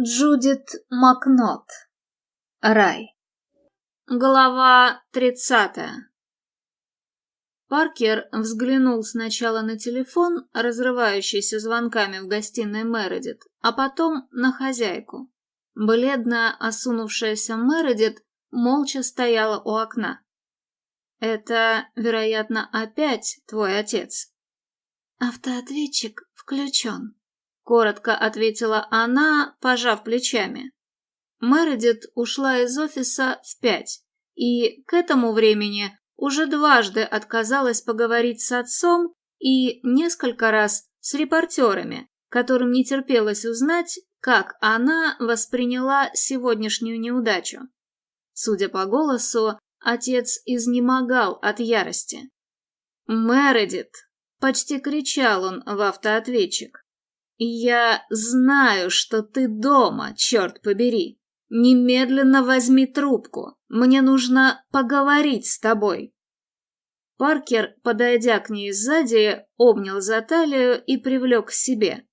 Джудит Макнот. Рай. Глава тридцатая. Паркер взглянул сначала на телефон, разрывающийся звонками в гостиной Мередит, а потом на хозяйку. Бледная, осунувшаяся Мередит молча стояла у окна. «Это, вероятно, опять твой отец?» «Автоответчик включен», коротко ответила она, пожав плечами. Мередит ушла из офиса в пять, и к этому времени уже дважды отказалась поговорить с отцом и несколько раз с репортерами, которым не терпелось узнать, как она восприняла сегодняшнюю неудачу. Судя по голосу, отец изнемогал от ярости. «Мередит!» — почти кричал он в автоответчик. «Я знаю, что ты дома, черт побери. Немедленно возьми трубку. Мне нужно поговорить с тобой». Паркер, подойдя к ней сзади, обнял за талию и привлек к себе.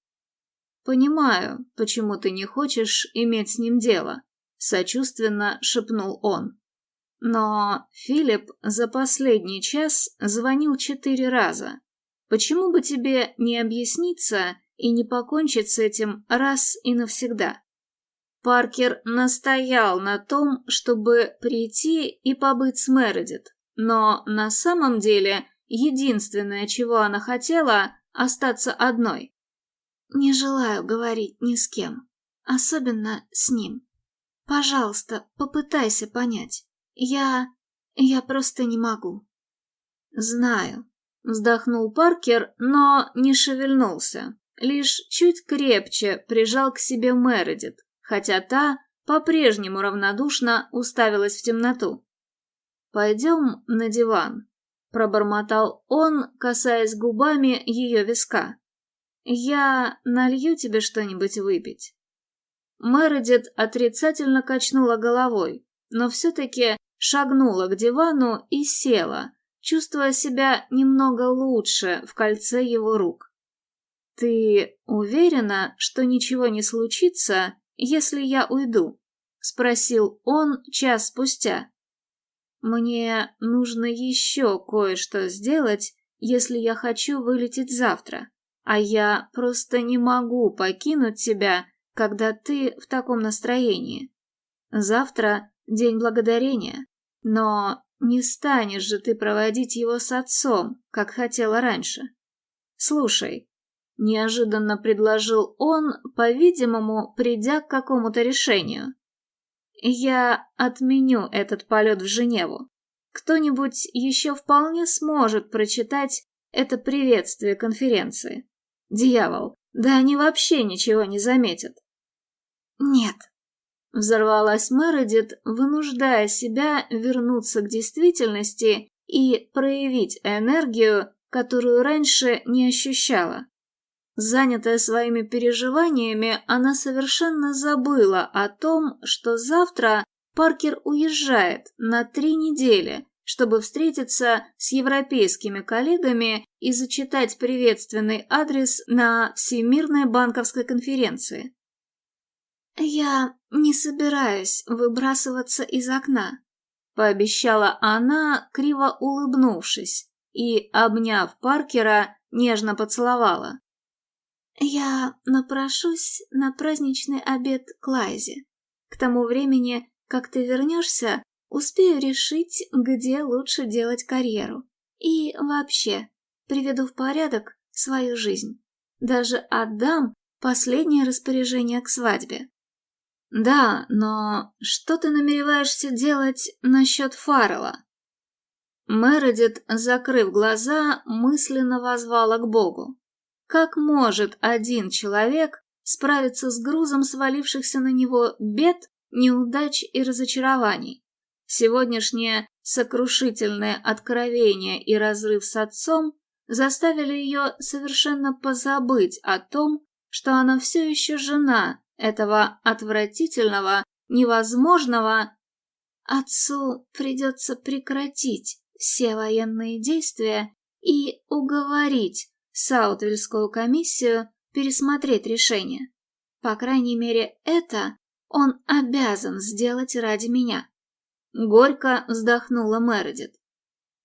«Понимаю, почему ты не хочешь иметь с ним дело», — сочувственно шепнул он. «Но Филипп за последний час звонил четыре раза. Почему бы тебе не объясниться и не покончить с этим раз и навсегда. Паркер настоял на том, чтобы прийти и побыть с Мередит, но на самом деле единственное, чего она хотела, остаться одной. «Не желаю говорить ни с кем, особенно с ним. Пожалуйста, попытайся понять. Я... я просто не могу». «Знаю», — вздохнул Паркер, но не шевельнулся лишь чуть крепче прижал к себе Мередит, хотя та по-прежнему равнодушно уставилась в темноту. «Пойдем на диван», — пробормотал он, касаясь губами ее виска. «Я налью тебе что-нибудь выпить». Мередит отрицательно качнула головой, но все-таки шагнула к дивану и села, чувствуя себя немного лучше в кольце его рук. «Ты уверена, что ничего не случится, если я уйду?» — спросил он час спустя. «Мне нужно еще кое-что сделать, если я хочу вылететь завтра, а я просто не могу покинуть тебя, когда ты в таком настроении. Завтра день благодарения, но не станешь же ты проводить его с отцом, как хотела раньше. Слушай, Неожиданно предложил он, по-видимому, придя к какому-то решению. Я отменю этот полет в Женеву. Кто-нибудь еще вполне сможет прочитать это приветствие конференции. Дьявол, да они вообще ничего не заметят. Нет. Взорвалась Мередит, вынуждая себя вернуться к действительности и проявить энергию, которую раньше не ощущала. Занятая своими переживаниями, она совершенно забыла о том, что завтра Паркер уезжает на три недели, чтобы встретиться с европейскими коллегами и зачитать приветственный адрес на Всемирной банковской конференции. «Я не собираюсь выбрасываться из окна», — пообещала она, криво улыбнувшись, и, обняв Паркера, нежно поцеловала. Я напрошусь на праздничный обед к Лайзе. К тому времени, как ты вернешься, успею решить, где лучше делать карьеру. И вообще, приведу в порядок свою жизнь. Даже отдам последнее распоряжение к свадьбе. Да, но что ты намереваешься делать насчет Фаррелла? Мередит, закрыв глаза, мысленно возвала к Богу. Как может один человек справиться с грузом свалившихся на него бед, неудач и разочарований? Сегодняшнее сокрушительное откровение и разрыв с отцом заставили ее совершенно позабыть о том, что она все еще жена этого отвратительного, невозможного... Отцу придется прекратить все военные действия и уговорить Саутвильскую комиссию пересмотреть решение. По крайней мере, это он обязан сделать ради меня. Горько вздохнула Мередит.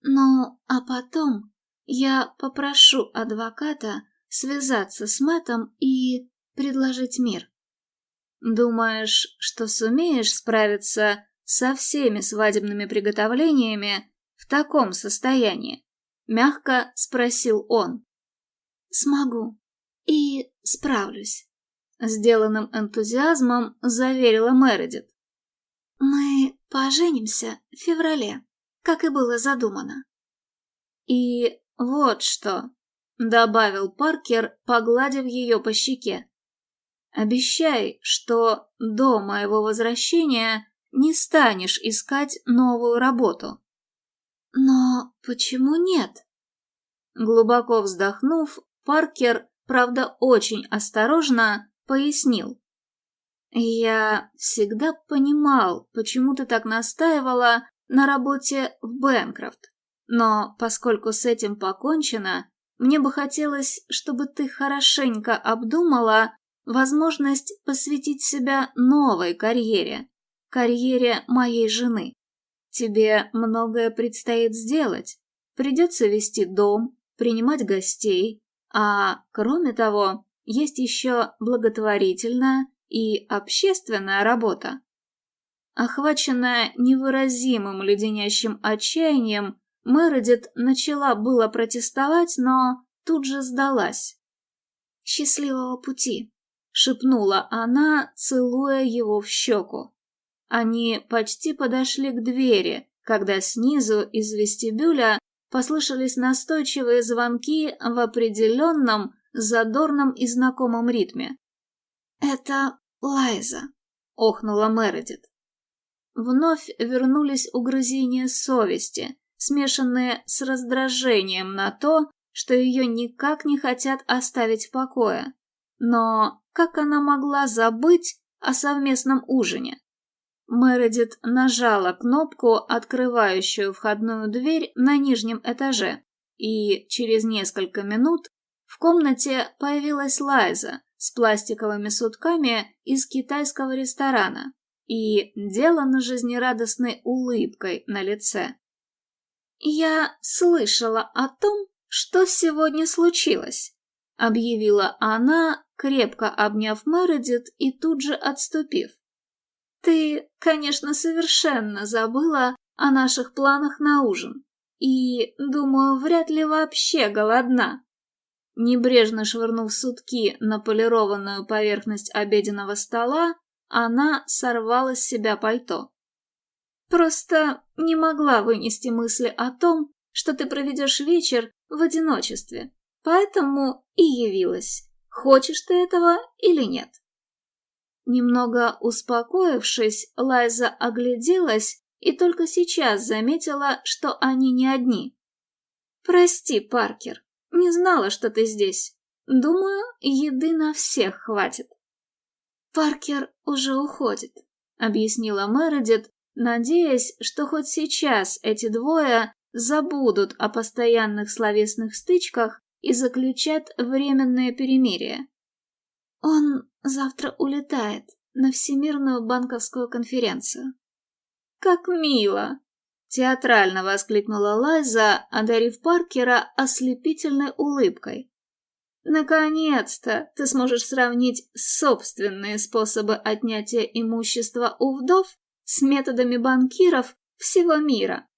Ну, а потом я попрошу адвоката связаться с Мэттом и предложить мир. Думаешь, что сумеешь справиться со всеми свадебными приготовлениями в таком состоянии? Мягко спросил он. Смогу. И справлюсь. Сделанным энтузиазмом заверила Мередит. Мы поженимся в феврале, как и было задумано. И вот что, добавил Паркер, погладив ее по щеке. Обещай, что до моего возвращения не станешь искать новую работу. Но почему нет? Глубоко вздохнув, Паркер, правда, очень осторожно пояснил. Я всегда понимал, почему ты так настаивала на работе в Бэнкрофт. Но поскольку с этим покончено, мне бы хотелось, чтобы ты хорошенько обдумала возможность посвятить себя новой карьере, карьере моей жены. Тебе многое предстоит сделать. Придется вести дом, принимать гостей, а кроме того, есть еще благотворительная и общественная работа. Охваченная невыразимым леденящим отчаянием, Мередит начала было протестовать, но тут же сдалась. «Счастливого пути!» — шепнула она, целуя его в щеку. Они почти подошли к двери, когда снизу из вестибюля послышались настойчивые звонки в определенном, задорном и знакомом ритме. «Это Лайза», — охнула Мередит. Вновь вернулись угрызения совести, смешанные с раздражением на то, что ее никак не хотят оставить в покое. Но как она могла забыть о совместном ужине? Мередит нажала кнопку, открывающую входную дверь на нижнем этаже, и через несколько минут в комнате появилась Лайза с пластиковыми сутками из китайского ресторана и делано жизнерадостной улыбкой на лице. «Я слышала о том, что сегодня случилось», — объявила она, крепко обняв Мередит и тут же отступив. «Ты, конечно, совершенно забыла о наших планах на ужин и, думаю, вряд ли вообще голодна». Небрежно швырнув сутки на полированную поверхность обеденного стола, она сорвала с себя пальто. Просто не могла вынести мысли о том, что ты проведешь вечер в одиночестве, поэтому и явилась, хочешь ты этого или нет. Немного успокоившись, Лайза огляделась и только сейчас заметила, что они не одни. «Прости, Паркер, не знала, что ты здесь. Думаю, еды на всех хватит». «Паркер уже уходит», — объяснила Мередит, надеясь, что хоть сейчас эти двое забудут о постоянных словесных стычках и заключат временное перемирие. Он завтра улетает на Всемирную банковскую конференцию. «Как мило!» — театрально воскликнула Лайза, одарив Паркера ослепительной улыбкой. «Наконец-то ты сможешь сравнить собственные способы отнятия имущества у вдов с методами банкиров всего мира.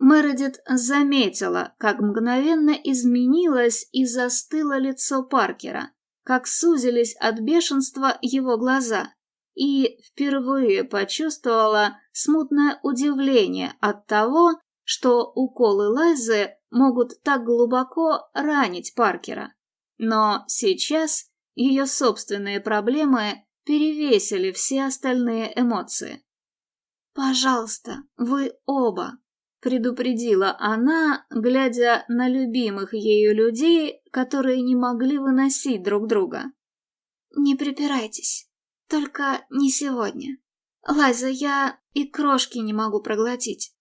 Мередит заметила, как мгновенно изменилось и застыло лицо Паркера, как сузились от бешенства его глаза, и впервые почувствовала смутное удивление от того, что уколы Лайзы могут так глубоко ранить Паркера. Но сейчас ее собственные проблемы перевесили все остальные эмоции. «Пожалуйста, вы оба», — предупредила она, глядя на любимых ею людей, которые не могли выносить друг друга. «Не припирайтесь, только не сегодня. Лайза, я и крошки не могу проглотить.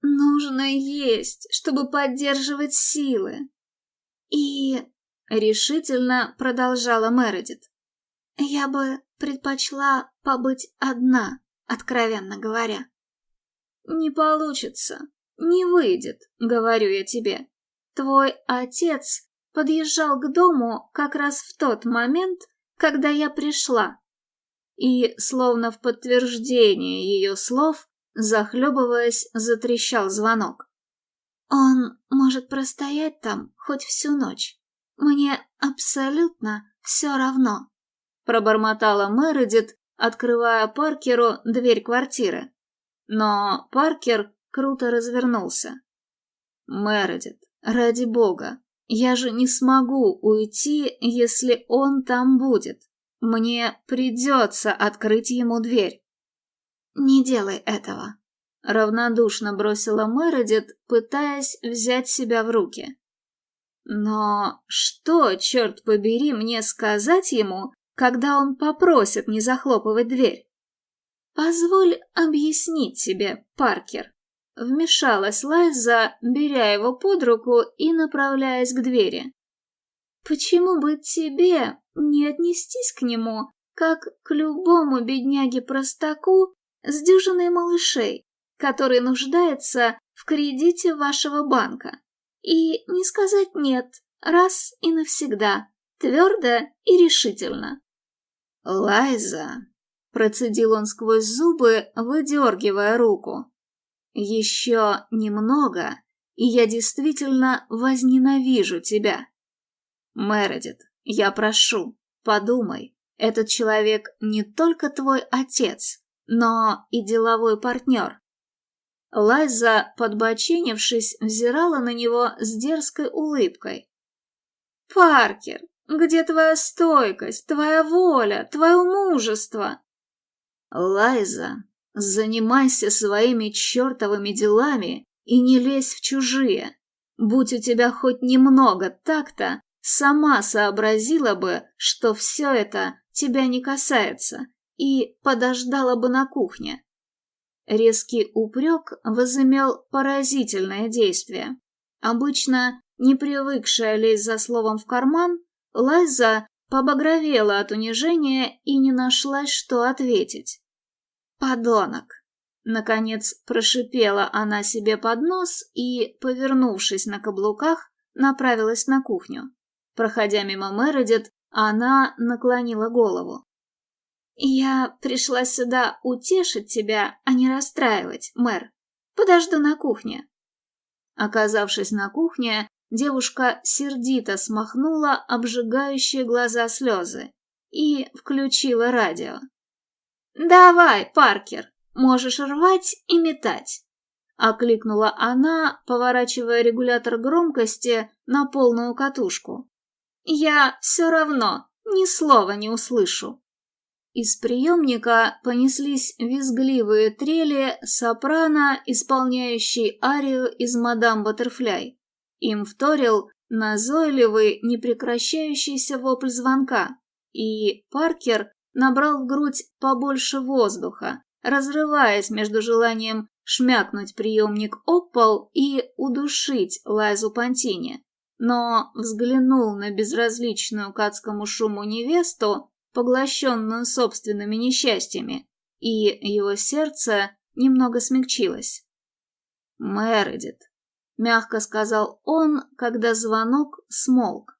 Нужно есть, чтобы поддерживать силы. И...» — решительно продолжала Мередит. Я бы предпочла побыть одна, откровенно говоря. Не получится, не выйдет, говорю я тебе. Твой отец подъезжал к дому как раз в тот момент, когда я пришла. И, словно в подтверждение ее слов, захлебываясь, затрещал звонок. Он может простоять там хоть всю ночь. Мне абсолютно все равно. Пробормотала Мередит, открывая Паркеру дверь квартиры. Но Паркер круто развернулся. «Мередит, ради бога, я же не смогу уйти, если он там будет. Мне придется открыть ему дверь». «Не делай этого», — равнодушно бросила Мередит, пытаясь взять себя в руки. «Но что, черт побери, мне сказать ему, когда он попросит не захлопывать дверь?» «Позволь объяснить тебе, Паркер». Вмешалась Лайза, беря его под руку и направляясь к двери. «Почему бы тебе не отнестись к нему, как к любому бедняге-простаку с дюжиной малышей, который нуждается в кредите вашего банка, и не сказать «нет» раз и навсегда, твердо и решительно?» «Лайза», — процедил он сквозь зубы, выдергивая руку. Еще немного, и я действительно возненавижу тебя. Мередит, я прошу, подумай, этот человек не только твой отец, но и деловой партнер. Лайза, подбоченившись, взирала на него с дерзкой улыбкой. «Паркер, где твоя стойкость, твоя воля, твое мужество?» «Лайза, Занимайся своими чертовыми делами и не лезь в чужие. Будь у тебя хоть немного такта, сама сообразила бы, что все это тебя не касается, и подождала бы на кухне. Резкий упрек возымел поразительное действие. Обычно, не привыкшая лезть за словом в карман, Лайза побагровела от унижения и не нашлась, что ответить. «Подонок!» Наконец прошипела она себе под нос и, повернувшись на каблуках, направилась на кухню. Проходя мимо Мередит, она наклонила голову. «Я пришла сюда утешить тебя, а не расстраивать, мэр. Подожду на кухне». Оказавшись на кухне, девушка сердито смахнула обжигающие глаза слезы и включила радио. «Давай, Паркер, можешь рвать и метать!» Окликнула она, поворачивая регулятор громкости на полную катушку. «Я все равно ни слова не услышу!» Из приемника понеслись визгливые трели сопрано, исполняющей арию из «Мадам Баттерфляй». Им вторил назойливый, непрекращающийся вопль звонка, и Паркер набрал в грудь побольше воздуха, разрываясь между желанием шмякнуть приемник об пол и удушить Лайзу Пантини, но взглянул на безразличную к адскому шуму невесту, поглощенную собственными несчастьями, и его сердце немного смягчилось. «Мередит», — мягко сказал он, когда звонок смолк.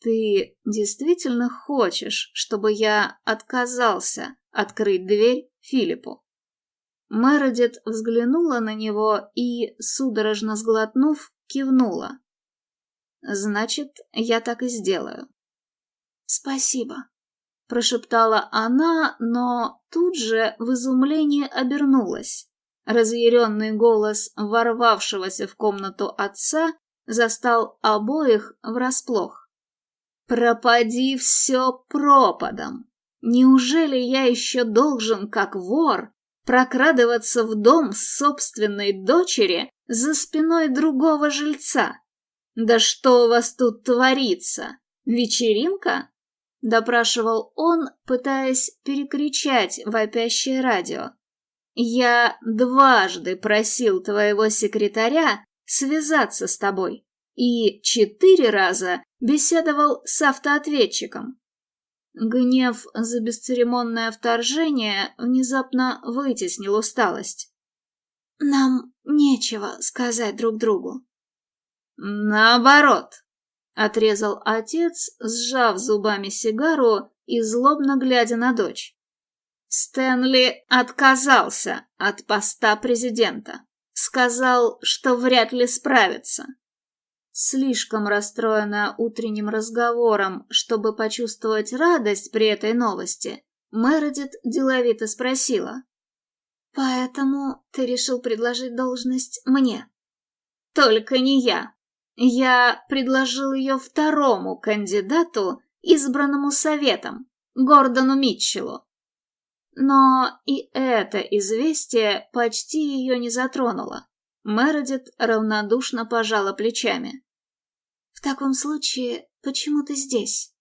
«Ты действительно хочешь, чтобы я отказался открыть дверь Филиппу?» Мередит взглянула на него и, судорожно сглотнув, кивнула. «Значит, я так и сделаю». «Спасибо», — прошептала она, но тут же в изумлении обернулась. Разъяренный голос ворвавшегося в комнату отца застал обоих врасплох. Пропади все пропадом. Неужели я еще должен, как вор, прокрадываться в дом собственной дочери за спиной другого жильца? Да что у вас тут творится? Вечеринка? Допрашивал он, пытаясь перекричать вопящее радио. Я дважды просил твоего секретаря связаться с тобой и четыре раза беседовал с автоответчиком. Гнев за бесцеремонное вторжение внезапно вытеснил усталость. «Нам нечего сказать друг другу». «Наоборот», — отрезал отец, сжав зубами сигару и злобно глядя на дочь. Стэнли отказался от поста президента. Сказал, что вряд ли справится. Слишком расстроенная утренним разговором, чтобы почувствовать радость при этой новости, Мередит деловито спросила. «Поэтому ты решил предложить должность мне?» «Только не я. Я предложил ее второму кандидату, избранному советом, Гордону Митчеллу. Но и это известие почти ее не затронуло. Мередит равнодушно пожала плечами. «В таком случае, почему ты здесь?»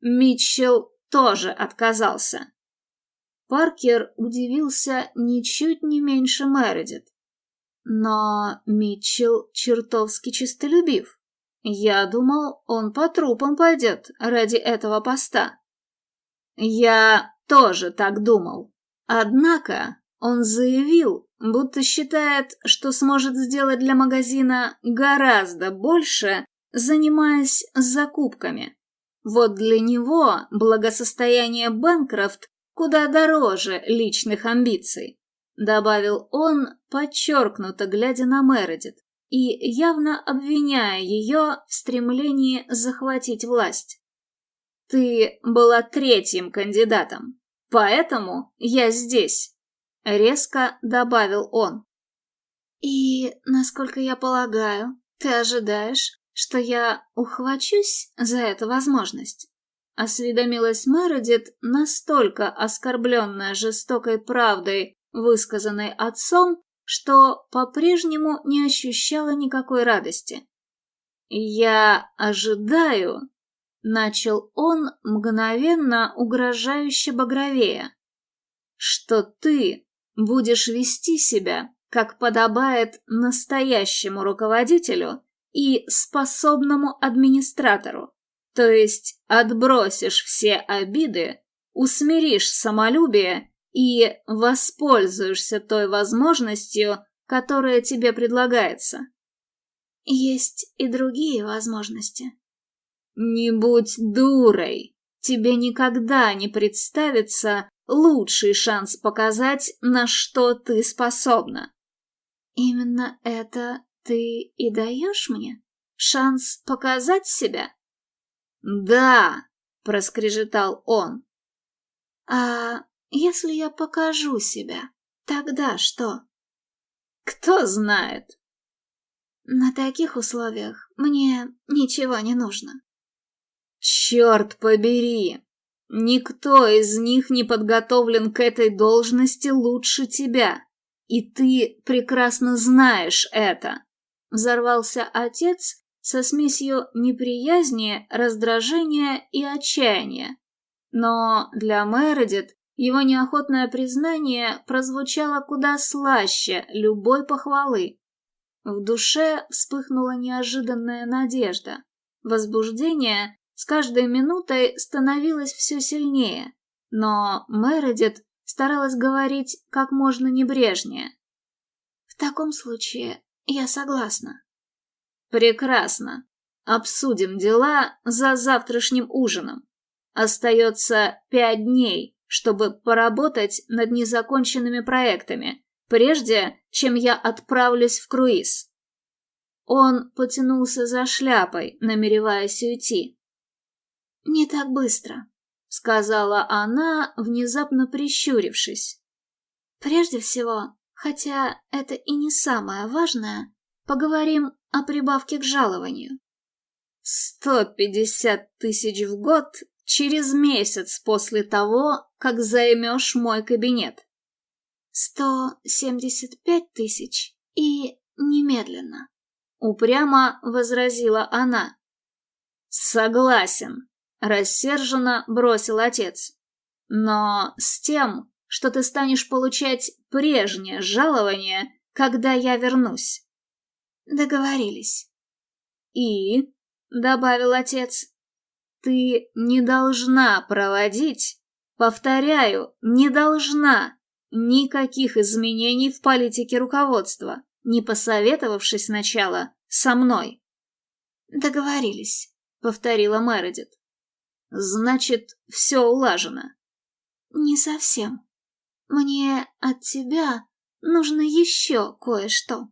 Митчелл тоже отказался. Паркер удивился ничуть не меньше Мередит. Но Митчелл чертовски честолюбив. Я думал, он по трупам пойдет ради этого поста. Я тоже так думал. Однако он заявил, будто считает, что сможет сделать для магазина гораздо больше, занимаясь закупками. Вот для него благосостояние Бэнкрофт куда дороже личных амбиций, добавил он, подчеркнуто глядя на Мередит и явно обвиняя ее в стремлении захватить власть. Ты была третьим кандидатом. Поэтому я здесь», — резко добавил он. «И, насколько я полагаю, ты ожидаешь, что я ухвачусь за эту возможность?» Осведомилась Мередит, настолько оскорбленная жестокой правдой, высказанной отцом, что по-прежнему не ощущала никакой радости. «Я ожидаю, Начал он мгновенно угрожающе багровее. Что ты будешь вести себя, как подобает настоящему руководителю и способному администратору. То есть отбросишь все обиды, усмиришь самолюбие и воспользуешься той возможностью, которая тебе предлагается. Есть и другие возможности. «Не будь дурой! Тебе никогда не представится лучший шанс показать, на что ты способна!» «Именно это ты и даешь мне? Шанс показать себя?» «Да!» — проскрежетал он. «А если я покажу себя, тогда что?» «Кто знает?» «На таких условиях мне ничего не нужно. Черт побери! Никто из них не подготовлен к этой должности лучше тебя. И ты прекрасно знаешь это. Взорвался отец со смесью неприязни, раздражения и отчаяния. Но для Мередит его неохотное признание прозвучало куда слаще любой похвалы. В душе вспыхнула неожиданная надежда. Возбуждение с каждой минутой становилось все сильнее, но Мередит старалась говорить как можно небрежнее. «В таком случае я согласна». «Прекрасно. Обсудим дела за завтрашним ужином. Остается пять дней, чтобы поработать над незаконченными проектами, прежде чем я отправлюсь в круиз». Он потянулся за шляпой, намереваясь уйти. «Не так быстро», — сказала она, внезапно прищурившись. «Прежде всего, хотя это и не самое важное, поговорим о прибавке к жалованию». «Сто пятьдесят тысяч в год через месяц после того, как займешь мой кабинет». «Сто семьдесят пять тысяч и немедленно», — упрямо возразила она. «Согласен», Рассерженно бросил отец. Но с тем, что ты станешь получать прежнее жалование, когда я вернусь. Договорились. И, добавил отец, Ты не должна проводить, повторяю, не должна никаких изменений в политике руководства, не посоветовавшись сначала со мной. Договорились, повторила Мередит. Значит, все улажено. Не совсем. Мне от тебя нужно еще кое-что.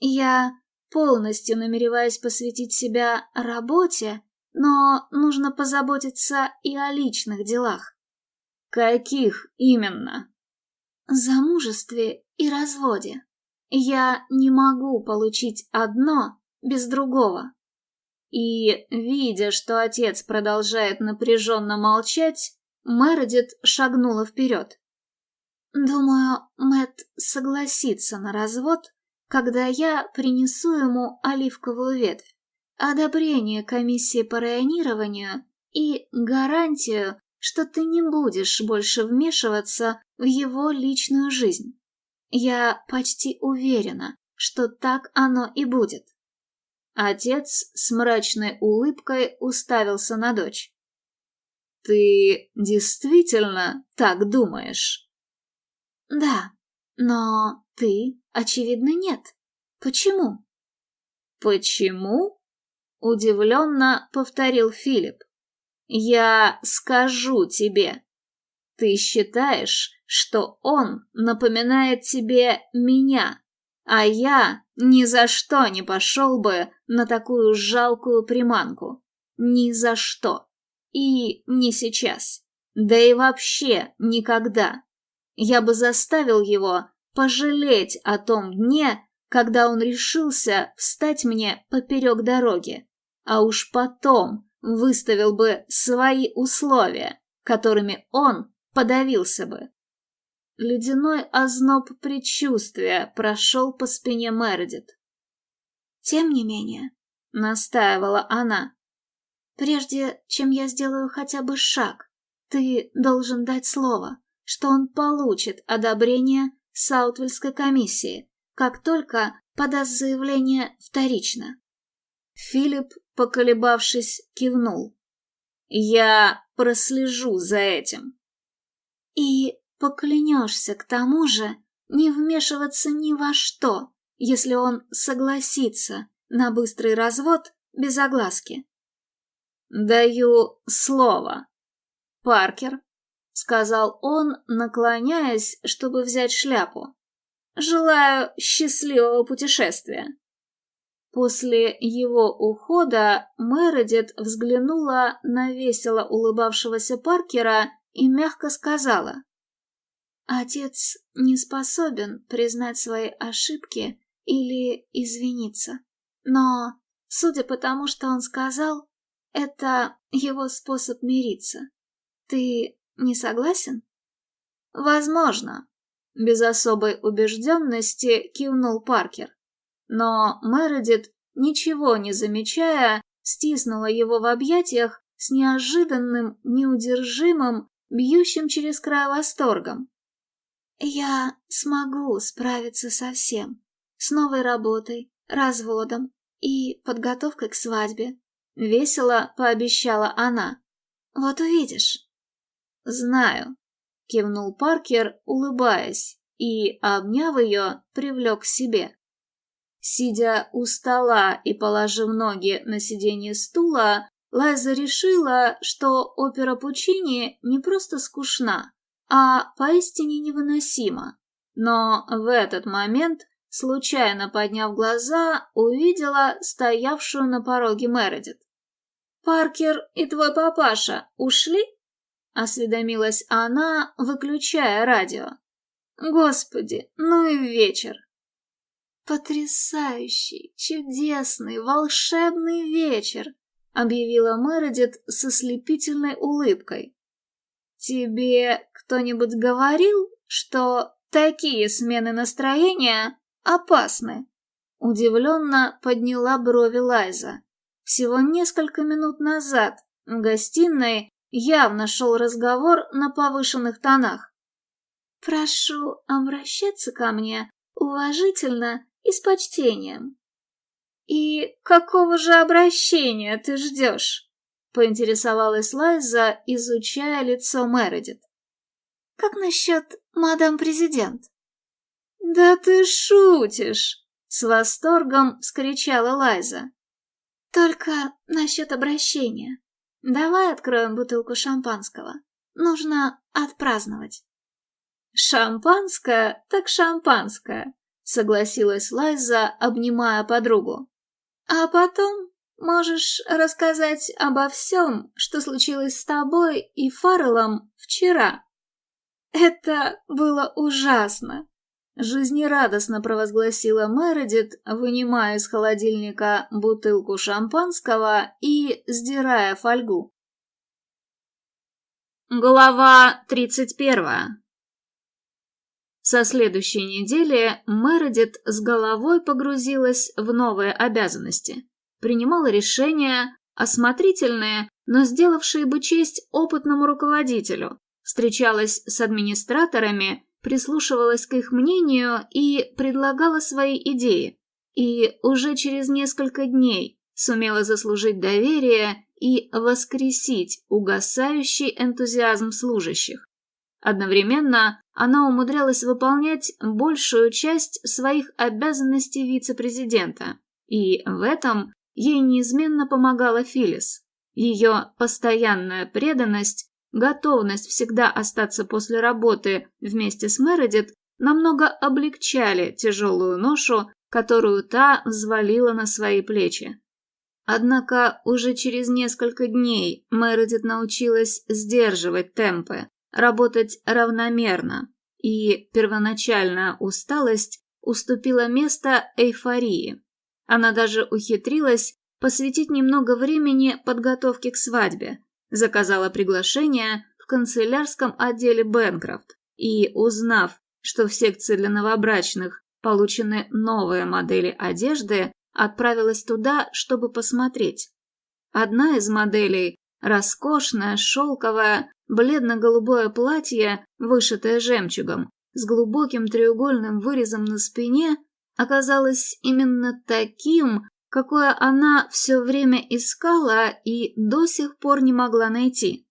Я полностью намереваюсь посвятить себя работе, но нужно позаботиться и о личных делах. Каких именно? Замужестве и разводе. Я не могу получить одно без другого. И, видя, что отец продолжает напряженно молчать, Мередит шагнула вперед. Думаю, Мэт согласится на развод, когда я принесу ему оливковую ветвь, одобрение комиссии по районированию и гарантию, что ты не будешь больше вмешиваться в его личную жизнь. Я почти уверена, что так оно и будет. Отец с мрачной улыбкой уставился на дочь. «Ты действительно так думаешь?» «Да, но ты, очевидно, нет. Почему?» «Почему?» — удивленно повторил Филипп. «Я скажу тебе. Ты считаешь, что он напоминает тебе меня, а я ни за что не пошел бы на такую жалкую приманку. Ни за что. И не сейчас. Да и вообще никогда. Я бы заставил его пожалеть о том дне, когда он решился встать мне поперек дороги, а уж потом выставил бы свои условия, которыми он подавился бы. Ледяной озноб предчувствия прошел по спине Мередит. «Тем не менее», — настаивала она, — «прежде чем я сделаю хотя бы шаг, ты должен дать слово, что он получит одобрение Саутвельской комиссии, как только подаст заявление вторично». Филипп, поколебавшись, кивнул. «Я прослежу за этим». «И поклянешься к тому же не вмешиваться ни во что, если он согласится на быстрый развод без огласки. «Даю слово. Паркер», — сказал он, наклоняясь, чтобы взять шляпу. «Желаю счастливого путешествия». После его ухода Мередит взглянула на весело улыбавшегося Паркера и мягко сказала. Отец не способен признать свои ошибки или извиниться. Но, судя по тому, что он сказал, это его способ мириться. Ты не согласен? Возможно. Без особой убежденности кивнул Паркер. Но Мередит, ничего не замечая, стиснула его в объятиях с неожиданным, неудержимым, бьющим через край восторгом. Я смогу справиться со всем. С новой работой, разводом и подготовкой к свадьбе. Весело пообещала она. Вот увидишь. Знаю, кивнул Паркер, улыбаясь, и, обняв ее, привлек к себе. Сидя у стола и положив ноги на сиденье стула, Лайза решила, что опера Пучини не просто скучна, а поистине невыносимо. Но в этот момент, случайно подняв глаза, увидела стоявшую на пороге Мередит. «Паркер и твой папаша ушли?» — осведомилась она, выключая радио. «Господи, ну и вечер!» «Потрясающий, чудесный, волшебный вечер!» — объявила Мередит со слепительной улыбкой. «Тебе кто-нибудь говорил, что такие смены настроения опасны?» Удивленно подняла брови Лайза. Всего несколько минут назад в гостиной явно шел разговор на повышенных тонах. «Прошу обращаться ко мне уважительно и с почтением». «И какого же обращения ты ждешь?» Поинтересовалась Лайза, изучая лицо Мередит. «Как насчет мадам президент?» «Да ты шутишь!» — с восторгом вскричала Лайза. «Только насчет обращения. Давай откроем бутылку шампанского. Нужно отпраздновать». «Шампанское так шампанское», — согласилась Лайза, обнимая подругу. «А потом можешь рассказать обо всем, что случилось с тобой и Фарреллом вчера». «Это было ужасно», — жизнерадостно провозгласила Мередит, вынимая из холодильника бутылку шампанского и сдирая фольгу. Глава тридцать первая со следующей недели Мередит с головой погрузилась в новые обязанности. Принимала решения, осмотрительные, но сделавшие бы честь опытному руководителю. Встречалась с администраторами, прислушивалась к их мнению и предлагала свои идеи. И уже через несколько дней сумела заслужить доверие и воскресить угасающий энтузиазм служащих. Одновременно она умудрялась выполнять большую часть своих обязанностей вице-президента, и в этом ей неизменно помогала Филис. Ее постоянная преданность, готовность всегда остаться после работы вместе с Мередит намного облегчали тяжелую ношу, которую та взвалила на свои плечи. Однако уже через несколько дней Мередит научилась сдерживать темпы, работать равномерно, и первоначальная усталость уступила место эйфории. Она даже ухитрилась посвятить немного времени подготовке к свадьбе, заказала приглашение в канцелярском отделе Бэнкрофт и, узнав, что в секции для новобрачных получены новые модели одежды, отправилась туда, чтобы посмотреть. Одна из моделей, роскошная, шелковая, Бледно-голубое платье, вышитое жемчугом, с глубоким треугольным вырезом на спине, оказалось именно таким, какое она все время искала и до сих пор не могла найти.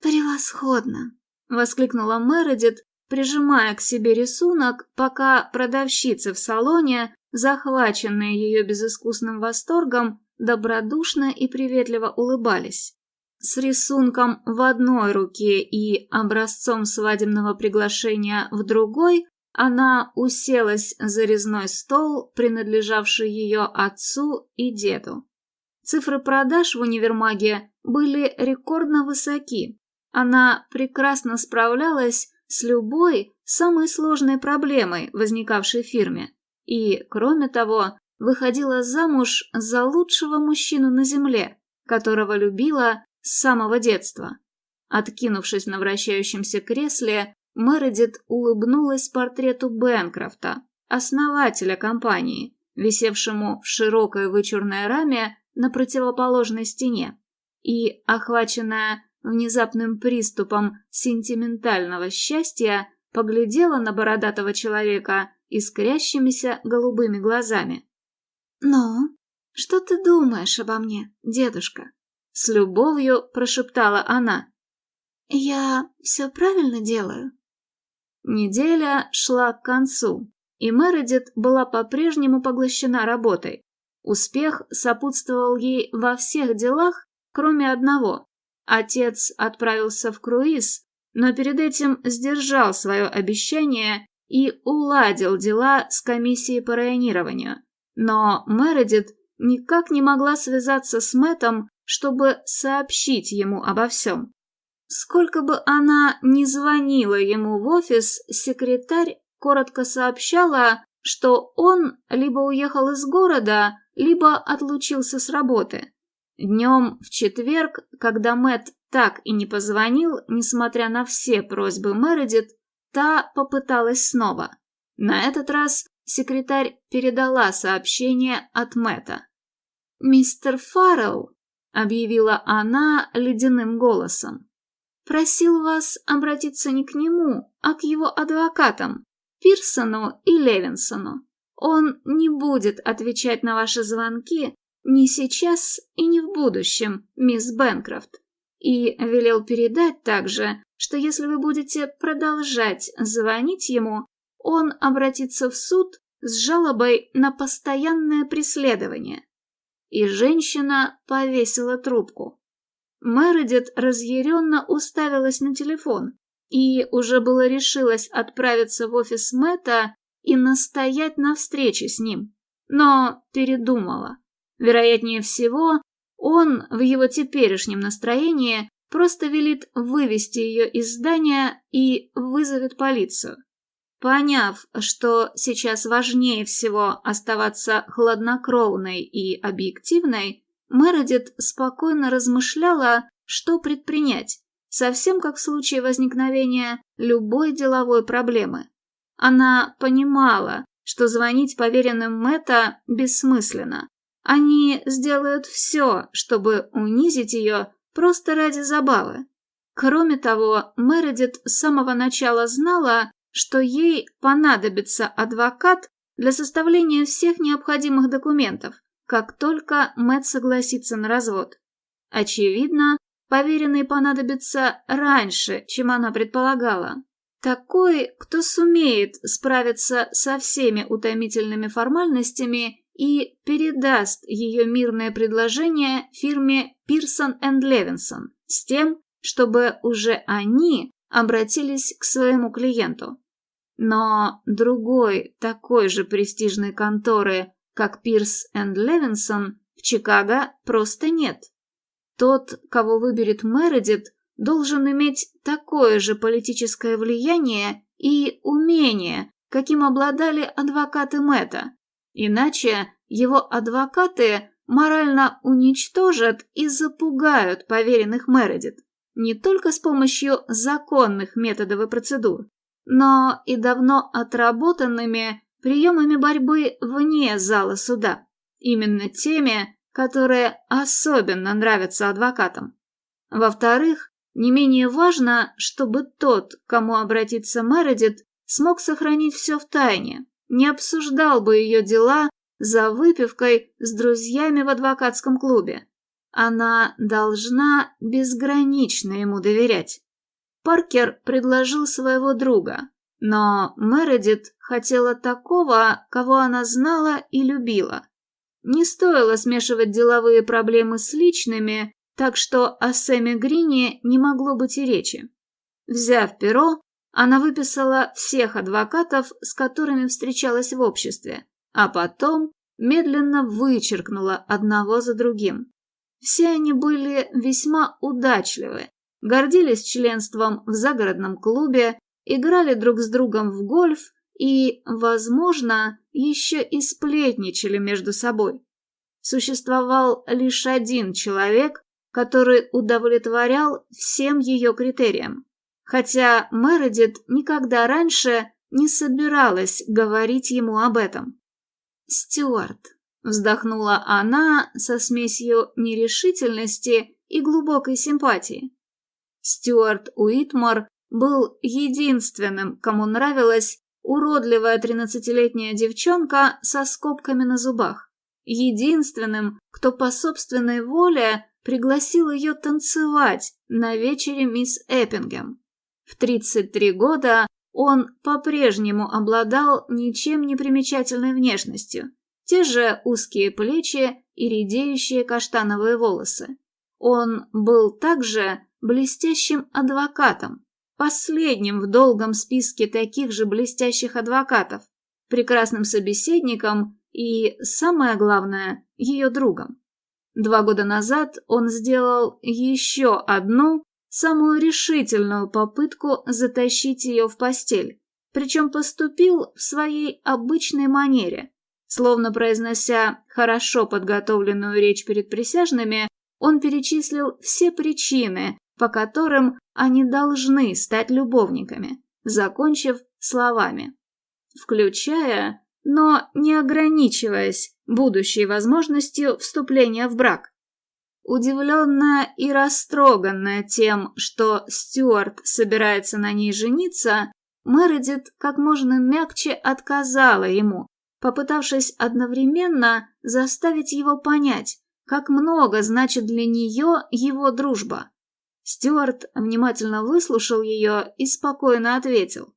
«Превосходно!» — воскликнула Мередит, прижимая к себе рисунок, пока продавщицы в салоне, захваченные ее безыскусным восторгом, добродушно и приветливо улыбались. С рисунком в одной руке и образцом свадебного приглашения в другой она уселась за резной стол, принадлежавший ее отцу и деду. Цифры продаж в универмаге были рекордно высоки. Она прекрасно справлялась с любой самой сложной проблемой, возникавшей в фирме. И, кроме того, выходила замуж за лучшего мужчину на земле, которого любила с самого детства. Откинувшись на вращающемся кресле, Мередит улыбнулась портрету Бэнкрофта, основателя компании, висевшему в широкой вычурной раме на противоположной стене, и, охваченная внезапным приступом сентиментального счастья, поглядела на бородатого человека искрящимися голубыми глазами. «Ну, что ты думаешь обо мне, дедушка?» С любовью прошептала она. «Я все правильно делаю?» Неделя шла к концу, и Мередит была по-прежнему поглощена работой. Успех сопутствовал ей во всех делах, кроме одного. Отец отправился в круиз, но перед этим сдержал свое обещание и уладил дела с комиссией по районированию. Но Мередит никак не могла связаться с Мэтом чтобы сообщить ему обо всем. Сколько бы она ни звонила ему в офис, секретарь коротко сообщала, что он либо уехал из города, либо отлучился с работы. Днем в четверг, когда Мэт так и не позвонил, несмотря на все просьбы Мередит, та попыталась снова. На этот раз секретарь передала сообщение от Мэта. «Мистер Фаррелл объявила она ледяным голосом. Просил вас обратиться не к нему, а к его адвокатам, Пирсону и Левинсону. Он не будет отвечать на ваши звонки, Не сейчас и не в будущем, мисс Бэнкрофт. И велел передать также, что если вы будете продолжать звонить ему, он обратится в суд с жалобой на постоянное преследование. И женщина повесила трубку. Мередит разъяренно уставилась на телефон и уже было решилась отправиться в офис Мэтта и настоять на встрече с ним, но передумала. Вероятнее всего, он в его теперешнем настроении просто велит вывести ее из здания и вызовет полицию. Поняв, что сейчас важнее всего оставаться хладнокровной и объективной, Мередит спокойно размышляла, что предпринять, совсем как в случае возникновения любой деловой проблемы. Она понимала, что звонить поверенным Мэтта бессмысленно. Они сделают все, чтобы унизить ее просто ради забавы. Кроме того, Мередит с самого начала знала, что ей понадобится адвокат для составления всех необходимых документов, как только Мэтт согласится на развод. Очевидно, поверенный понадобится раньше, чем она предполагала. Такой, кто сумеет справиться со всеми утомительными формальностями и передаст ее мирное предложение фирме Пирсон энд Левинсон с тем, чтобы уже они обратились к своему клиенту. Но другой, такой же престижной конторы, как Пирс энд Левинсон, в Чикаго просто нет. Тот, кого выберет Мередит, должен иметь такое же политическое влияние и умение, каким обладали адвокаты Мэтта. Иначе его адвокаты морально уничтожат и запугают поверенных Мередит не только с помощью законных методов и процедур, но и давно отработанными приемами борьбы вне зала суда, именно теми, которые особенно нравятся адвокатам. Во-вторых, не менее важно, чтобы тот, кому обратится Мередит, смог сохранить все в тайне, не обсуждал бы ее дела за выпивкой с друзьями в адвокатском клубе. Она должна безгранично ему доверять. Паркер предложил своего друга, но Мередит хотела такого, кого она знала и любила. Не стоило смешивать деловые проблемы с личными, так что о Сэме Грине не могло быть и речи. Взяв перо, она выписала всех адвокатов, с которыми встречалась в обществе, а потом медленно вычеркнула одного за другим. Все они были весьма удачливы, гордились членством в загородном клубе, играли друг с другом в гольф и, возможно, еще и сплетничали между собой. Существовал лишь один человек, который удовлетворял всем ее критериям, хотя Мередит никогда раньше не собиралась говорить ему об этом. «Стюарт», — вздохнула она со смесью нерешительности и глубокой симпатии. Стюарт Уитмор был единственным, кому нравилась уродливая тринадцатилетняя девчонка со скобками на зубах. Единственным, кто по собственной воле пригласил ее танцевать на вечере мисс Эппингем. В 33 года он по-прежнему обладал ничем не примечательной внешностью, те же узкие плечи и редеющие каштановые волосы. Он был также блестящим адвокатом, последним в долгом списке таких же блестящих адвокатов, прекрасным собеседником и, самое главное, ее другом. Два года назад он сделал еще одну, самую решительную попытку затащить ее в постель, причем поступил в своей обычной манере. Словно произнося хорошо подготовленную речь перед присяжными, он перечислил все причины, по которым они должны стать любовниками, закончив словами. Включая, но не ограничиваясь будущей возможностью вступления в брак. Удивленная и растроганная тем, что Стюарт собирается на ней жениться, Мередит как можно мягче отказала ему, попытавшись одновременно заставить его понять, как много значит для нее его дружба. Стюарт внимательно выслушал ее и спокойно ответил.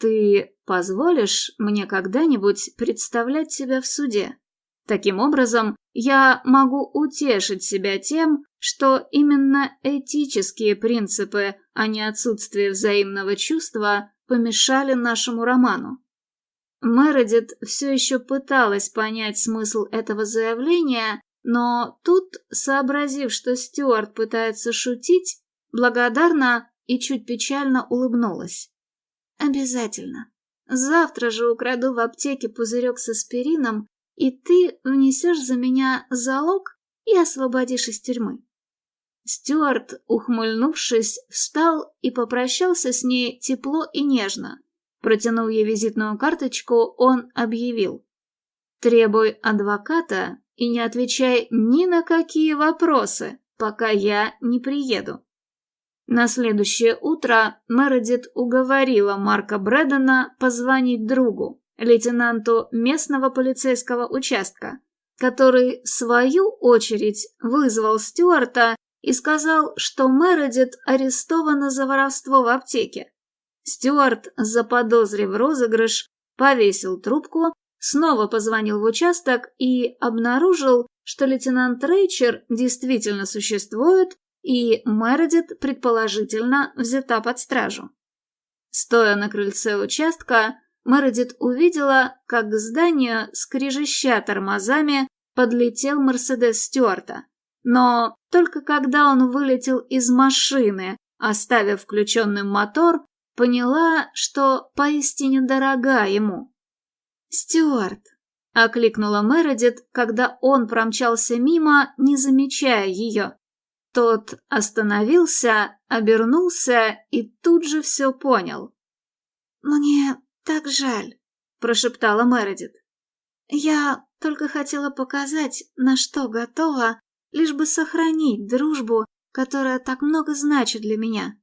«Ты позволишь мне когда-нибудь представлять себя в суде? Таким образом, я могу утешить себя тем, что именно этические принципы, а не отсутствие взаимного чувства, помешали нашему роману. Мередит все еще пыталась понять смысл этого заявления, но тут, сообразив, что Стюарт пытается шутить, благодарно и чуть печально улыбнулась. «Обязательно. Завтра же украду в аптеке пузырек с аспирином, и ты внесешь за меня залог и освободишь из тюрьмы». Стюарт, ухмыльнувшись, встал и попрощался с ней тепло и нежно. Протянув ей визитную карточку, он объявил. «Требуй адвоката и не отвечай ни на какие вопросы, пока я не приеду». На следующее утро Мередит уговорила Марка Брэдена позвонить другу, лейтенанту местного полицейского участка, который, в свою очередь, вызвал Стюарта и сказал, что Мередит арестована за воровство в аптеке. Стюарт, заподозрив розыгрыш, повесил трубку, снова позвонил в участок и обнаружил, что лейтенант Рейчер действительно существует и Мередит, предположительно, взята под стражу. Стоя на крыльце участка, Мередит увидела, как к зданию, скрежеща тормозами, подлетел Мерседес Стюарта. Но только когда он вылетел из машины, оставив включенным мотор, поняла, что поистине дорога ему. «Стюарт!» — окликнула Мередит, когда он промчался мимо, не замечая ее. Тот остановился, обернулся и тут же все понял. «Мне так жаль», — прошептала Мередит. «Я только хотела показать, на что готова, лишь бы сохранить дружбу, которая так много значит для меня.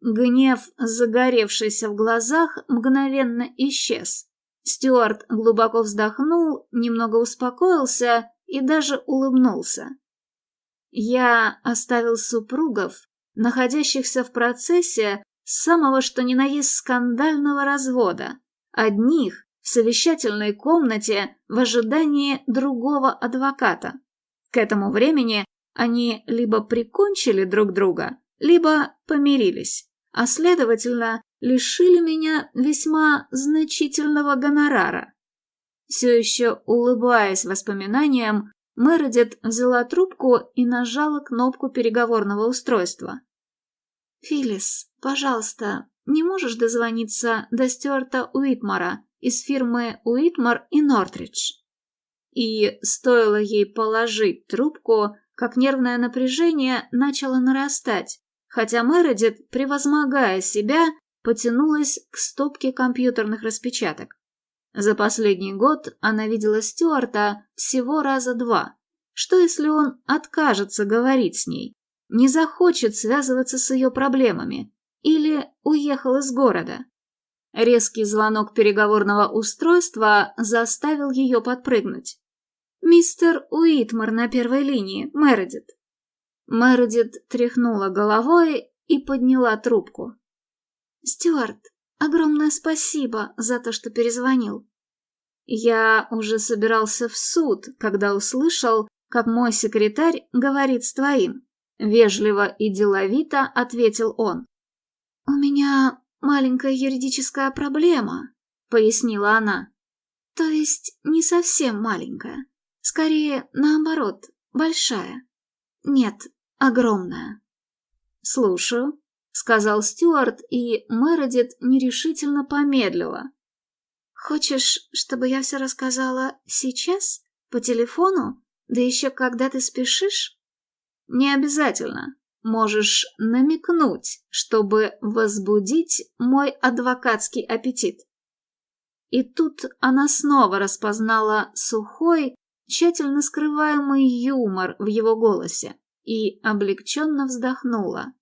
Гнев, загоревшийся в глазах, мгновенно исчез. Стюарт глубоко вздохнул, немного успокоился и даже улыбнулся. Я оставил супругов, находящихся в процессе самого что ни на есть скандального развода, одних в совещательной комнате в ожидании другого адвоката. К этому времени они либо прикончили друг друга, либо помирились а следовательно, лишили меня весьма значительного гонорара. Все еще улыбаясь воспоминаниям, Мередит взяла трубку и нажала кнопку переговорного устройства. «Филлис, пожалуйста, не можешь дозвониться до Стюарта Уитмара из фирмы Уитмар и Нортридж?» И стоило ей положить трубку, как нервное напряжение начало нарастать, хотя Мередит, превозмогая себя, потянулась к стопке компьютерных распечаток. За последний год она видела Стюарта всего раза два. Что если он откажется говорить с ней, не захочет связываться с ее проблемами или уехал из города? Резкий звонок переговорного устройства заставил ее подпрыгнуть. «Мистер Уитмар на первой линии, Мередит». Мередит тряхнула головой и подняла трубку. «Стюарт, огромное спасибо за то, что перезвонил». Я уже собирался в суд, когда услышал, как мой секретарь говорит с твоим. Вежливо и деловито ответил он. «У меня маленькая юридическая проблема», — пояснила она. «То есть не совсем маленькая. Скорее, наоборот, большая. Нет, огромная. «Слушаю», — сказал Стюарт, и Мередит нерешительно помедлила. «Хочешь, чтобы я все рассказала сейчас? По телефону? Да еще когда ты спешишь?» «Не обязательно. Можешь намекнуть, чтобы возбудить мой адвокатский аппетит». И тут она снова распознала сухой, тщательно скрываемый юмор в его голосе и облегченно вздохнула.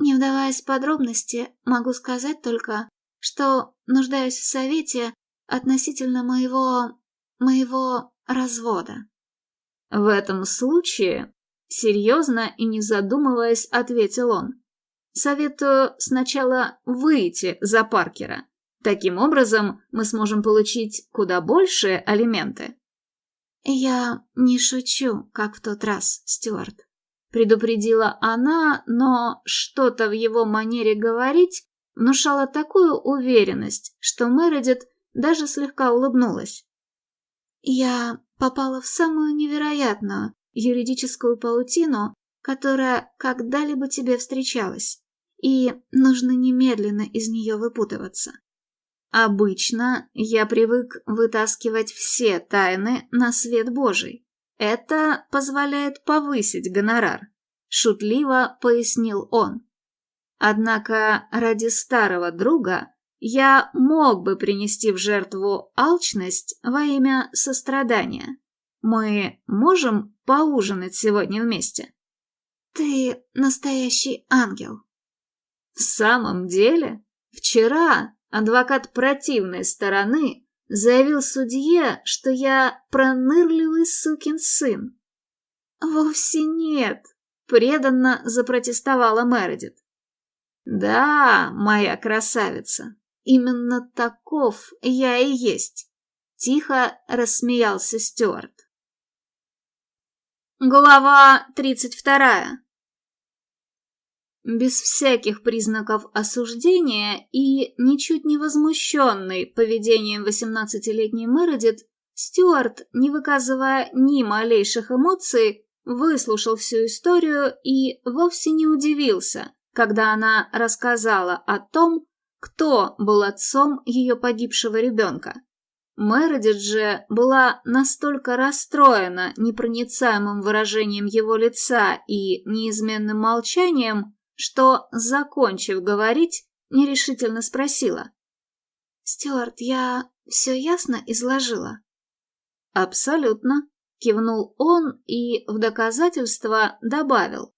Не вдаваясь в подробности, могу сказать только, что нуждаюсь в совете относительно моего... моего развода. В этом случае, серьезно и не задумываясь, ответил он, советую сначала выйти за Паркера. Таким образом, мы сможем получить куда большие алименты. «Я не шучу, как в тот раз, Стюарт», — предупредила она, но что-то в его манере говорить внушало такую уверенность, что Мередит даже слегка улыбнулась. «Я попала в самую невероятную юридическую паутину, которая когда-либо тебе встречалась, и нужно немедленно из нее выпутываться. Обычно я привык вытаскивать все тайны на свет Божий. Это позволяет повысить гонорар, шутливо пояснил он. Однако ради старого друга я мог бы принести в жертву алчность во имя сострадания. Мы можем поужинать сегодня вместе? Ты настоящий ангел. В самом деле, вчера адвокат противной стороны заявил судье, что я пронырливый сукин сын. Вовсе нет, преданно запротестовала Мередит. Да, моя красавица, именно таков я и есть. Тихо рассмеялся Стюарт. Глава тридцать вторая без всяких признаков осуждения и ничуть не возмущенный поведением восемнадцатилетней Мередит, Стюарт, не выказывая ни малейших эмоций, выслушал всю историю и вовсе не удивился, когда она рассказала о том, кто был отцом ее погибшего ребенка. Мередит же была настолько расстроена непроницаемым выражением его лица и неизменным молчанием, что, закончив говорить, нерешительно спросила. «Стюарт, я все ясно изложила?» «Абсолютно», — кивнул он и в доказательство добавил.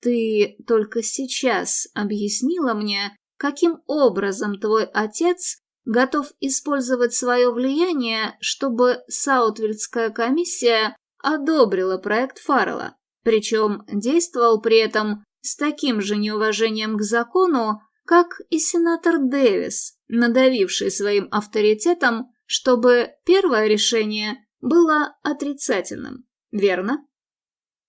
«Ты только сейчас объяснила мне, каким образом твой отец готов использовать свое влияние, чтобы Саутвильдская комиссия одобрила проект Фаррелла, причем действовал при этом с таким же неуважением к закону, как и сенатор Дэвис, надавивший своим авторитетом, чтобы первое решение было отрицательным, верно?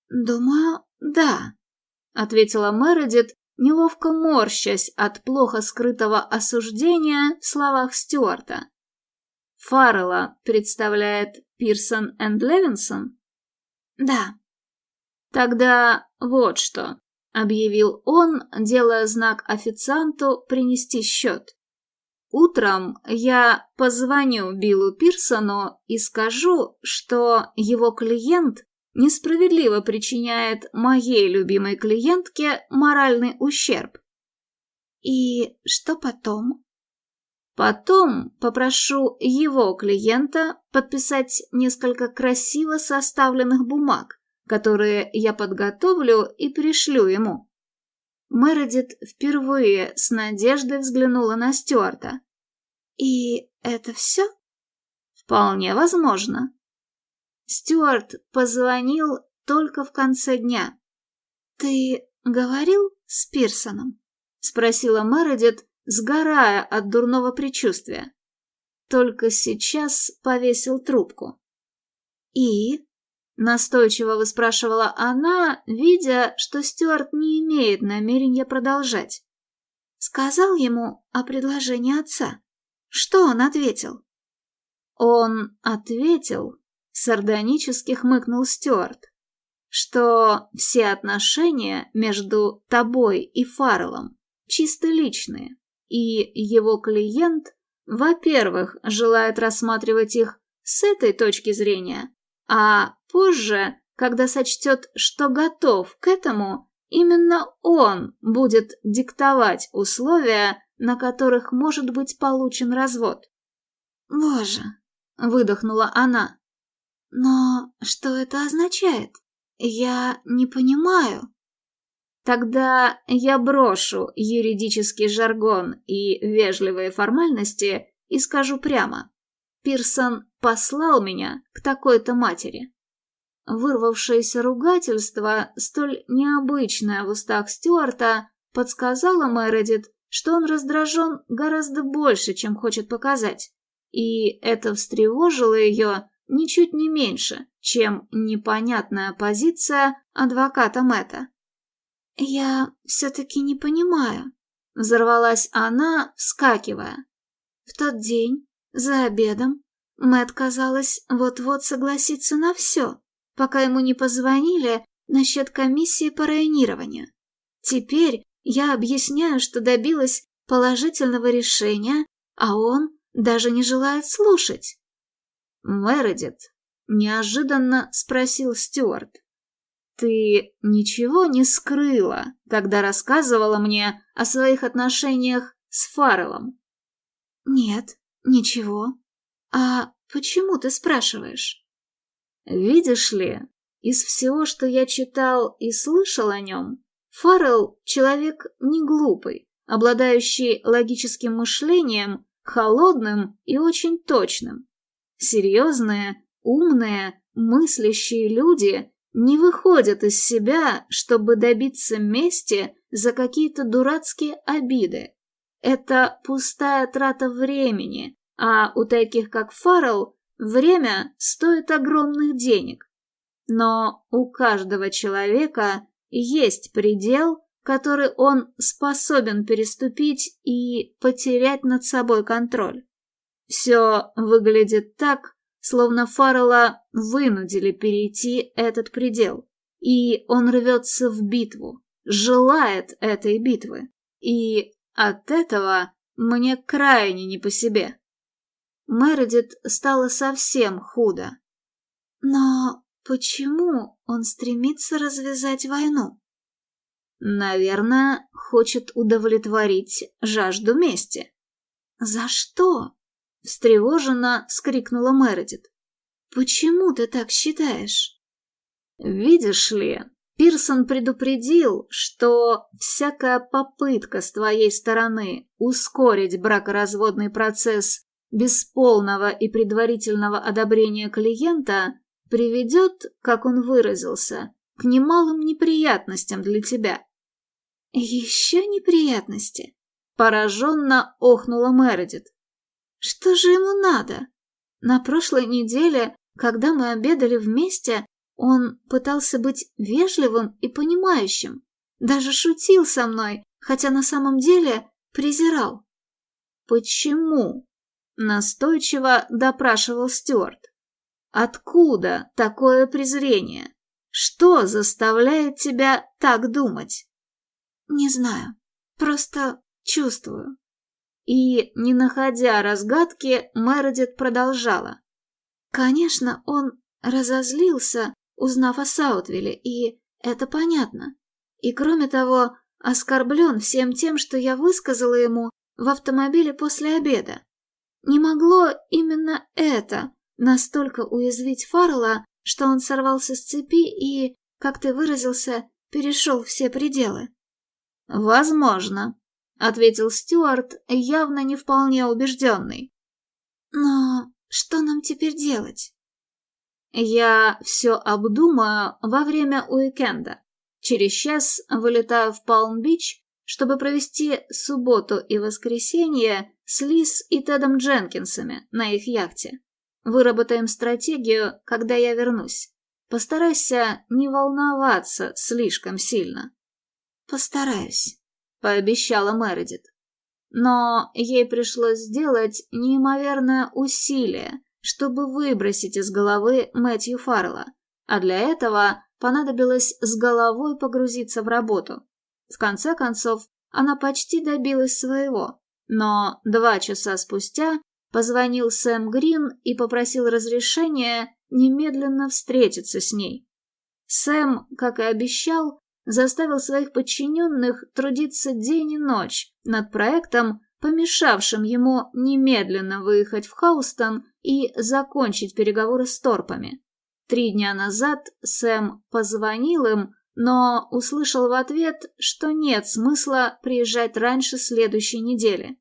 «Думаю, да», — ответила Мередит, неловко морщась от плохо скрытого осуждения в словах Стюарта. Фаррелла представляет Пирсон энд Левинсон? Да. Тогда вот что. — объявил он, делая знак официанту принести счет. «Утром я позвоню Биллу Пирсону и скажу, что его клиент несправедливо причиняет моей любимой клиентке моральный ущерб». «И что потом?» Потом попрошу его клиента подписать несколько красиво составленных бумаг, которые я подготовлю и пришлю ему. Мередит впервые с надеждой взглянула на Стюарта. «И это все?» «Вполне возможно». Стюарт позвонил только в конце дня. «Ты говорил с Пирсоном?» — спросила Мередит, сгорая от дурного предчувствия. Только сейчас повесил трубку. «И?» Настойчиво выспрашивала она, видя, что Стюарт не имеет намерения продолжать. Сказал ему о предложении отца. Что он ответил? Он ответил, сардонически хмыкнул Стюарт, что все отношения между тобой и Фарреллом чисто личные, и его клиент, во-первых, желает рассматривать их с этой точки зрения, а позже, когда сочтет, что готов к этому, именно он будет диктовать условия, на которых может быть получен развод. «Боже!» — выдохнула она. «Но что это означает? Я не понимаю». Тогда я брошу юридический жаргон и вежливые формальности и скажу прямо. Пирсон послал меня к такой-то матери. Вырвавшееся ругательство, столь необычное в устах Стюарта, подсказало Мередит, что он раздражен гораздо больше, чем хочет показать. И это встревожило ее ничуть не меньше, чем непонятная позиция адвоката Мэтта. «Я все-таки не понимаю», — взорвалась она, вскакивая. В тот день, за обедом, Мэтт, казалось, вот-вот согласится на все, пока ему не позвонили насчет комиссии по районированию. Теперь я объясняю, что добилась положительного решения, а он даже не желает слушать. «Мередит», — неожиданно спросил Стюарт, «ты ничего не скрыла, когда рассказывала мне о своих отношениях с Фарреллом?» «Нет, ничего. А почему ты спрашиваешь?» «Видишь ли, из всего, что я читал и слышал о нем, Фаррелл — человек не глупый, обладающий логическим мышлением, холодным и очень точным. Серьезные, умные, мыслящие люди не выходят из себя, чтобы добиться мести за какие-то дурацкие обиды. Это пустая трата времени, а у таких, как Фаррелл, время стоит огромных денег. Но у каждого человека есть предел, который он способен переступить и потерять над собой контроль. Все выглядит так, словно Фаррелла вынудили перейти этот предел, и он рвется в битву, желает этой битвы. И от этого мне крайне не по себе. Мередит стало совсем худо. Но почему он стремится развязать войну? Наверное, хочет удовлетворить жажду мести. «За что?» — встревоженно скрикнула Мередит. «Почему ты так считаешь?» «Видишь ли, Пирсон предупредил, что всякая попытка с твоей стороны ускорить бракоразводный процесс без полного и предварительного одобрения клиента приведет, как он выразился, к немалым неприятностям для тебя. Еще неприятности? Пораженно охнула Мередит. Что же ему надо? На прошлой неделе, когда мы обедали вместе, он пытался быть вежливым и понимающим, даже шутил со мной, хотя на самом деле презирал. «Почему?» — настойчиво допрашивал Стюарт. «Откуда такое презрение? Что заставляет тебя так думать?» «Не знаю, просто чувствую». И, не находя разгадки, Мередит продолжала. «Конечно, он разозлился, узнав о Саутвилле, и это понятно. И кроме того, оскорблен всем тем, что я высказала ему в автомобиле после обеда. Не могло именно это настолько уязвить Фаррелла, что он сорвался с цепи и, как ты выразился, перешел все пределы. «Возможно», — ответил Стюарт, явно не вполне убежденный. «Но что нам теперь делать?» Я все обдумаю во время уикенда. Через час вылетаю в Палм-Бич, чтобы провести субботу и воскресенье с Лиз и Тедом Дженкинсами на их яхте. Выработаем стратегию, когда я вернусь. Постарайся не волноваться слишком сильно. Постараюсь, пообещала Мередит. Но ей пришлось сделать неимоверное усилие, чтобы выбросить из головы Мэтью Фаррелла, а для этого понадобилось с головой погрузиться в работу. В конце концов, она почти добилась своего, но два часа спустя позвонил Сэм Грин и попросил разрешения немедленно встретиться с ней. Сэм, как и обещал, заставил своих подчиненных трудиться день и ночь над проектом, помешавшим ему немедленно выехать в Хаустон и закончить переговоры с торпами. Три дня назад Сэм позвонил им, но услышал в ответ, что нет смысла приезжать раньше следующей недели.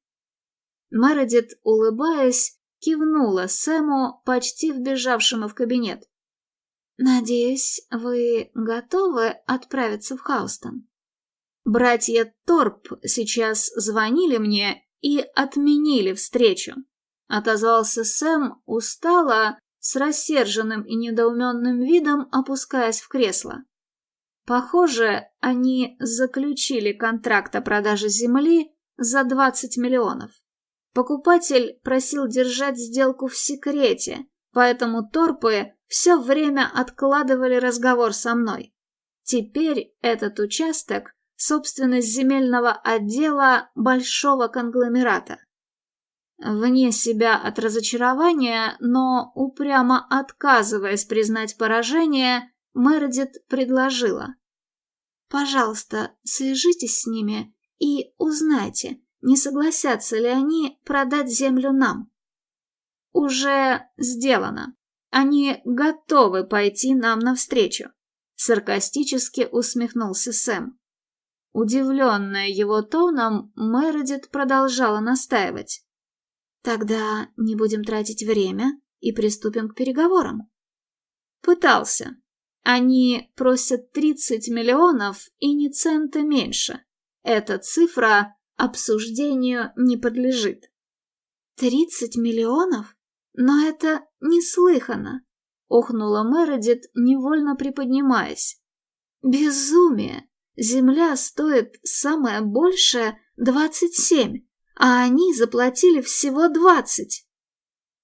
Мередит, улыбаясь, кивнула Сэму, почти вбежавшему в кабинет. «Надеюсь, вы готовы отправиться в Хаустон?» Братья Торп сейчас звонили мне и отменили встречу. Отозвался Сэм устало, с рассерженным и недоуменным видом опускаясь в кресло. Похоже, они заключили контракт о продаже земли за 20 миллионов. Покупатель просил держать сделку в секрете, поэтому торпы все время откладывали разговор со мной. Теперь этот участок – собственность земельного отдела большого конгломерата. Вне себя от разочарования, но упрямо отказываясь признать поражение, Мередит предложила. «Пожалуйста, свяжитесь с ними и узнайте, не согласятся ли они продать землю нам». «Уже сделано. Они готовы пойти нам навстречу», — саркастически усмехнулся Сэм. Удивленная его тоном, Мередит продолжала настаивать. Тогда не будем тратить время и приступим к переговорам. Пытался. Они просят 30 миллионов и ни цента меньше. Эта цифра обсуждению не подлежит. 30 миллионов? Но это неслыханно, охнула Мередит, невольно приподнимаясь. Безумие! Земля стоит самое большее 27 а они заплатили всего двадцать.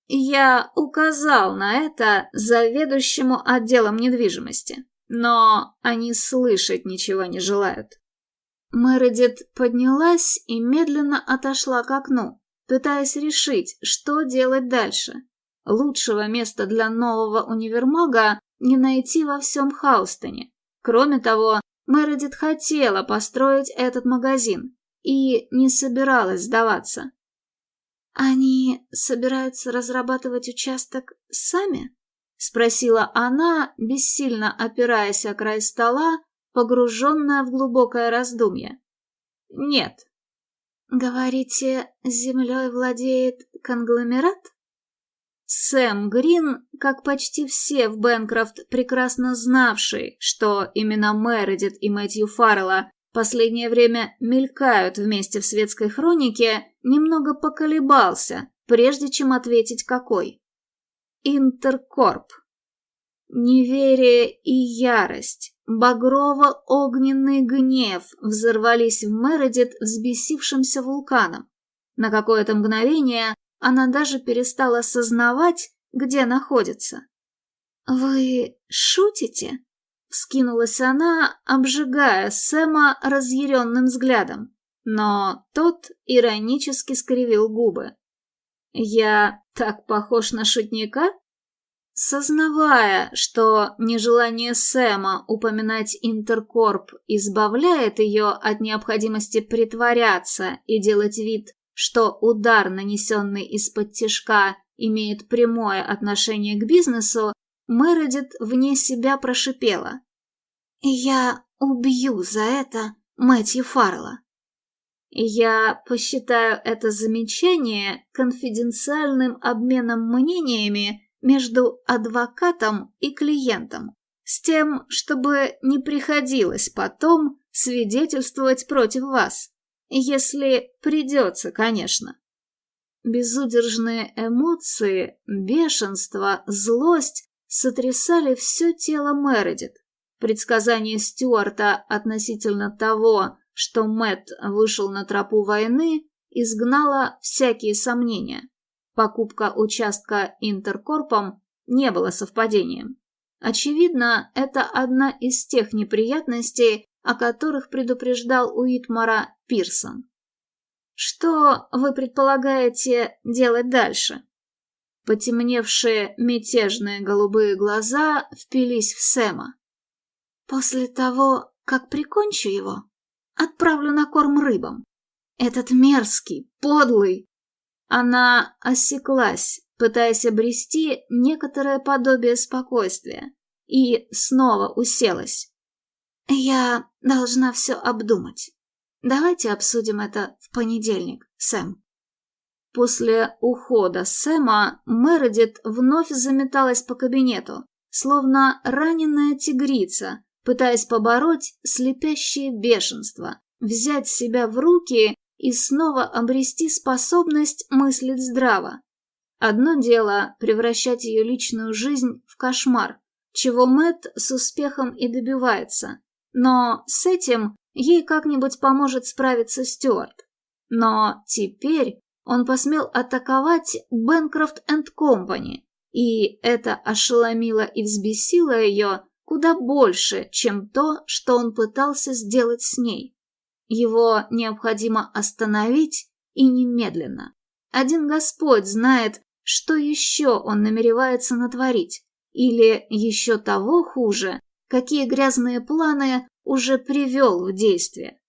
Я указал на это заведующему отделом недвижимости, но они слышать ничего не желают. Мередит поднялась и медленно отошла к окну, пытаясь решить, что делать дальше. Лучшего места для нового универмага не найти во всем Хаустоне. Кроме того, Мередит хотела построить этот магазин, и не собиралась сдаваться. «Они собираются разрабатывать участок сами?» — спросила она, бессильно опираясь о край стола, погруженная в глубокое раздумье. «Нет». «Говорите, землей владеет конгломерат?» Сэм Грин, как почти все в Бэнкрофт, прекрасно знавший, что именно Мередит и Мэтью Фаррелла последнее время мелькают вместе в светской хронике, немного поколебался, прежде чем ответить какой. Интеркорп. Неверие и ярость, багрово-огненный гнев взорвались в Мередит взбесившимся вулканом. На какое-то мгновение она даже перестала сознавать, где находится. «Вы шутите?» Вскинулась она, обжигая Сэма разъяренным взглядом, но тот иронически скривил губы. «Я так похож на шутника?» Сознавая, что нежелание Сэма упоминать Интеркорп избавляет ее от необходимости притворяться и делать вид, что удар, нанесенный из-под тишка, имеет прямое отношение к бизнесу, Мередит вне себя прошипела. «Я убью за это Мэтью Фаррелла». Я посчитаю это замечание конфиденциальным обменом мнениями между адвокатом и клиентом, с тем, чтобы не приходилось потом свидетельствовать против вас, если придется, конечно. Безудержные эмоции, бешенство, злость сотрясали все тело Мередит. Предсказание Стюарта относительно того, что Мэт вышел на тропу войны, изгнало всякие сомнения. Покупка участка Интеркорпом не было совпадением. Очевидно, это одна из тех неприятностей, о которых предупреждал Уитмара Пирсон. Что вы предполагаете делать дальше? Потемневшие мятежные голубые глаза впились в Сэма. После того, как прикончу его, отправлю на корм рыбам. Этот мерзкий, подлый. Она осеклась, пытаясь обрести некоторое подобие спокойствия, и снова уселась. Я должна все обдумать. Давайте обсудим это в понедельник, Сэм. После ухода Сэма Мередит вновь заметалась по кабинету, словно раненая тигрица, пытаясь побороть слепящее бешенство, взять себя в руки и снова обрести способность мыслить здраво. Одно дело превращать ее личную жизнь в кошмар, чего Мэт с успехом и добивается, но с этим ей как-нибудь поможет справиться Стюарт. Но теперь он посмел атаковать Бэнкрофт энд Компани, и это ошеломило и взбесило ее куда больше, чем то, что он пытался сделать с ней. Его необходимо остановить и немедленно. Один Господь знает, что еще он намеревается натворить, или еще того хуже, какие грязные планы уже привел в действие.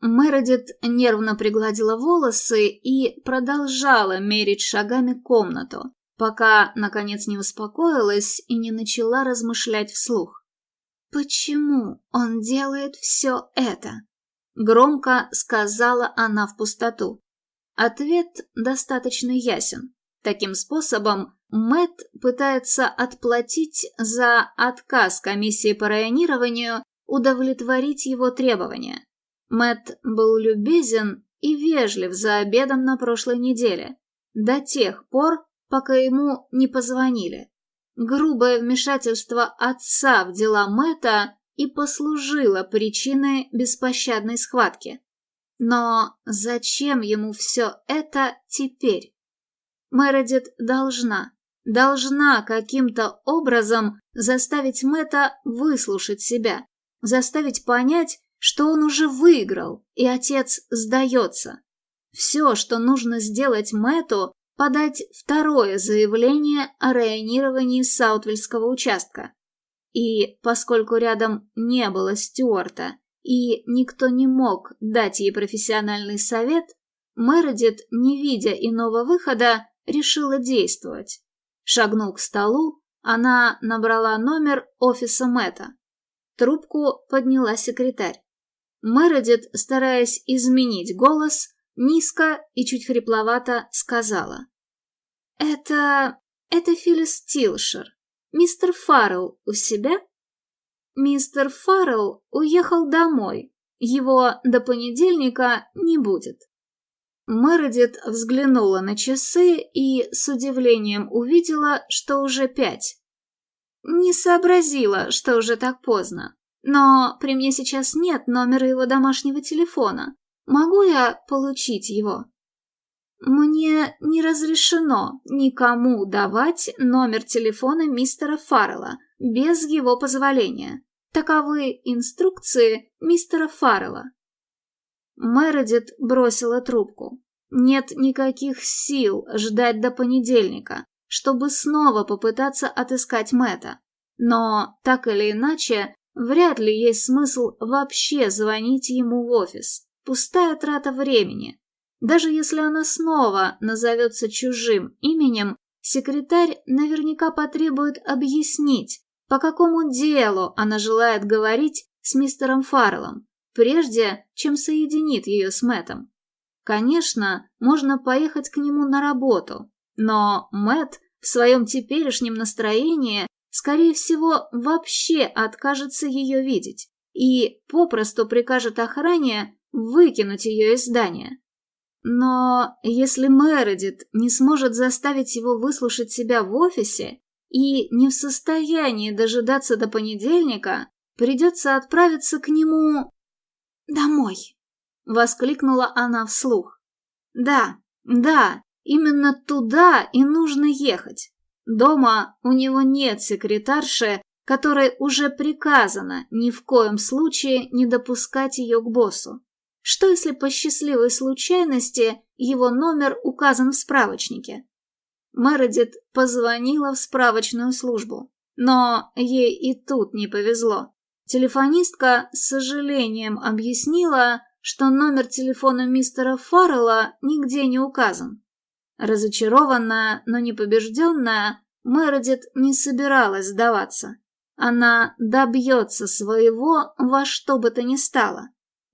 Мередит нервно пригладила волосы и продолжала мерить шагами комнату, пока, наконец, не успокоилась и не начала размышлять вслух. «Почему он делает все это?» Громко сказала она в пустоту. Ответ достаточно ясен. Таким способом Мэт пытается отплатить за отказ комиссии по районированию удовлетворить его требования. Мэт был любезен и вежлив за обедом на прошлой неделе, до тех пор, пока ему не позвонили. Грубое вмешательство отца в дела Мэта и послужила причиной беспощадной схватки. Но зачем ему все это теперь? Мередит должна, должна каким-то образом заставить Мэта выслушать себя, заставить понять, что он уже выиграл, и отец сдается. Все, что нужно сделать Мэту, подать второе заявление о районировании Саутвельского участка. И поскольку рядом не было Стюарта, и никто не мог дать ей профессиональный совет, Мередит, не видя иного выхода, решила действовать. Шагнув к столу, она набрала номер офиса Мэтта. Трубку подняла секретарь. Мередит, стараясь изменить голос, низко и чуть хрипловато сказала. «Это... это Филлис Тилшер. «Мистер Фаррелл у себя?» «Мистер Фаррелл уехал домой. Его до понедельника не будет». Мередит взглянула на часы и с удивлением увидела, что уже пять. Не сообразила, что уже так поздно. Но при мне сейчас нет номера его домашнего телефона. Могу я получить его? Мне не разрешено никому давать номер телефона мистера Фаррелла без его позволения. Таковы инструкции мистера Фаррелла. Мередит бросила трубку. Нет никаких сил ждать до понедельника, чтобы снова попытаться отыскать Мэтта. Но, так или иначе, вряд ли есть смысл вообще звонить ему в офис. Пустая трата времени. Даже если она снова назовется чужим именем, секретарь наверняка потребует объяснить, по какому делу она желает говорить с мистером Фарреллом, прежде чем соединит ее с Мэттом. Конечно, можно поехать к нему на работу, но Мэтт в своем теперешнем настроении, скорее всего, вообще откажется ее видеть и попросту прикажет охране выкинуть ее из здания. Но если Мередит не сможет заставить его выслушать себя в офисе и не в состоянии дожидаться до понедельника, придется отправиться к нему домой, воскликнула она вслух. Да, да, именно туда и нужно ехать. Дома у него нет секретарши, которой уже приказано ни в коем случае не допускать ее к боссу. Что если по счастливой случайности его номер указан в справочнике? Мередит позвонила в справочную службу, но ей и тут не повезло. Телефонистка с сожалением объяснила, что номер телефона мистера Фаррелла нигде не указан. Разочарованная, но не побежденная, Мередит не собиралась сдаваться. Она добьется своего во что бы то ни стало.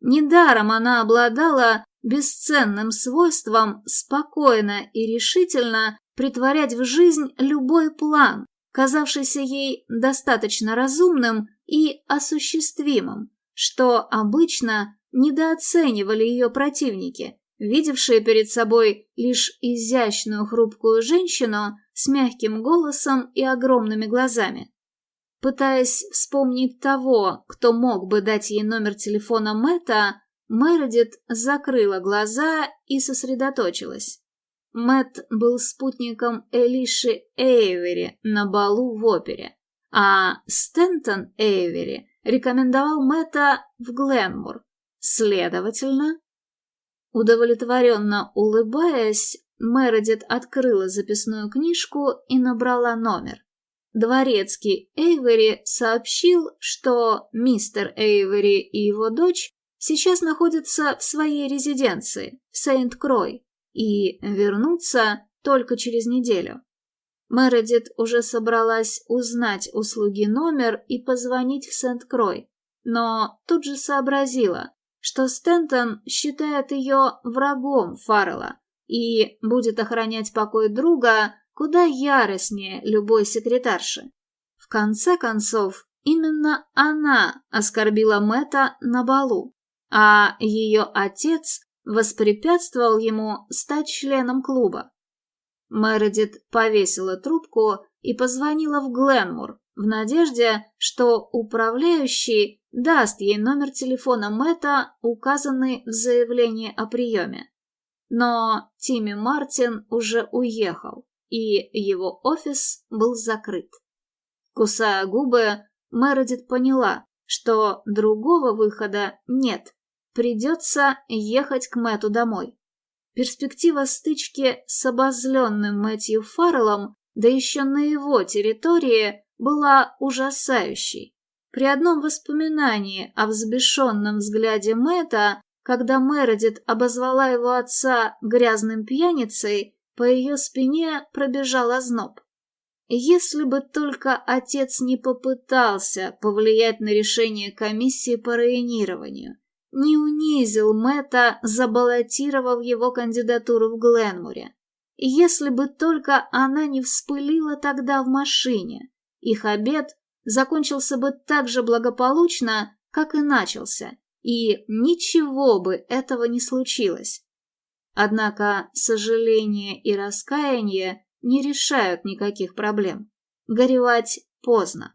Недаром она обладала бесценным свойством спокойно и решительно притворять в жизнь любой план, казавшийся ей достаточно разумным и осуществимым, что обычно недооценивали ее противники, видевшие перед собой лишь изящную хрупкую женщину с мягким голосом и огромными глазами. Пытаясь вспомнить того, кто мог бы дать ей номер телефона Мэтта, Мередит закрыла глаза и сосредоточилась. Мэт был спутником Элиши Эйвери на балу в опере, а Стентон Эйвери рекомендовал Мэтта в Гленмур. Следовательно, удовлетворенно улыбаясь, Мередит открыла записную книжку и набрала номер. Дворецкий Эйвери сообщил, что мистер Эйвери и его дочь сейчас находятся в своей резиденции в Сейнт-Крой и вернутся только через неделю. Мередит уже собралась узнать услуги номер и позвонить в Сент-Крой, но тут же сообразила, что Стентон считает ее врагом Фаррелла и будет охранять покой друга куда яростнее любой секретарши. В конце концов, именно она оскорбила Мэтта на балу, а ее отец воспрепятствовал ему стать членом клуба. Мередит повесила трубку и позвонила в Гленмур в надежде, что управляющий даст ей номер телефона Мэтта, указанный в заявлении о приеме. Но Тимми Мартин уже уехал, и его офис был закрыт. Кусая губы, Мередит поняла, что другого выхода нет, придется ехать к Мэтту домой. Перспектива стычки с обозленным Мэтью Фарреллом, да еще на его территории, была ужасающей. При одном воспоминании о взбешенном взгляде Мэтта, когда Мередит обозвала его отца грязным пьяницей, по ее спине пробежал озноб. Если бы только отец не попытался повлиять на решение комиссии по районированию, не унизил Мэтта, забаллотировав его кандидатуру в Гленмуре. Если бы только она не вспылила тогда в машине, их обед закончился бы так же благополучно, как и начался, и ничего бы этого не случилось. Однако сожаление и раскаяние не решают никаких проблем. Горевать поздно.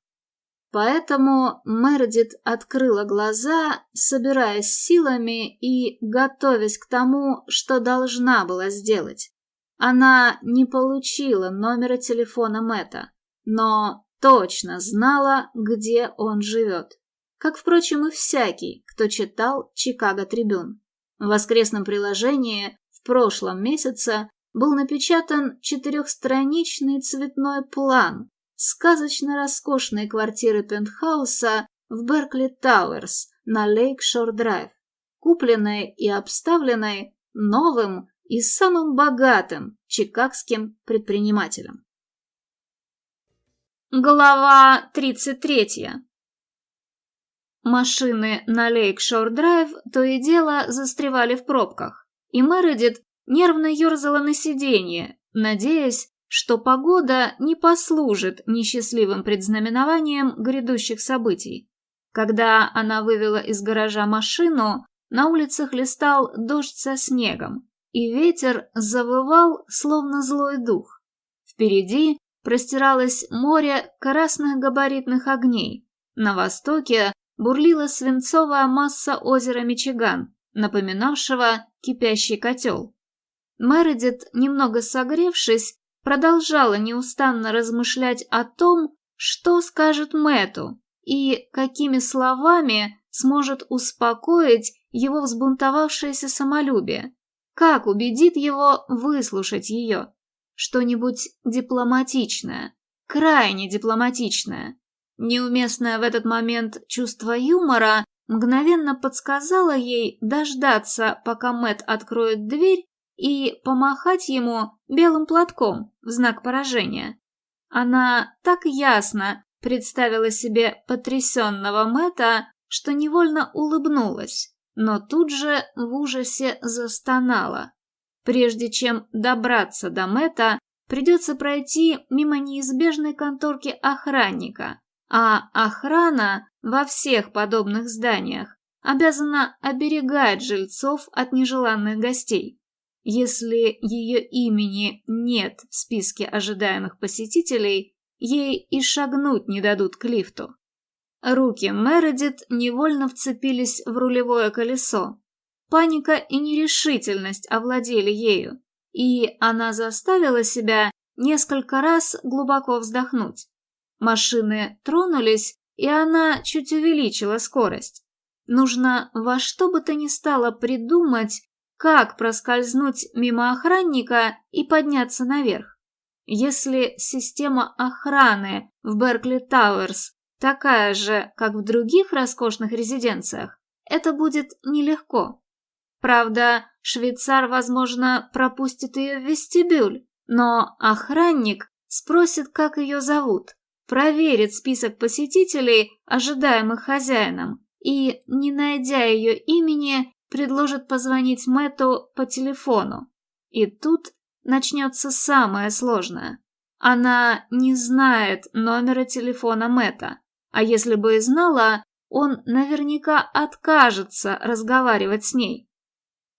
Поэтому Мердит открыла глаза, собираясь силами и готовясь к тому, что должна была сделать. Она не получила номера телефона Мэтта, но точно знала, где он живет. Как, впрочем, и всякий, кто читал «Чикаго Трибюн». В воскресном приложении в прошлом месяце был напечатан четырехстраничный цветной план сказочно роскошной квартиры пентхауса в Беркли Тауэрс на Лейк-Шор-Драйв, купленной и обставленной новым и самым богатым чикагским предпринимателем. Глава 33 Машины на Лейк-Шор-Драйв то и дело застревали в пробках, и Мередит нервно ерзала на сиденье, надеясь, что погода не послужит несчастливым предзнаменованием грядущих событий. Когда она вывела из гаража машину, на улицах хлестал дождь со снегом, и ветер завывал, словно злой дух. Впереди простиралось море красных габаритных огней. На востоке бурлила свинцовая масса озера Мичиган, напоминавшего кипящий котел. Мередит, немного согревшись, продолжала неустанно размышлять о том, что скажет Мэту и какими словами сможет успокоить его взбунтовавшееся самолюбие, как убедит его выслушать ее. Что-нибудь дипломатичное, крайне дипломатичное. Неуместное в этот момент чувство юмора мгновенно подсказало ей дождаться, пока Мэт откроет дверь и помахать ему белым платком в знак поражения. Она так ясно представила себе потрясенного Мэта, что невольно улыбнулась, но тут же в ужасе застонала. Прежде чем добраться до Мэта, придется пройти мимо неизбежной конторки охранника, а охрана во всех подобных зданиях обязана оберегать жильцов от нежеланных гостей. Если ее имени нет в списке ожидаемых посетителей, ей и шагнуть не дадут к лифту. Руки Мередит невольно вцепились в рулевое колесо. Паника и нерешительность овладели ею, и она заставила себя несколько раз глубоко вздохнуть. Машины тронулись, и она чуть увеличила скорость. Нужно во что бы то ни стало придумать, как проскользнуть мимо охранника и подняться наверх. Если система охраны в Беркли Тауэрс такая же, как в других роскошных резиденциях, это будет нелегко. Правда, швейцар, возможно, пропустит ее в вестибюль, но охранник спросит, как ее зовут, проверит список посетителей, ожидаемых хозяином, и, не найдя ее имени, предложит позвонить Мэту по телефону. И тут начнется самое сложное. Она не знает номера телефона Мэта, а если бы и знала, он наверняка откажется разговаривать с ней.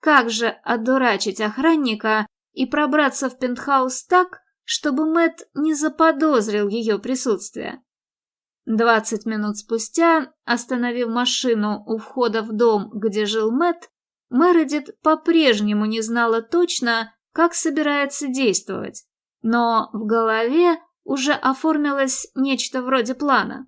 Как же одурачить охранника и пробраться в пентхаус так, чтобы Мэт не заподозрил ее присутствие? Двадцать минут спустя, остановив машину у входа в дом, где жил Мэт, Мередит по-прежнему не знала точно, как собирается действовать, но в голове уже оформилось нечто вроде плана.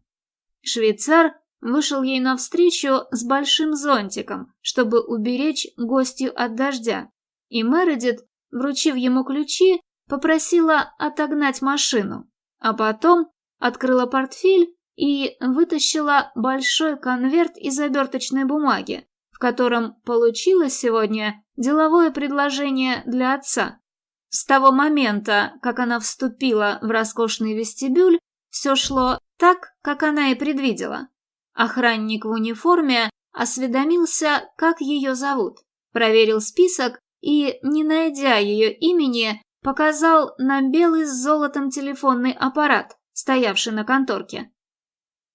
Швейцар вышел ей навстречу с большим зонтиком, чтобы уберечь гостью от дождя, и Мередит, вручив ему ключи, попросила отогнать машину, а потом открыла портфель и вытащила большой конверт из оберточной бумаги, в котором получилось сегодня деловое предложение для отца. С того момента, как она вступила в роскошный вестибюль, все шло так, как она и предвидела. Охранник в униформе осведомился, как ее зовут, проверил список и, не найдя ее имени, показал на белый с золотом телефонный аппарат, стоявший на конторке.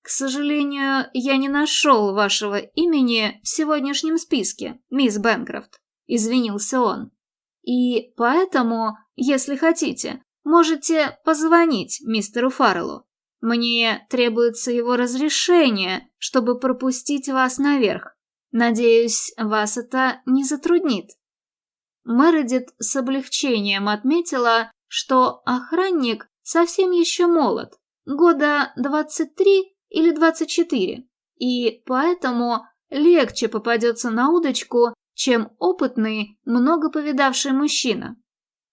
«К сожалению, я не нашел вашего имени в сегодняшнем списке, мисс Бэнкрофт», — извинился он. «И поэтому, если хотите, можете позвонить мистеру Фарреллу. Мне требуется его разрешение, чтобы пропустить вас наверх. Надеюсь, вас это не затруднит. Мередит с облегчением отметила, что охранник совсем еще молод, года 23 или 24, и поэтому легче попадется на удочку, чем опытный, много повидавший мужчина.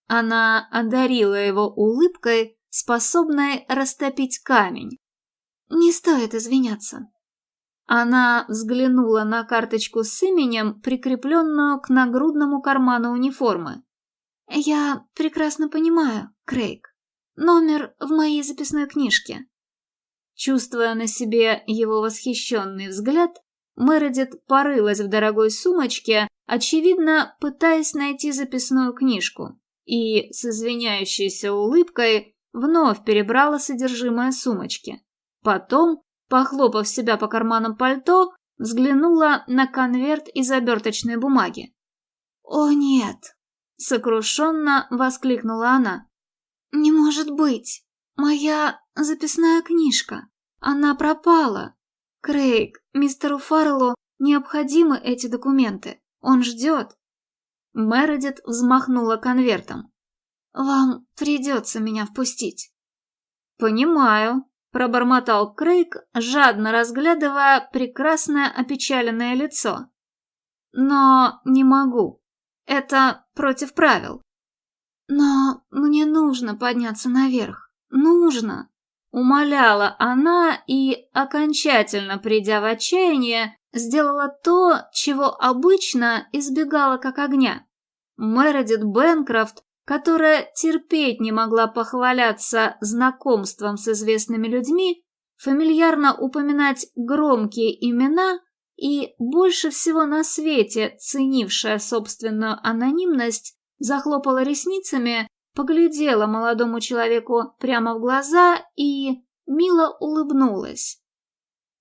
Она одарила его улыбкой, способной растопить камень. Не стоит извиняться. Она взглянула на карточку с именем, прикрепленную к нагрудному карману униформы. «Я прекрасно понимаю, Крейг. Номер в моей записной книжке». Чувствуя на себе его восхищенный взгляд, Мередит порылась в дорогой сумочке, очевидно, пытаясь найти записную книжку, и с извиняющейся улыбкой вновь перебрала содержимое сумочки. Потом, похлопав себя по карманам пальто, взглянула на конверт из оберточной бумаги. «О, нет!» — сокрушенно воскликнула она. «Не может быть! Моя записная книжка! Она пропала! Крейг, мистеру Фарреллу необходимы эти документы. Он ждет!» Мередит взмахнула конвертом. «Вам придется меня впустить». «Понимаю», — пробормотал Крейг, жадно разглядывая прекрасное опечаленное лицо. «Но не могу. Это против правил». «Но мне нужно подняться наверх. Нужно!» Умоляла она и, окончательно придя в отчаяние, сделала то, чего обычно избегала как огня. Мередит Бенкрофт которая терпеть не могла похваляться знакомством с известными людьми, фамильярно упоминать громкие имена, и больше всего на свете ценившая собственную анонимность, захлопала ресницами, поглядела молодому человеку прямо в глаза и мило улыбнулась.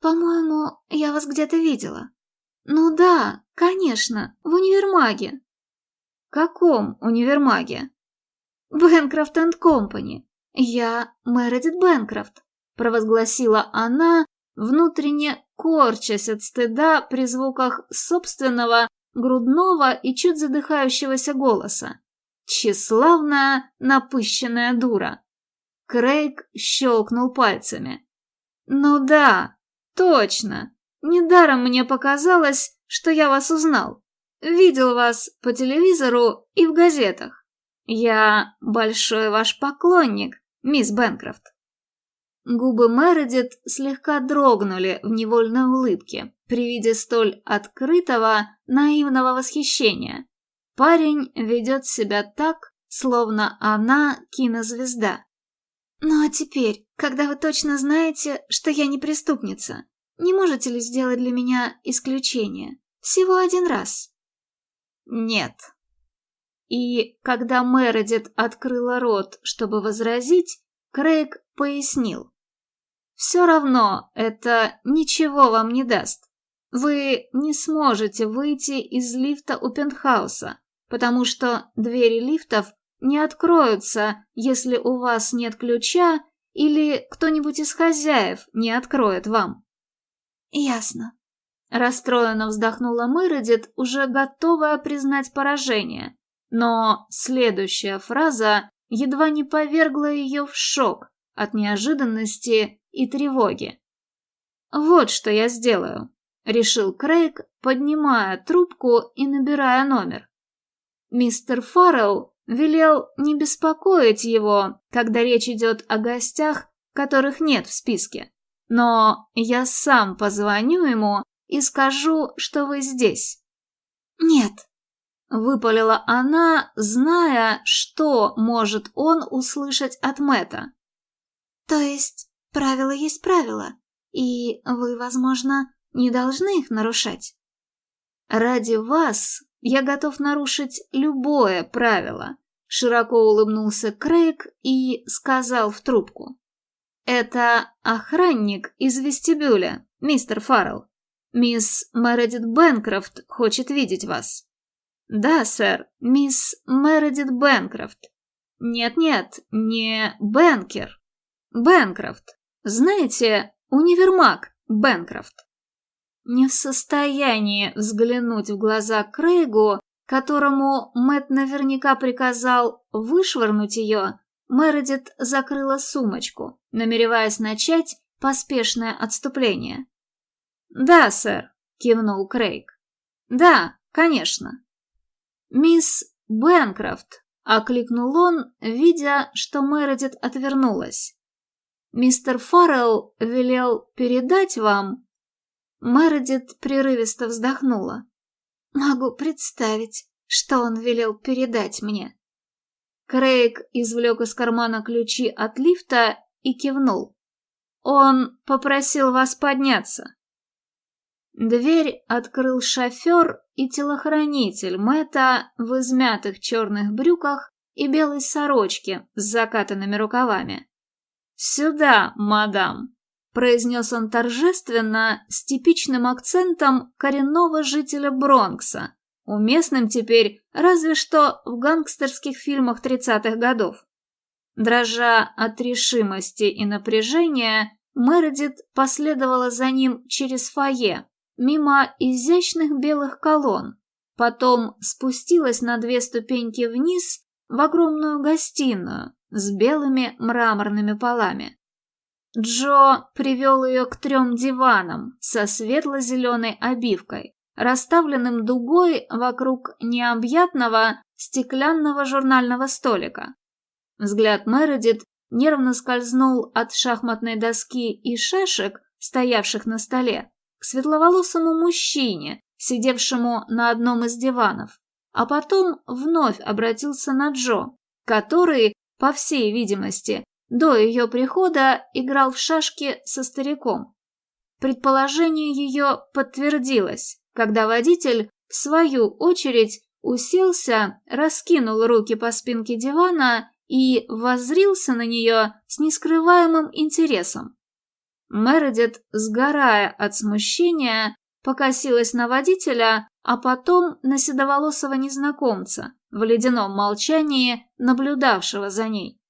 «По-моему, я вас где-то видела». «Ну да, конечно, в универмаге». «Каком универмаге?» «Бэнкрофт энд Компани. Я Мередит Бэнкрофт», — провозгласила она, внутренне корчась от стыда при звуках собственного, грудного и чуть задыхающегося голоса. Тщеславная, напыщенная дура. Крейг щелкнул пальцами. «Ну да, точно. Недаром мне показалось, что я вас узнал. Видел вас по телевизору и в газетах. Я большой ваш поклонник, мисс Бэнкрофт». Губы Мередит слегка дрогнули в невольной улыбке при виде столь открытого, наивного восхищения. Парень ведет себя так, словно она кинозвезда. «Ну а теперь, когда вы точно знаете, что я не преступница, не можете ли сделать для меня исключение? Всего один раз?» «Нет». И когда Мередит открыла рот, чтобы возразить, Крейг пояснил. Все равно это ничего вам не даст. Вы не сможете выйти из лифта у пентхауса, потому что двери лифтов не откроются, если у вас нет ключа или кто-нибудь из хозяев не откроет вам. Ясно. Расстроенно вздохнула Мэридит, уже готовая признать поражение. Но следующая фраза едва не повергла ее в шок от неожиданности и тревоги. «Вот что я сделаю», — решил Крейг, поднимая трубку и набирая номер. Мистер Фаррелл велел не беспокоить его, когда речь идет о гостях, которых нет в списке. Но я сам позвоню ему и скажу, что вы здесь. Нет, выпалила она, зная, что может он услышать от Мэта. То есть Правила есть правила, и вы, возможно, не должны их нарушать. Ради вас я готов нарушить любое правило, широко улыбнулся Крейг и сказал в трубку. Это охранник из вестибюля, мистер Фаррелл. Мисс Мередит Бэнкрофт хочет видеть вас. Да, сэр, мисс Мередит Бэнкрофт. Нет-нет, не Бенкер. Бэнкрофт. Знаете, универмаг Бэнкрофт. Не в состоянии взглянуть в глаза Крейгу, которому Мэт наверняка приказал вышвырнуть ее, Мередит закрыла сумочку, намереваясь начать поспешное отступление. «Да, сэр», — кивнул Крейг. «Да, конечно». «Мисс Бэнкрофт», — окликнул он, видя, что Мередит отвернулась. Мистер Фаррелл велел передать вам...» Мередит прерывисто вздохнула. «Могу представить, что он велел передать мне». Крейг извлек из кармана ключи от лифта и кивнул. «Он попросил вас подняться». Дверь открыл шофер и телохранитель Мэтта в измятых черных брюках и белой сорочке с закатанными рукавами. «Сюда, мадам!» — произнес он торжественно, с типичным акцентом коренного жителя Бронкса, уместным теперь разве что в гангстерских фильмах тридцатых годов. Дрожа от решимости и напряжения, Мередит последовала за ним через фойе, мимо изящных белых колонн, потом спустилась на две ступеньки вниз в огромную гостиную, с белыми мраморными полами. Джо привел ее к трем диванам со светло-зеленой обивкой, расставленным дугой вокруг необъятного стеклянного журнального столика. Взгляд Мередит нервно скользнул от шахматной доски и шашек, стоявших на столе, к светловолосому мужчине, сидевшему на одном из диванов, а потом вновь обратился на Джо, который по всей видимости, до ее прихода играл в шашки со стариком. предположение ее подтвердилось, когда водитель, в свою очередь, уселся, раскинул руки по спинке дивана и воззрился на нее с нескрываемым интересом. Мередит, сгорая от смущения, покосилась на водителя, а потом на седоволосого незнакомца, в ледяном молчании наблюдавшего за ней.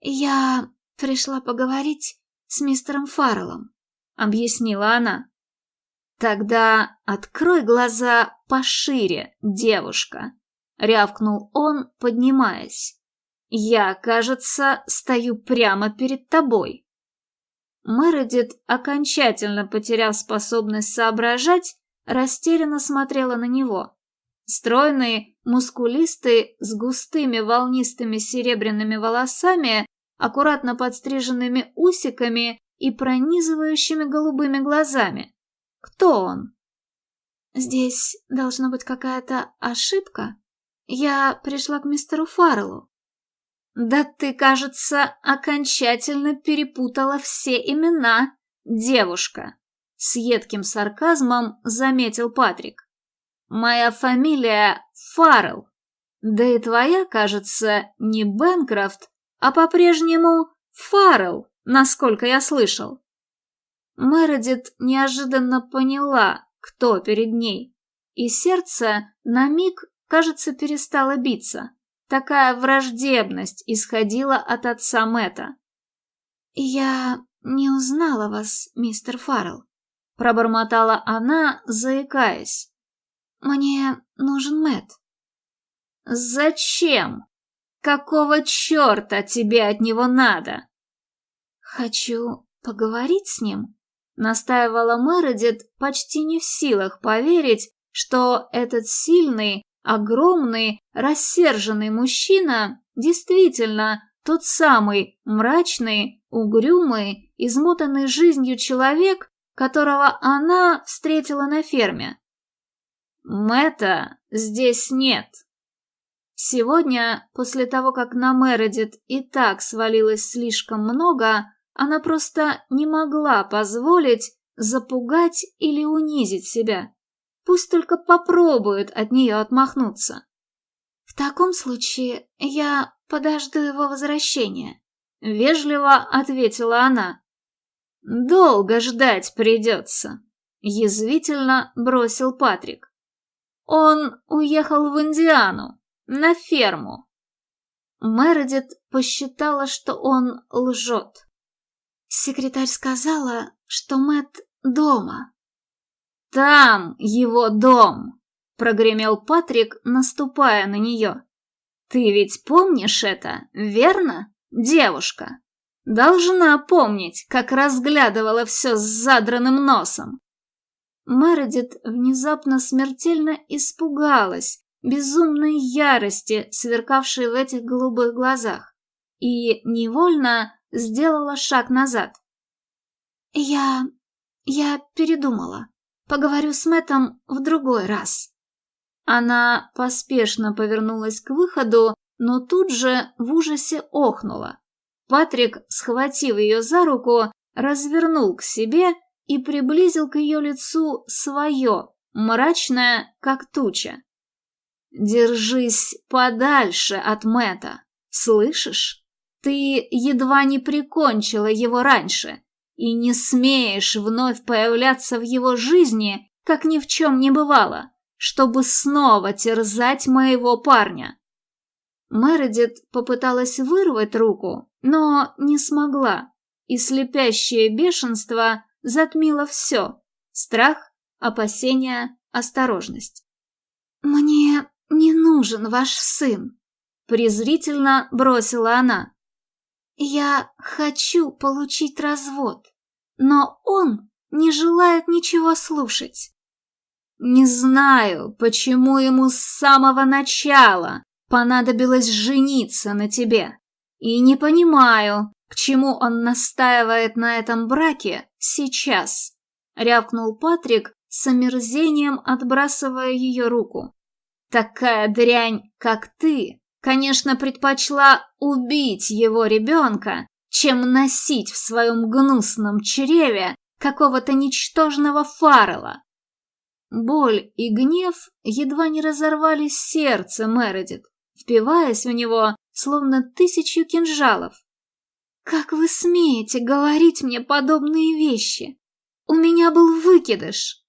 «Я пришла поговорить с мистером Фарреллом», — объяснила она. «Тогда открой глаза пошире, девушка», — рявкнул он, поднимаясь. «Я, кажется, стою прямо перед тобой». Мередит, окончательно потеряв способность соображать, растерянно смотрела на него. Стройный, мускулистый, с густыми волнистыми серебряными волосами, аккуратно подстриженными усиками и пронизывающими голубыми глазами. Кто он? Здесь должна быть какая-то ошибка. Я пришла к мистеру Фарреллу. «Да ты, кажется, окончательно перепутала все имена, девушка!» С едким сарказмом заметил Патрик. «Моя фамилия Фаррелл. Да и твоя, кажется, не Бенкрофт, а по-прежнему Фаррелл, насколько я слышал». Мередит неожиданно поняла, кто перед ней, и сердце на миг, кажется, перестало биться. Такая враждебность исходила от отца Мэтта. «Я не узнала вас, мистер Фаррелл», — пробормотала она, заикаясь. «Мне нужен Мэтт». «Зачем? Какого черта тебе от него надо?» «Хочу поговорить с ним», — настаивала Мередит, почти не в силах поверить, что этот сильный, Огромный, рассерженный мужчина действительно тот самый мрачный, угрюмый, измотанный жизнью человек, которого она встретила на ферме. Мэта здесь нет. Сегодня, после того, как на Мередит и так свалилось слишком много, она просто не могла позволить запугать или унизить себя. Пусть только попробует от нее отмахнуться. В таком случае я подожду его возвращения, вежливо ответила она. Долго ждать придется, язвительно бросил Патрик. Он уехал в Индиану, на ферму. Мередит посчитала, что он лжет. Секретарь сказала, что Мэт дома. «Там его дом!» — прогремел Патрик, наступая на нее. «Ты ведь помнишь это, верно, девушка? Должна помнить, как разглядывала все с задранным носом». Мередит внезапно смертельно испугалась безумной ярости, сверкавшей в этих голубых глазах, и невольно сделала шаг назад. «Я... я передумала», Поговорю с Мэттом в другой раз». Она поспешно повернулась к выходу, но тут же в ужасе охнула. Патрик, схватив ее за руку, развернул к себе и приблизил к ее лицу свое, мрачное, как туча. «Держись подальше от Мэтта, слышишь? Ты едва не прикончила его раньше, и не смеешь вновь появляться в его жизни, как ни в чем не бывало, чтобы снова терзать моего парня. Мередит попыталась вырвать руку, но не смогла, и слепящее бешенство затмило все – страх, опасения, осторожность. «Мне не нужен ваш сын», – презрительно бросила она. Я хочу получить развод, но он не желает ничего слушать. Не знаю, почему ему с самого начала понадобилось жениться на тебе. И не понимаю, к чему он настаивает на этом браке сейчас, рявкнул Патрик с омерзением, отбрасывая ее руку. Такая дрянь, как ты, конечно, предпочла убить его ребенка, чем носить в своем гнусном чреве какого-то ничтожного Фаррелла. Боль и гнев едва не разорвали сердце Мередит, впиваясь в него, словно тысячу кинжалов. «Как вы смеете говорить мне подобные вещи? У меня был выкидыш!»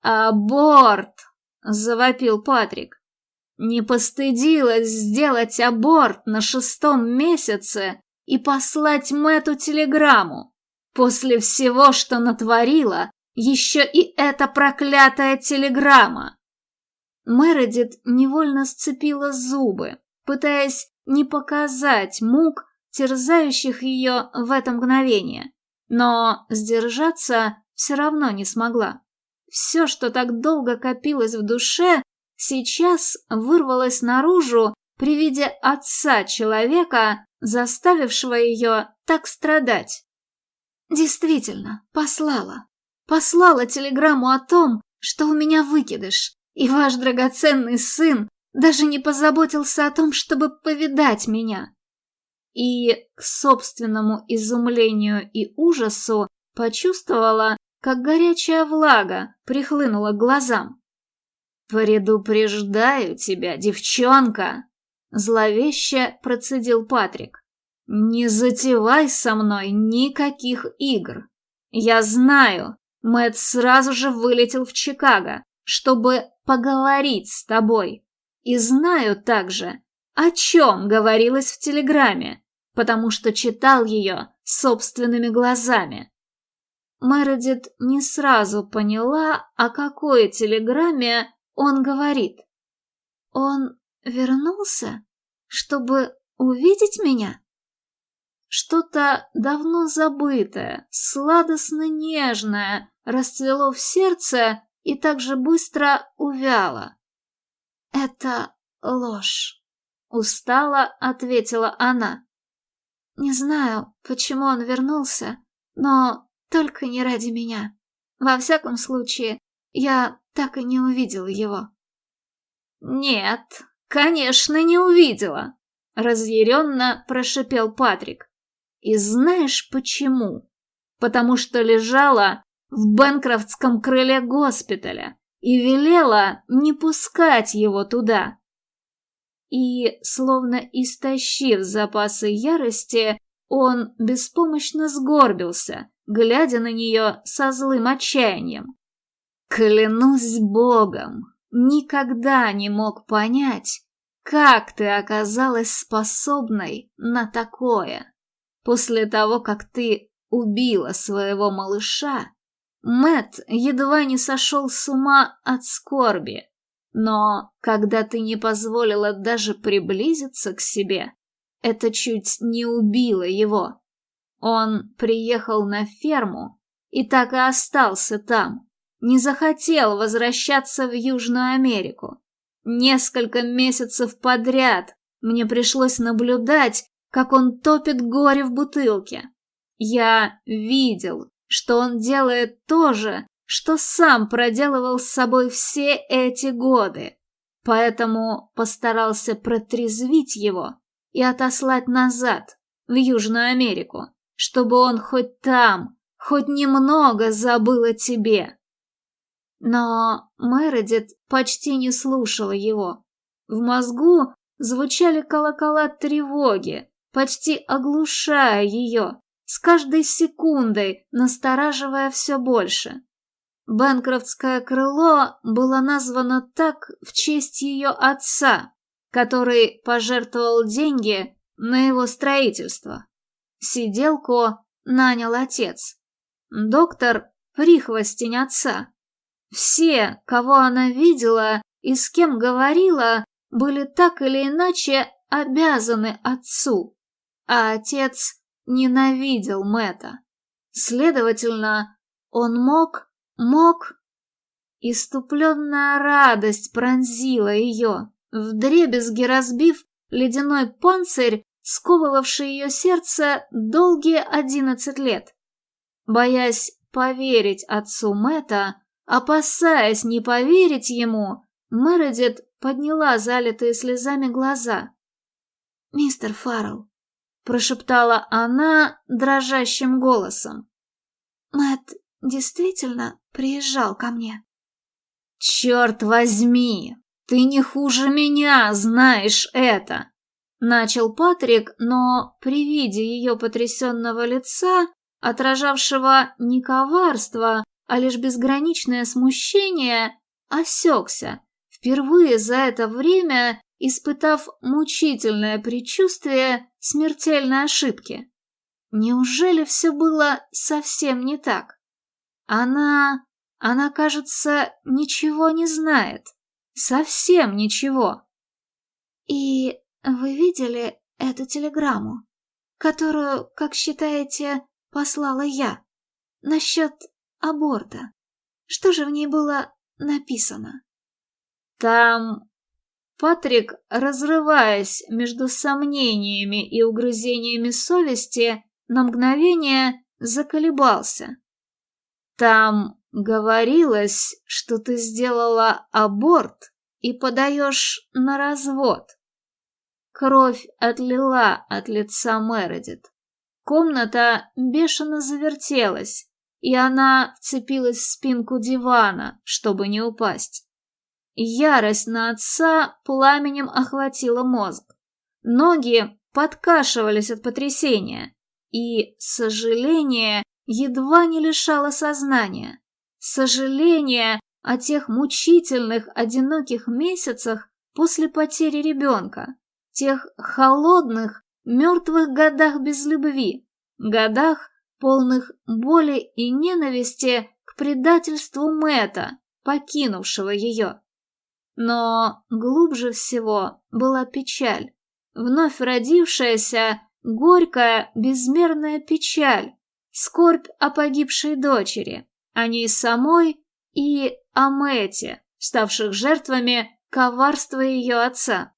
«Аборт!» — завопил Патрик. «Не постыдилась сделать аборт на шестом месяце и послать Мэту телеграмму. После всего, что натворила, еще и эта проклятая телеграмма!» Мередит невольно сцепила зубы, пытаясь не показать мук, терзающих ее в это мгновение, но сдержаться все равно не смогла. Все, что так долго копилось в душе, сейчас вырвалось наружу при виде отца человека, заставившего ее так страдать. Действительно, послала. Послала телеграмму о том, что у меня выкидыш, и ваш драгоценный сын даже не позаботился о том, чтобы повидать меня. И, к собственному изумлению и ужасу, почувствовала, как горячая влага прихлынула к глазам. «Предупреждаю тебя, девчонка!» Зловеще процедил Патрик. «Не затевай со мной никаких игр. Я знаю, Мэтт сразу же вылетел в Чикаго, чтобы поговорить с тобой. И знаю также, о чем говорилось в телеграмме, потому что читал ее собственными глазами. Мередит не сразу поняла, о какой телеграмме он говорит. Он вернулся, чтобы увидеть меня? Что-то давно забытое, сладостно-нежное расцвело в сердце и так же быстро увяло. «Это ложь», — устало ответила она. «Не знаю, почему он вернулся, но только не ради меня. Во всяком случае, я так и не увидела его». «Нет, конечно, не увидела», — разъяренно прошипел Патрик. «И знаешь почему? Потому что лежала в Бэнкрофтском крыле госпиталя и велела не пускать его туда. И, словно истощив запасы ярости, он беспомощно сгорбился, глядя на нее со злым отчаянием. «Клянусь Богом, никогда не мог понять, как ты оказалась способной на такое. После того, как ты убила своего малыша, Мэт едва не сошел с ума от скорби. Но когда ты не позволила даже приблизиться к себе, это чуть не убило его. Он приехал на ферму и так и остался там. Не захотел возвращаться в Южную Америку. Несколько месяцев подряд мне пришлось наблюдать, как он топит горе в бутылке. Я видел, что он делает то же, что сам проделывал с собой все эти годы. Поэтому постарался протрезвить его и отослать назад, в Южную Америку, чтобы он хоть там, хоть немного забыл о тебе. Но Мередит почти не слушала его. В мозгу звучали колокола тревоги, почти оглушая ее с каждой секундой настораживая все больше. Бэнкрофтское крыло было названо так в честь ее отца, который пожертвовал деньги на его строительство. Сиделку нанял отец. Доктор — прихвостень отца. Все, кого она видела и с кем говорила, были так или иначе обязаны отцу, а отец ненавидел Мэта. Следовательно, он мог, мог... Иступленная радость пронзила ее, вдребезги разбив ледяной панцирь, сковывавший ее сердце долгие одиннадцать лет. Боясь поверить отцу Мэта, опасаясь не поверить ему, Мередит подняла залитые слезами глаза. «Мистер Фаррелл, прошептала она дрожащим голосом. Мэт действительно приезжал ко мне. «Черт возьми! Ты не хуже меня знаешь это!» Начал Патрик, но при виде ее потрясенного лица, отражавшего не коварство, а лишь безграничное смущение, осекся, впервые за это время испытав мучительное предчувствие смертельной ошибки. Неужели все было совсем не так? Она... она, кажется, ничего не знает. Совсем ничего. И вы видели эту телеграмму, которую, как считаете, послала я, насчет аборта? Что же в ней было написано? Там... Патрик, разрываясь между сомнениями и угрызениями совести, на мгновение заколебался. Там говорилось, что ты сделала аборт и подаешь на развод. Кровь отлила от лица Мередит. Комната бешено завертелась, и она вцепилась в спинку дивана, чтобы не упасть. Ярость на отца пламенем охватила мозг. Ноги подкашивались от потрясения, и сожаление едва не лишало сознания. Сожаление о тех мучительных, одиноких месяцах после потери ребенка, тех холодных, мертвых годах без любви, годах, полных боли и ненависти к предательству Мэта, покинувшего ее. Но глубже всего была печаль, вновь родившаяся, горькая, безмерная печаль, скорбь о погибшей дочери, о ней самой и о Мэте, ставших жертвами коварства ее отца.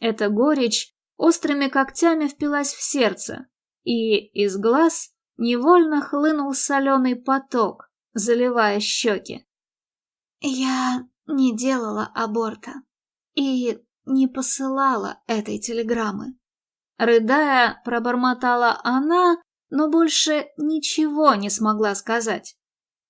Эта горечь острыми когтями впилась в сердце, и из глаз невольно хлынул соленый поток, заливая щеки. «Я не делала аборта и не посылала этой телеграммы. Рыдая, пробормотала она, но больше ничего не смогла сказать.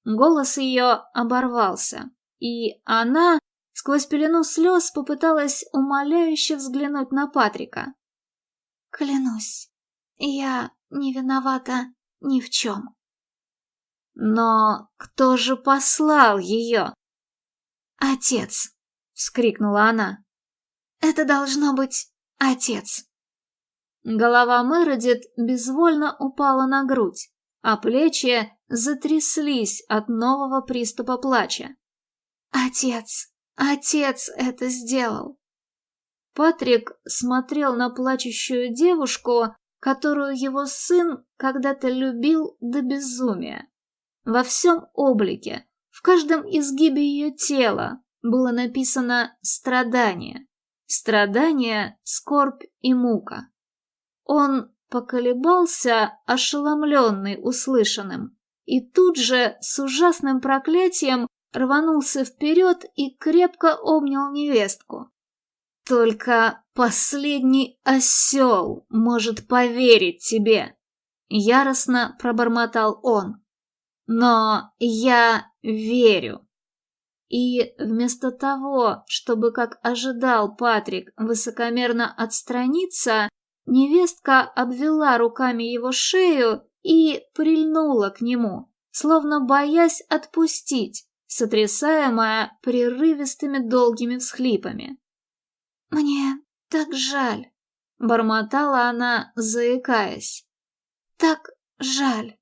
Голос ее оборвался, и она сквозь пелену слез попыталась умоляюще взглянуть на Патрика. «Клянусь, я не виновата ни в чем». «Но кто же послал ее?» «Отец!» — вскрикнула она. «Это должно быть отец!» Голова Мередит безвольно упала на грудь, а плечи затряслись от нового приступа плача. «Отец! Отец это сделал!» Патрик смотрел на плачущую девушку, которую его сын когда-то любил до безумия. Во всем облике, в каждом изгибе ее тела было написано «страдание». Страдание, скорбь и мука. Он поколебался, ошеломленный услышанным, и тут же с ужасным проклятием рванулся вперед и крепко обнял невестку. «Только последний осел может поверить тебе!» Яростно пробормотал он. Но я верю. И вместо того, чтобы, как ожидал Патрик, высокомерно отстраниться, невестка обвела руками его шею и прильнула к нему, словно боясь отпустить, сотрясаемая прерывистыми долгими всхлипами. «Мне так жаль», — бормотала она, заикаясь. «Так жаль».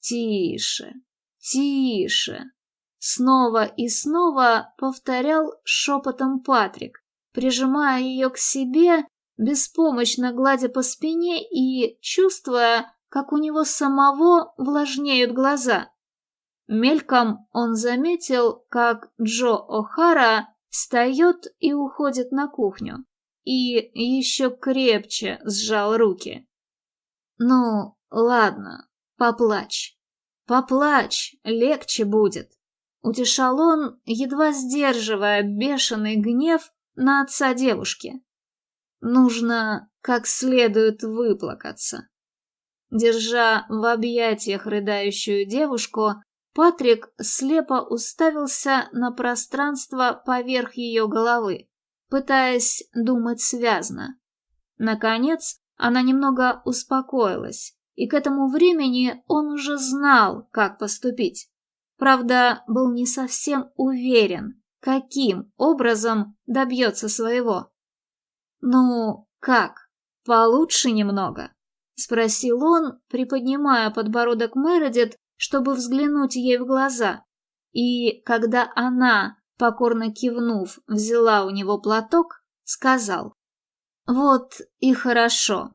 «Тише, тише!» Снова и снова повторял шепотом Патрик, прижимая ее к себе, беспомощно гладя по спине и чувствуя, как у него самого влажнеют глаза. Мельком он заметил, как Джо О'Хара встает и уходит на кухню, и еще крепче сжал руки. «Ну, ладно, поплачь». Поплачь, легче будет. Утешал он, едва сдерживая бешеный гнев на отца девушки. Нужно как следует выплакаться. Держа в объятиях рыдающую девушку, Патрик слепо уставился на пространство поверх ее головы, пытаясь думать связно. Наконец, она немного успокоилась, и к этому времени он уже знал, как поступить. Правда, был не совсем уверен, каким образом добьется своего. «Ну, как, получше немного?» — спросил он, приподнимая подбородок Мередит, чтобы взглянуть ей в глаза. И когда она, покорно кивнув, взяла у него платок, сказал, «Вот и хорошо.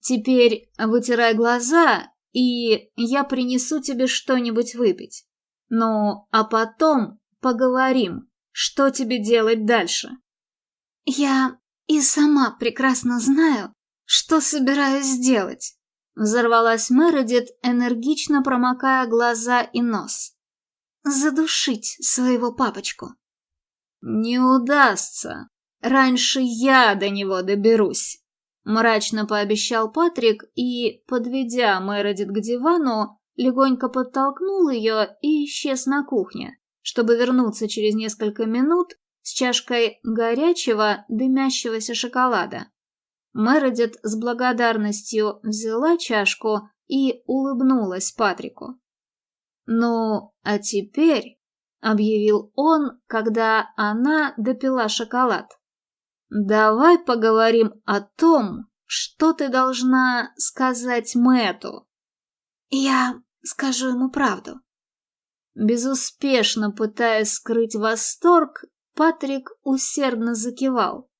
Теперь вытирай глаза, и я принесу тебе что-нибудь выпить. Ну, а потом поговорим, что тебе делать дальше». «Я и сама прекрасно знаю, что собираюсь сделать», Взорвалась Мередит, энергично промокая глаза и нос. Задушить своего папочку. «Не удастся. Раньше я до него доберусь», — мрачно пообещал Патрик и, подведя Мередит к дивану, легонько подтолкнул ее и исчез на кухне, чтобы вернуться через несколько минут с чашкой горячего дымящегося шоколада. Мередит с благодарностью взяла чашку и улыбнулась Патрику. «Ну, а теперь», — объявил он, когда она допила шоколад, «давай поговорим о том, что ты должна сказать Мэту». «Я скажу ему правду». Безуспешно пытаясь скрыть восторг, Патрик усердно закивал.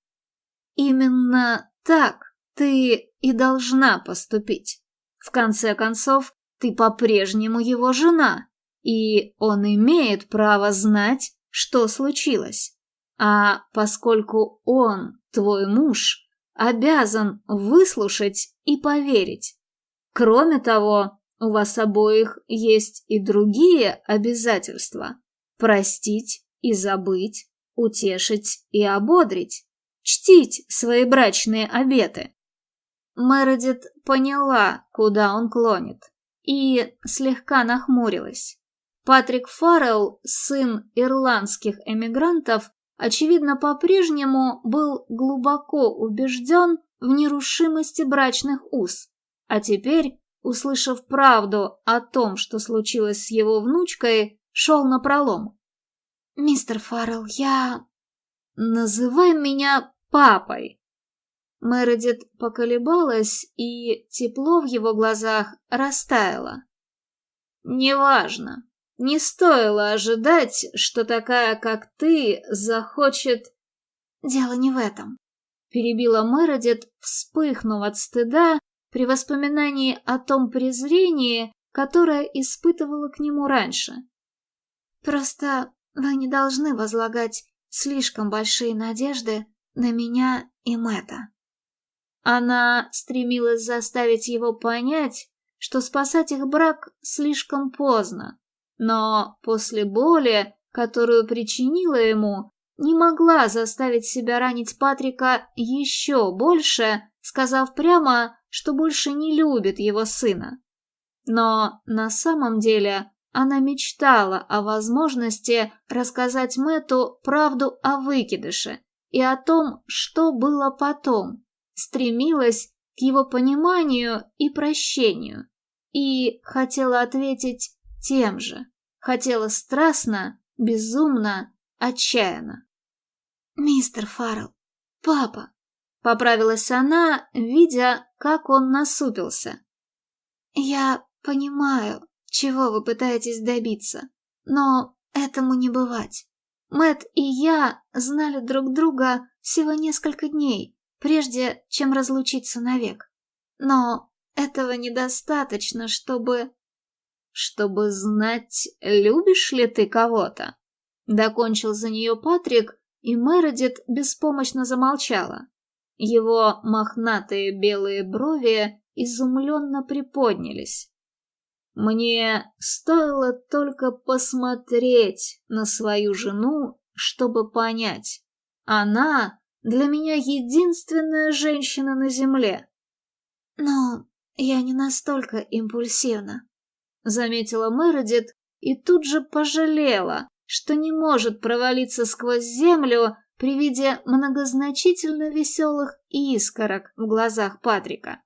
«Именно так ты и должна поступить. В конце концов, ты по-прежнему его жена, и он имеет право знать, что случилось. А поскольку он, твой муж, обязан выслушать и поверить. Кроме того, у вас обоих есть и другие обязательства. Простить и забыть, утешить и ободрить чтить свои брачные обеты. Мередит поняла, куда он клонит, и слегка нахмурилась. Патрик Фаррелл, сын ирландских эмигрантов, очевидно, по-прежнему был глубоко убежден в нерушимости брачных уз, а теперь, услышав правду о том, что случилось с его внучкой, шел на пролом. «Мистер Фаррелл, я...» «Называй меня папой!» Мередит поколебалась, и тепло в его глазах растаяло. «Неважно. Не стоило ожидать, что такая, как ты, захочет...» «Дело не в этом», — перебила Мередит, вспыхнув от стыда при воспоминании о том презрении, которое испытывала к нему раньше. «Просто вы не должны возлагать слишком большие надежды на меня и Мэтта. Она стремилась заставить его понять, что спасать их брак слишком поздно, но после боли, которую причинила ему, не могла заставить себя ранить Патрика еще больше, сказав прямо, что больше не любит его сына. Но на самом деле она мечтала о возможности рассказать Мэту правду о выкидыше и о том, что было потом, стремилась к его пониманию и прощению, и хотела ответить тем же, хотела страстно, безумно, отчаянно. «Мистер Фаррелл, папа!» — поправилась она, видя, как он насупился. «Я понимаю, чего вы пытаетесь добиться? Но этому не бывать. Мэт и я знали друг друга всего несколько дней, прежде чем разлучиться навек. Но этого недостаточно, чтобы... Чтобы знать, любишь ли ты кого-то? Докончил за нее Патрик, и Мередит беспомощно замолчала. Его мохнатые белые брови изумленно приподнялись. Мне стоило только посмотреть на свою жену, чтобы понять. Она для меня единственная женщина на земле. Но я не настолько импульсивна», — заметила Мередит и тут же пожалела, что не может провалиться сквозь землю при виде многозначительно веселых искорок в глазах Патрика.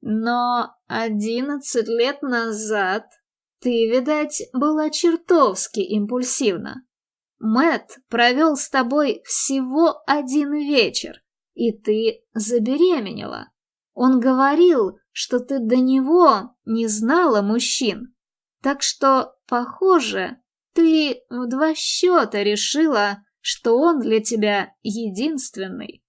Но одиннадцать лет назад ты, видать, была чертовски импульсивна. Мэт провел с тобой всего один вечер, и ты забеременела. Он говорил, что ты до него не знала мужчин. Так что, похоже, ты в два счета решила, что он для тебя единственный.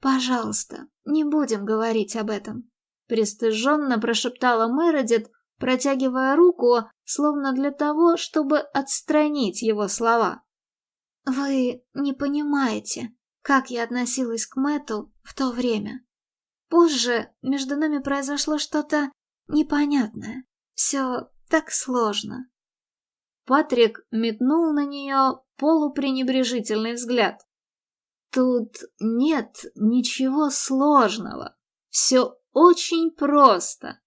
Пожалуйста, не будем говорить об этом. Пристыженно прошептала Мередит, протягивая руку, словно для того, чтобы отстранить его слова. «Вы не понимаете, как я относилась к Мэту в то время. Позже между нами произошло что-то непонятное. Все так сложно». Патрик метнул на нее полупренебрежительный взгляд. «Тут нет ничего сложного. Все очень просто.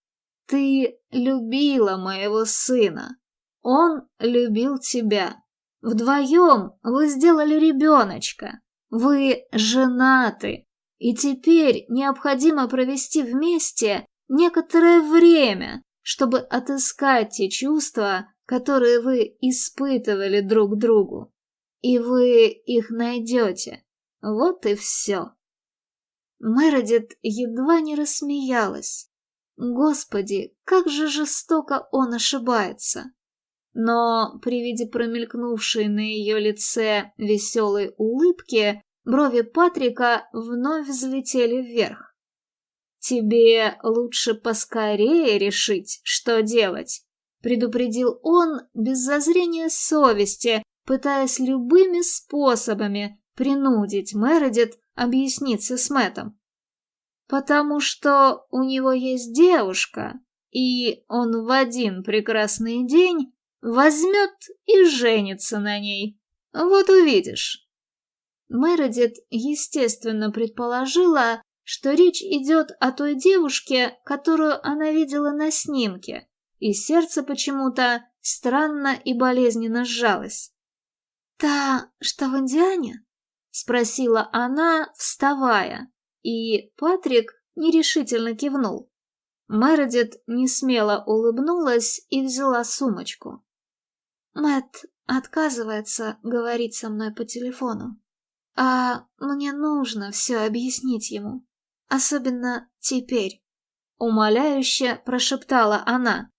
Ты любила моего сына. Он любил тебя. Вдвоем вы сделали ребеночка. Вы женаты. И теперь необходимо провести вместе некоторое время, чтобы отыскать те чувства, которые вы испытывали друг другу. И вы их найдете. Вот и все. Мередит едва не рассмеялась. Господи, как же жестоко он ошибается. Но при виде промелькнувшей на ее лице веселой улыбки, брови Патрика вновь взлетели вверх. «Тебе лучше поскорее решить, что делать», — предупредил он без зазрения совести, пытаясь любыми способами принудить Мередит объясниться с Мэтом. Потому что у него есть девушка, и он в один прекрасный день возьмет и женится на ней. Вот увидишь. Мередит, естественно, предположила, что речь идет о той девушке, которую она видела на снимке, и сердце почему-то странно и болезненно сжалось. «Та, что в Индиане?» Спросила она, вставая, и Патрик нерешительно кивнул. Мередит несмело улыбнулась и взяла сумочку. Мэт отказывается говорить со мной по телефону, а мне нужно все объяснить ему, особенно теперь. Умоляюще прошептала она.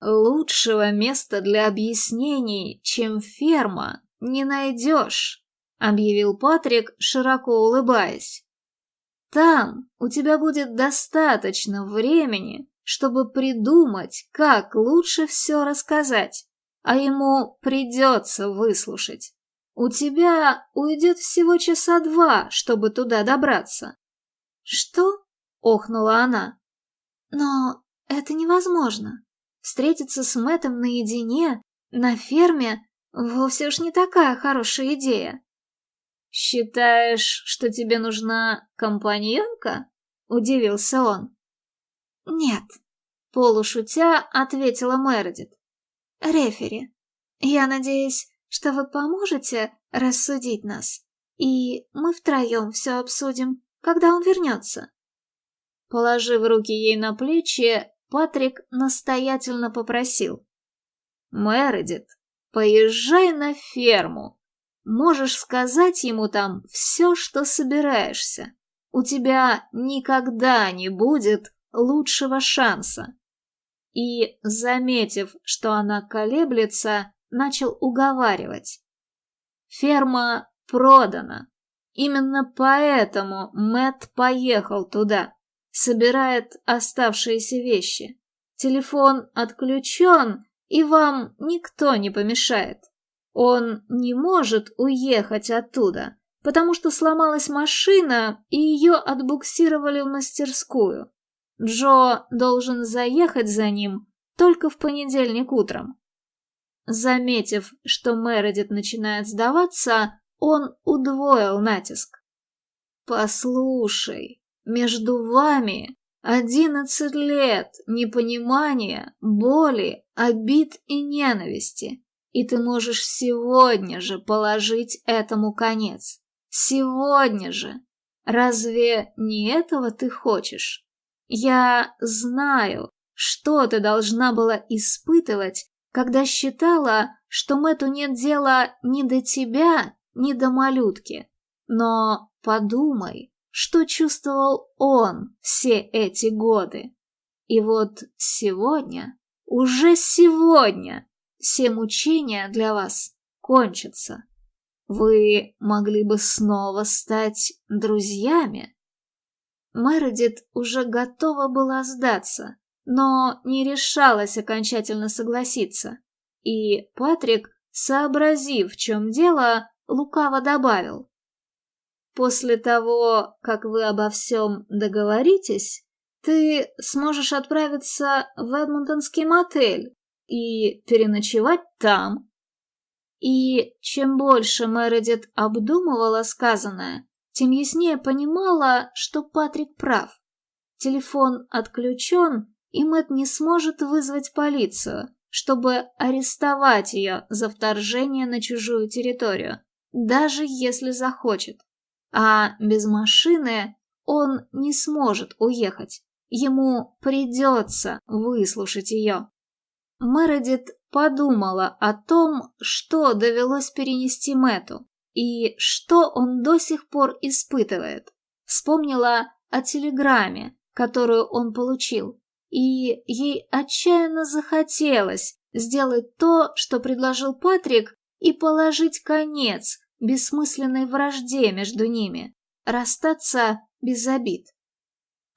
«Лучшего места для объяснений, чем ферма, не найдешь» объявил Патрик, широко улыбаясь. Там у тебя будет достаточно времени, чтобы придумать, как лучше все рассказать, а ему придется выслушать. У тебя уйдет всего часа два, чтобы туда добраться. Что? Охнула она. Но это невозможно. Встретиться с Мэттом наедине, на ферме, вовсе уж не такая хорошая идея. «Считаешь, что тебе нужна компаньонка?» — удивился он. «Нет», — полушутя ответила Мередит. «Рефери, я надеюсь, что вы поможете рассудить нас, и мы втроем все обсудим, когда он вернется». Положив руки ей на плечи, Патрик настоятельно попросил. «Мередит, поезжай на ферму, Можешь сказать ему там все, что собираешься. У тебя никогда не будет лучшего шанса. И, заметив, что она колеблется, начал уговаривать. Ферма продана. Именно поэтому Мэт поехал туда. Собирает оставшиеся вещи. Телефон отключен, и вам никто не помешает. Он не может уехать оттуда, потому что сломалась машина, и ее отбуксировали в мастерскую. Джо должен заехать за ним только в понедельник утром. Заметив, что Мередит начинает сдаваться, он удвоил натиск. «Послушай, между вами Одиннадцать лет непонимания, боли, обид и ненависти. И ты можешь сегодня же положить этому конец. Сегодня же. Разве не этого ты хочешь? Я знаю, что ты должна была испытывать, когда считала, что Мэту нет дела ни до тебя, ни до малютки. Но подумай, что чувствовал он все эти годы. И вот сегодня, уже сегодня, все мучения для вас кончатся. Вы могли бы снова стать друзьями. Мередит уже готова была сдаться, но не решалась окончательно согласиться. И Патрик, сообразив, в чем дело, лукаво добавил. После того, как вы обо всем договоритесь, ты сможешь отправиться в Эдмонтонский мотель и переночевать там. И чем больше Мередит обдумывала сказанное, тем яснее понимала, что Патрик прав. Телефон отключен, и Мэт не сможет вызвать полицию, чтобы арестовать ее за вторжение на чужую территорию, даже если захочет а без машины он не сможет уехать. Ему придется выслушать ее. Мередит подумала о том, что довелось перенести Мэту и что он до сих пор испытывает. Вспомнила о телеграмме, которую он получил, и ей отчаянно захотелось сделать то, что предложил Патрик, и положить конец бессмысленной вражде между ними, расстаться без обид.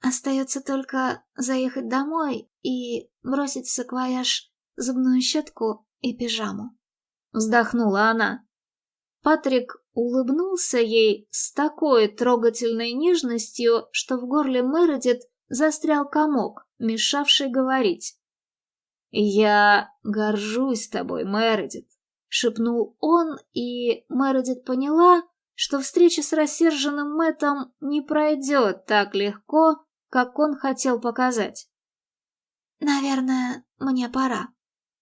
Остается только заехать домой и бросить в саквояж зубную щетку и пижаму. Вздохнула она. Патрик улыбнулся ей с такой трогательной нежностью, что в горле Мередит застрял комок, мешавший говорить. «Я горжусь тобой, Мередит. — шепнул он, и Мередит поняла, что встреча с рассерженным Мэттом не пройдет так легко, как он хотел показать. «Наверное, мне пора», —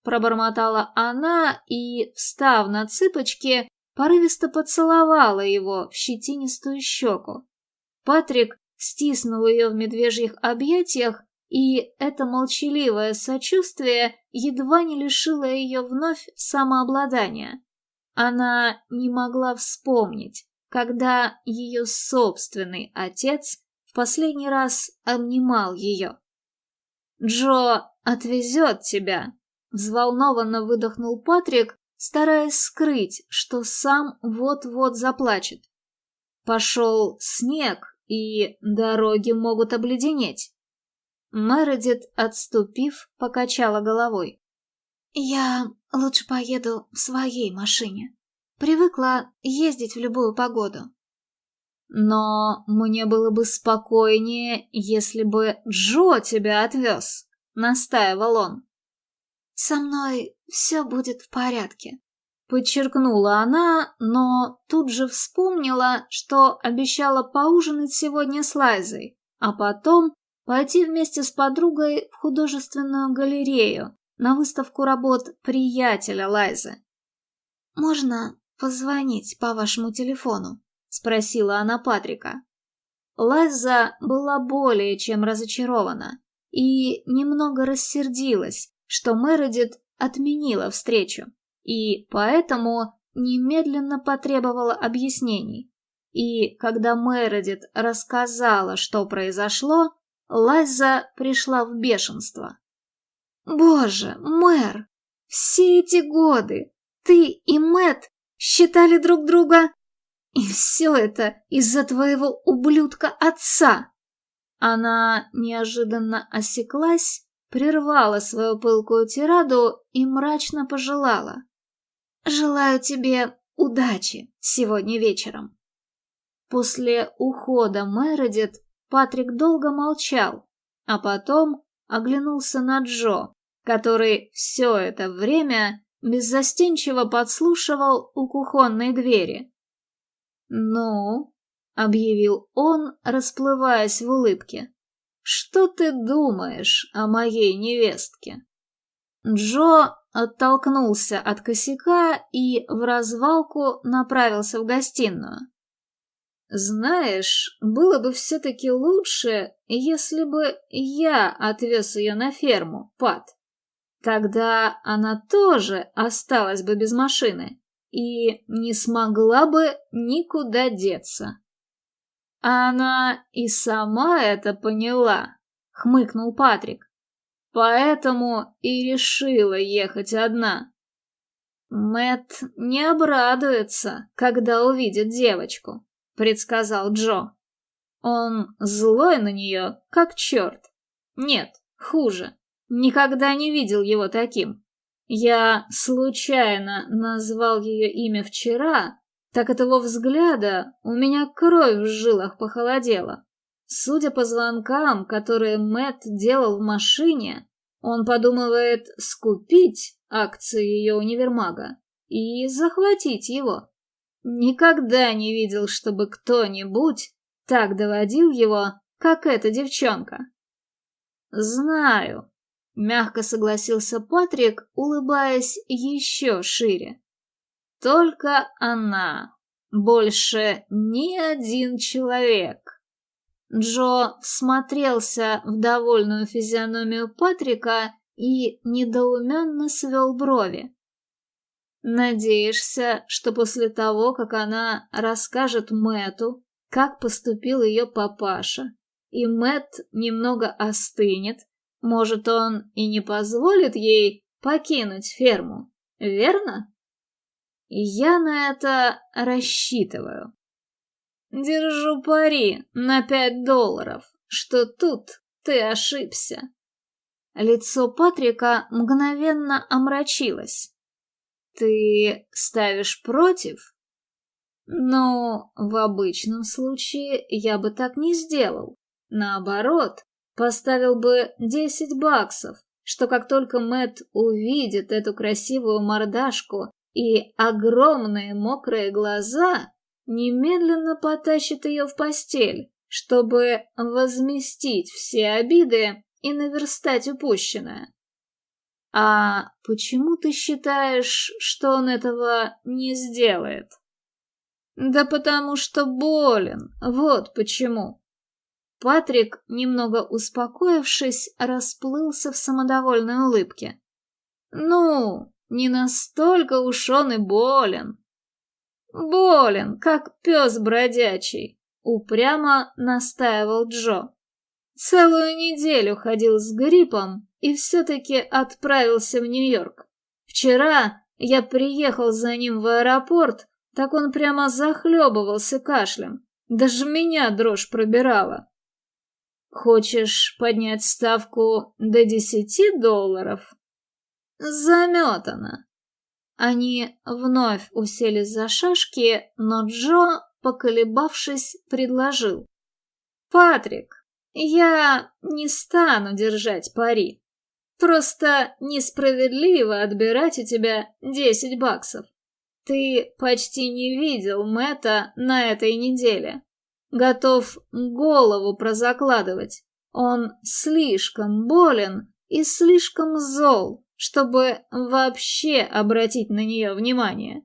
пробормотала она и, встав на цыпочки, порывисто поцеловала его в щетинистую щеку. Патрик стиснул ее в медвежьих объятиях и это молчаливое сочувствие едва не лишило ее вновь самообладания. Она не могла вспомнить, когда ее собственный отец в последний раз обнимал ее. «Джо отвезет тебя», — взволнованно выдохнул Патрик, стараясь скрыть, что сам вот-вот заплачет. Пошел снег, и дороги могут обледенеть. Мередит, отступив, покачала головой. «Я лучше поеду в своей машине. Привыкла ездить в любую погоду». «Но мне было бы спокойнее, если бы Джо тебя отвез», — настаивал он. «Со мной все будет в порядке», — подчеркнула она, но тут же вспомнила, что обещала поужинать сегодня с Лайзой, а потом пойти вместе с подругой в художественную галерею на выставку работ приятеля Лайзы. «Можно позвонить по вашему телефону?» — спросила она Патрика. Лайза была более чем разочарована и немного рассердилась, что Мередит отменила встречу, и поэтому немедленно потребовала объяснений. И когда Мередит рассказала, что произошло, Лайза пришла в бешенство. «Боже, мэр, все эти годы ты и Мэт считали друг друга... И все это из-за твоего ублюдка отца!» Она неожиданно осеклась, прервала свою пылкую тираду и мрачно пожелала. «Желаю тебе удачи сегодня вечером». После ухода Мередит Патрик долго молчал, а потом оглянулся на Джо, который все это время беззастенчиво подслушивал у кухонной двери. «Ну?» — объявил он, расплываясь в улыбке. Что ты думаешь о моей невестке?» Джо оттолкнулся от косяка и в развалку направился в гостиную. «Знаешь, было бы все-таки лучше, если бы я отвез ее на ферму, Пат. Тогда она тоже осталась бы без машины и не смогла бы никуда деться». «Она и сама это поняла», — хмыкнул Патрик. «Поэтому и решила ехать одна». Мэт не обрадуется, когда увидит девочку предсказал Джо. Он злой на нее, как черт. Нет, хуже. Никогда не видел его таким. Я случайно назвал ее имя вчера, так от его взгляда у меня кровь в жилах похолодела. Судя по звонкам, которые Мэт делал в машине, он подумывает скупить акции ее универмага и захватить его. Никогда не видел, чтобы кто-нибудь так доводил его, как эта девчонка. Знаю, мягко согласился Патрик, улыбаясь еще шире. Только она, больше ни один человек. Джо всмотрелся в довольную физиономию Патрика и недоуменно свел брови. Надеешься, что после того, как она расскажет Мэту, как поступил ее папаша, и Мэт немного остынет, может, он и не позволит ей покинуть ферму, верно? Я на это рассчитываю. Держу пари на пять долларов, что тут ты ошибся. Лицо Патрика мгновенно омрачилось. Ты ставишь против? Но в обычном случае я бы так не сделал. Наоборот, поставил бы 10 баксов, что как только Мэт увидит эту красивую мордашку и огромные мокрые глаза, немедленно потащит ее в постель, чтобы возместить все обиды и наверстать упущенное. «А почему ты считаешь, что он этого не сделает?» «Да потому что болен, вот почему». Патрик, немного успокоившись, расплылся в самодовольной улыбке. «Ну, не настолько уж он и болен». «Болен, как пес бродячий», — упрямо настаивал Джо. «Целую неделю ходил с гриппом, и все-таки отправился в Нью-Йорк. Вчера я приехал за ним в аэропорт, так он прямо захлебывался кашлем. Даже меня дрожь пробирала. Хочешь поднять ставку до десяти долларов? Заметано. Они вновь уселись за шашки, но Джо, поколебавшись, предложил. «Патрик, я не стану держать пари. Просто несправедливо отбирать у тебя десять баксов. Ты почти не видел Мэтта на этой неделе. Готов голову прозакладывать. Он слишком болен и слишком зол, чтобы вообще обратить на нее внимание.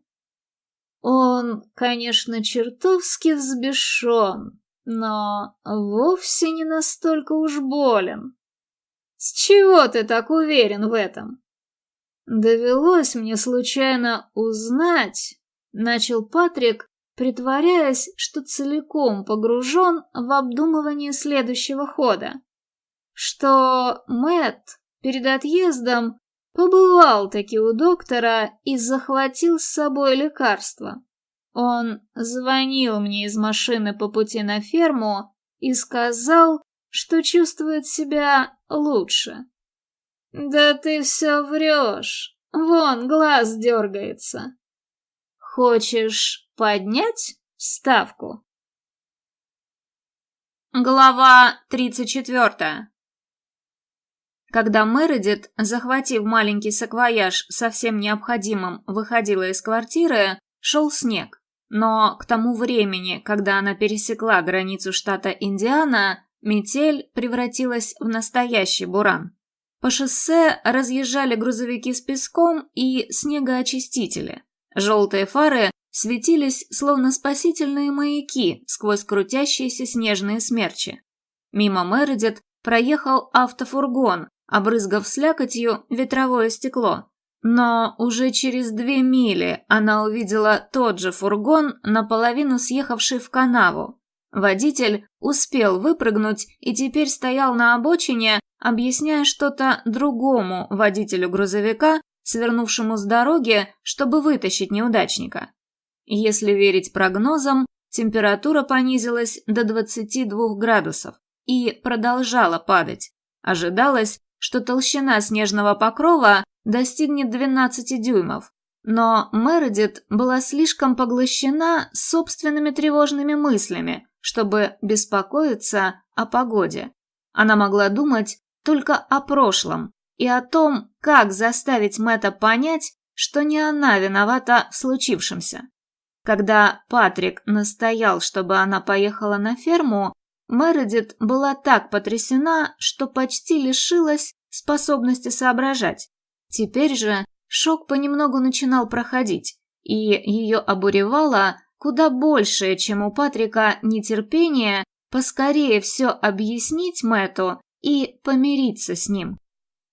Он, конечно, чертовски взбешен, но вовсе не настолько уж болен. С чего ты так уверен в этом? Довелось мне случайно узнать, начал Патрик, притворяясь, что целиком погружен в обдумывание следующего хода, что Мэтт перед отъездом побывал таки у доктора и захватил с собой лекарство. Он звонил мне из машины по пути на ферму и сказал, что чувствует себя лучше. Да ты все врешь. Вон, глаз дергается. Хочешь поднять ставку? Глава 34 Когда Мередит, захватив маленький саквояж со всем необходимым, выходила из квартиры, шел снег. Но к тому времени, когда она пересекла границу штата Индиана, метель превратилась в настоящий буран. По шоссе разъезжали грузовики с песком и снегоочистители. Желтые фары светились, словно спасительные маяки сквозь крутящиеся снежные смерчи. Мимо Мередит проехал автофургон, обрызгав слякотью ветровое стекло. Но уже через две мили она увидела тот же фургон, наполовину съехавший в канаву. Водитель успел выпрыгнуть и теперь стоял на обочине, объясняя что-то другому водителю грузовика, свернувшему с дороги, чтобы вытащить неудачника. Если верить прогнозам, температура понизилась до 22 градусов и продолжала падать. Ожидалось, что толщина снежного покрова достигнет 12 дюймов. Но Мередит была слишком поглощена собственными тревожными мыслями, чтобы беспокоиться о погоде. Она могла думать только о прошлом и о том, как заставить Мэтта понять, что не она виновата в случившемся. Когда Патрик настоял, чтобы она поехала на ферму, Мередит была так потрясена, что почти лишилась способности соображать. Теперь же шок понемногу начинал проходить, и ее обуревало куда большее, чем у Патрика, нетерпение поскорее все объяснить Мэту и помириться с ним.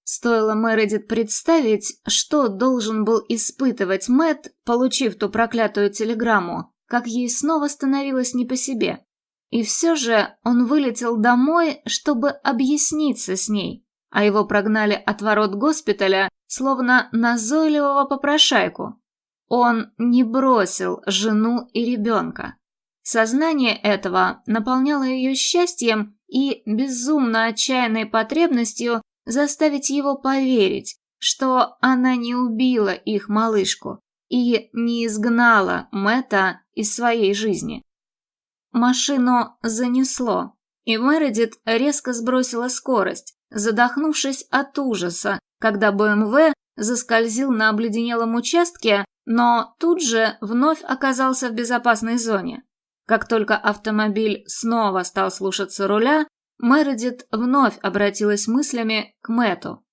Стоило Мередит представить, что должен был испытывать Мэт, получив ту проклятую телеграмму, как ей снова становилось не по себе. И все же он вылетел домой, чтобы объясниться с ней, а его прогнали от ворот госпиталя, словно назойливого попрошайку. Он не бросил жену и ребенка. Сознание этого наполняло ее счастьем и безумно отчаянной потребностью заставить его поверить, что она не убила их малышку и не изгнала Мэтта из своей жизни. Машину занесло, и Мередит резко сбросила скорость, задохнувшись от ужаса, когда БМВ заскользил на обледенелом участке, но тут же вновь оказался в безопасной зоне. Как только автомобиль снова стал слушаться руля, Мередит вновь обратилась мыслями к Мэту.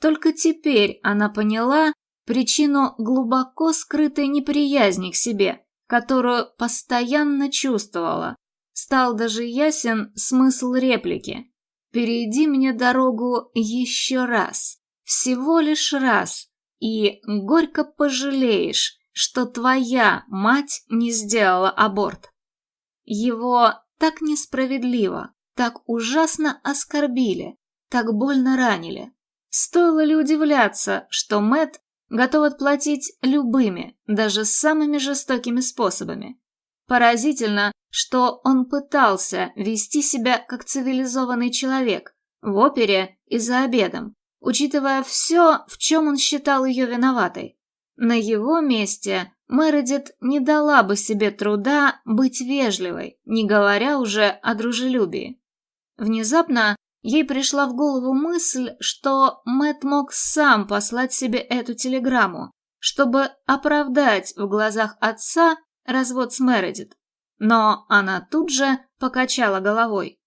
Только теперь она поняла причину глубоко скрытой неприязни к себе, которую постоянно чувствовала. Стал даже ясен смысл реплики. «Перейди мне дорогу еще раз, всего лишь раз, и горько пожалеешь, что твоя мать не сделала аборт». Его так несправедливо, так ужасно оскорбили, так больно ранили. Стоило ли удивляться, что Мэт готов отплатить любыми, даже самыми жестокими способами? Поразительно, что он пытался вести себя как цивилизованный человек в опере и за обедом, учитывая все, в чем он считал ее виноватой. На его месте Мередит не дала бы себе труда быть вежливой, не говоря уже о дружелюбии. Внезапно ей пришла в голову мысль, что Мэт мог сам послать себе эту телеграмму, чтобы оправдать в глазах отца развод с Мередит. Но она тут же покачала головой.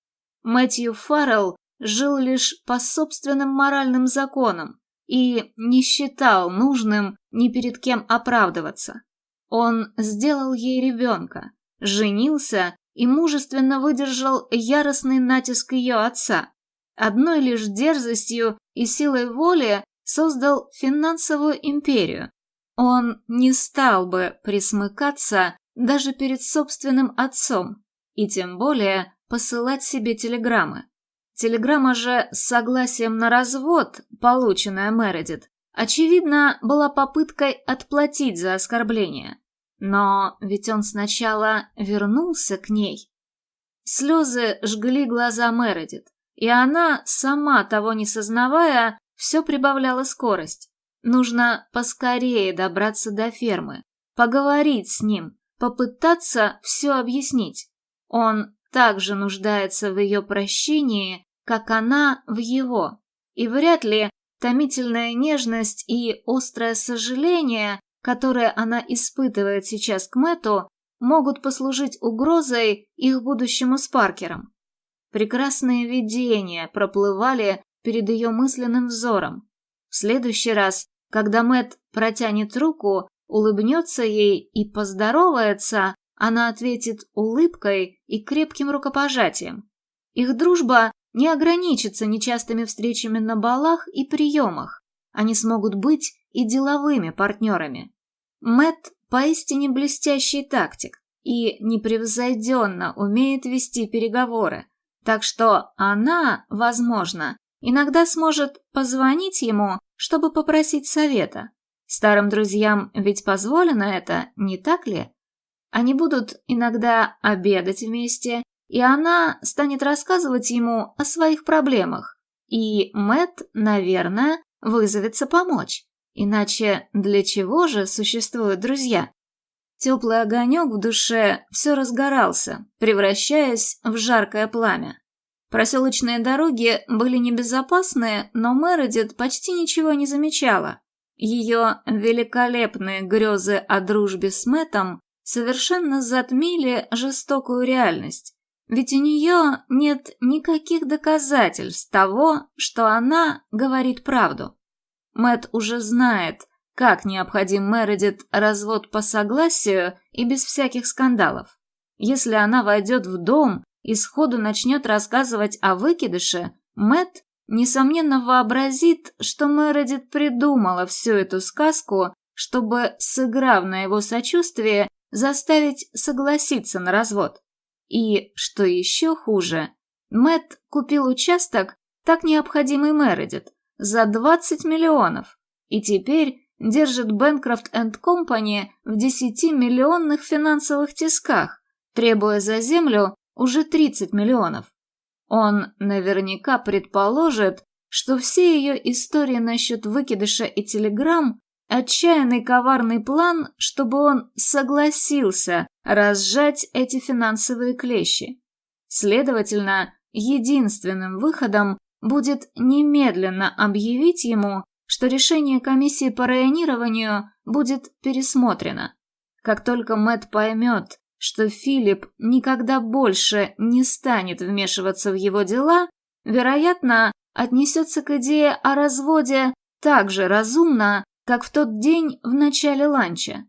Мэтью Фаррелл жил лишь по собственным моральным законам и не считал нужным ни перед кем оправдываться. Он сделал ей ребенка, женился и мужественно выдержал яростный натиск ее отца. Одной лишь дерзостью и силой воли создал финансовую империю. Он не стал бы присмыкаться даже перед собственным отцом, и тем более посылать себе телеграммы. Телеграмма же с согласием на развод, полученная Мередит, очевидно, была попыткой отплатить за оскорбление. Но ведь он сначала вернулся к ней. Слезы жгли глаза Мередит, и она, сама того не сознавая, все прибавляла скорость. Нужно поскорее добраться до фермы, поговорить с ним, попытаться все объяснить. Он также нуждается в ее прощении, как она в его, и вряд ли томительная нежность и острое сожаление которые она испытывает сейчас к Мэту, могут послужить угрозой их будущему с Паркером. Прекрасные видения проплывали перед ее мысленным взором. В следующий раз, когда Мэт протянет руку, улыбнется ей и поздоровается, она ответит улыбкой и крепким рукопожатием. Их дружба не ограничится нечастыми встречами на балах и приемах. Они смогут быть и деловыми партнерами. Мэт поистине блестящий тактик и непревзойденно умеет вести переговоры, так что она, возможно, иногда сможет позвонить ему, чтобы попросить совета. Старым друзьям ведь позволено это, не так ли? Они будут иногда обедать вместе, и она станет рассказывать ему о своих проблемах. И Мэт, наверное, вызовется помочь. Иначе для чего же существуют друзья? Теплый огонек в душе все разгорался, превращаясь в жаркое пламя. Проселочные дороги были небезопасные, но Мередит почти ничего не замечала. Ее великолепные грезы о дружбе с Мэтом совершенно затмили жестокую реальность. Ведь у нее нет никаких доказательств того, что она говорит правду. Мэт уже знает, как необходим Мередит развод по согласию и без всяких скандалов. Если она войдет в дом и сходу начнет рассказывать о выкидыше, Мэт несомненно вообразит, что Мередит придумала всю эту сказку, чтобы, сыграв на его сочувствие, заставить согласиться на развод. И, что еще хуже, Мэт купил участок, так необходимый Мередит, за 20 миллионов, и теперь держит Бэнкрофт энд Компани в 10-миллионных финансовых тисках, требуя за землю уже 30 миллионов. Он наверняка предположит, что все ее истории насчет выкидыша и телеграмм – отчаянный коварный план, чтобы он согласился разжать эти финансовые клещи. Следовательно, единственным выходом будет немедленно объявить ему, что решение комиссии по районированию будет пересмотрено. Как только Мэт поймет, что Филипп никогда больше не станет вмешиваться в его дела, вероятно, отнесется к идее о разводе так же разумно, как в тот день в начале ланча.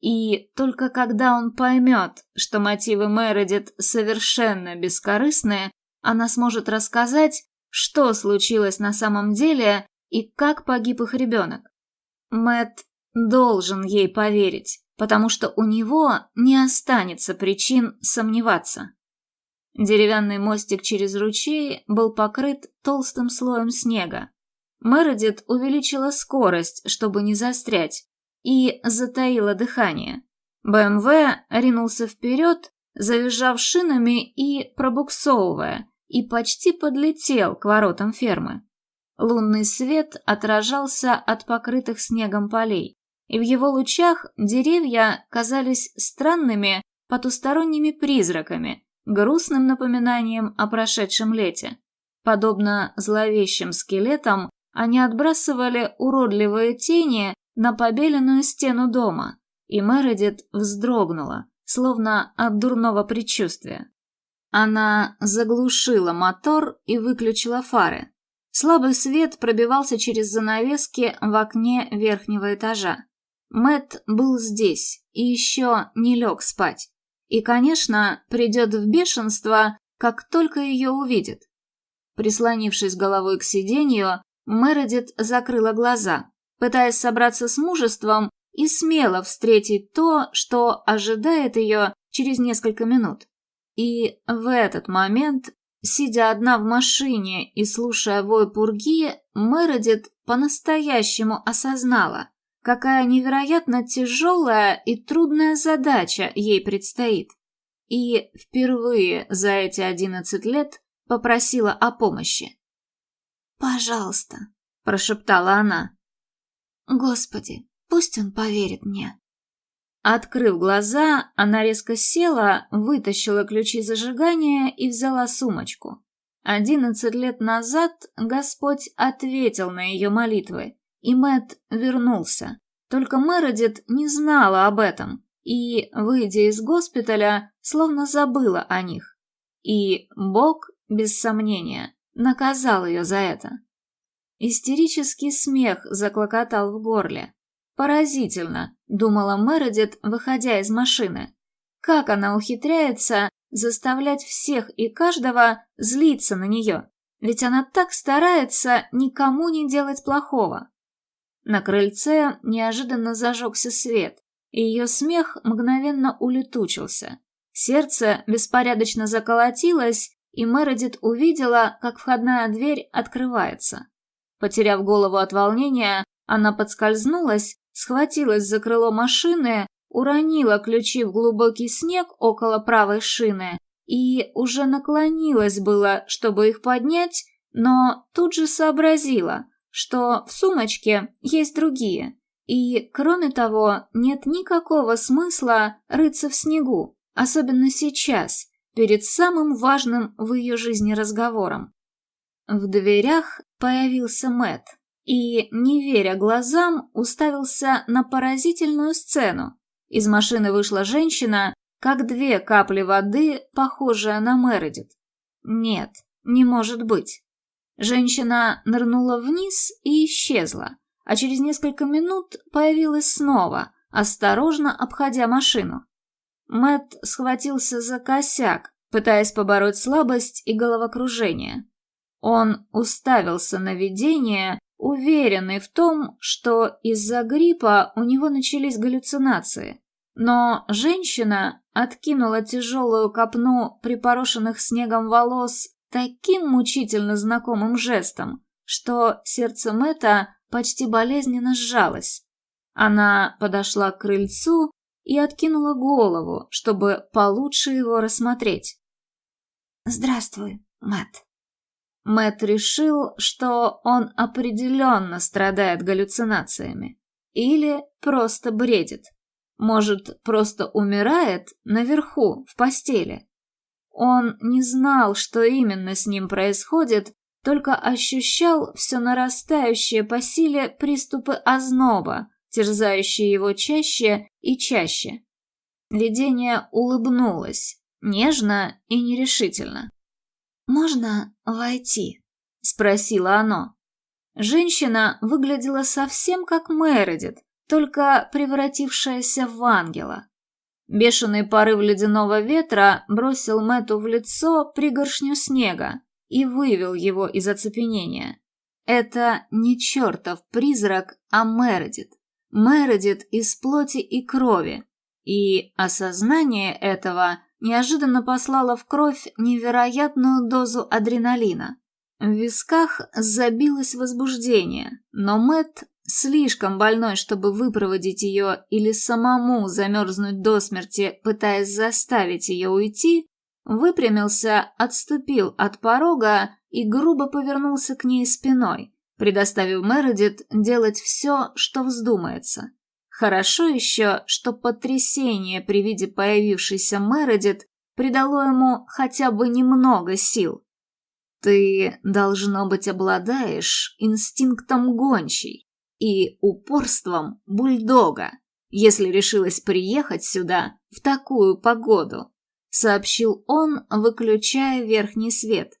И только когда он поймет, что мотивы Мередит совершенно бескорыстные, она сможет рассказать, что случилось на самом деле и как погиб их ребенок. Мэт должен ей поверить, потому что у него не останется причин сомневаться. Деревянный мостик через ручей был покрыт толстым слоем снега. Мередит увеличила скорость, чтобы не застрять, и затаила дыхание. БМВ ринулся вперед, завизжав шинами и пробуксовывая, и почти подлетел к воротам фермы. Лунный свет отражался от покрытых снегом полей, и в его лучах деревья казались странными потусторонними призраками, грустным напоминанием о прошедшем лете. Подобно зловещим скелетам, они отбрасывали уродливые тени на побеленную стену дома, и Мередит вздрогнула, словно от дурного предчувствия. Она заглушила мотор и выключила фары. Слабый свет пробивался через занавески в окне верхнего этажа. Мэт был здесь и еще не лег спать. И, конечно, придет в бешенство, как только ее увидит. Прислонившись головой к сиденью, Мередит закрыла глаза, пытаясь собраться с мужеством и смело встретить то, что ожидает ее через несколько минут. И в этот момент Сидя одна в машине и слушая вой пурги, Мередит по-настоящему осознала, какая невероятно тяжелая и трудная задача ей предстоит. И впервые за эти одиннадцать лет попросила о помощи. «Пожалуйста», – прошептала она. «Господи, пусть он поверит мне». Открыв глаза, она резко села, вытащила ключи зажигания и взяла сумочку. Одиннадцать лет назад Господь ответил на ее молитвы, и Мэт вернулся. Только Мередит не знала об этом и, выйдя из госпиталя, словно забыла о них. И Бог без сомнения, наказал ее за это. Истерический смех заклокотал в горле. Поразительно, думала Мередит, выходя из машины. Как она ухитряется заставлять всех и каждого злиться на нее? Ведь она так старается никому не делать плохого. На крыльце неожиданно зажегся свет, и ее смех мгновенно улетучился. Сердце беспорядочно заколотилось, и Мередит увидела, как входная дверь открывается. Потеряв голову от волнения, она подскользнулась, схватилась за крыло машины, уронила ключи в глубокий снег около правой шины и уже наклонилась было, чтобы их поднять, но тут же сообразила, что в сумочке есть другие, и, кроме того, нет никакого смысла рыться в снегу, особенно сейчас, перед самым важным в ее жизни разговором. В дверях появился Мэт и, не веря глазам, уставился на поразительную сцену. Из машины вышла женщина, как две капли воды, похожая на Мередит. Нет, не может быть. Женщина нырнула вниз и исчезла, а через несколько минут появилась снова, осторожно обходя машину. Мэт схватился за косяк, пытаясь побороть слабость и головокружение. Он уставился на видение, уверенный в том, что из-за гриппа у него начались галлюцинации. Но женщина откинула тяжелую копну припорошенных снегом волос таким мучительно знакомым жестом, что сердце Мэтта почти болезненно сжалось. Она подошла к крыльцу и откинула голову, чтобы получше его рассмотреть. «Здравствуй, Мэтт». Мэтт решил, что он определенно страдает галлюцинациями. Или просто бредит. Может, просто умирает наверху, в постели. Он не знал, что именно с ним происходит, только ощущал все нарастающие по силе приступы озноба, терзающие его чаще и чаще. Видение улыбнулось, нежно и нерешительно. «Можно войти?» — спросило оно. Женщина выглядела совсем как Мередит, только превратившаяся в ангела. Бешеный порыв ледяного ветра бросил Мэту в лицо пригоршню снега и вывел его из оцепенения. Это не чертов призрак, а Мередит. Мередит из плоти и крови. И осознание этого неожиданно послало в кровь невероятную дозу адреналина. В висках забилось возбуждение, но Мэт слишком больной, чтобы выпроводить ее или самому замерзнуть до смерти, пытаясь заставить ее уйти, выпрямился, отступил от порога и грубо повернулся к ней спиной, предоставив Мередит делать все, что вздумается. Хорошо еще, что потрясение при виде появившейся Мередит придало ему хотя бы немного сил. «Ты, должно быть, обладаешь инстинктом гончей», и упорством бульдога, если решилась приехать сюда в такую погоду, сообщил он, выключая верхний свет.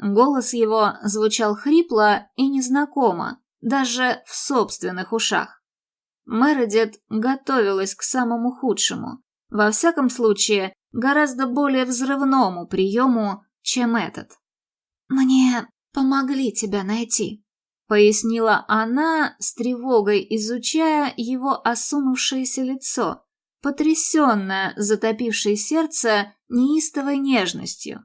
Голос его звучал хрипло и незнакомо, даже в собственных ушах. Мередит готовилась к самому худшему, во всяком случае, гораздо более взрывному приему, чем этот. «Мне помогли тебя найти», пояснила она, с тревогой изучая его осунувшееся лицо, потрясенное, затопившее сердце неистовой нежностью.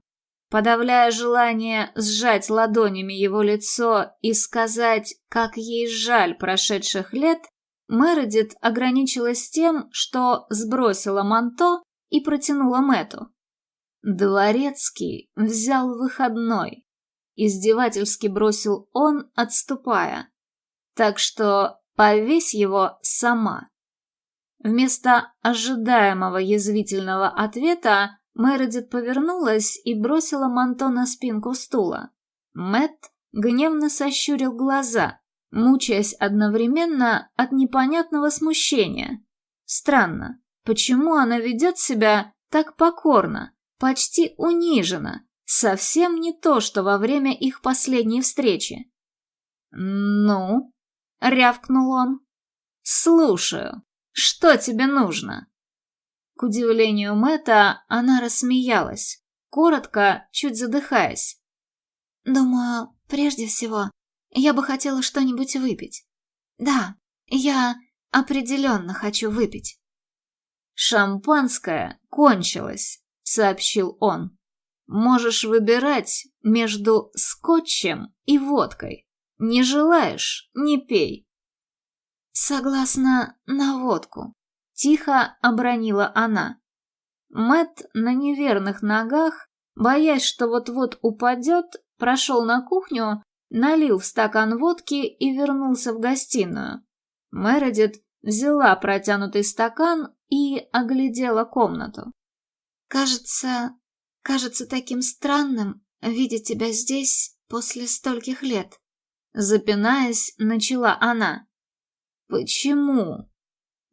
Подавляя желание сжать ладонями его лицо и сказать, как ей жаль прошедших лет, Мередит ограничилась тем, что сбросила манто и протянула Мэту. Дворецкий взял выходной, издевательски бросил он, отступая. Так что повесь его сама. Вместо ожидаемого язвительного ответа Мередит повернулась и бросила манто на спинку стула. Мэт гневно сощурил глаза, мучаясь одновременно от непонятного смущения. Странно, почему она ведет себя так покорно, почти униженно, Совсем не то, что во время их последней встречи. «Ну?» — рявкнул он. «Слушаю. Что тебе нужно?» К удивлению Мэтта, она рассмеялась, коротко, чуть задыхаясь. «Думаю, прежде всего, я бы хотела что-нибудь выпить. Да, я определенно хочу выпить». «Шампанское кончилось», — сообщил он. «Можешь выбирать между скотчем и водкой. Не желаешь — не пей». «Согласна на водку», — тихо обронила она. Мэт на неверных ногах, боясь, что вот-вот упадет, прошел на кухню, налил в стакан водки и вернулся в гостиную. Мередит взяла протянутый стакан и оглядела комнату. «Кажется, кажется таким странным видеть тебя здесь после стольких лет», запинаясь, начала она. «Почему?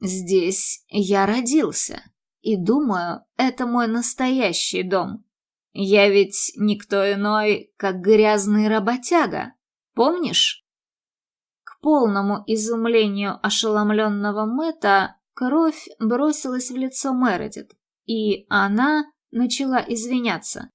Здесь я родился, и думаю, это мой настоящий дом. Я ведь никто иной, как грязный работяга, помнишь?» К полному изумлению ошеломленного Мэтта кровь бросилась в лицо Мередит, и она начала извиняться.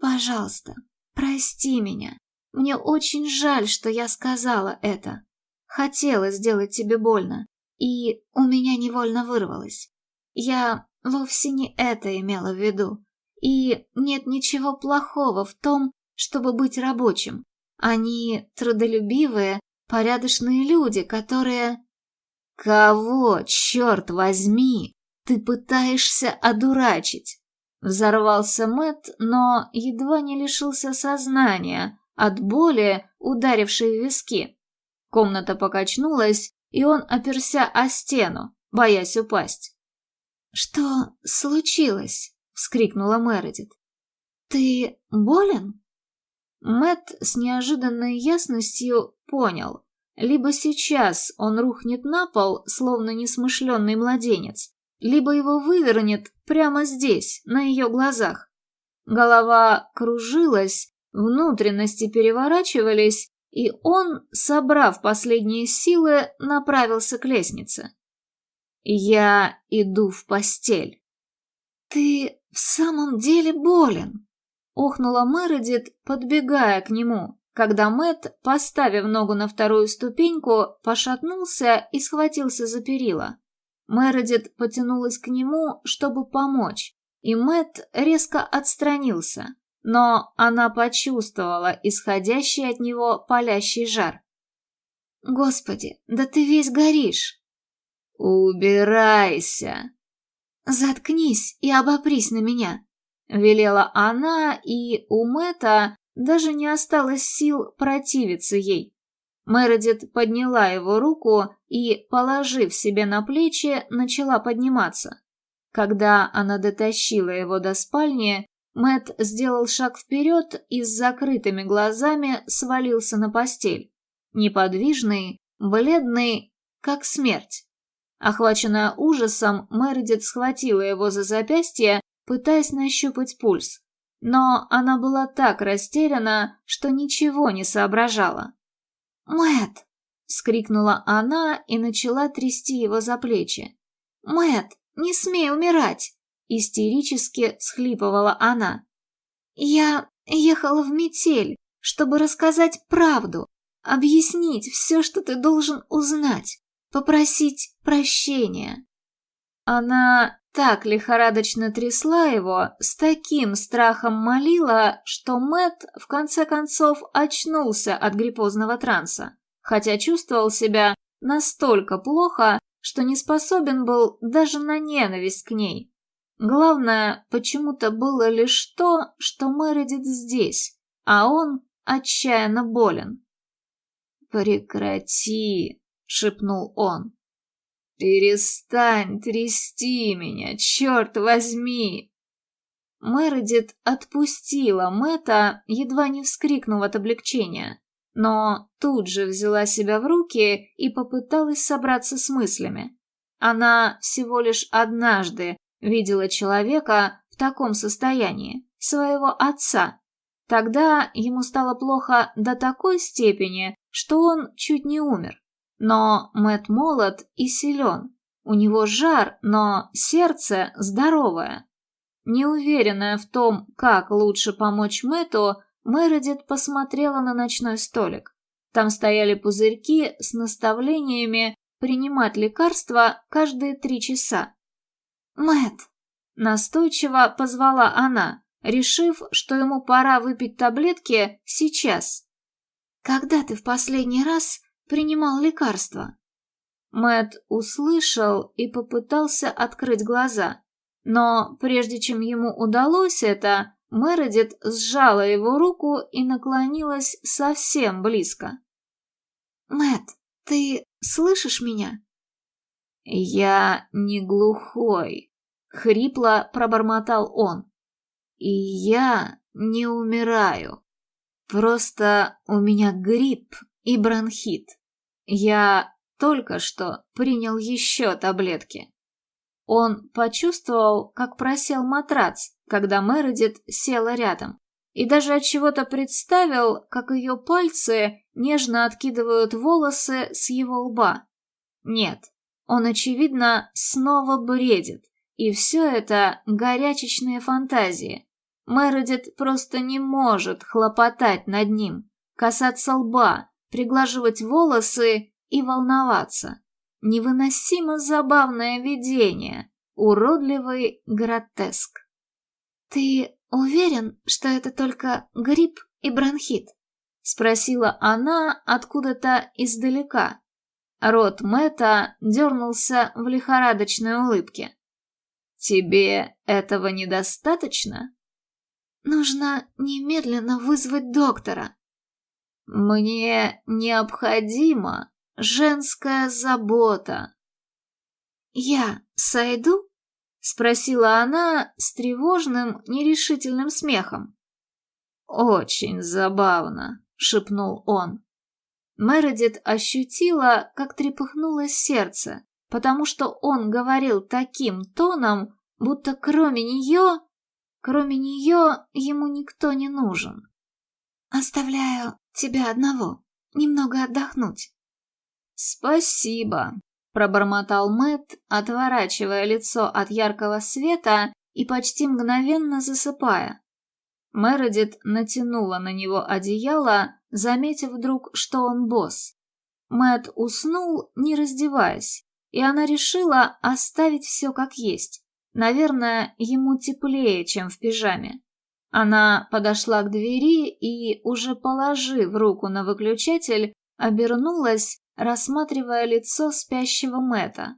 «Пожалуйста, прости меня. Мне очень жаль, что я сказала это. Хотела сделать тебе больно, и у меня невольно вырвалось. Я вовсе не это имела в виду. И нет ничего плохого в том, чтобы быть рабочим. Они трудолюбивые, порядочные люди, которые... Кого, черт возьми, ты пытаешься одурачить? Взорвался Мэт, но едва не лишился сознания от боли, ударившей в виски. Комната покачнулась, и он оперся о стену, боясь упасть. «Что случилось?» Вскрикнула Мередит. «Ты болен?» Мэт с неожиданной ясностью понял. Либо сейчас он рухнет на пол, словно несмышленный младенец, либо его вывернет прямо здесь, на ее глазах. Голова кружилась, внутренности переворачивались, и он, собрав последние силы, направился к лестнице. «Я иду в постель». «Ты в самом деле болен!» — охнула Мередит, подбегая к нему, когда Мэт, поставив ногу на вторую ступеньку, пошатнулся и схватился за перила. Мередит потянулась к нему, чтобы помочь, и Мэт резко отстранился, но она почувствовала исходящий от него палящий жар. «Господи, да ты весь горишь!» «Убирайся!» «Заткнись и обопрись на меня», — велела она, и у Мэтта даже не осталось сил противиться ей. Мередит подняла его руку и, положив себе на плечи, начала подниматься. Когда она дотащила его до спальни, Мэт сделал шаг вперед и с закрытыми глазами свалился на постель. Неподвижный, бледный, как смерть. Охваченная ужасом, Мередит схватила его за запястье, пытаясь нащупать пульс. Но она была так растеряна, что ничего не соображала. Мэт! скрикнула она и начала трясти его за плечи. Мэт, не смей умирать!» — истерически всхлипывала она. «Я ехала в метель, чтобы рассказать правду, объяснить все, что ты должен узнать попросить прощения. Она так лихорадочно трясла его, с таким страхом молила, что Мэт в конце концов очнулся от гриппозного транса, хотя чувствовал себя настолько плохо, что не способен был даже на ненависть к ней. Главное, почему-то было лишь то, что Мередит здесь, а он отчаянно болен. «Прекрати!» — шепнул он. «Перестань трясти меня, черт возьми!» Мередит отпустила Мэтта, едва не вскрикнув от облегчения, но тут же взяла себя в руки и попыталась собраться с мыслями. Она всего лишь однажды видела человека в таком состоянии, своего отца. Тогда ему стало плохо до такой степени, что он чуть не умер. Но Мэт молод и силен. У него жар, но сердце здоровое. Неуверенная в том, как лучше помочь Мэту, Мередит посмотрела на ночной столик. Там стояли пузырьки с наставлениями принимать лекарства каждые три часа. Мэт, настойчиво позвала она, решив, что ему пора выпить таблетки сейчас. Когда ты в последний раз принимал лекарства? Мэт услышал и попытался открыть глаза. Но прежде чем ему удалось это, Мередит сжала его руку и наклонилась совсем близко. Мэт, ты слышишь меня? Я не глухой, хрипло пробормотал он. И я не умираю. Просто у меня грипп и бронхит. Я только что принял еще таблетки. Он почувствовал, как просел матрац, когда Мередит села рядом, и даже от чего-то представил, как ее пальцы нежно откидывают волосы с его лба. Нет, он, очевидно, снова бредит, и все это горячечные фантазии. Мередит просто не может хлопотать над ним, касаться лба, приглаживать волосы и волноваться. Невыносимо забавное видение, уродливый гротеск. «Ты уверен, что это только грипп и бронхит?» — спросила она откуда-то издалека. Рот Мэтта дернулся в лихорадочной улыбке. «Тебе этого недостаточно?» «Нужно немедленно вызвать доктора». «Мне необходимо женская забота. «Я сойду?» — спросила она с тревожным, нерешительным смехом. «Очень забавно», — шепнул он. Мередит ощутила, как трепыхнулось сердце, потому что он говорил таким тоном, будто кроме нее, кроме нее ему никто не нужен. «Оставляю тебя одного, немного отдохнуть». «Спасибо», — пробормотал Мэт, отворачивая лицо от яркого света и почти мгновенно засыпая. Мередит натянула на него одеяло, заметив вдруг, что он босс. Мэт уснул, не раздеваясь, и она решила оставить все как есть. Наверное, ему теплее, чем в пижаме. Она подошла к двери и, уже положив руку на выключатель, обернулась рассматривая лицо спящего Мэта.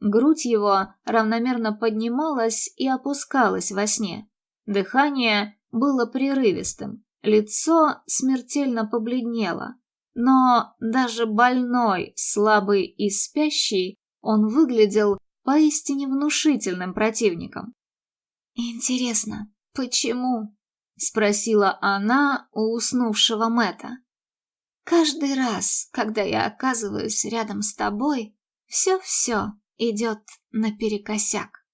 Грудь его равномерно поднималась и опускалась во сне. Дыхание было прерывистым, лицо смертельно побледнело. Но даже больной, слабый и спящий, он выглядел поистине внушительным противником. «Интересно, почему?» — спросила она у уснувшего Мэта. Каждый раз, когда я оказываюсь рядом с тобой, все-все идет наперекосяк.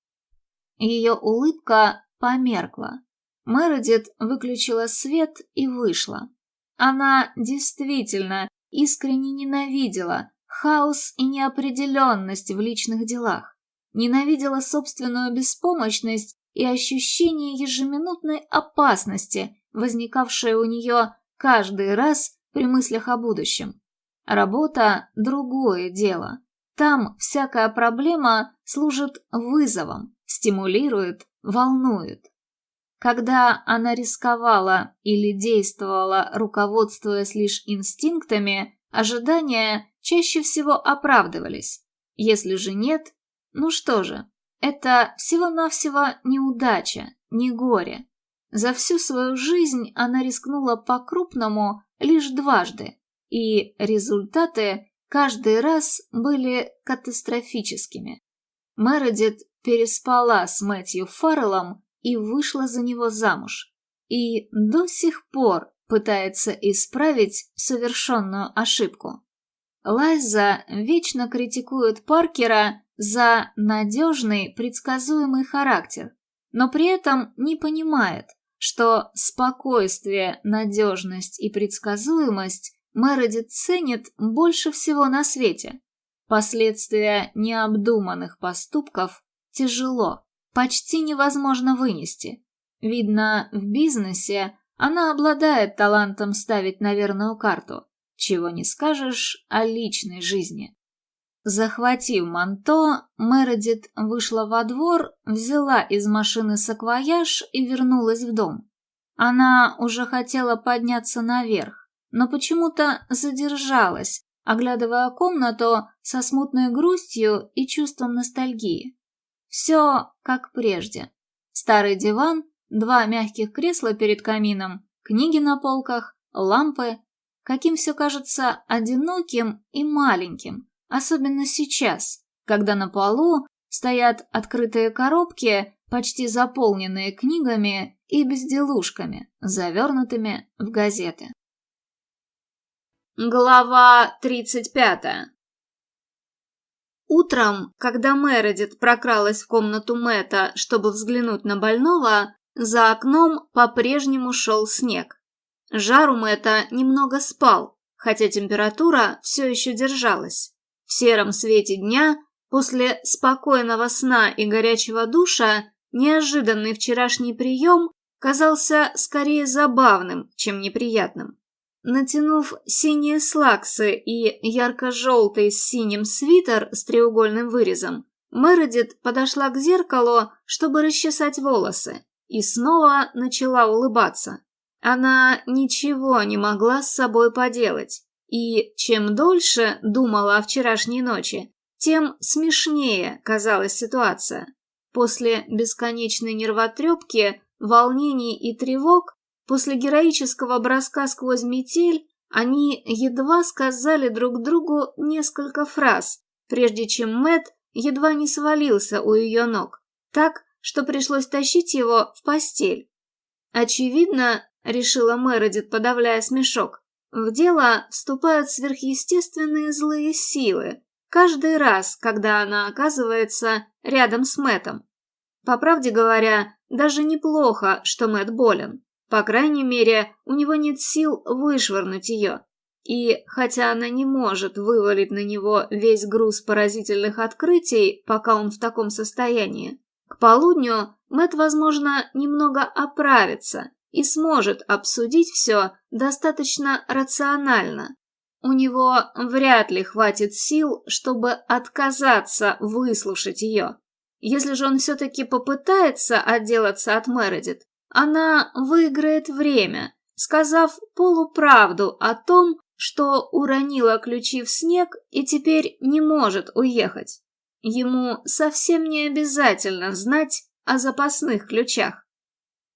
Ее улыбка померкла. Мередит выключила свет и вышла. Она действительно искренне ненавидела хаос и неопределенность в личных делах, ненавидела собственную беспомощность и ощущение ежеминутной опасности, возникавшее у нее каждый раз, при мыслях о будущем. Работа – другое дело. Там всякая проблема служит вызовом, стимулирует, волнует. Когда она рисковала или действовала, руководствуясь лишь инстинктами, ожидания чаще всего оправдывались. Если же нет, ну что же, это всего-навсего неудача, не горе. За всю свою жизнь она рискнула по-крупному лишь дважды, и результаты каждый раз были катастрофическими. Мередит переспала с Мэтью Фарреллом и вышла за него замуж. И до сих пор пытается исправить совершенную ошибку. Лайза вечно критикует Паркера за надежный, предсказуемый характер, но при этом не понимает, что спокойствие, надежность и предсказуемость Мередит ценит больше всего на свете. Последствия необдуманных поступков тяжело, почти невозможно вынести. Видно, в бизнесе она обладает талантом ставить на верную карту, чего не скажешь о личной жизни. Захватив манто, Мередит вышла во двор, взяла из машины саквояж и вернулась в дом. Она уже хотела подняться наверх, но почему-то задержалась, оглядывая комнату со смутной грустью и чувством ностальгии. Все как прежде. Старый диван, два мягких кресла перед камином, книги на полках, лампы. Каким все кажется одиноким и маленьким, особенно сейчас, когда на полу стоят открытые коробки, почти заполненные книгами и безделушками, завернутыми в газеты. Глава 35 Утром, когда Мередит прокралась в комнату Мэта, чтобы взглянуть на больного, за окном по-прежнему шел снег. Жар у Мэта немного спал, хотя температура все еще держалась. В сером свете дня, после спокойного сна и горячего душа, неожиданный вчерашний прием казался скорее забавным, чем неприятным. Натянув синие слаксы и ярко-желтый с синим свитер с треугольным вырезом, Мередит подошла к зеркалу, чтобы расчесать волосы, и снова начала улыбаться. Она ничего не могла с собой поделать. И чем дольше думала о вчерашней ночи, тем смешнее казалась ситуация. После бесконечной нервотрепки, волнений и тревог, после героического броска сквозь метель, они едва сказали друг другу несколько фраз, прежде чем Мэт едва не свалился у ее ног, так, что пришлось тащить его в постель. Очевидно, решила Мередит, подавляя смешок, в дело вступают сверхъестественные злые силы, каждый раз, когда она оказывается рядом с Мэтом. По правде говоря, даже неплохо, что Мэт болен. По крайней мере, у него нет сил вышвырнуть ее. И хотя она не может вывалить на него весь груз поразительных открытий, пока он в таком состоянии, к полудню Мэт, возможно, немного оправится и сможет обсудить все достаточно рационально. У него вряд ли хватит сил, чтобы отказаться выслушать ее. Если же он все-таки попытается отделаться от Мередит, она выиграет время, сказав полуправду о том, что уронила ключи в снег и теперь не может уехать. Ему совсем не обязательно знать о запасных ключах.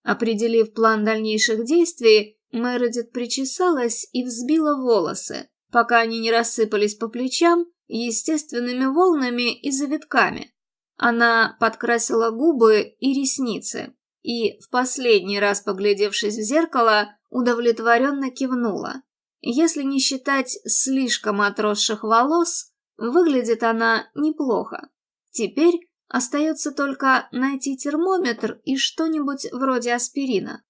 Определив план дальнейших действий, Мередит причесалась и взбила волосы, пока они не рассыпались по плечам естественными волнами и завитками. Она подкрасила губы и ресницы, и, в последний раз поглядевшись в зеркало, удовлетворенно кивнула. Если не считать слишком отросших волос, выглядит она неплохо. Теперь Остается только найти термометр и что-нибудь вроде аспирина.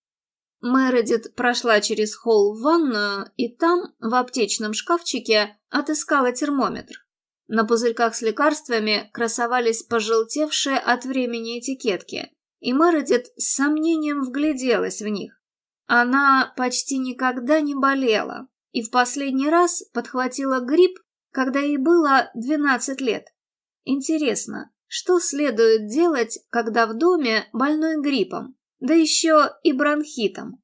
Мередит прошла через холл в ванную и там, в аптечном шкафчике, отыскала термометр. На пузырьках с лекарствами красовались пожелтевшие от времени этикетки, и Мередит с сомнением вгляделась в них. Она почти никогда не болела и в последний раз подхватила грипп, когда ей было 12 лет. Интересно, что следует делать, когда в доме больной гриппом, да еще и бронхитом?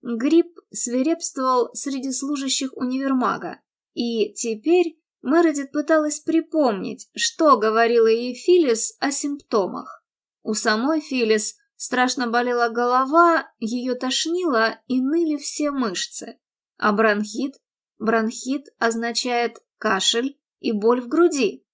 Грипп свирепствовал среди служащих универмага, и теперь Мередит пыталась припомнить, что говорила ей Филис о симптомах. У самой Филис страшно болела голова, ее тошнило и ныли все мышцы. А бронхит? Бронхит означает кашель и боль в груди.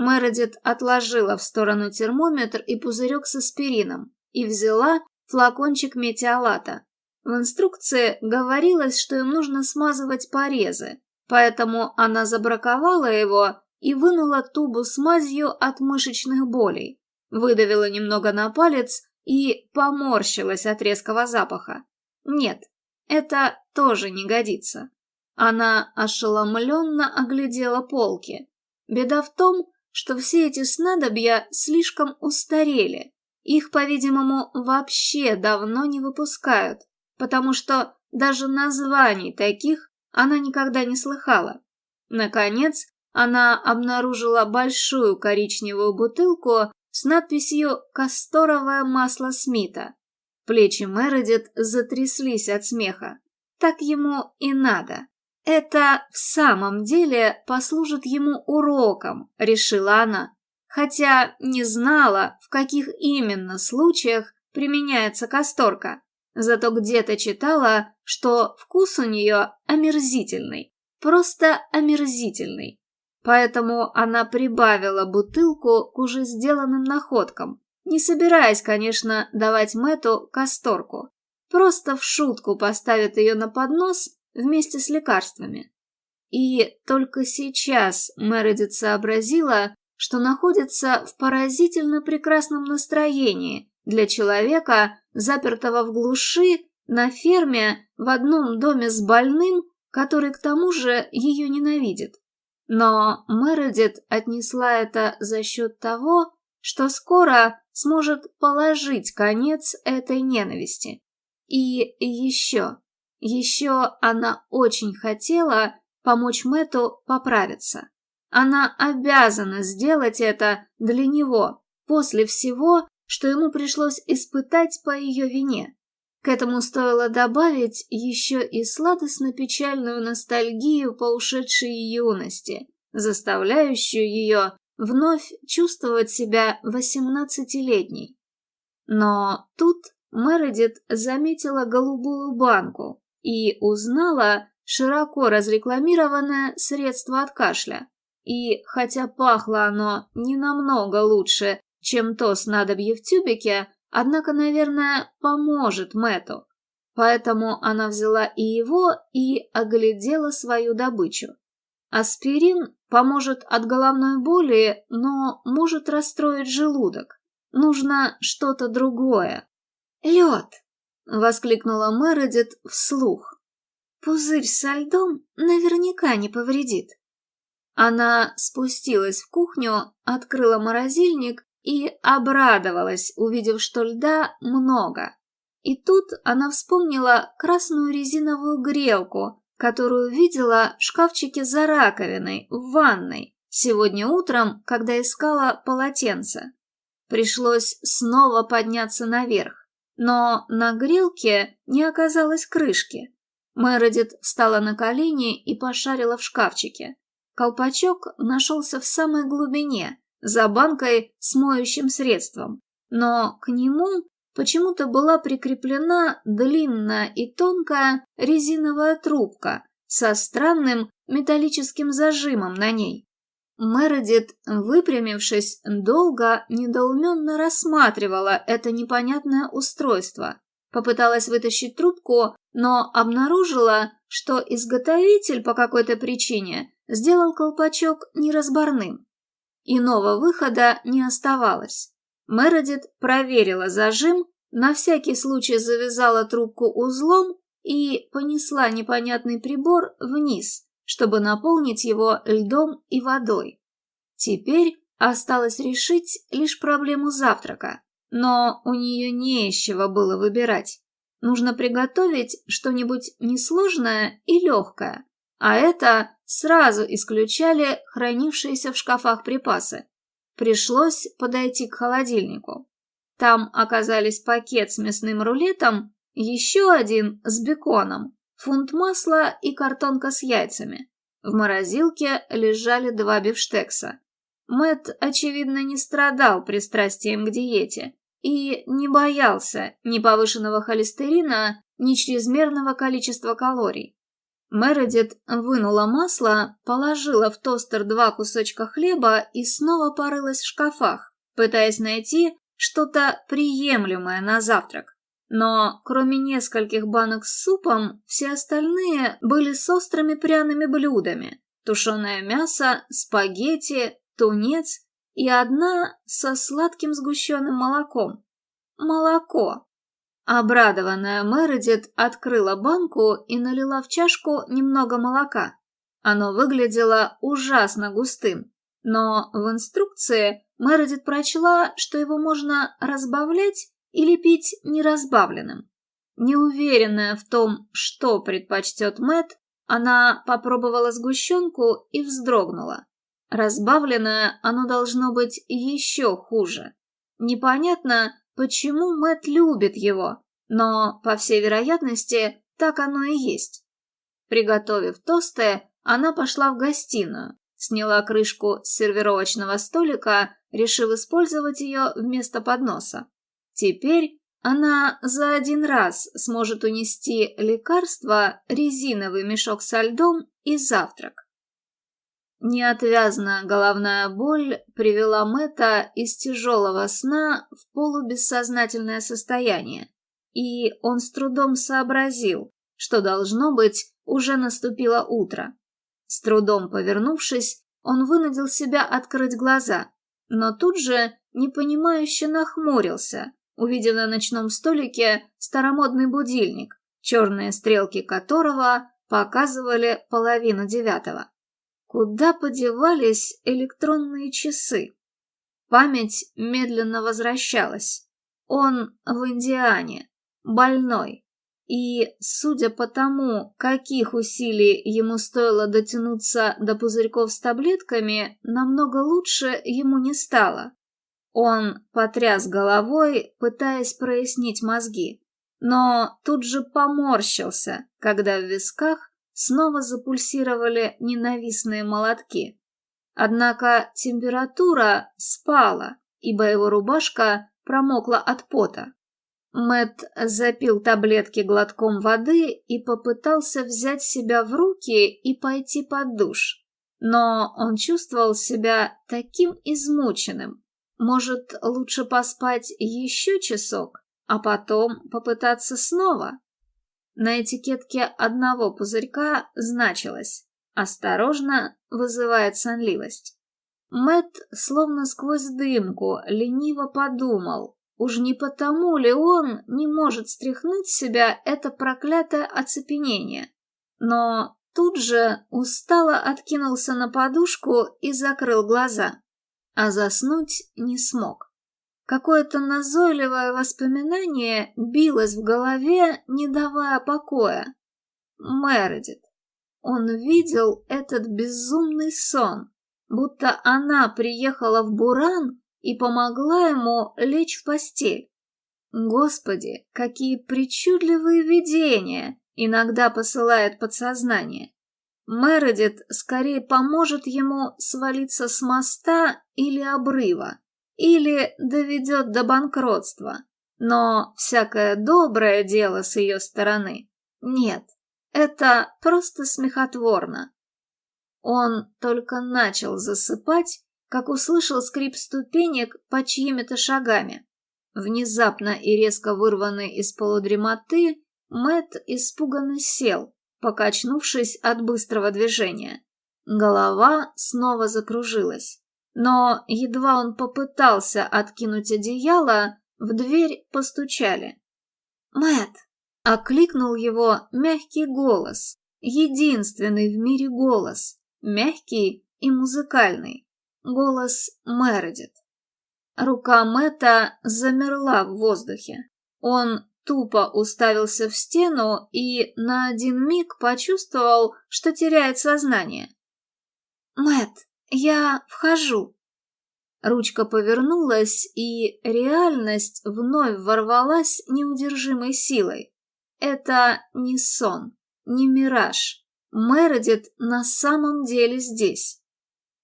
Мередит отложила в сторону термометр и пузырек с аспирином и взяла флакончик метиолата. В инструкции говорилось, что им нужно смазывать порезы, поэтому она забраковала его и вынула тубу с мазью от мышечных болей, выдавила немного на палец и поморщилась от резкого запаха. Нет, это тоже не годится. Она ошеломленно оглядела полки. Беда в том, что все эти снадобья слишком устарели. Их, по-видимому, вообще давно не выпускают, потому что даже названий таких она никогда не слыхала. Наконец, она обнаружила большую коричневую бутылку с надписью «Касторовое масло Смита». Плечи Мередит затряслись от смеха. Так ему и надо. Это в самом деле послужит ему уроком, решила она, хотя не знала, в каких именно случаях применяется касторка. Зато где-то читала, что вкус у нее омерзительный, просто омерзительный. Поэтому она прибавила бутылку к уже сделанным находкам, не собираясь, конечно, давать Мэту касторку. Просто в шутку поставит ее на поднос вместе с лекарствами. И только сейчас Мередит сообразила, что находится в поразительно прекрасном настроении для человека, запертого в глуши, на ферме, в одном доме с больным, который к тому же ее ненавидит. Но Мередит отнесла это за счет того, что скоро сможет положить конец этой ненависти. И еще, еще она очень хотела помочь Мэту поправиться. Она обязана сделать это для него, после всего, что ему пришлось испытать по ее вине. К этому стоило добавить еще и сладостно-печальную ностальгию по ушедшей юности, заставляющую ее вновь чувствовать себя восемнадцатилетней. Но тут Мередит заметила голубую банку и узнала широко разрекламированное средство от кашля. И хотя пахло оно не намного лучше, чем то снадобье в тюбике, однако, наверное, поможет Мэту. Поэтому она взяла и его, и оглядела свою добычу. Аспирин поможет от головной боли, но может расстроить желудок. Нужно что-то другое. «Лед!» — воскликнула Мередит вслух. «Пузырь со льдом наверняка не повредит». Она спустилась в кухню, открыла морозильник и обрадовалась, увидев, что льда много. И тут она вспомнила красную резиновую грелку, которую видела в шкафчике за раковиной в ванной сегодня утром, когда искала полотенце. Пришлось снова подняться наверх, но на грелке не оказалось крышки. Мередит встала на колени и пошарила в шкафчике. Колпачок нашелся в самой глубине, за банкой с моющим средством, но к нему почему-то была прикреплена длинная и тонкая резиновая трубка со странным металлическим зажимом на ней. Мередит, выпрямившись, долго недоуменно рассматривала это непонятное устройство. Попыталась вытащить трубку, но обнаружила, что изготовитель по какой-то причине сделал колпачок неразборным. Иного выхода не оставалось. Мередит проверила зажим, на всякий случай завязала трубку узлом и понесла непонятный прибор вниз, чтобы наполнить его льдом и водой. Теперь осталось решить лишь проблему завтрака, но у нее не из чего было выбирать. Нужно приготовить что-нибудь несложное и легкое, а это сразу исключали хранившиеся в шкафах припасы. Пришлось подойти к холодильнику. Там оказались пакет с мясным рулетом, еще один с беконом, фунт масла и картонка с яйцами. В морозилке лежали два бифштекса. Мэт, очевидно, не страдал пристрастием к диете и не боялся ни повышенного холестерина, ни чрезмерного количества калорий. Мередит вынула масло, положила в тостер два кусочка хлеба и снова порылась в шкафах, пытаясь найти что-то приемлемое на завтрак. Но кроме нескольких банок с супом, все остальные были с острыми пряными блюдами. Тушеное мясо, спагетти, тунец и одна со сладким сгущенным молоком. молоко. Обрадованная Мередит открыла банку и налила в чашку немного молока. Оно выглядело ужасно густым, но в инструкции Мередит прочла, что его можно разбавлять или пить неразбавленным. Неуверенная в том, что предпочтет Мэт, она попробовала сгущенку и вздрогнула. Разбавленное оно должно быть еще хуже. Непонятно, почему Мэт любит его, но, по всей вероятности, так оно и есть. Приготовив тосты, она пошла в гостиную, сняла крышку с сервировочного столика, решив использовать ее вместо подноса. Теперь она за один раз сможет унести лекарство, резиновый мешок со льдом и завтрак. Неотвязная головная боль привела Мэтта из тяжелого сна в полубессознательное состояние, и он с трудом сообразил, что, должно быть, уже наступило утро. С трудом повернувшись, он вынудил себя открыть глаза, но тут же непонимающе нахмурился, увидев на ночном столике старомодный будильник, черные стрелки которого показывали половину девятого. Куда подевались электронные часы? Память медленно возвращалась. Он в Индиане, больной. И, судя по тому, каких усилий ему стоило дотянуться до пузырьков с таблетками, намного лучше ему не стало. Он потряс головой, пытаясь прояснить мозги, но тут же поморщился, когда в висках снова запульсировали ненавистные молотки. Однако температура спала, ибо его рубашка промокла от пота. Мэт запил таблетки глотком воды и попытался взять себя в руки и пойти под душ. Но он чувствовал себя таким измученным. Может, лучше поспать еще часок, а потом попытаться снова? На этикетке одного пузырька значилось «Осторожно, вызывает сонливость». Мэт, словно сквозь дымку, лениво подумал, уж не потому ли он не может стряхнуть с себя это проклятое оцепенение. Но тут же устало откинулся на подушку и закрыл глаза, а заснуть не смог. Какое-то назойливое воспоминание билось в голове, не давая покоя. Мередит. Он видел этот безумный сон, будто она приехала в Буран и помогла ему лечь в постель. Господи, какие причудливые видения иногда посылает подсознание. Мередит скорее поможет ему свалиться с моста или обрыва или доведет до банкротства. Но всякое доброе дело с ее стороны нет. Это просто смехотворно. Он только начал засыпать, как услышал скрип ступенек по чьими-то шагами. Внезапно и резко вырванный из полудремоты, Мэт испуганно сел, покачнувшись от быстрого движения. Голова снова закружилась. Но едва он попытался откинуть одеяло, в дверь постучали. Мэт! окликнул его мягкий голос, единственный в мире голос, мягкий и музыкальный, голос Мередит. Рука Мэта замерла в воздухе. Он тупо уставился в стену и на один миг почувствовал, что теряет сознание. Мэт, «Я вхожу». Ручка повернулась, и реальность вновь ворвалась неудержимой силой. Это не сон, не мираж. Мередит на самом деле здесь.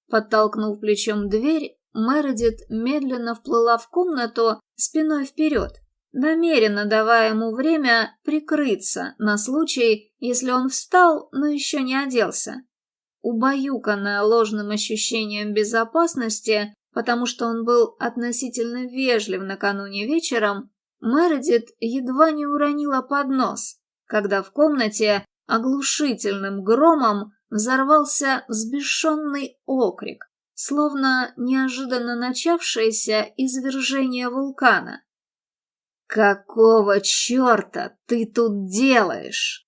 Подтолкнув плечом дверь, Мередит медленно вплыла в комнату спиной вперед, намеренно давая ему время прикрыться на случай, если он встал, но еще не оделся убаюканная ложным ощущением безопасности, потому что он был относительно вежлив накануне вечером, Мередит едва не уронила поднос, когда в комнате оглушительным громом взорвался взбешенный окрик, словно неожиданно начавшееся извержение вулкана. «Какого черта ты тут делаешь?»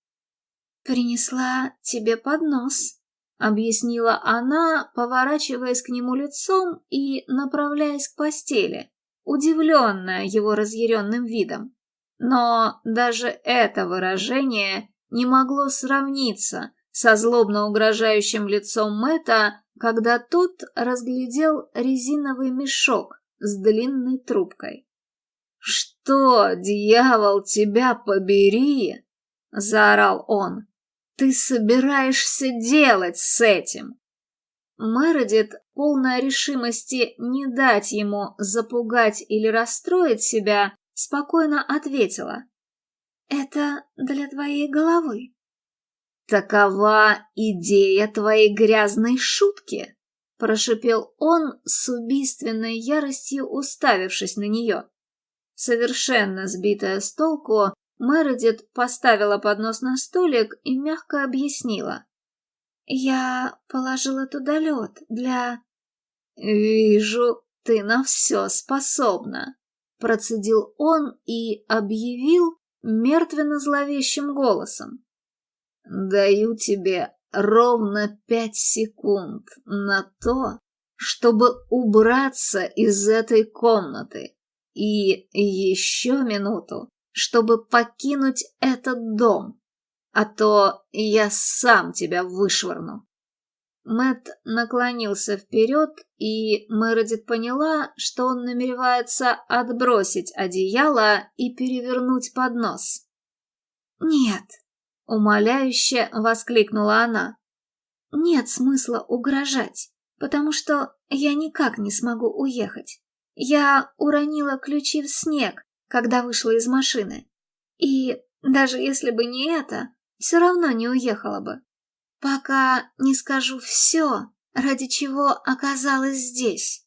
«Принесла тебе поднос», — объяснила она, поворачиваясь к нему лицом и направляясь к постели, удивленная его разъяренным видом. Но даже это выражение не могло сравниться со злобно угрожающим лицом Мэта, когда тот разглядел резиновый мешок с длинной трубкой. «Что, дьявол, тебя побери!» — заорал он. «Ты собираешься делать с этим?» Мередит, полная решимости не дать ему запугать или расстроить себя, спокойно ответила. «Это для твоей головы». «Такова идея твоей грязной шутки!» — прошипел он с убийственной яростью, уставившись на нее. Совершенно сбитая с толку, Мередит поставила поднос на столик и мягко объяснила. «Я положила туда лед для...» «Вижу, ты на все способна», — процедил он и объявил мертвенно-зловещим голосом. «Даю тебе ровно пять секунд на то, чтобы убраться из этой комнаты, и еще минуту, чтобы покинуть этот дом, а то я сам тебя вышвырну. Мэт наклонился вперед, и Мередит поняла, что он намеревается отбросить одеяло и перевернуть поднос. «Нет!» — умоляюще воскликнула она. «Нет смысла угрожать, потому что я никак не смогу уехать. Я уронила ключи в снег, когда вышла из машины. И даже если бы не это, все равно не уехала бы. Пока не скажу все, ради чего оказалась здесь.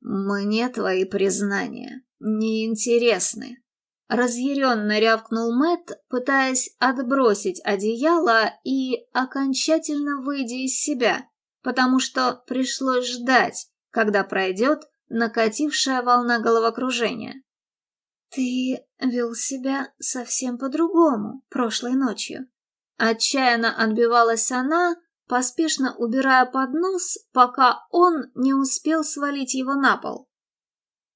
Мне твои признания не интересны. Разъяренно рявкнул Мэт, пытаясь отбросить одеяло и окончательно выйдя из себя, потому что пришлось ждать, когда пройдет накатившая волна головокружения. «Ты вел себя совсем по-другому прошлой ночью». Отчаянно отбивалась она, поспешно убирая поднос, пока он не успел свалить его на пол.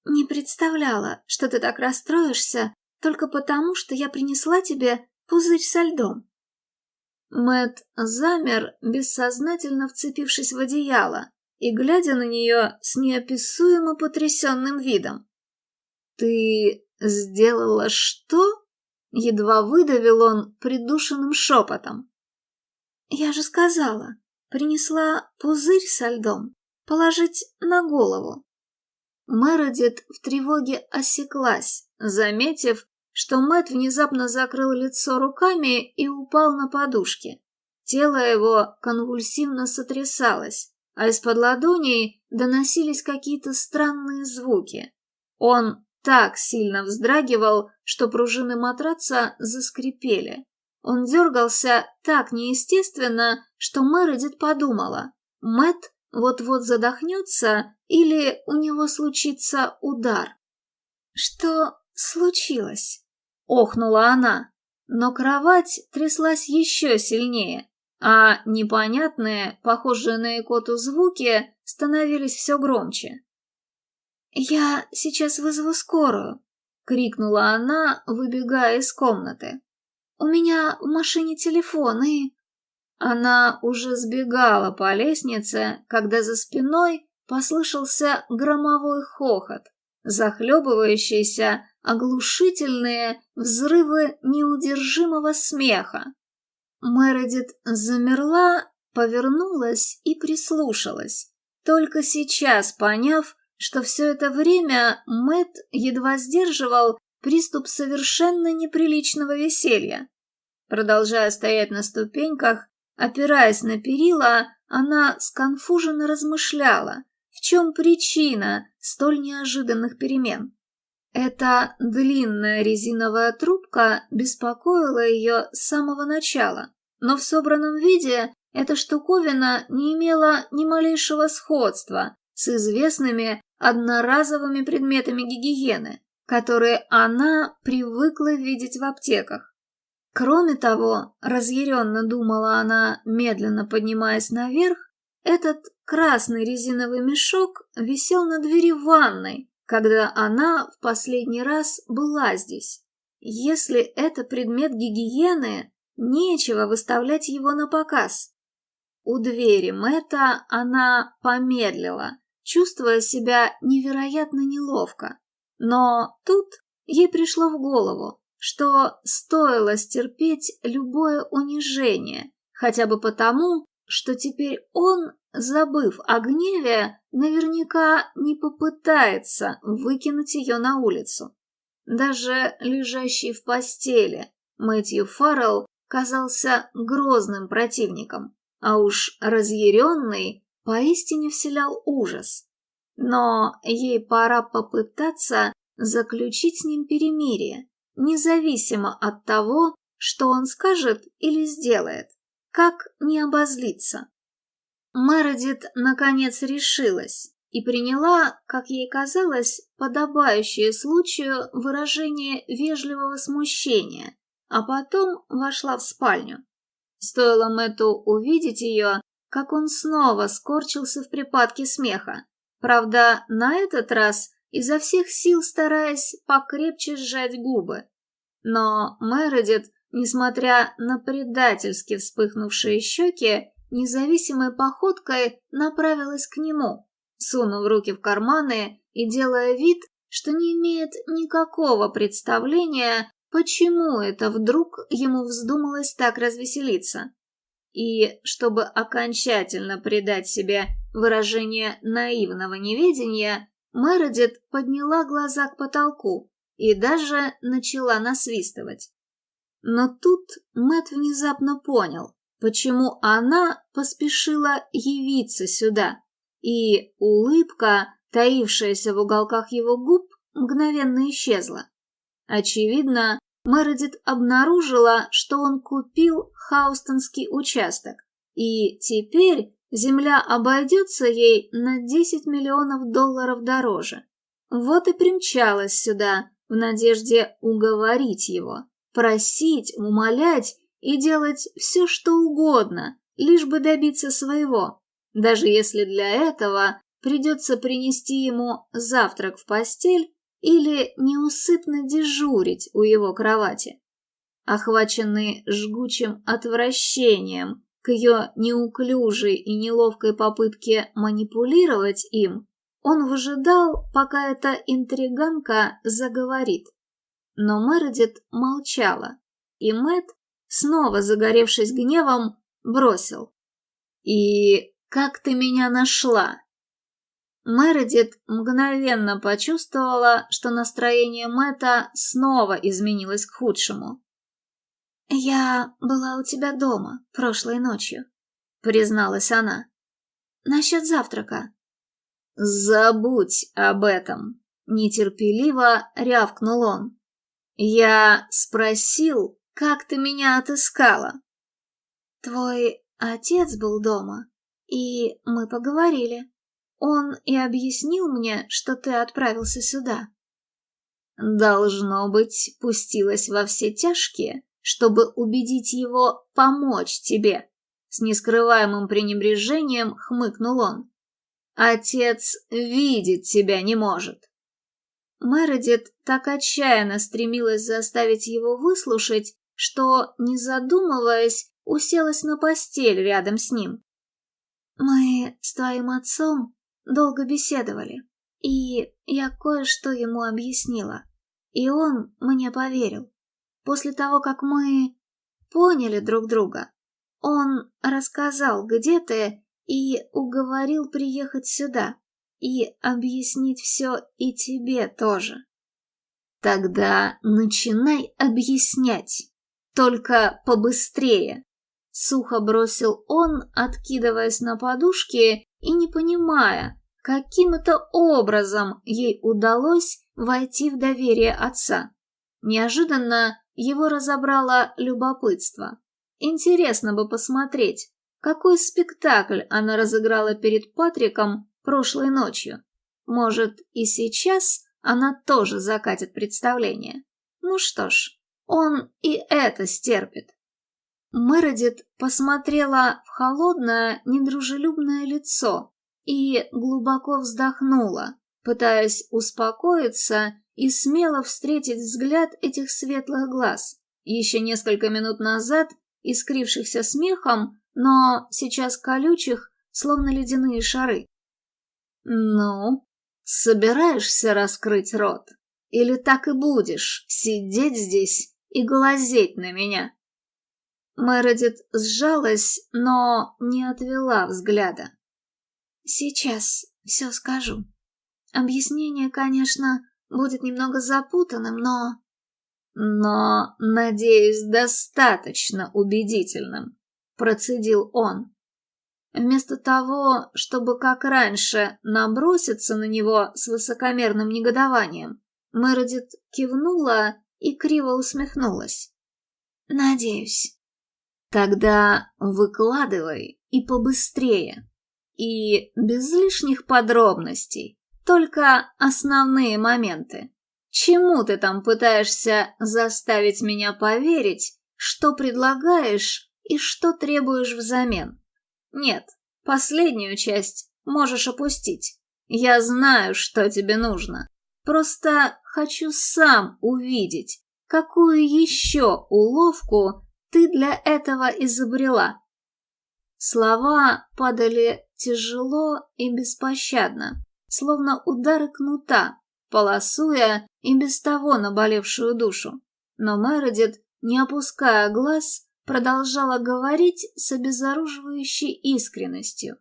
«Не представляла, что ты так расстроишься только потому, что я принесла тебе пузырь со льдом». Мэт замер, бессознательно вцепившись в одеяло, и глядя на нее с неописуемо потрясенным видом. «Ты сделала что?» — едва выдавил он придушенным шепотом. «Я же сказала, принесла пузырь со льдом, положить на голову». Мередит в тревоге осеклась, заметив, что Мэт внезапно закрыл лицо руками и упал на подушки. Тело его конвульсивно сотрясалось, а из-под ладоней доносились какие-то странные звуки. Он так сильно вздрагивал, что пружины матраца заскрипели. Он дергался так неестественно, что Мередит подумала, Мэт вот-вот задохнется или у него случится удар. «Что случилось?» — охнула она, но кровать тряслась еще сильнее а непонятные, похожие на икоту звуки, становились все громче. «Я сейчас вызову скорую», — крикнула она, выбегая из комнаты. «У меня в машине телефон и...» Она уже сбегала по лестнице, когда за спиной послышался громовой хохот, захлебывающийся оглушительные взрывы неудержимого смеха. Мередит замерла, повернулась и прислушалась, только сейчас поняв, что все это время Мэт едва сдерживал приступ совершенно неприличного веселья. Продолжая стоять на ступеньках, опираясь на перила, она сконфуженно размышляла, в чем причина столь неожиданных перемен. Эта длинная резиновая трубка беспокоила ее с самого начала, но в собранном виде эта штуковина не имела ни малейшего сходства с известными одноразовыми предметами гигиены, которые она привыкла видеть в аптеках. Кроме того, разъяренно думала она, медленно поднимаясь наверх, этот красный резиновый мешок висел на двери ванной, когда она в последний раз была здесь. Если это предмет гигиены, нечего выставлять его на показ. У двери Мэтта она помедлила, чувствуя себя невероятно неловко. Но тут ей пришло в голову, что стоило стерпеть любое унижение, хотя бы потому, что теперь он, забыв о гневе, наверняка не попытается выкинуть ее на улицу. Даже лежащий в постели Мэтью Фаррелл казался грозным противником, а уж разъяренный поистине вселял ужас. Но ей пора попытаться заключить с ним перемирие, независимо от того, что он скажет или сделает. Как не обозлиться? Мередит, наконец, решилась и приняла, как ей казалось, подобающее случаю выражение вежливого смущения, а потом вошла в спальню. Стоило Мэтту увидеть ее, как он снова скорчился в припадке смеха. Правда, на этот раз изо всех сил стараясь покрепче сжать губы. Но Мередит несмотря на предательски вспыхнувшие щеки, независимой походкой направилась к нему, сунув руки в карманы и делая вид, что не имеет никакого представления, почему это вдруг ему вздумалось так развеселиться. И, чтобы окончательно придать себе выражение наивного неведения, Мередит подняла глаза к потолку и даже начала насвистывать. Но тут Мэт внезапно понял, почему она поспешила явиться сюда, и улыбка, таившаяся в уголках его губ, мгновенно исчезла. Очевидно, Мередит обнаружила, что он купил хаустонский участок, и теперь земля обойдется ей на 10 миллионов долларов дороже. Вот и примчалась сюда, в надежде уговорить его просить, умолять и делать все, что угодно, лишь бы добиться своего, даже если для этого придется принести ему завтрак в постель или неусыпно дежурить у его кровати. Охваченный жгучим отвращением к ее неуклюжей и неловкой попытке манипулировать им, он выжидал, пока эта интриганка заговорит. Но Мередит молчала, и Мэт, снова загоревшись гневом, бросил. «И как ты меня нашла?» Мередит мгновенно почувствовала, что настроение Мэта снова изменилось к худшему. «Я была у тебя дома прошлой ночью», — призналась она. «Насчет завтрака». «Забудь об этом», — нетерпеливо рявкнул он. Я спросил, как ты меня отыскала. Твой отец был дома, и мы поговорили. Он и объяснил мне, что ты отправился сюда. Должно быть, пустилась во все тяжкие, чтобы убедить его помочь тебе. С нескрываемым пренебрежением хмыкнул он. Отец видеть тебя не может. Мередит так отчаянно стремилась заставить его выслушать, что, не задумываясь, уселась на постель рядом с ним. «Мы с твоим отцом долго беседовали, и я кое-что ему объяснила, и он мне поверил. После того, как мы поняли друг друга, он рассказал, где ты, и уговорил приехать сюда и объяснить все и тебе тоже. Тогда начинай объяснять, только побыстрее. Сухо бросил он, откидываясь на подушке и не понимая, каким это образом ей удалось войти в доверие отца. Неожиданно его разобрало любопытство. Интересно бы посмотреть, какой спектакль она разыграла перед Патриком прошлой ночью. Может, и сейчас она тоже закатит представление. Ну что ж, он и это стерпит. Мередит посмотрела в холодное, недружелюбное лицо и глубоко вздохнула, пытаясь успокоиться и смело встретить взгляд этих светлых глаз, еще несколько минут назад искрившихся смехом, но сейчас колючих, словно ледяные шары. «Ну, собираешься раскрыть рот? Или так и будешь сидеть здесь и глазеть на меня?» Мередит сжалась, но не отвела взгляда. «Сейчас все скажу. Объяснение, конечно, будет немного запутанным, но...» «Но, надеюсь, достаточно убедительным», — процедил он. Вместо того, чтобы, как раньше, наброситься на него с высокомерным негодованием, Мередит кивнула и криво усмехнулась. «Надеюсь». Тогда выкладывай и побыстрее. И без лишних подробностей, только основные моменты. Чему ты там пытаешься заставить меня поверить, что предлагаешь и что требуешь взамен? Нет, последнюю часть можешь опустить. Я знаю, что тебе нужно. Просто хочу сам увидеть, какую еще уловку ты для этого изобрела. Слова падали тяжело и беспощадно, словно удары кнута, полосуя и без того наболевшую душу. Но Мередит, не опуская глаз, продолжала говорить с обезоруживающей искренностью.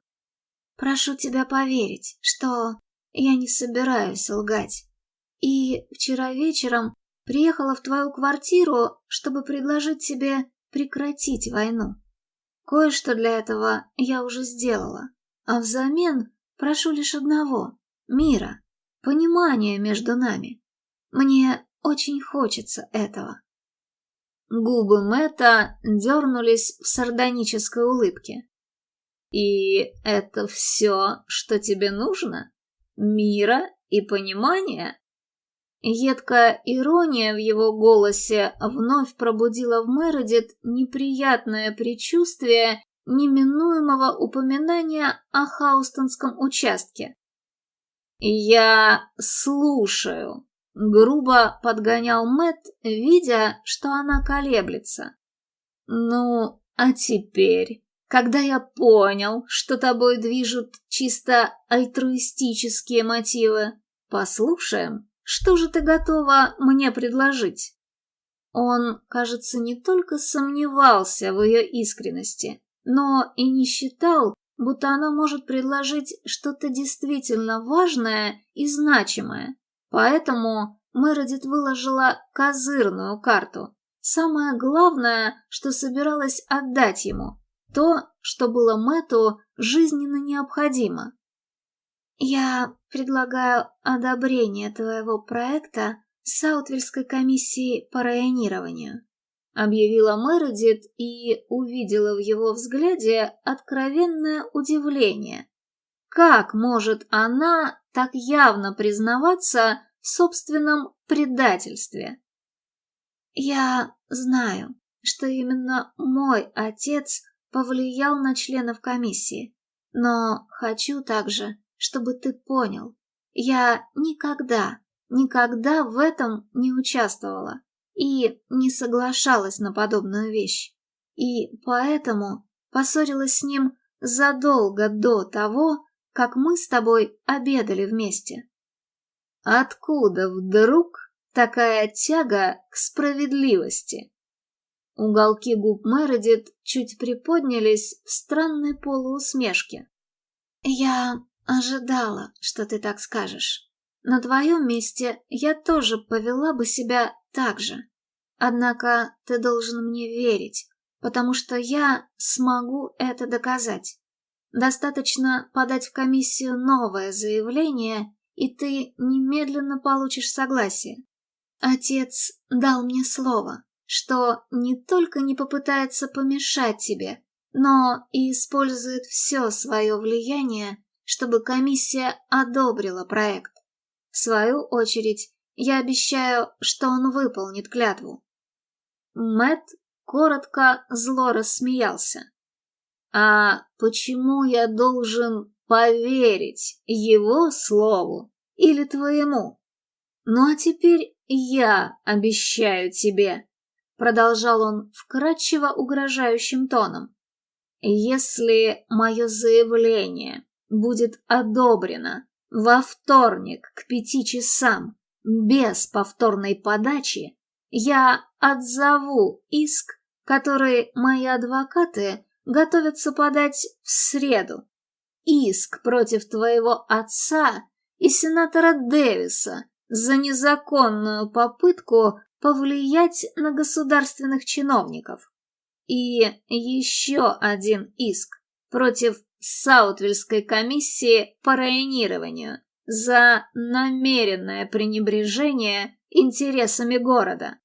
«Прошу тебя поверить, что я не собираюсь лгать. И вчера вечером приехала в твою квартиру, чтобы предложить тебе прекратить войну. Кое-что для этого я уже сделала, а взамен прошу лишь одного — мира, понимания между нами. Мне очень хочется этого». Губы Мэтта дернулись в сардонической улыбке. «И это все, что тебе нужно? Мира и понимания?» Едкая ирония в его голосе вновь пробудила в Мередит неприятное предчувствие неминуемого упоминания о Хаустонском участке. «Я слушаю», — грубо подгонял Мэт, видя, что она колеблется. «Ну, а теперь, когда я понял, что тобой движут чисто альтруистические мотивы, послушаем, что же ты готова мне предложить?» Он, кажется, не только сомневался в ее искренности, но и не считал, будто она может предложить что-то действительно важное и значимое. Поэтому Мередит выложила козырную карту. Самое главное, что собиралась отдать ему. То, что было Мэту жизненно необходимо. «Я предлагаю одобрение твоего проекта Саутвельской комиссии по районированию», объявила Мередит и увидела в его взгляде откровенное удивление. Как может она так явно признаваться в собственном предательстве? «Я знаю, что именно мой отец повлиял на членов комиссии, но хочу также, чтобы ты понял, я никогда, никогда в этом не участвовала и не соглашалась на подобную вещь. И поэтому поссорилась с ним задолго до того, как мы с тобой обедали вместе. Откуда вдруг такая тяга к справедливости? Уголки губ Мередит чуть приподнялись в странной полуусмешке. Я ожидала, что ты так скажешь. На твоем месте я тоже повела бы себя так же. Однако ты должен мне верить, потому что я смогу это доказать. Достаточно подать в комиссию новое заявление, и ты немедленно получишь согласие. Отец дал мне слово, что не только не попытается помешать тебе, но и использует все свое влияние, чтобы комиссия одобрила проект. В свою очередь, я обещаю, что он выполнит клятву. Мэт коротко зло рассмеялся. А почему я должен поверить его слову или твоему? Ну а теперь я обещаю тебе, продолжал он вкрадчиво угрожающим тоном. Если мое заявление будет одобрено во вторник к пяти часам без повторной подачи, я отзову иск, который мои адвокаты готовятся подать в среду. Иск против твоего отца и сенатора Дэвиса за незаконную попытку повлиять на государственных чиновников. И еще один иск против Саутвильской комиссии по районированию за намеренное пренебрежение интересами города.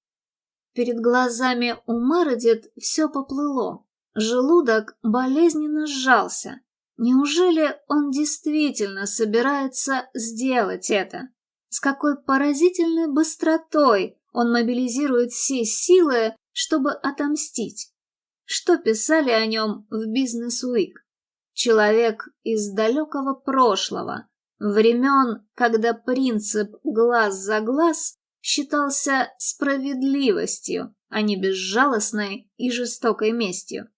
Перед глазами у Мередит все поплыло. Желудок болезненно сжался. Неужели он действительно собирается сделать это? С какой поразительной быстротой он мобилизирует все силы, чтобы отомстить? Что писали о нем в «Бизнес Уик»? Человек из далекого прошлого, времен, когда принцип «глаз за глаз» считался справедливостью, а не безжалостной и жестокой местью.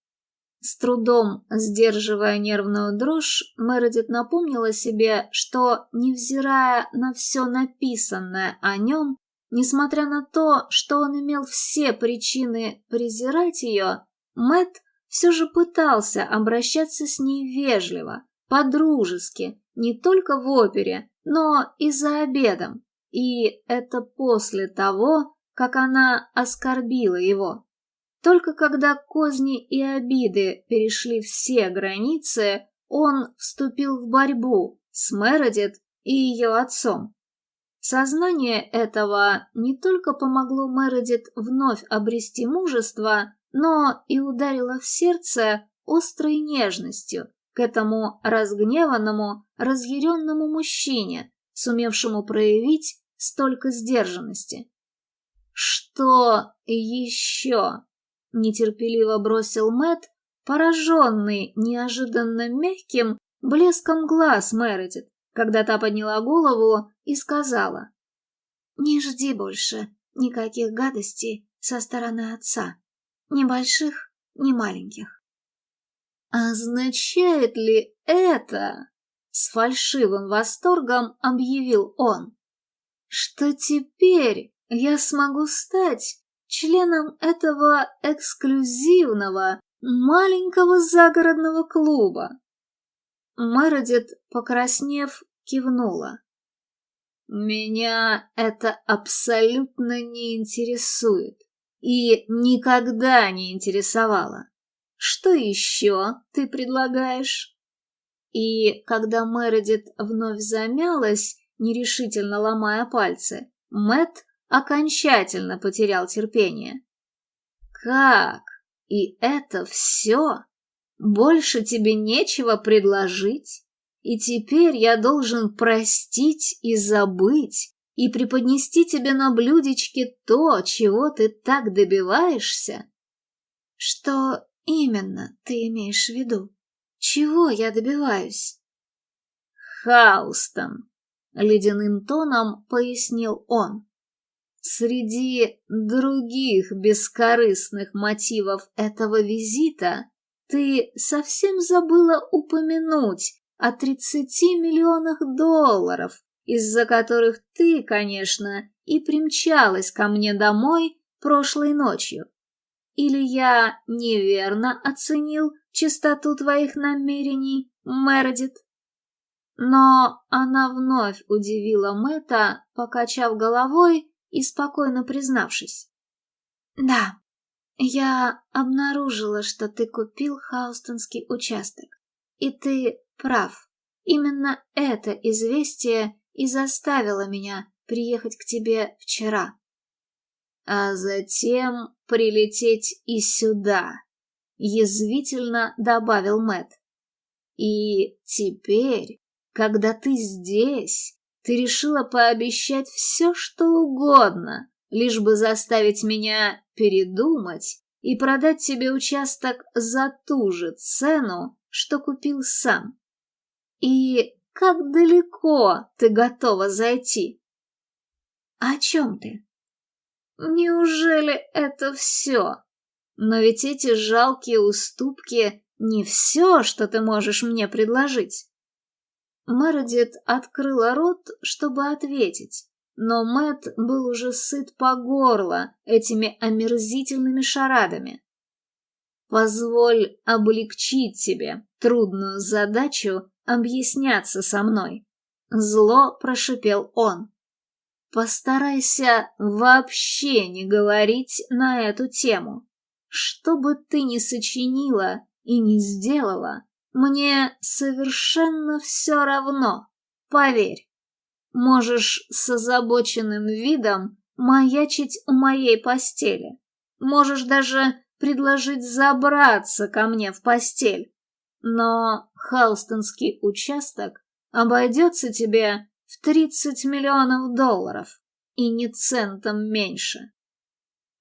С трудом сдерживая нервную дрожь, Мередит напомнила себе, что, невзирая на все написанное о нем, несмотря на то, что он имел все причины презирать ее, Мэт все же пытался обращаться с ней вежливо, по-дружески, не только в опере, но и за обедом. И это после того, как она оскорбила его. Только когда козни и обиды перешли все границы, он вступил в борьбу с Мередит и ее отцом. Сознание этого не только помогло Мередит вновь обрести мужество, но и ударило в сердце острой нежностью к этому разгневанному, разъяренному мужчине, сумевшему проявить столько сдержанности. «Что еще?» — нетерпеливо бросил Мэт, пораженный неожиданно мягким блеском глаз Мередит, когда та подняла голову и сказала. «Не жди больше никаких гадостей со стороны отца, ни больших, ни маленьких». «Означает ли это?» — с фальшивым восторгом объявил он что теперь я смогу стать членом этого эксклюзивного маленького загородного клуба. Мередит, покраснев, кивнула. Меня это абсолютно не интересует и никогда не интересовало. Что еще ты предлагаешь? И когда Мередит вновь замялась, нерешительно ломая пальцы, Мэт окончательно потерял терпение. «Как? И это все? Больше тебе нечего предложить? И теперь я должен простить и забыть, и преподнести тебе на блюдечке то, чего ты так добиваешься?» «Что именно ты имеешь в виду? Чего я добиваюсь?» «Хаустон, ледяным тоном пояснил он. Среди других бескорыстных мотивов этого визита ты совсем забыла упомянуть о 30 миллионах долларов, из-за которых ты, конечно, и примчалась ко мне домой прошлой ночью. Или я неверно оценил чистоту твоих намерений, Мередит? Но она вновь удивила Мэтта, покачав головой и спокойно признавшись. «Да, я обнаружила, что ты купил Хаустонский участок. И ты прав. Именно это известие и заставило меня приехать к тебе вчера. А затем прилететь и сюда, язвительно добавил Мэт. И теперь когда ты здесь, Ты решила пообещать все, что угодно, лишь бы заставить меня передумать и продать тебе участок за ту же цену, что купил сам. И как далеко ты готова зайти? О чем ты? Неужели это все? Но ведь эти жалкие уступки не все, что ты можешь мне предложить. Мередит открыла рот, чтобы ответить, но Мэт был уже сыт по горло этими омерзительными шарадами. «Позволь облегчить тебе трудную задачу объясняться со мной», — зло прошипел он. «Постарайся вообще не говорить на эту тему. Что бы ты ни сочинила и не сделала, мне совершенно все равно, поверь. Можешь с озабоченным видом маячить у моей постели. Можешь даже предложить забраться ко мне в постель. Но Халстонский участок обойдется тебе в 30 миллионов долларов и не центом меньше.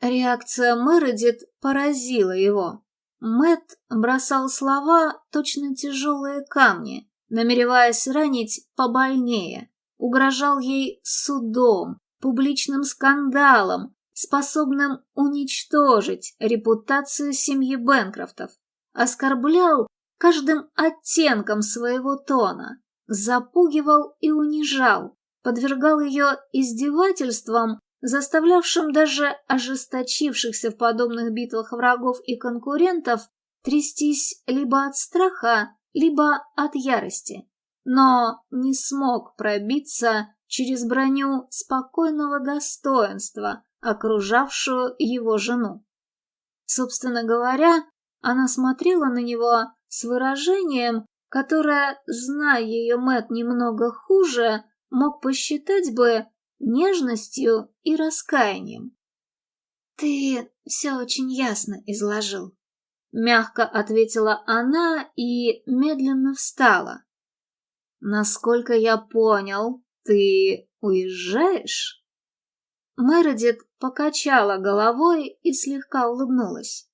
Реакция Мередит поразила его. Мэт бросал слова, точно тяжелые камни, намереваясь ранить побольнее, угрожал ей судом, публичным скандалом, способным уничтожить репутацию семьи Бенкрофтов, оскорблял каждым оттенком своего тона, запугивал и унижал, подвергал ее издевательствам заставлявшим даже ожесточившихся в подобных битвах врагов и конкурентов трястись либо от страха, либо от ярости, но не смог пробиться через броню спокойного достоинства, окружавшую его жену. Собственно говоря, она смотрела на него с выражением, которое, зная ее Мэт немного хуже, мог посчитать бы нежностью и раскаянием. «Ты все очень ясно изложил», — мягко ответила она и медленно встала. «Насколько я понял, ты уезжаешь?» Мередит покачала головой и слегка улыбнулась.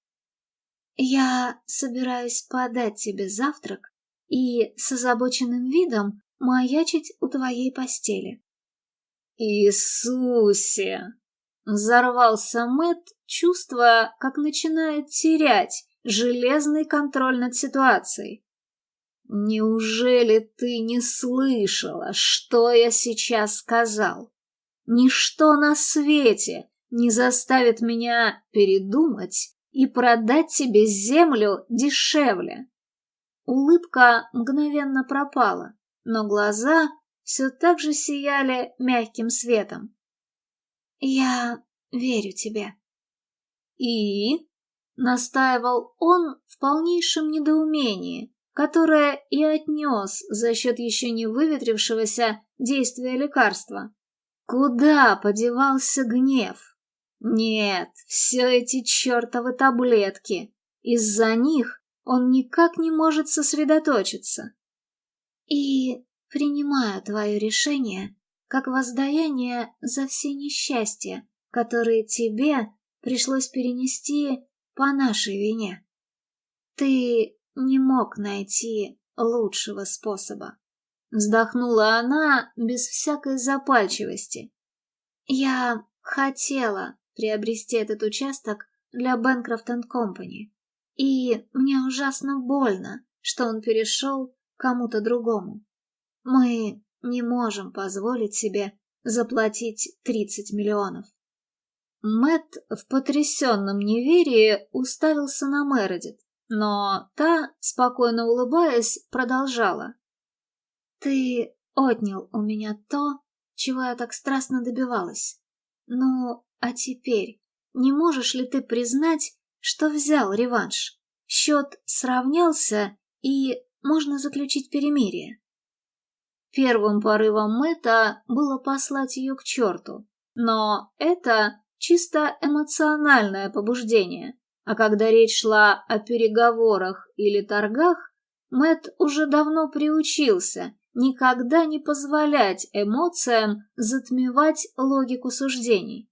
«Я собираюсь подать тебе завтрак и с озабоченным видом маячить у твоей постели. «Иисусе!» Взорвался Мэт, чувствуя, как начинает терять железный контроль над ситуацией. «Неужели ты не слышала, что я сейчас сказал? Ничто на свете не заставит меня передумать и продать тебе землю дешевле». Улыбка мгновенно пропала, но глаза все так же сияли мягким светом. «Я верю тебе». «И?» — настаивал он в полнейшем недоумении, которое и отнес за счет еще не выветрившегося действия лекарства. Куда подевался гнев? Нет, все эти чертовы таблетки. Из-за них он никак не может сосредоточиться. И Принимаю твое решение как воздаяние за все несчастья, которые тебе пришлось перенести по нашей вине. Ты не мог найти лучшего способа. Вздохнула она без всякой запальчивости. Я хотела приобрести этот участок для Бэнкрофт Компани, и мне ужасно больно, что он перешел кому-то другому. Мы не можем позволить себе заплатить 30 миллионов. Мэт в потрясенном неверии уставился на Мередит, но та, спокойно улыбаясь, продолжала. «Ты отнял у меня то, чего я так страстно добивалась. Ну, а теперь не можешь ли ты признать, что взял реванш? Счет сравнялся, и можно заключить перемирие?» Первым порывом Мэтта было послать ее к черту, но это чисто эмоциональное побуждение, а когда речь шла о переговорах или торгах, Мэт уже давно приучился никогда не позволять эмоциям затмевать логику суждений.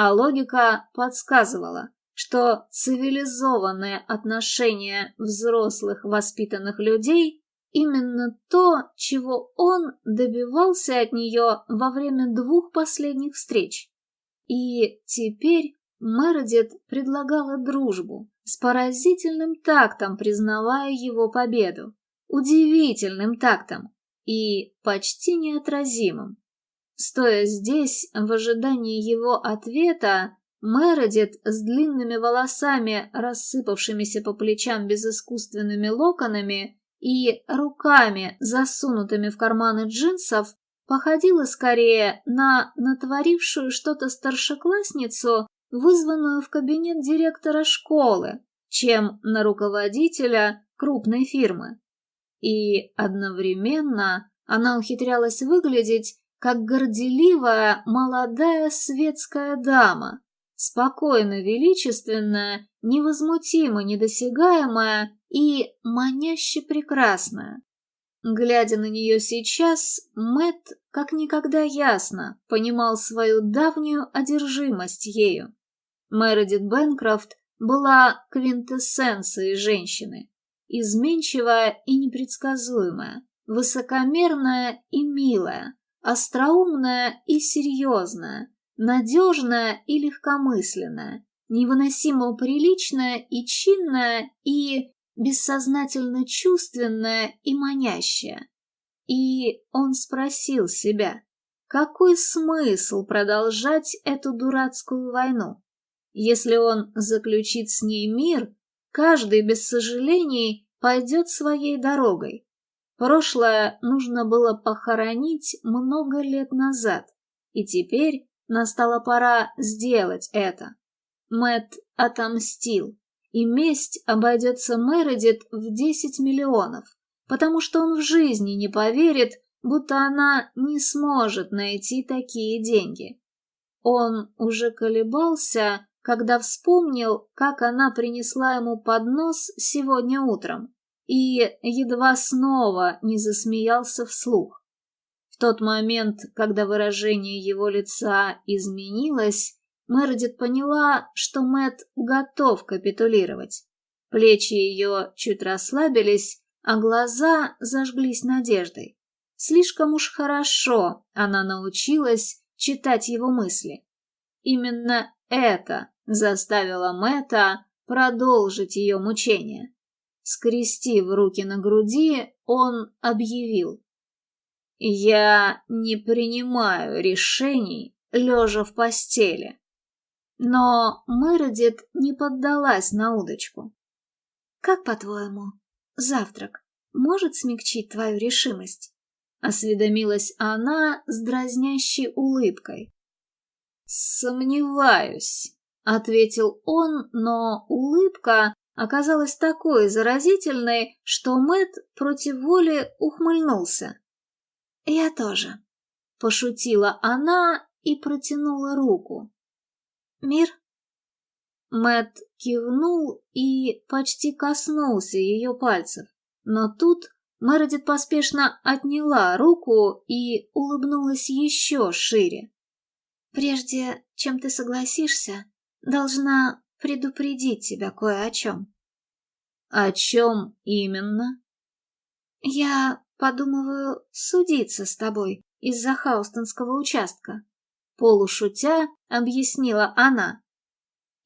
А логика подсказывала, что цивилизованное отношение взрослых воспитанных людей именно то, чего он добивался от нее во время двух последних встреч. И теперь Мередит предлагала дружбу, с поразительным тактом признавая его победу, удивительным тактом и почти неотразимым. Стоя здесь, в ожидании его ответа, Мередит с длинными волосами, рассыпавшимися по плечам безыскусственными локонами, и руками, засунутыми в карманы джинсов, походила скорее на натворившую что-то старшеклассницу, вызванную в кабинет директора школы, чем на руководителя крупной фирмы. И одновременно она ухитрялась выглядеть как горделивая молодая светская дама, спокойно величественная, невозмутимо недосягаемая и маняще прекрасная. Глядя на нее сейчас, Мэт как никогда ясно понимал свою давнюю одержимость ею. Мередит Бенкрофт была квинтэссенцией женщины, изменчивая и непредсказуемая, высокомерная и милая, остроумная и серьезная, надежная и легкомысленная, невыносимо приличная и чинная и бессознательно чувственная и манящая. И он спросил себя, какой смысл продолжать эту дурацкую войну? Если он заключит с ней мир, каждый без сожалений пойдет своей дорогой. Прошлое нужно было похоронить много лет назад, и теперь настала пора сделать это. Мэт отомстил, и месть обойдется Мередит в 10 миллионов, потому что он в жизни не поверит, будто она не сможет найти такие деньги. Он уже колебался, когда вспомнил, как она принесла ему поднос сегодня утром, и едва снова не засмеялся вслух. В тот момент, когда выражение его лица изменилось, Мередит поняла, что Мэт готов капитулировать. Плечи ее чуть расслабились, а глаза зажглись надеждой. Слишком уж хорошо она научилась читать его мысли. Именно это заставила Мэта продолжить ее мучение. Скрестив руки на груди, он объявил. «Я не принимаю решений, лежа в постели». Но Мередит не поддалась на удочку. «Как, по-твоему, завтрак может смягчить твою решимость?» Осведомилась она с дразнящей улыбкой. «Сомневаюсь», ответил он, но улыбка оказалась такой заразительной, что Мэт против воли ухмыльнулся. «Я тоже», — пошутила она и протянула руку. «Мир?» Мэт кивнул и почти коснулся ее пальцев, но тут Мередит поспешно отняла руку и улыбнулась еще шире. «Прежде чем ты согласишься, должна предупредить тебя кое о чем. О чем именно? Я подумываю судиться с тобой из-за хаустонского участка. Полушутя объяснила она.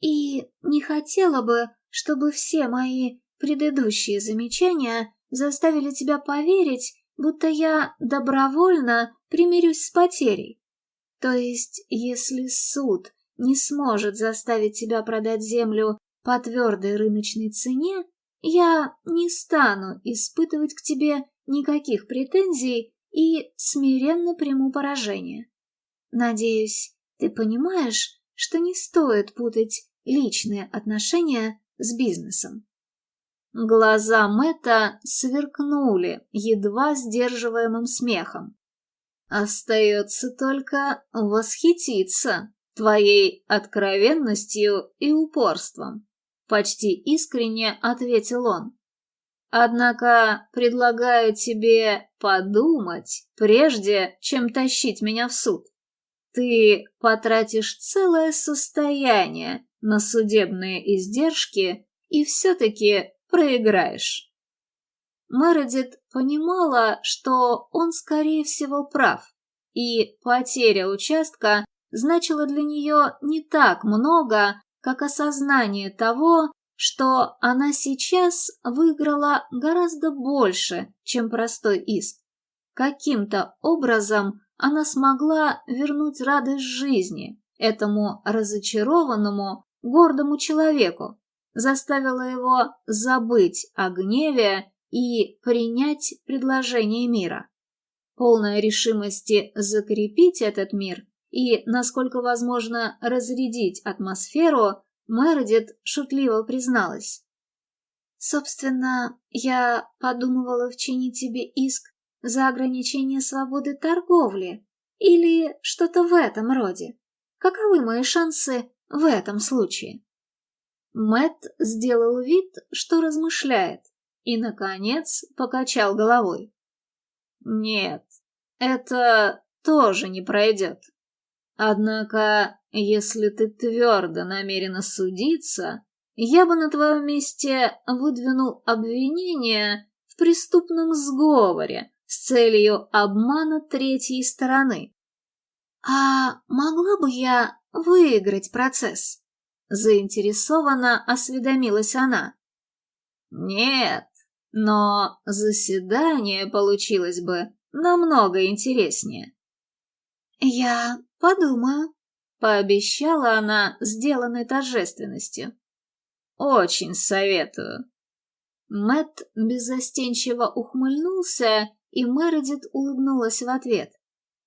И не хотела бы, чтобы все мои предыдущие замечания заставили тебя поверить, будто я добровольно примирюсь с потерей. То есть, если суд не сможет заставить тебя продать землю по твердой рыночной цене, я не стану испытывать к тебе никаких претензий и смиренно приму поражение. Надеюсь, ты понимаешь, что не стоит путать личные отношения с бизнесом. Глаза Мэтта сверкнули едва сдерживаемым смехом. Остается только восхититься твоей откровенностью и упорством», — почти искренне ответил он. Однако предлагаю тебе подумать, прежде чем тащить меня в суд. Ты потратишь целое состояние на судебные издержки и все-таки проиграешь. Мередит понимала, что он, скорее всего, прав, и потеря участка значила для нее не так много, как осознание того, что она сейчас выиграла гораздо больше, чем простой иск. Каким-то образом она смогла вернуть радость жизни этому разочарованному, гордому человеку, заставила его забыть о гневе и принять предложение мира. Полная решимости закрепить этот мир и, насколько возможно, разрядить атмосферу, Мередит шутливо призналась. «Собственно, я подумывала вчинить тебе иск за ограничение свободы торговли или что-то в этом роде. Каковы мои шансы в этом случае?» Мэт сделал вид, что размышляет, и, наконец, покачал головой. «Нет, это тоже не пройдет. Однако, если ты твердо намерена судиться, я бы на твоем месте выдвинул обвинение в преступном сговоре с целью обмана третьей стороны. А могла бы я выиграть процесс? Заинтересованно осведомилась она. Нет, но заседание получилось бы намного интереснее. Я подумаю, пообещала она сделанной торжественностью. Очень советую. Мэт беззастенчиво ухмыльнулся, и Мередит улыбнулась в ответ.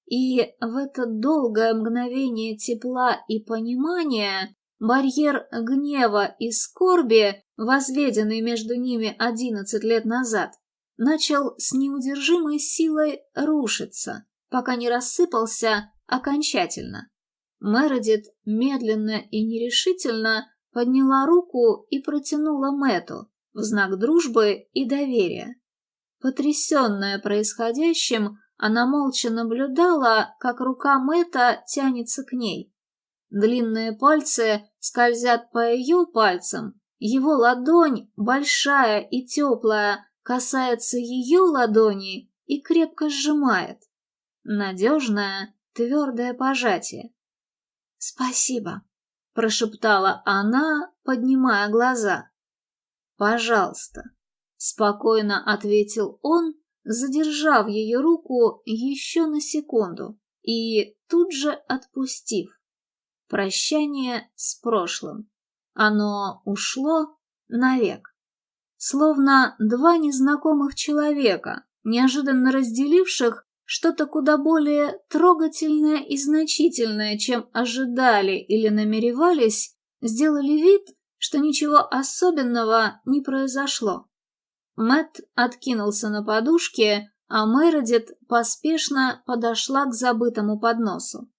И в это долгое мгновение тепла и понимания барьер гнева и скорби, возведенный между ними одиннадцать лет назад, начал с неудержимой силой рушиться, пока не рассыпался окончательно. Мередит медленно и нерешительно подняла руку и протянула Мэту в знак дружбы и доверия. Потрясенная происходящим, она молча наблюдала, как рука Мэта тянется к ней. Длинные пальцы скользят по ее пальцам, его ладонь, большая и теплая, касается ее ладони и крепко сжимает. Надежное, твердое пожатие. «Спасибо», — прошептала она, поднимая глаза. «Пожалуйста», — спокойно ответил он, задержав ее руку еще на секунду и тут же отпустив. Прощание с прошлым. Оно ушло навек. Словно два незнакомых человека, неожиданно разделивших что-то куда более трогательное и значительное, чем ожидали или намеревались, сделали вид, что ничего особенного не произошло. Мэт откинулся на подушке, а Мередит поспешно подошла к забытому подносу.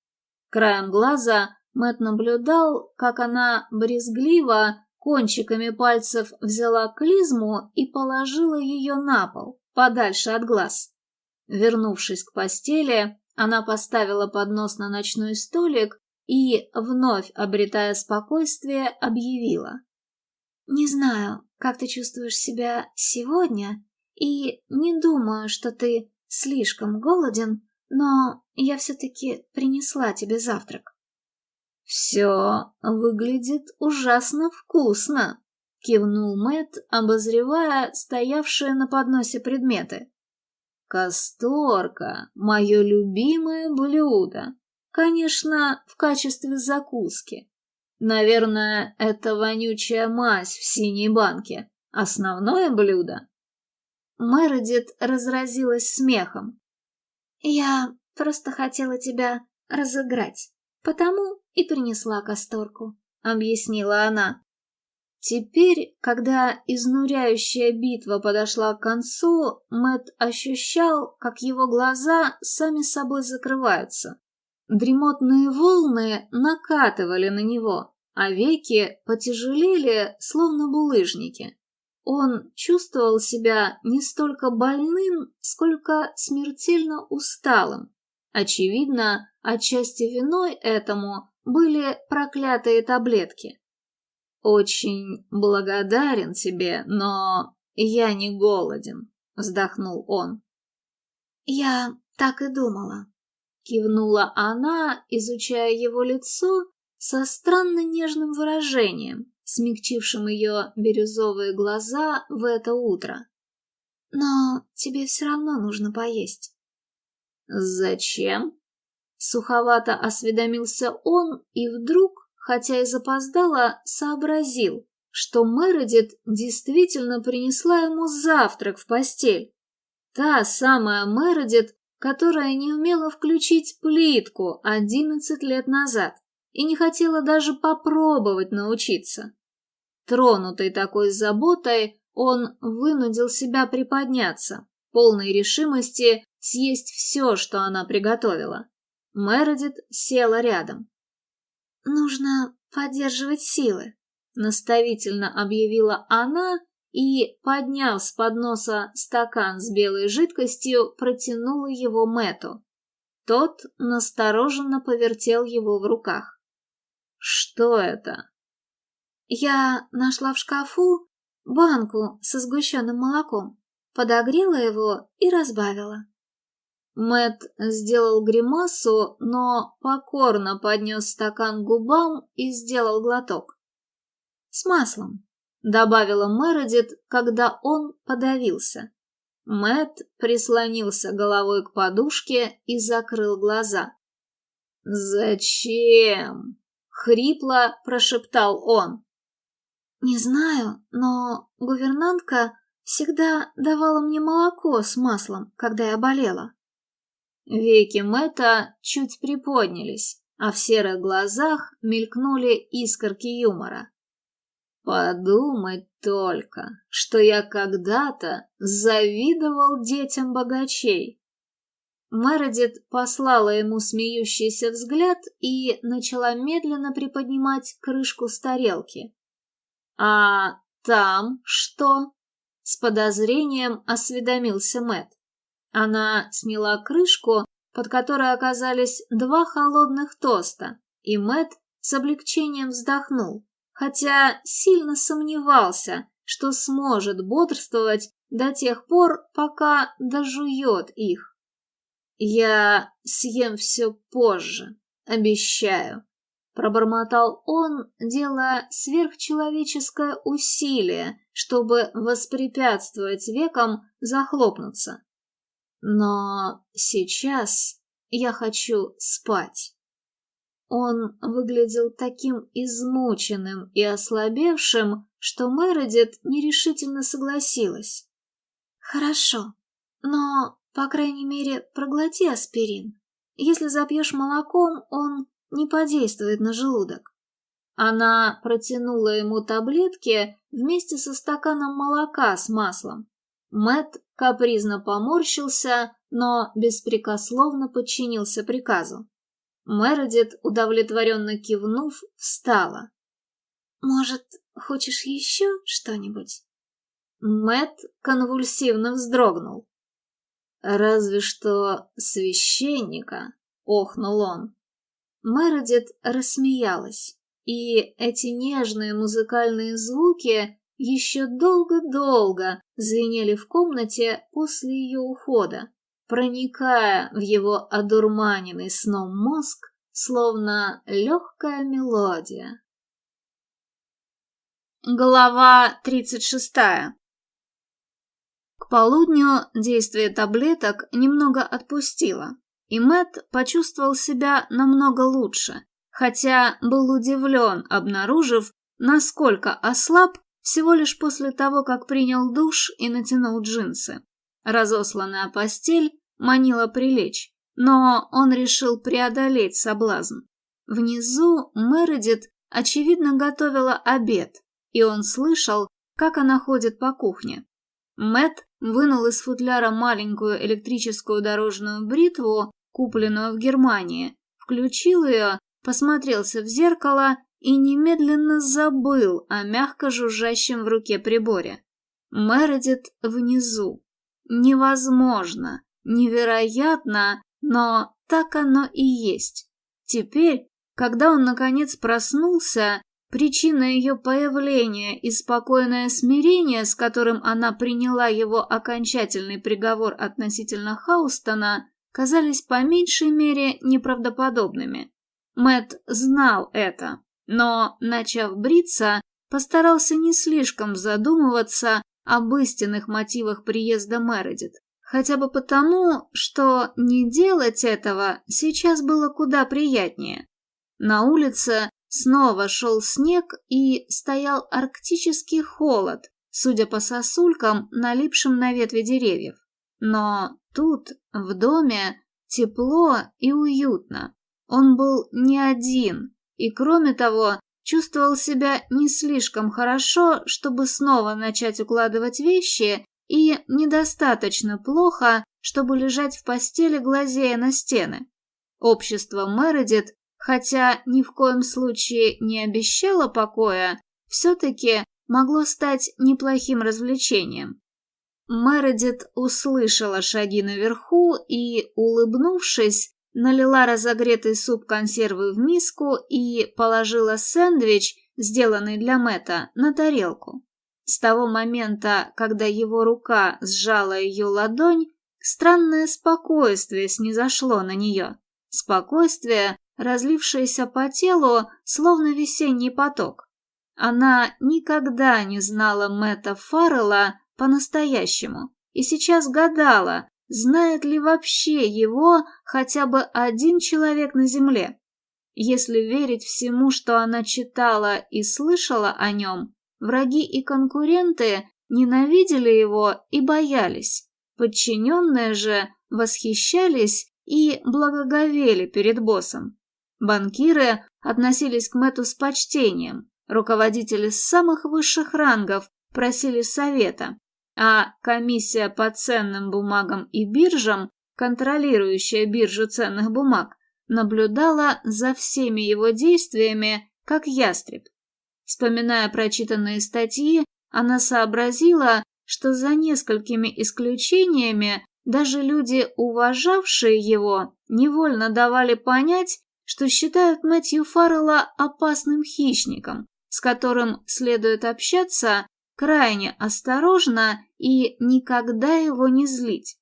Краем глаза Мэт наблюдал, как она брезгливо кончиками пальцев взяла клизму и положила ее на пол, подальше от глаз. Вернувшись к постели, она поставила поднос на ночной столик и, вновь обретая спокойствие, объявила. «Не знаю, как ты чувствуешь себя сегодня, и не думаю, что ты слишком голоден, но я все-таки принесла тебе завтрак». «Все выглядит ужасно вкусно», — кивнул Мэт, обозревая стоявшие на подносе предметы. «Касторка — мое любимое блюдо, конечно, в качестве закуски. Наверное, это вонючая мазь в синей банке. Основное блюдо?» Мередит разразилась смехом. «Я просто хотела тебя разыграть, потому и принесла касторку», — объяснила она. Теперь, когда изнуряющая битва подошла к концу, Мэт ощущал, как его глаза сами собой закрываются. Дремотные волны накатывали на него, а веки потяжелели, словно булыжники. Он чувствовал себя не столько больным, сколько смертельно усталым. Очевидно, отчасти виной этому были проклятые таблетки. «Очень благодарен тебе, но я не голоден», — вздохнул он. «Я так и думала», — кивнула она, изучая его лицо со странно нежным выражением, смягчившим ее бирюзовые глаза в это утро. «Но тебе все равно нужно поесть». «Зачем?» Суховато осведомился он и вдруг, хотя и запоздало, сообразил, что Мередит действительно принесла ему завтрак в постель. Та самая Мередит, которая не умела включить плитку одиннадцать лет назад и не хотела даже попробовать научиться. Тронутый такой заботой, он вынудил себя приподняться, полной решимости съесть все, что она приготовила. Мередит села рядом. «Нужно поддерживать силы», — наставительно объявила она и, подняв с подноса стакан с белой жидкостью, протянула его Мэту. Тот настороженно повертел его в руках. Что это? Я нашла в шкафу банку со сгущенным молоком, подогрела его и разбавила. Мэт сделал гримасу, но покорно поднес стакан к губам и сделал глоток. «С маслом», — добавила Мередит, когда он подавился. Мэт прислонился головой к подушке и закрыл глаза. «Зачем?» Хрипло прошептал он. «Не знаю, но гувернантка всегда давала мне молоко с маслом, когда я болела». Веки Мэтта чуть приподнялись, а в серых глазах мелькнули искорки юмора. «Подумать только, что я когда-то завидовал детям богачей. Мередит послала ему смеющийся взгляд и начала медленно приподнимать крышку с тарелки. «А там что?» — с подозрением осведомился Мэт. Она сняла крышку, под которой оказались два холодных тоста, и Мэт с облегчением вздохнул, хотя сильно сомневался, что сможет бодрствовать до тех пор, пока дожует их. «Я съем все позже, обещаю», — пробормотал он, делая сверхчеловеческое усилие, чтобы воспрепятствовать векам захлопнуться. «Но сейчас я хочу спать». Он выглядел таким измученным и ослабевшим, что Мередит нерешительно согласилась. «Хорошо, но по крайней мере, проглоти аспирин. Если запьешь молоком, он не подействует на желудок. Она протянула ему таблетки вместе со стаканом молока с маслом. Мэт капризно поморщился, но беспрекословно подчинился приказу. Мередит, удовлетворенно кивнув, встала. «Может, хочешь еще что-нибудь?» Мэт конвульсивно вздрогнул. «Разве что священника», — охнул он. Мередит рассмеялась, и эти нежные музыкальные звуки еще долго-долго звенели в комнате после ее ухода, проникая в его одурманенный сном мозг, словно легкая мелодия. Глава тридцать шестая к полудню действие таблеток немного отпустило, и Мэт почувствовал себя намного лучше, хотя был удивлен, обнаружив, насколько ослаб всего лишь после того, как принял душ и натянул джинсы. Разосланная постель манила прилечь, но он решил преодолеть соблазн. Внизу Мередит, очевидно, готовила обед, и он слышал, как она ходит по кухне. Мэт вынул из футляра маленькую электрическую дорожную бритву, купленную в Германии, включил ее, посмотрелся в зеркало и немедленно забыл о мягко жужжащем в руке приборе. Мередит внизу. Невозможно, невероятно, но так оно и есть. Теперь, когда он наконец проснулся, причина ее появления и спокойное смирение, с которым она приняла его окончательный приговор относительно Хаустона, казались по меньшей мере неправдоподобными. Мэт знал это, но, начав бриться, постарался не слишком задумываться об истинных мотивах приезда Мередит. Хотя бы потому, что не делать этого сейчас было куда приятнее. На улице снова шел снег и стоял арктический холод, судя по сосулькам, налипшим на ветви деревьев. Но тут, в доме, тепло и уютно. Он был не один, и кроме того, чувствовал себя не слишком хорошо, чтобы снова начать укладывать вещи, и недостаточно плохо, чтобы лежать в постели, глазея на стены. Общество Мередит, хотя ни в коем случае не обещало покоя, все-таки могло стать неплохим развлечением. Мередит услышала шаги наверху и, улыбнувшись, налила разогретый суп консервы в миску и положила сэндвич, сделанный для Мэта, на тарелку. С того момента, когда его рука сжала ее ладонь, странное спокойствие снизошло на нее. Спокойствие, разлившееся по телу, словно весенний поток. Она никогда не знала Мэтта Фаррелла по-настоящему и сейчас гадала, Знает ли вообще его хотя бы один человек на Земле? Если верить всему, что она читала и слышала о нем, враги и конкуренты ненавидели его и боялись. Подчиненные же восхищались и благоговели перед боссом. Банкиры относились к Мэту с почтением, руководители самых высших рангов просили совета, а комиссия по ценным бумагам и биржам, контролирующая биржу ценных бумаг, наблюдала за всеми его действиями, как ястреб. Вспоминая прочитанные статьи, она сообразила, что за несколькими исключениями даже люди, уважавшие его, невольно давали понять, что считают Мэтью Фаррелла опасным хищником, с которым следует общаться крайне осторожно и никогда его не злить.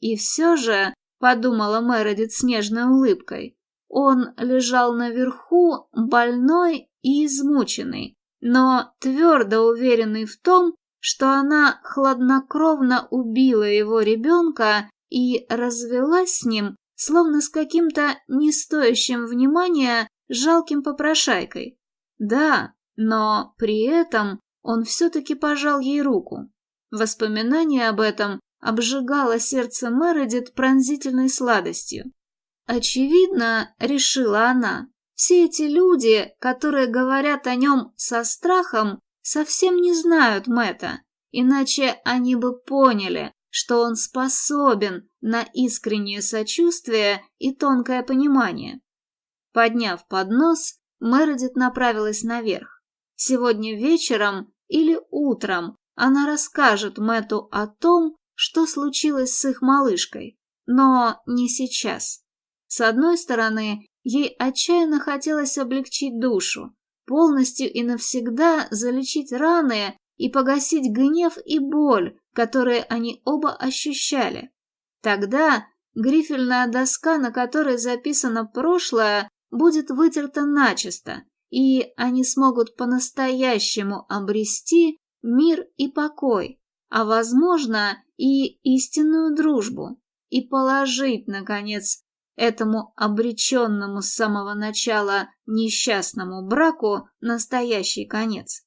И все же, подумала Мередит с нежной улыбкой, он лежал наверху, больной и измученный, но твердо уверенный в том, что она хладнокровно убила его ребенка и развелась с ним, словно с каким-то не стоящим внимания жалким попрошайкой. Да, но при этом он все-таки пожал ей руку. Воспоминание об этом обжигало сердце Мередит пронзительной сладостью. Очевидно, решила она, все эти люди, которые говорят о нем со страхом, совсем не знают Мэта, иначе они бы поняли, что он способен на искреннее сочувствие и тонкое понимание. Подняв поднос, Мередит направилась наверх. Сегодня вечером или утром она расскажет Мэту о том, что случилось с их малышкой, но не сейчас. С одной стороны, ей отчаянно хотелось облегчить душу, полностью и навсегда залечить раны и погасить гнев и боль, которые они оба ощущали. Тогда грифельная доска, на которой записано прошлое, будет вытерта начисто, и они смогут по-настоящему обрести мир и покой, а, возможно, и истинную дружбу, и положить, наконец, этому обреченному с самого начала несчастному браку настоящий конец.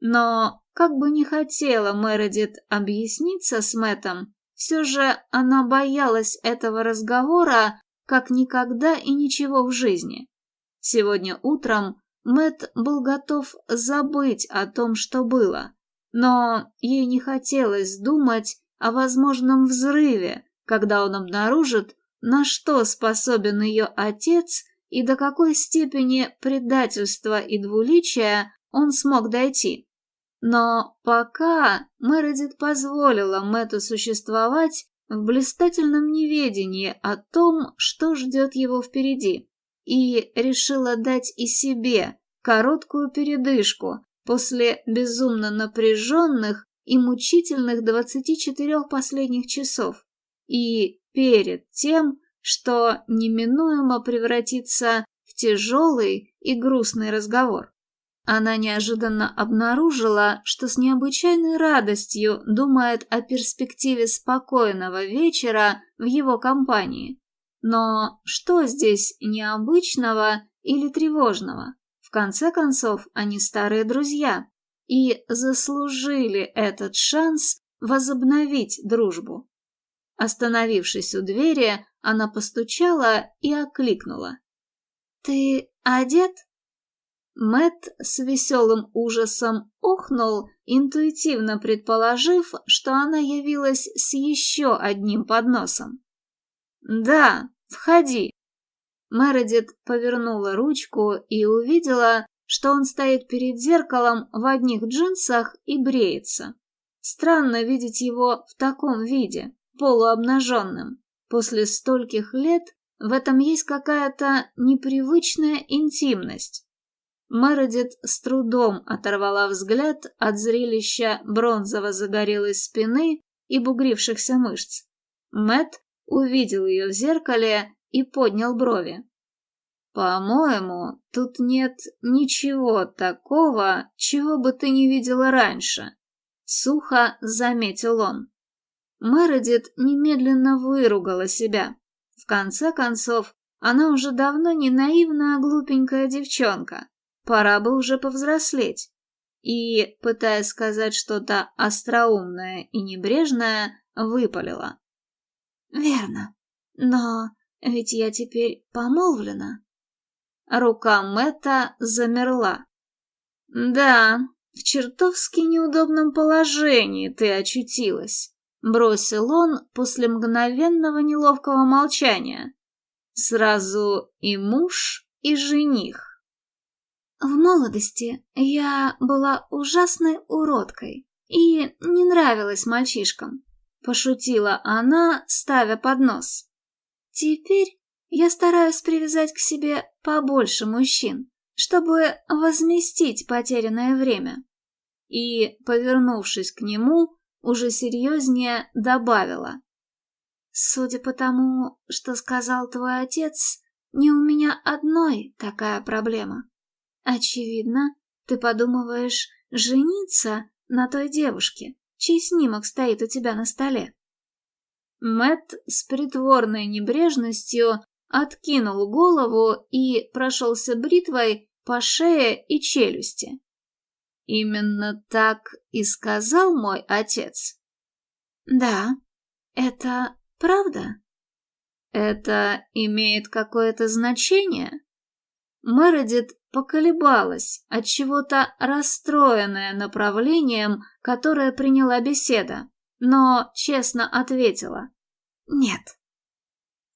Но, как бы не хотела Мередит объясниться с Мэттом, все же она боялась этого разговора как никогда и ничего в жизни. Сегодня утром Мэт был готов забыть о том, что было, но ей не хотелось думать о возможном взрыве, когда он обнаружит, на что способен ее отец и до какой степени предательства и двуличия он смог дойти. Но пока Мередит позволила Мэтту существовать в блистательном неведении о том, что ждет его впереди, и решила дать и себе короткую передышку после безумно напряженных и мучительных 24 последних часов, и перед тем, что неминуемо превратится в тяжелый и грустный разговор. Она неожиданно обнаружила, что с необычайной радостью думает о перспективе спокойного вечера в его компании. Но что здесь необычного или тревожного? В конце концов, они старые друзья и заслужили этот шанс возобновить дружбу. Остановившись у двери, она постучала и окликнула. «Ты одет?» Мэт с веселым ужасом охнул, интуитивно предположив, что она явилась с еще одним подносом. «Да, входи». Мередит повернула ручку и увидела, что он стоит перед зеркалом в одних джинсах и бреется. Странно видеть его в таком виде, полуобнаженным. После стольких лет в этом есть какая-то непривычная интимность. Мередит с трудом оторвала взгляд от зрелища бронзово-загорелой спины и бугрившихся мышц. Мэт увидел ее в зеркале и поднял брови. «По-моему, тут нет ничего такого, чего бы ты не видела раньше», — сухо заметил он. Мередит немедленно выругала себя. В конце концов, она уже давно не наивная глупенькая девчонка. Пора бы уже повзрослеть. И, пытаясь сказать что-то остроумное и небрежное, выпалила. «Верно. Но ведь я теперь помолвлена». Рука Мэтта замерла. «Да, в чертовски неудобном положении ты очутилась», — бросил он после мгновенного неловкого молчания. «Сразу и муж, и жених». В молодости я была ужасной уродкой и не нравилась мальчишкам, пошутила она, ставя поднос. Теперь я стараюсь привязать к себе побольше мужчин, чтобы возместить потерянное время. И, повернувшись к нему, уже серьезнее добавила. Судя по тому, что сказал твой отец, не у меня одной такая проблема. Очевидно, ты подумываешь жениться на той девушке, чей снимок стоит у тебя на столе. Мэт с притворной небрежностью откинул голову и прошелся бритвой по шее и челюсти. Именно так и сказал мой отец. Да, это правда? Это имеет какое-то значение? Мередит поколебалась, от чего-то расстроенная направлением, которое приняла беседа, но честно ответила «Нет».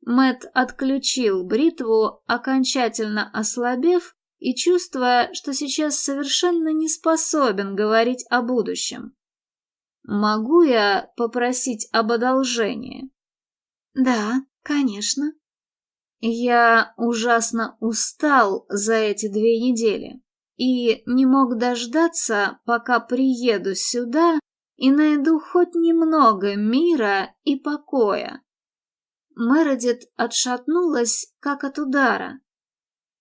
Мэт отключил бритву, окончательно ослабев и чувствуя, что сейчас совершенно не способен говорить о будущем. «Могу я попросить об одолжении?» «Да, конечно», я ужасно устал за эти две недели и не мог дождаться, пока приеду сюда и найду хоть немного мира и покоя. Мередит отшатнулась, как от удара.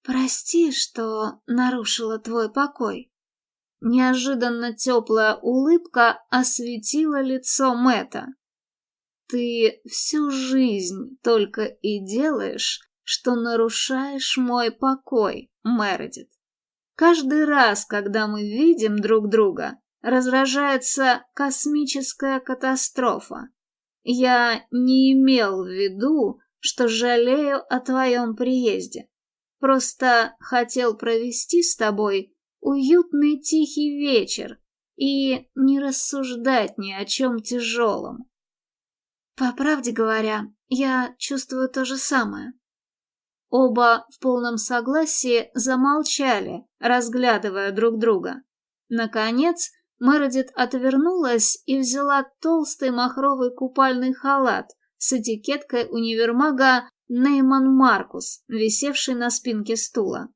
«Прости, что нарушила твой покой». Неожиданно теплая улыбка осветила лицо Мэта. «Ты всю жизнь только и делаешь, что нарушаешь мой покой, Мередит. Каждый раз, когда мы видим друг друга, разражается космическая катастрофа. Я не имел в виду, что жалею о твоем приезде. Просто хотел провести с тобой уютный тихий вечер и не рассуждать ни о чем тяжелом. По правде говоря, я чувствую то же самое. Оба в полном согласии замолчали, разглядывая друг друга. Наконец, Мередит отвернулась и взяла толстый махровый купальный халат с этикеткой универмага Нейман Маркус, висевший на спинке стула.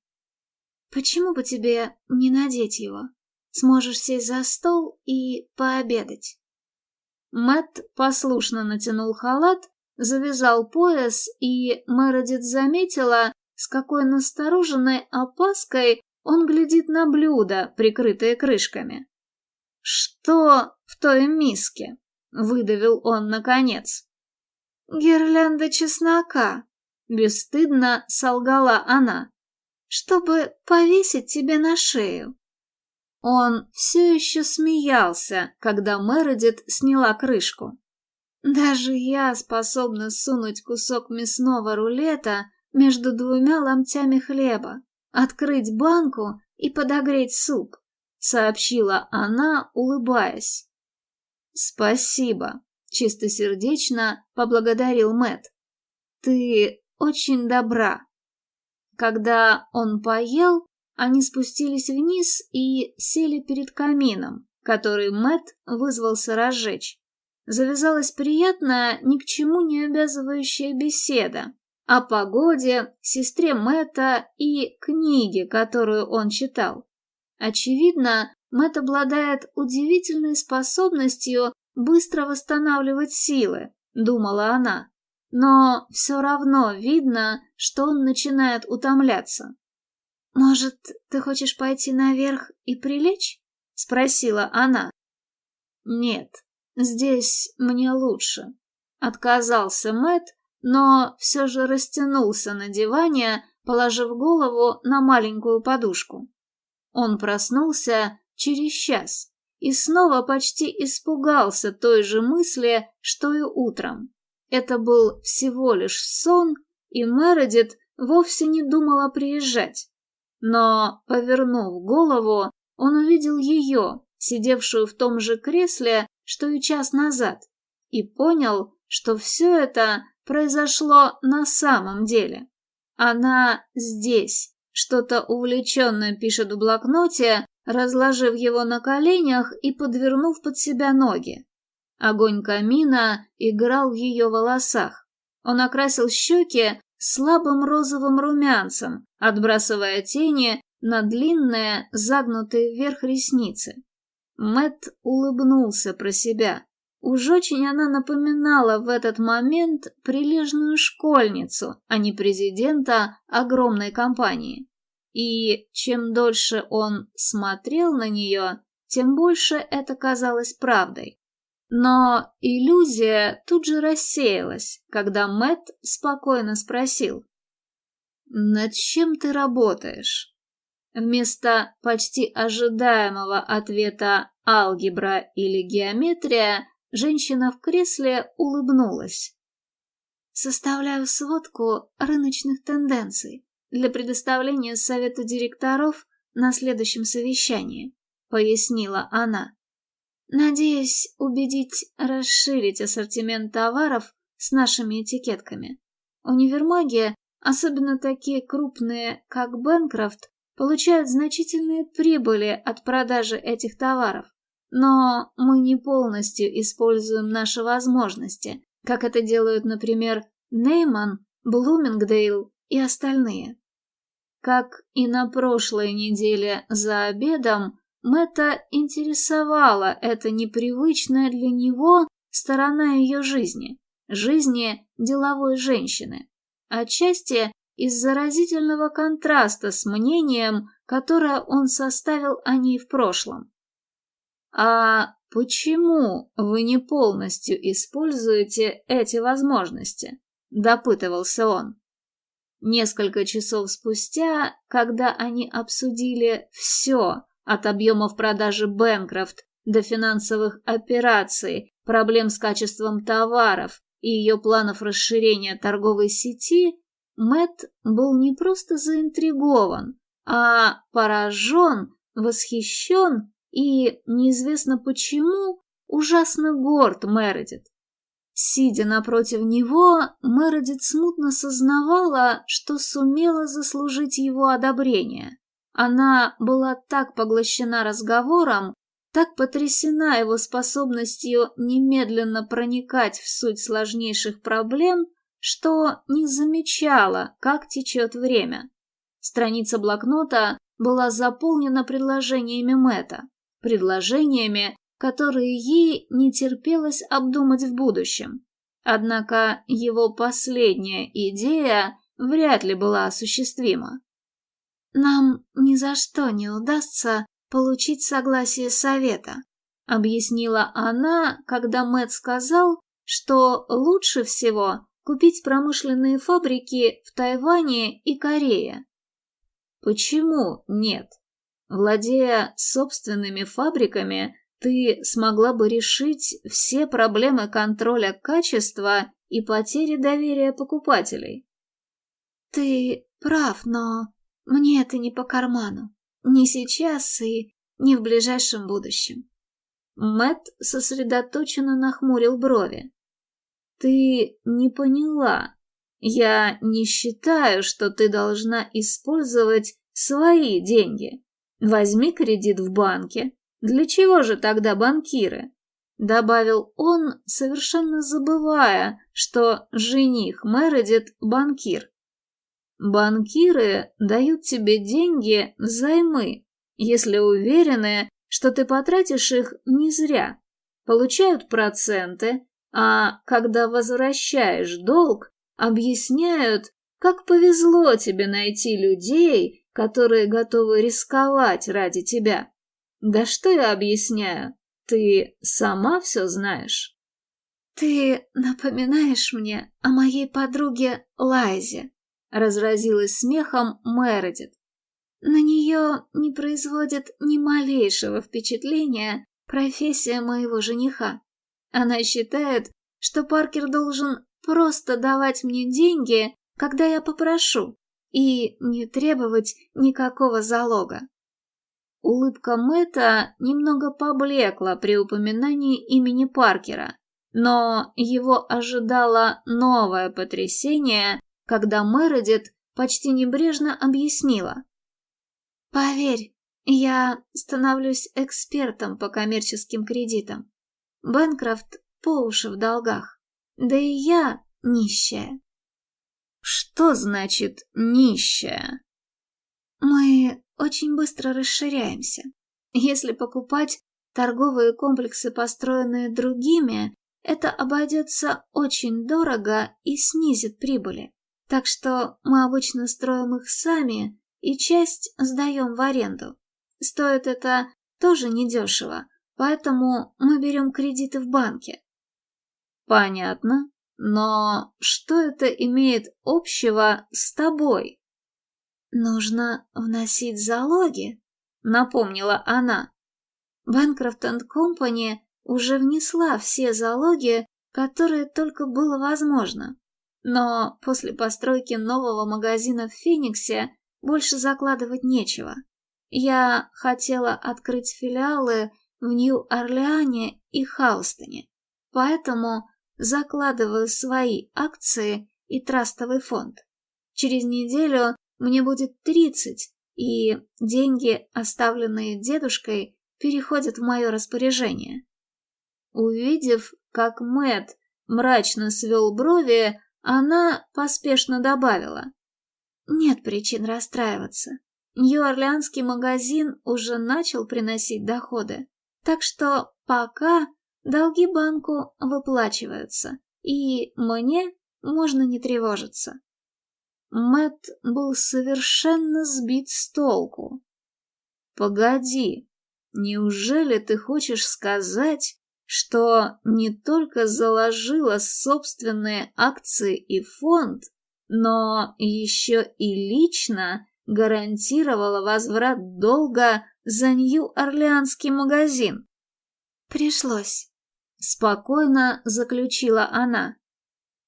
«Почему бы тебе не надеть его? Сможешь сесть за стол и пообедать». Мэт послушно натянул халат, завязал пояс, и Мередит заметила, с какой настороженной опаской он глядит на блюда, прикрытые крышками. «Что в той миске?» — выдавил он наконец. «Гирлянда чеснока», — бесстыдно солгала она, «чтобы повесить тебе на шею». Он все еще смеялся, когда Мередит сняла крышку. «Даже я способна сунуть кусок мясного рулета между двумя ломтями хлеба, открыть банку и подогреть суп сообщила она, улыбаясь. Спасибо, чистосердечно поблагодарил Мэт. Ты очень добра. Когда он поел, они спустились вниз и сели перед камином, который Мэт вызвался разжечь. Завязалась приятная, ни к чему не обязывающая беседа о погоде, сестре Мэтта и книге, которую он читал. Очевидно, Мэтт обладает удивительной способностью быстро восстанавливать силы, думала она. Но все равно видно, что он начинает утомляться. «Может, ты хочешь пойти наверх и прилечь?» — спросила она. «Нет, здесь мне лучше», — отказался Мэт, но все же растянулся на диване, положив голову на маленькую подушку. Он проснулся через час и снова почти испугался той же мысли, что и утром. Это был всего лишь сон, и Мередит вовсе не думала приезжать. Но, повернув голову, он увидел ее, сидевшую в том же кресле, что и час назад, и понял, что все это произошло на самом деле. Она здесь, что-то увлеченно пишет в блокноте, разложив его на коленях и подвернув под себя ноги. Огонь камина играл в ее волосах. Он окрасил щеки слабым розовым румянцем, отбрасывая тени на длинные, загнутые вверх ресницы. Мэт улыбнулся про себя. Уж очень она напоминала в этот момент прилежную школьницу, а не президента огромной компании. И чем дольше он смотрел на нее, тем больше это казалось правдой. Но иллюзия тут же рассеялась, когда Мэт спокойно спросил. «Над чем ты работаешь?» Вместо почти ожидаемого ответа «алгебра» или «геометрия» Женщина в кресле улыбнулась. Составляю сводку рыночных тенденций для предоставления совету директоров на следующем совещании, пояснила она. Надеюсь убедить расширить ассортимент товаров с нашими этикетками. Универмаги, особенно такие крупные, как Бэнкрофт, получают значительные прибыли от продажи этих товаров. Но мы не полностью используем наши возможности, как это делают, например, Нейман, Блумингдейл и остальные. Как и на прошлой неделе за обедом, Мэтта интересовала эта непривычная для него сторона ее жизни, жизни деловой женщины, отчасти из заразительного контраста с мнением, которое он составил о ней в прошлом. А почему вы не полностью используете эти возможности? Допытывался он. Несколько часов спустя, когда они обсудили все, от объемов продажи Бэнкрофт до финансовых операций, проблем с качеством товаров и ее планов расширения торговой сети, Мэт был не просто заинтригован, а поражен, восхищен и, неизвестно почему, ужасно горд Мередит. Сидя напротив него, Мередит смутно сознавала, что сумела заслужить его одобрение. Она была так поглощена разговором, так потрясена его способностью немедленно проникать в суть сложнейших проблем, что не замечала, как течет время. Страница блокнота была заполнена предложениями Мэтта, предложениями, которые ей не терпелось обдумать в будущем. Однако его последняя идея вряд ли была осуществима. «Нам ни за что не удастся получить согласие совета», объяснила она, когда Мэтт сказал, что лучше всего купить промышленные фабрики в Тайване и Корее. Почему нет? Владея собственными фабриками, ты смогла бы решить все проблемы контроля качества и потери доверия покупателей. Ты прав, но мне это не по карману. Не сейчас и не в ближайшем будущем. Мэт сосредоточенно нахмурил брови. Ты не поняла. Я не считаю, что ты должна использовать свои деньги. Возьми кредит в банке, для чего же тогда банкиры? Добавил он, совершенно забывая, что жених Мередит – банкир. Банкиры дают тебе деньги взаймы, если уверены, что ты потратишь их не зря. Получают проценты, а когда возвращаешь долг, объясняют, как повезло тебе найти людей, которые готовы рисковать ради тебя. Да что я объясняю? Ты сама все знаешь? Ты напоминаешь мне о моей подруге Лайзе, разразилась смехом Мередит. На нее не производит ни малейшего впечатления профессия моего жениха. Она считает, что Паркер должен просто давать мне деньги, когда я попрошу, и не требовать никакого залога. Улыбка Мэтта немного поблекла при упоминании имени Паркера, но его ожидало новое потрясение, когда Мередит почти небрежно объяснила. «Поверь, я становлюсь экспертом по коммерческим кредитам. Бэнкрофт по уши в долгах, да и я нищая». «Что значит нищая?» «Мы очень быстро расширяемся. Если покупать торговые комплексы, построенные другими, это обойдется очень дорого и снизит прибыли. Так что мы обычно строим их сами и часть сдаем в аренду. Стоит это тоже недешево, поэтому мы берем кредиты в банке. Понятно, но что это имеет общего с тобой? «Нужно вносить залоги», — напомнила она. Бэнкрофт энд Компани уже внесла все залоги, которые только было возможно. Но после постройки нового магазина в Фениксе больше закладывать нечего. Я хотела открыть филиалы в Нью-Орлеане и Хаустоне, поэтому закладываю свои акции и трастовый фонд. Через неделю мне будет тридцать, и деньги, оставленные дедушкой, переходят в мое распоряжение. Увидев, как Мэт мрачно свел брови, она поспешно добавила. Нет причин расстраиваться. Нью-Орлеанский магазин уже начал приносить доходы, так что пока долги банку выплачиваются, и мне можно не тревожиться. Мэт был совершенно сбит с толку. «Погоди, неужели ты хочешь сказать, что не только заложила собственные акции и фонд, но еще и лично гарантировала возврат долга за Нью-Орлеанский магазин?» «Пришлось», — спокойно заключила она.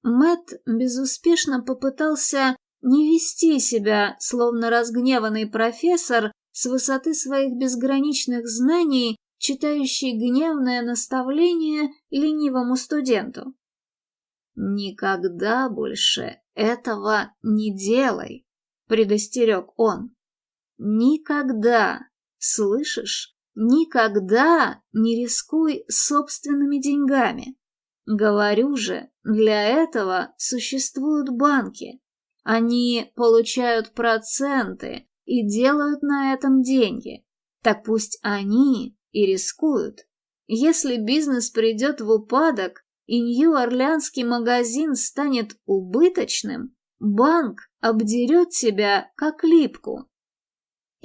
Мэт безуспешно попытался не вести себя, словно разгневанный профессор с высоты своих безграничных знаний, читающий гневное наставление ленивому студенту. «Никогда больше этого не делай», — предостерег он. «Никогда, слышишь? никогда не рискуй собственными деньгами. Говорю же, для этого существуют банки. Они получают проценты и делают на этом деньги. Так пусть они и рискуют. Если бизнес придет в упадок и Нью-Орлеанский магазин станет убыточным, банк обдерет тебя как липку.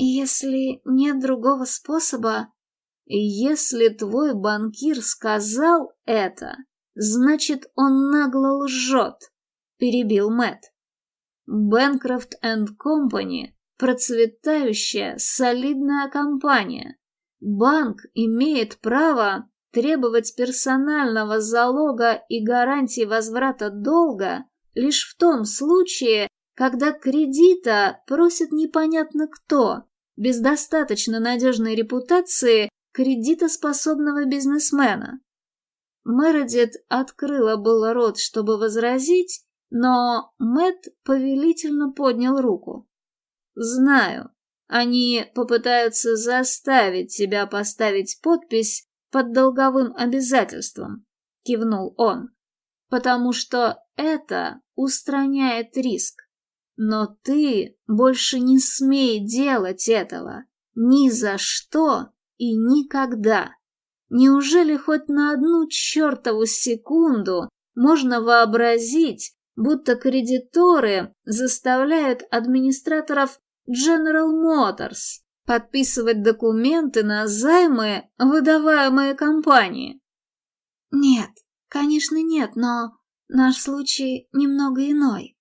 Если нет другого способа... Если твой банкир сказал это, значит, он нагло лжет, перебил Мэтт. Бэнкрофт энд Компани – процветающая, солидная компания. Банк имеет право требовать персонального залога и гарантии возврата долга лишь в том случае, когда кредита просит непонятно кто, без достаточно надежной репутации кредитоспособного бизнесмена. Мередит открыла было рот, чтобы возразить, но Мэт повелительно поднял руку. «Знаю, они попытаются заставить тебя поставить подпись под долговым обязательством», — кивнул он, «потому что это устраняет риск. Но ты больше не смей делать этого. Ни за что и никогда. Неужели хоть на одну чертову секунду можно вообразить, будто кредиторы заставляют администраторов General Motors подписывать документы на займы, выдаваемые компании? Нет, конечно нет, но наш случай немного иной.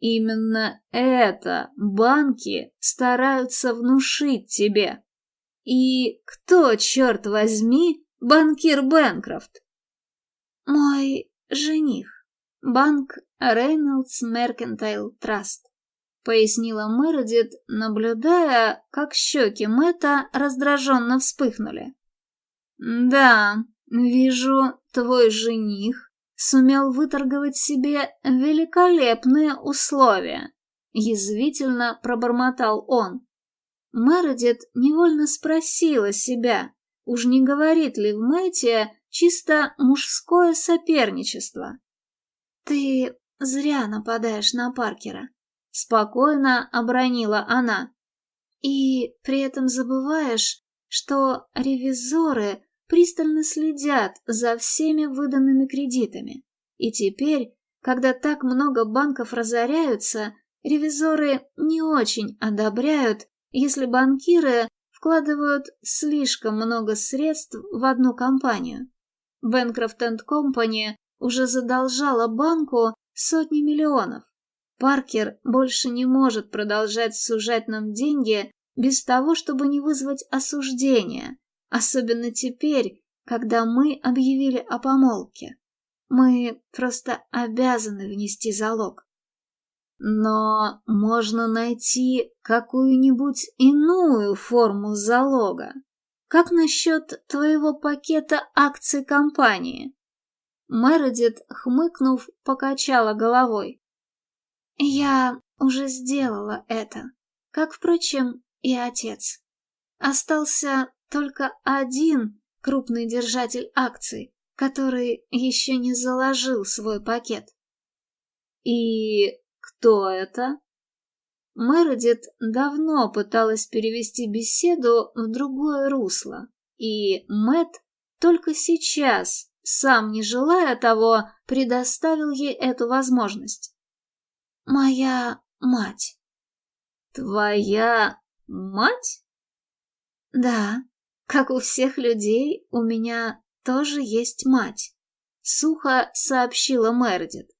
Именно это банки стараются внушить тебе. И кто, черт возьми, банкир Бэнкрофт? Мой жених. Банк Reynolds Mercantile Trust, пояснила Мередит, наблюдая, как щеки Мэтта раздраженно вспыхнули. Да, вижу, твой жених сумел выторговать себе великолепные условия, язвительно пробормотал он. Мередит невольно спросила себя, уж не говорит ли в Мэтте чисто мужское соперничество. «Ты зря нападаешь на Паркера», — спокойно обронила она. «И при этом забываешь, что ревизоры пристально следят за всеми выданными кредитами. И теперь, когда так много банков разоряются, ревизоры не очень одобряют, если банкиры вкладывают слишком много средств в одну компанию. Bancroft Company уже задолжала банку сотни миллионов. Паркер больше не может продолжать сужать нам деньги без того, чтобы не вызвать осуждения, особенно теперь, когда мы объявили о помолвке. Мы просто обязаны внести залог. Но можно найти какую-нибудь иную форму залога. Как насчет твоего пакета акций компании? Мередит, хмыкнув, покачала головой. «Я уже сделала это, как, впрочем, и отец. Остался только один крупный держатель акций, который еще не заложил свой пакет». «И кто это?» Мередит давно пыталась перевести беседу в другое русло, и Мэт только сейчас сам не желая того, предоставил ей эту возможность. «Моя мать». «Твоя мать?» «Да, как у всех людей, у меня тоже есть мать», — сухо сообщила Мердит.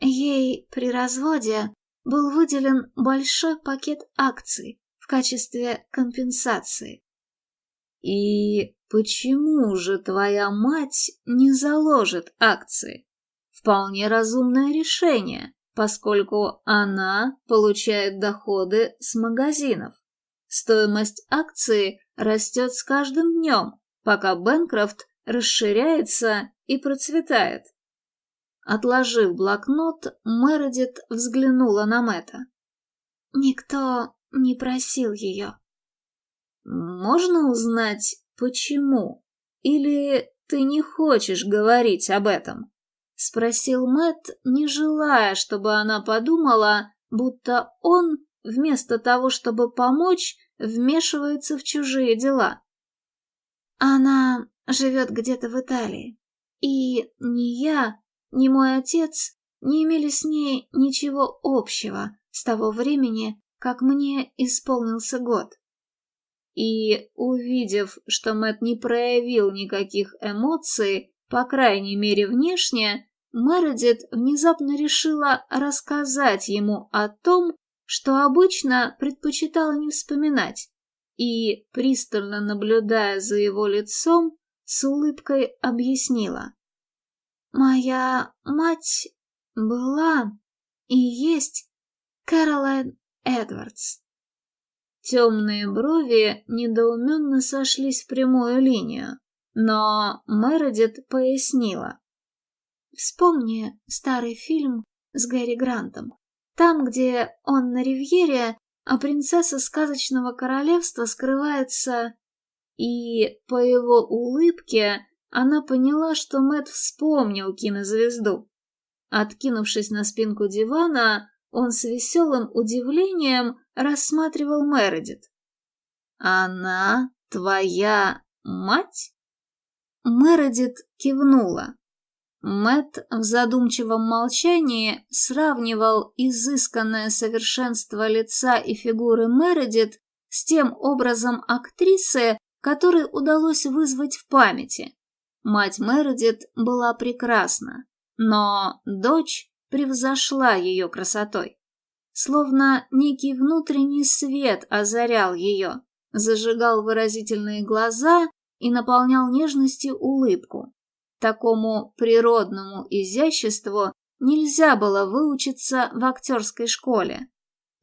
Ей при разводе был выделен большой пакет акций в качестве компенсации. «И Почему же твоя мать не заложит акции? Вполне разумное решение, поскольку она получает доходы с магазинов. Стоимость акции растет с каждым днем, пока Бэнкрофт расширяется и процветает. Отложив блокнот, Мередит взглянула на Мэтта. Никто не просил ее. можно узнать, почему? Или ты не хочешь говорить об этом?» — спросил Мэт, не желая, чтобы она подумала, будто он, вместо того, чтобы помочь, вмешивается в чужие дела. Она живет где-то в Италии, и ни я, ни мой отец не имели с ней ничего общего с того времени, как мне исполнился год. И, увидев, что Мэт не проявил никаких эмоций, по крайней мере внешне, Мередит внезапно решила рассказать ему о том, что обычно предпочитала не вспоминать, и, пристально наблюдая за его лицом, с улыбкой объяснила. «Моя мать была и есть Кэролайн Эдвардс». Темные брови недоуменно сошлись в прямую линию, но Мередит пояснила. «Вспомни старый фильм с Гэри Грантом. Там, где он на ривьере, а принцесса сказочного королевства скрывается... И по его улыбке она поняла, что Мэт вспомнил кинозвезду. Откинувшись на спинку дивана, он с веселым удивлением рассматривал Мередит. «Она твоя мать?» Мередит кивнула. Мэт в задумчивом молчании сравнивал изысканное совершенство лица и фигуры Мередит с тем образом актрисы, который удалось вызвать в памяти. Мать Мередит была прекрасна, но дочь превзошла ее красотой. Словно некий внутренний свет озарял ее, зажигал выразительные глаза и наполнял нежностью улыбку. Такому природному изяществу нельзя было выучиться в актерской школе.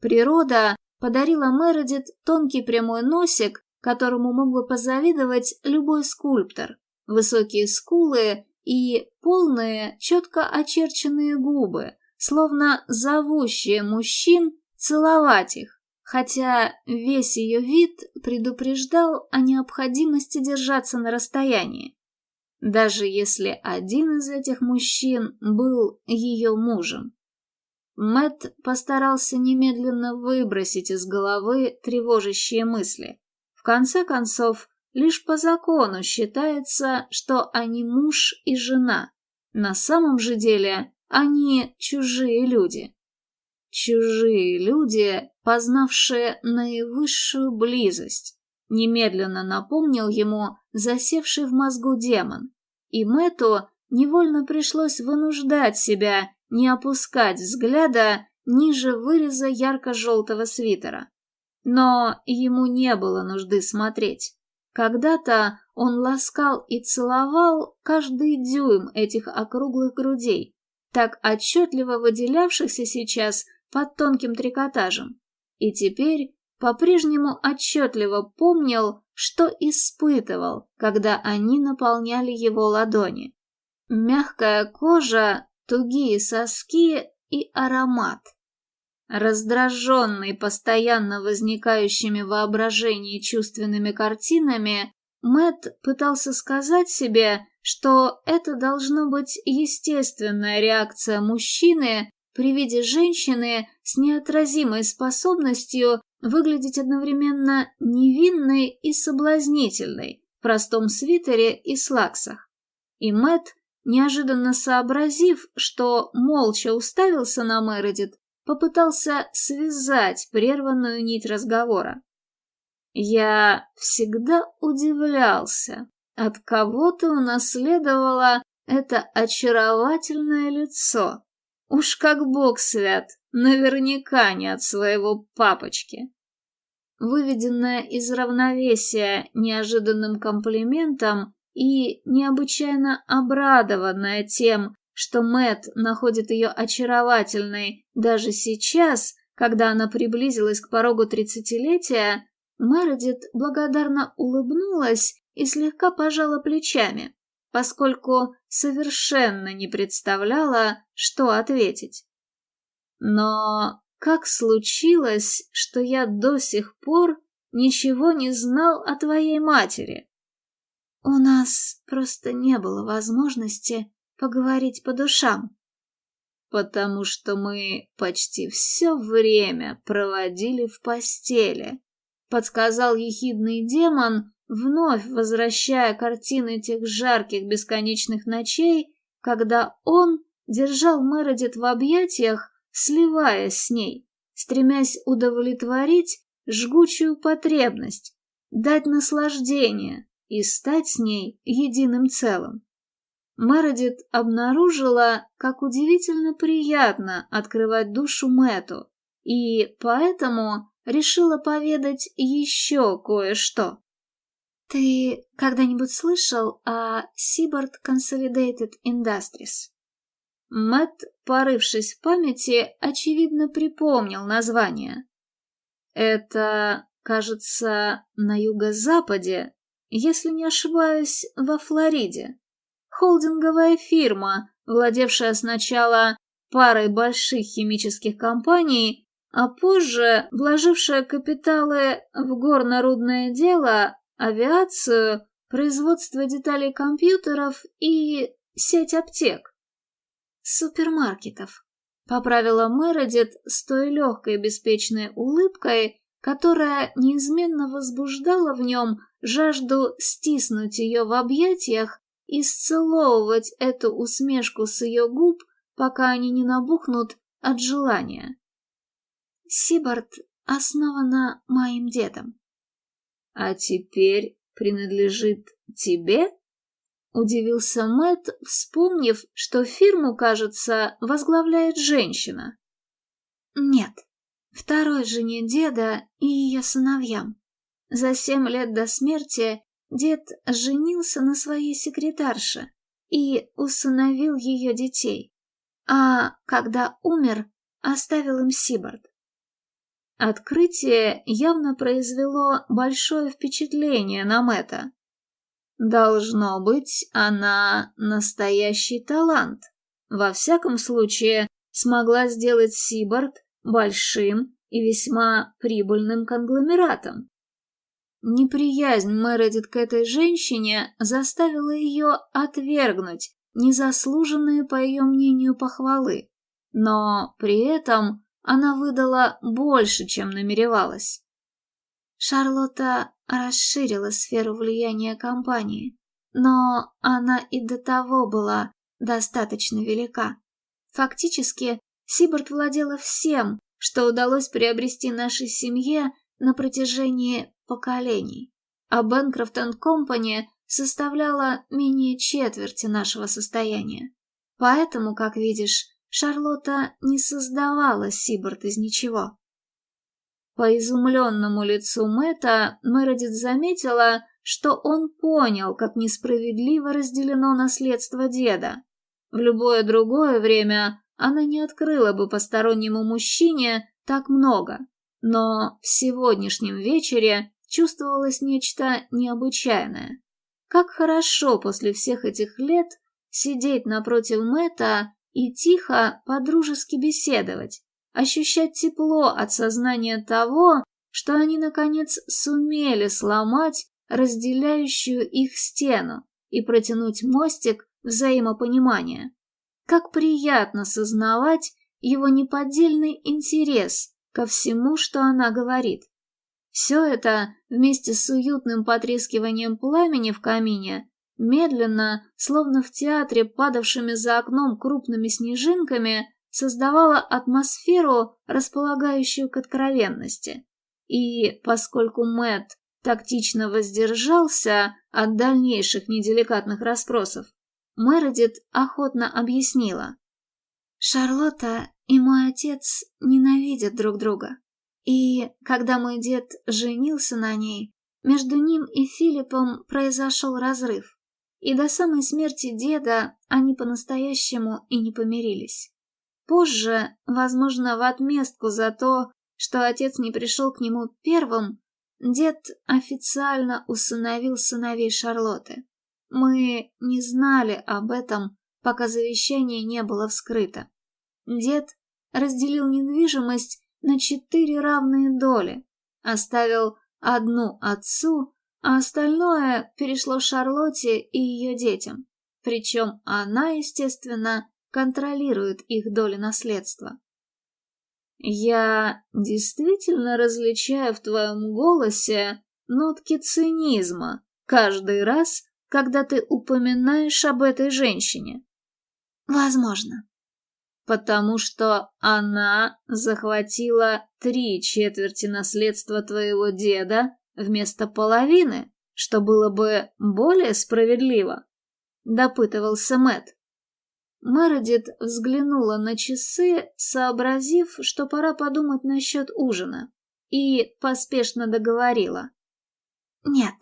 Природа подарила Мередит тонкий прямой носик, которому мог бы позавидовать любой скульптор, высокие скулы и полные, четко очерченные губы, словно зовущие мужчин целовать их, хотя весь ее вид предупреждал о необходимости держаться на расстоянии даже если один из этих мужчин был ее мужем. Мэт постарался немедленно выбросить из головы тревожащие мысли. В конце концов, лишь по закону считается, что они муж и жена. На самом же деле они чужие люди. Чужие люди, познавшие наивысшую близость, немедленно напомнил ему засевший в мозгу демон и Мэту невольно пришлось вынуждать себя не опускать взгляда ниже выреза ярко-желтого свитера. Но ему не было нужды смотреть. Когда-то он ласкал и целовал каждый дюйм этих округлых грудей, так отчетливо выделявшихся сейчас под тонким трикотажем. И теперь по-прежнему отчетливо помнил, что испытывал, когда они наполняли его ладони. Мягкая кожа, тугие соски и аромат. Раздраженный постоянно возникающими в воображении чувственными картинами, Мэт пытался сказать себе, что это должно быть естественная реакция мужчины при виде женщины с неотразимой способностью выглядеть одновременно невинной и соблазнительной в простом свитере и слаксах. И Мэт, неожиданно сообразив, что молча уставился на Мередит, попытался связать прерванную нить разговора. Я всегда удивлялся, от кого ты унаследовала это очаровательное лицо. Уж как бог свят, наверняка не от своего папочки. Выведенная из равновесия неожиданным комплиментом и необычайно обрадованная тем, что Мэт находит ее очаровательной даже сейчас, когда она приблизилась к порогу тридцатилетия, Мередит благодарно улыбнулась и слегка пожала плечами, поскольку совершенно не представляла, что ответить. Но как случилось, что я до сих пор ничего не знал о твоей матери?» «У нас просто не было возможности поговорить по душам», потому что мы почти все время проводили в постели», — подсказал ехидный демон, вновь возвращая картины тех жарких бесконечных ночей, когда он держал Мередит в объятиях, сливаясь с ней, стремясь удовлетворить жгучую потребность, дать наслаждение и стать с ней единым целым. Мередит обнаружила, как удивительно приятно открывать душу Мэту, и поэтому решила поведать еще кое-что. «Ты когда-нибудь слышал о Seabird Consolidated Industries?» Мэтт, порывшись в памяти, очевидно припомнил название. «Это, кажется, на юго-западе, если не ошибаюсь, во Флориде» холдинговая фирма, владевшая сначала парой больших химических компаний, а позже вложившая капиталы в горно-рудное дело, авиацию, производство деталей компьютеров и сеть аптек. Супермаркетов, поправила Мередит с той легкой беспечной улыбкой, которая неизменно возбуждала в нем жажду стиснуть ее в объятиях и сцеловывать эту усмешку с ее губ, пока они не набухнут от желания. Сибард основана моим дедом. А теперь принадлежит тебе? Удивился Мэт, вспомнив, что фирму, кажется, возглавляет женщина. Нет, второй жене деда и ее сыновьям. За семь лет до смерти Дед женился на своей секретарше и усыновил ее детей, а когда умер, оставил им Сибард. Открытие явно произвело большое впечатление на Мэтта. Должно быть, она настоящий талант. Во всяком случае, смогла сделать Сибард большим и весьма прибыльным конгломератом. Неприязнь Мередит к этой женщине заставила ее отвергнуть незаслуженные, по ее мнению, похвалы. Но при этом она выдала больше, чем намеревалась. Шарлотта расширила сферу влияния компании, но она и до того была достаточно велика. Фактически, Сибард владела всем, что удалось приобрести нашей семье на протяжении поколений, а Бэнкрофт Компани составляла менее четверти нашего состояния. Поэтому, как видишь, Шарлотта не создавала Сиборд из ничего. По изумленному лицу Мэтта Мередит заметила, что он понял, как несправедливо разделено наследство деда. В любое другое время она не открыла бы постороннему мужчине так много, но в сегодняшнем вечере чувствовалось нечто необычайное. Как хорошо после всех этих лет сидеть напротив Мэта и тихо, подружески беседовать, ощущать тепло от сознания того, что они, наконец, сумели сломать разделяющую их стену и протянуть мостик взаимопонимания. Как приятно сознавать его неподдельный интерес ко всему, что она говорит. Все это, вместе с уютным потрескиванием пламени в камине, медленно, словно в театре, падавшими за окном крупными снежинками, создавало атмосферу, располагающую к откровенности. И поскольку Мэт тактично воздержался от дальнейших неделикатных расспросов, Мередит охотно объяснила. «Шарлотта и мой отец ненавидят друг друга. И когда мой дед женился на ней, между ним и Филиппом произошел разрыв. И до самой смерти деда они по-настоящему и не помирились. Позже, возможно, в отместку за то, что отец не пришел к нему первым, дед официально усыновил сыновей Шарлотты. Мы не знали об этом, пока завещание не было вскрыто. Дед разделил недвижимость на четыре равные доли, оставил одну отцу, а остальное перешло Шарлотте и ее детям. Причем она, естественно, контролирует их долю наследства. Я действительно различаю в твоем голосе нотки цинизма каждый раз, когда ты упоминаешь об этой женщине. Возможно. Потому что она захватила три четверти наследства твоего деда вместо половины, что было бы более справедливо, допытывался Мэт. Мередит взглянула на часы, сообразив, что пора подумать насчет ужина, и поспешно договорила. «Нет,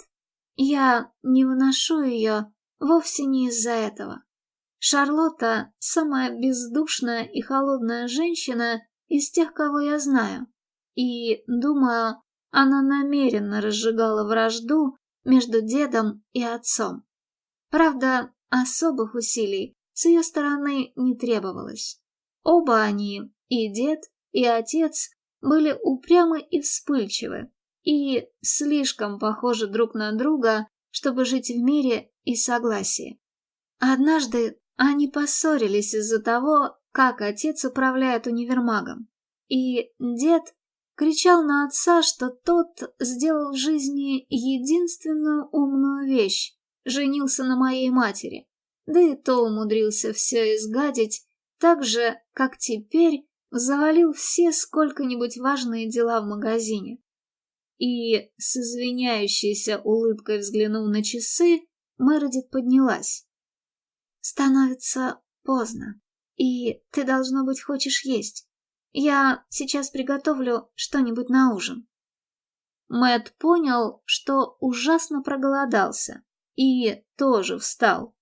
я не выношу ее вовсе не из-за этого. Шарлотта – самая бездушная и холодная женщина из тех, кого я знаю, и, думаю, она намеренно разжигала вражду между дедом и отцом. Правда, особых усилий с ее стороны не требовалось. Оба они, и дед, и отец, были упрямы и вспыльчивы, и слишком похожи друг на друга, чтобы жить в мире и согласии. Однажды они поссорились из-за того, как отец управляет универмагом, и дед кричал на отца, что тот сделал в жизни единственную умную вещь, женился на моей матери да и то умудрился все изгадить, так же, как теперь завалил все сколько-нибудь важные дела в магазине. И с извиняющейся улыбкой взглянув на часы, Мередит поднялась. «Становится поздно, и ты, должно быть, хочешь есть. Я сейчас приготовлю что-нибудь на ужин». Мэт понял, что ужасно проголодался, и тоже встал.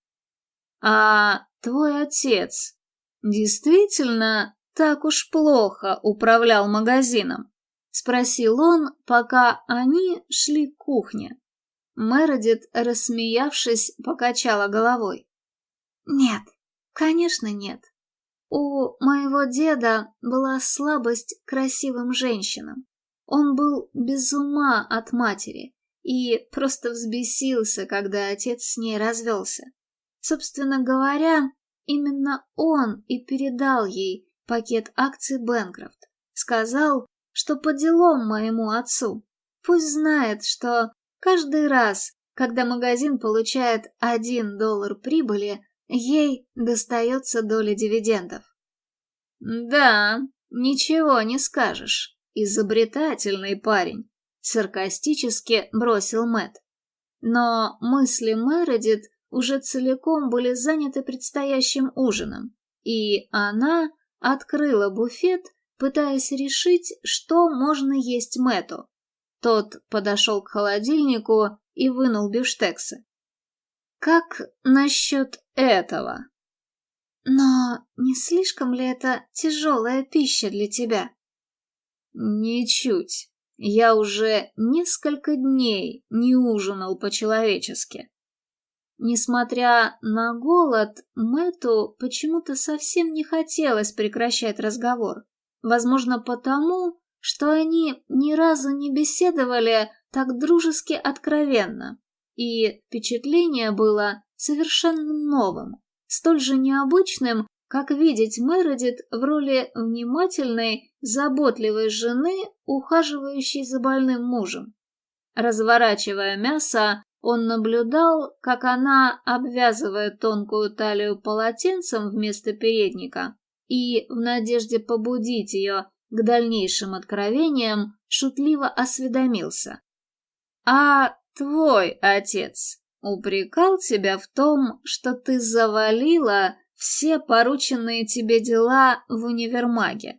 «А твой отец действительно так уж плохо управлял магазином?» — спросил он, пока они шли к кухне. Мередит, рассмеявшись, покачала головой. «Нет, конечно нет. У моего деда была слабость к красивым женщинам. Он был без ума от матери и просто взбесился, когда отец с ней развелся. Собственно говоря, именно он и передал ей пакет акций Бэнкрофт. Сказал, что по делам моему отцу. Пусть знает, что каждый раз, когда магазин получает один доллар прибыли, ей достается доля дивидендов. «Да, ничего не скажешь. Изобретательный парень», — саркастически бросил Мэт. Но мысли Мередит уже целиком были заняты предстоящим ужином, и она открыла буфет, пытаясь решить, что можно есть Мэту. Тот подошел к холодильнику и вынул бифштексы. «Как насчет этого?» «Но не слишком ли это тяжелая пища для тебя?» «Ничуть. Я уже несколько дней не ужинал по-человечески. Несмотря на голод, Мэту почему-то совсем не хотелось прекращать разговор. Возможно, потому, что они ни разу не беседовали так дружески откровенно, и впечатление было совершенно новым, столь же необычным, как видеть Мередит в роли внимательной, заботливой жены, ухаживающей за больным мужем. Разворачивая мясо, он наблюдал, как она обвязывает тонкую талию полотенцем вместо передника и, в надежде побудить ее к дальнейшим откровениям, шутливо осведомился. «А твой отец упрекал тебя в том, что ты завалила все порученные тебе дела в универмаге?»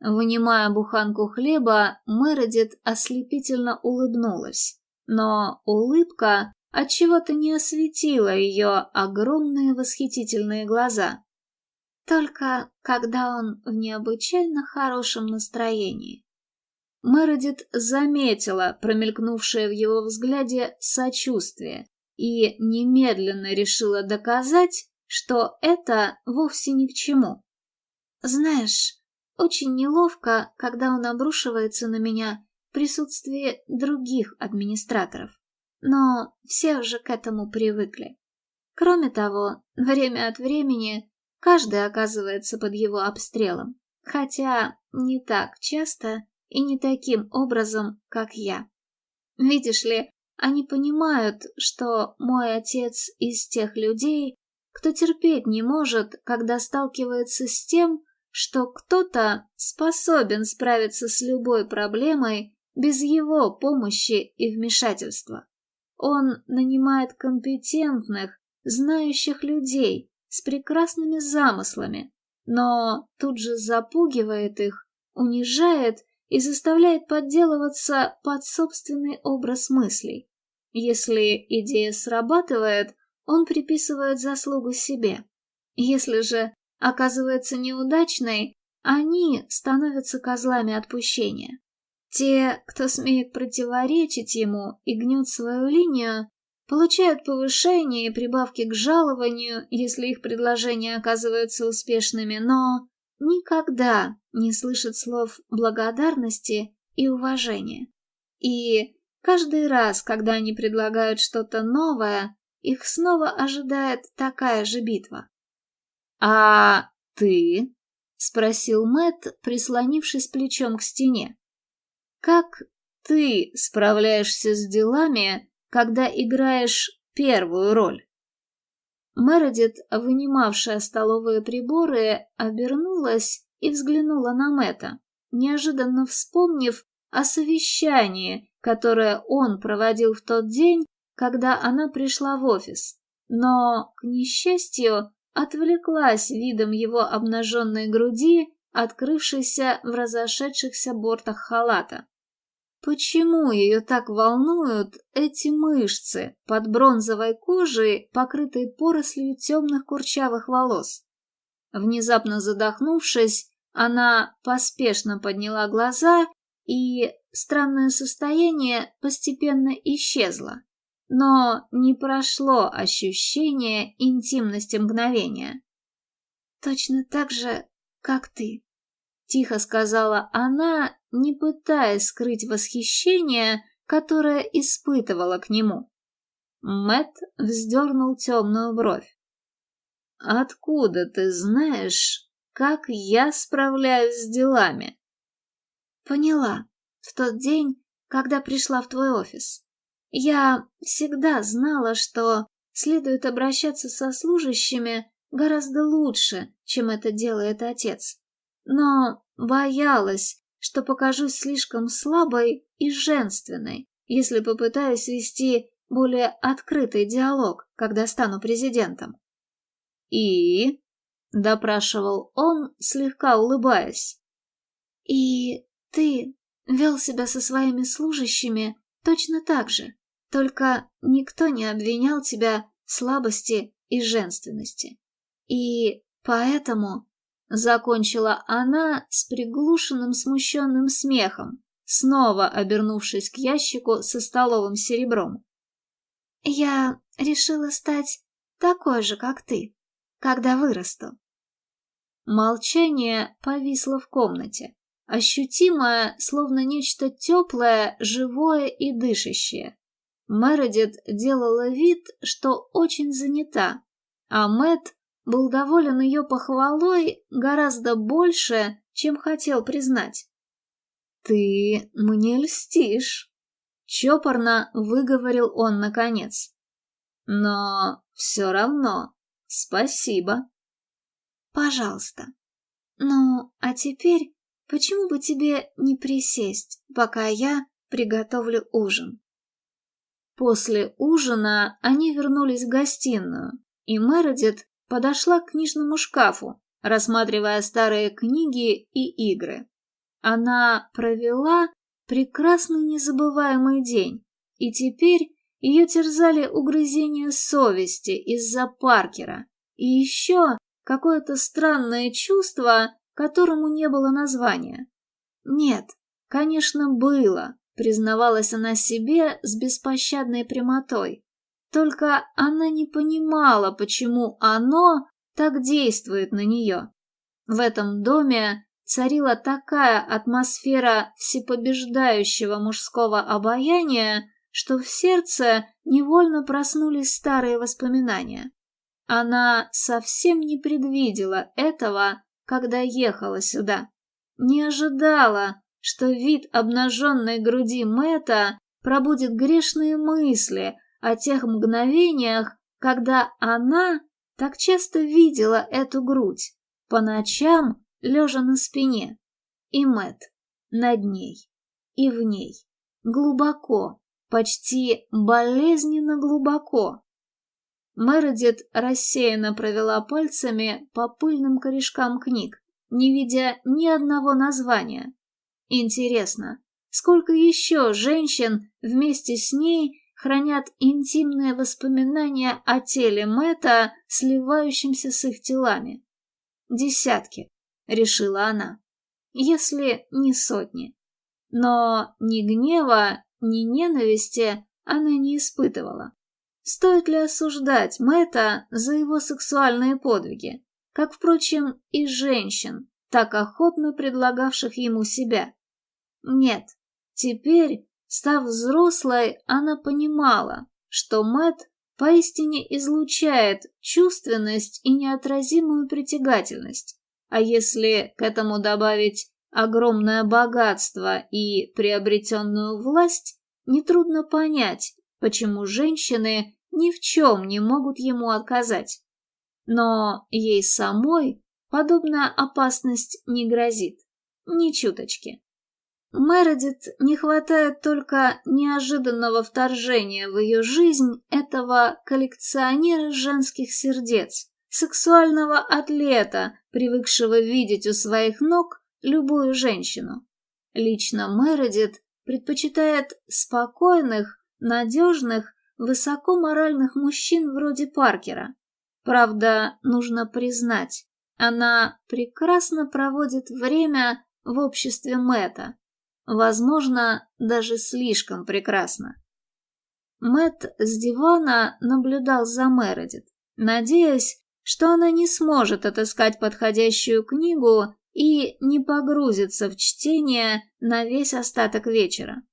Вынимая буханку хлеба, Мередит ослепительно улыбнулась но улыбка отчего-то не осветила ее огромные восхитительные глаза. Только когда он в необычайно хорошем настроении. Мередит заметила промелькнувшее в его взгляде сочувствие и немедленно решила доказать, что это вовсе ни к чему. «Знаешь, очень неловко, когда он обрушивается на меня в присутствии других администраторов. Но все уже к этому привыкли. Кроме того, время от времени каждый оказывается под его обстрелом, хотя не так часто и не таким образом, как я. Видишь ли, они понимают, что мой отец из тех людей, кто терпеть не может, когда сталкивается с тем, что кто-то способен справиться с любой проблемой без его помощи и вмешательства. Он нанимает компетентных, знающих людей с прекрасными замыслами, но тут же запугивает их, унижает и заставляет подделываться под собственный образ мыслей. Если идея срабатывает, он приписывает заслугу себе. Если же оказывается неудачной, они становятся козлами отпущения. Те, кто смеет противоречить ему и гнет свою линию, получают повышение и прибавки к жалованию, если их предложения оказываются успешными, но никогда не слышат слов благодарности и уважения. И каждый раз, когда они предлагают что-то новое, их снова ожидает такая же битва. «А ты?» — спросил Мэт, прислонившись плечом к стене. «Как ты справляешься с делами, когда играешь первую роль?» Мередит, вынимавшая столовые приборы, обернулась и взглянула на Мэта, неожиданно вспомнив о совещании, которое он проводил в тот день, когда она пришла в офис. Но, к несчастью, отвлеклась видом его обнаженной груди, открывшейся в разошедшихся бортах халата. Почему ее так волнуют эти мышцы под бронзовой кожей, покрытой порослью темных курчавых волос? Внезапно задохнувшись, она поспешно подняла глаза, и странное состояние постепенно исчезло но не прошло ощущение интимности мгновения. «Точно так же, как ты», — тихо сказала она, не пытаясь скрыть восхищение, которое испытывала к нему. Мэт вздернул темную бровь. «Откуда ты знаешь, как я справляюсь с делами?» «Поняла. В тот день, когда пришла в твой офис. Я всегда знала, что следует обращаться со служащими гораздо лучше, чем это делает отец. Но боялась, что покажусь слишком слабой и женственной, если попытаюсь вести более открытый диалог, когда стану президентом. «И?» — допрашивал он, слегка улыбаясь. «И ты вел себя со своими служащими точно так же. Только никто не обвинял тебя в слабости и женственности. И поэтому закончила она с приглушенным смущенным смехом, снова обернувшись к ящику со столовым серебром. «Я решила стать такой же, как ты, когда вырасту». Молчание повисло в комнате, ощутимое, словно нечто теплое, живое и дышащее. Мередит делала вид, что очень занята, а Мэт был доволен ее похвалой гораздо больше, чем хотел признать. «Ты мне льстишь», — чопорно выговорил он наконец. «Но все равно спасибо». «Пожалуйста. Ну, а теперь почему бы тебе не присесть, пока я приготовлю ужин?» После ужина они вернулись в гостиную, и Мередит подошла к книжному шкафу, рассматривая старые книги и игры. Она провела прекрасный незабываемый день, и теперь ее терзали угрызения совести из-за Паркера и еще какое-то странное чувство, которому не было названия. Нет, конечно, было, признавалась она себе с беспощадной прямотой. Только она не понимала, почему оно так действует на нее. В этом доме царила такая атмосфера всепобеждающего мужского обаяния, что в сердце невольно проснулись старые воспоминания. Она совсем не предвидела этого, когда ехала сюда. Не ожидала, что вид обнаженной груди Мэта пробудит грешные мысли о тех мгновениях, когда она так часто видела эту грудь по ночам, лежа на спине, и Мэт над ней и в ней, глубоко, почти болезненно глубоко. Мередит рассеянно провела пальцами по пыльным корешкам книг, не видя ни одного названия. Интересно, сколько еще женщин вместе с ней хранят интимные воспоминания о теле Мэтта, сливающимся с их телами? Десятки, решила она, если не сотни. Но ни гнева, ни ненависти она не испытывала. Стоит ли осуждать Мэтта за его сексуальные подвиги, как, впрочем, и женщин, так охотно предлагавших ему себя? Нет, теперь, став взрослой, она понимала, что Мэтт поистине излучает чувственность и неотразимую притягательность. А если к этому добавить огромное богатство и приобретенную власть, нетрудно понять, почему женщины ни в чем не могут ему отказать. Но ей самой подобная опасность не грозит. Ни чуточки. Мередит не хватает только неожиданного вторжения в ее жизнь этого коллекционера женских сердец, сексуального атлета, привыкшего видеть у своих ног любую женщину. Лично Мередит предпочитает спокойных, надежных, высокоморальных мужчин вроде Паркера. Правда, нужно признать, она прекрасно проводит время в обществе Мэтта. Возможно, даже слишком прекрасно. Мэт с дивана наблюдал за Мередит, надеясь, что она не сможет отыскать подходящую книгу и не погрузится в чтение на весь остаток вечера.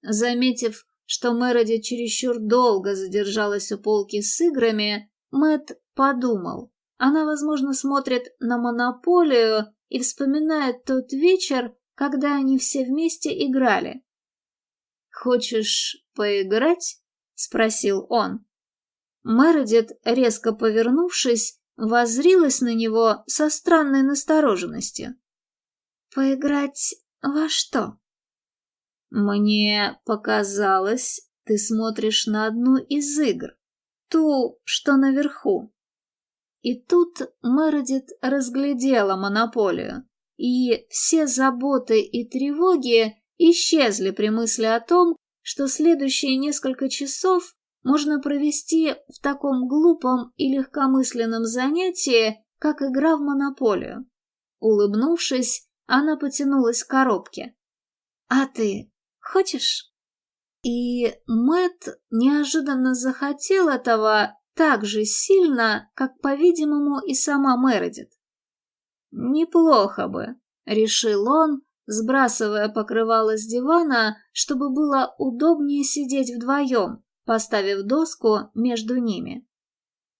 Заметив, что Мередит чересчур долго задержалась у полки с играми, Мэт подумал, она, возможно, смотрит на монополию и вспоминает тот вечер, когда они все вместе играли. «Хочешь поиграть?» — спросил он. Мередит, резко повернувшись, воззрилась на него со странной настороженностью. «Поиграть во что?» «Мне показалось, ты смотришь на одну из игр, ту, что наверху». И тут Мередит разглядела монополию, и все заботы и тревоги исчезли при мысли о том, что следующие несколько часов можно провести в таком глупом и легкомысленном занятии, как игра в монополию. Улыбнувшись, она потянулась к коробке. «А ты хочешь?» И Мэт неожиданно захотел этого так же сильно, как, по-видимому, и сама Мередит. «Неплохо бы», — решил он, сбрасывая покрывало с дивана, чтобы было удобнее сидеть вдвоем, поставив доску между ними.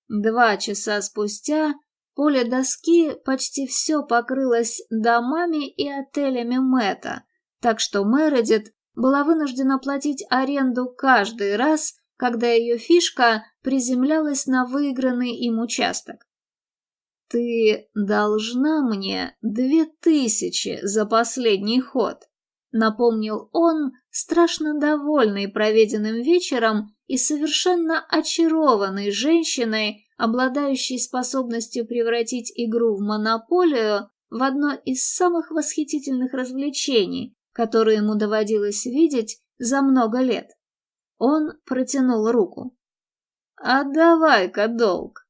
Два часа спустя поле доски почти все покрылось домами и отелями Мэта, так что Мередит была вынуждена платить аренду каждый раз, когда ее фишка приземлялась на выигранный им участок. «Ты должна мне две тысячи за последний ход», — напомнил он, страшно довольный проведенным вечером и совершенно очарованной женщиной, обладающей способностью превратить игру в монополию в одно из самых восхитительных развлечений, которые ему доводилось видеть за много лет. Он протянул руку. «Отдавай-ка долг!»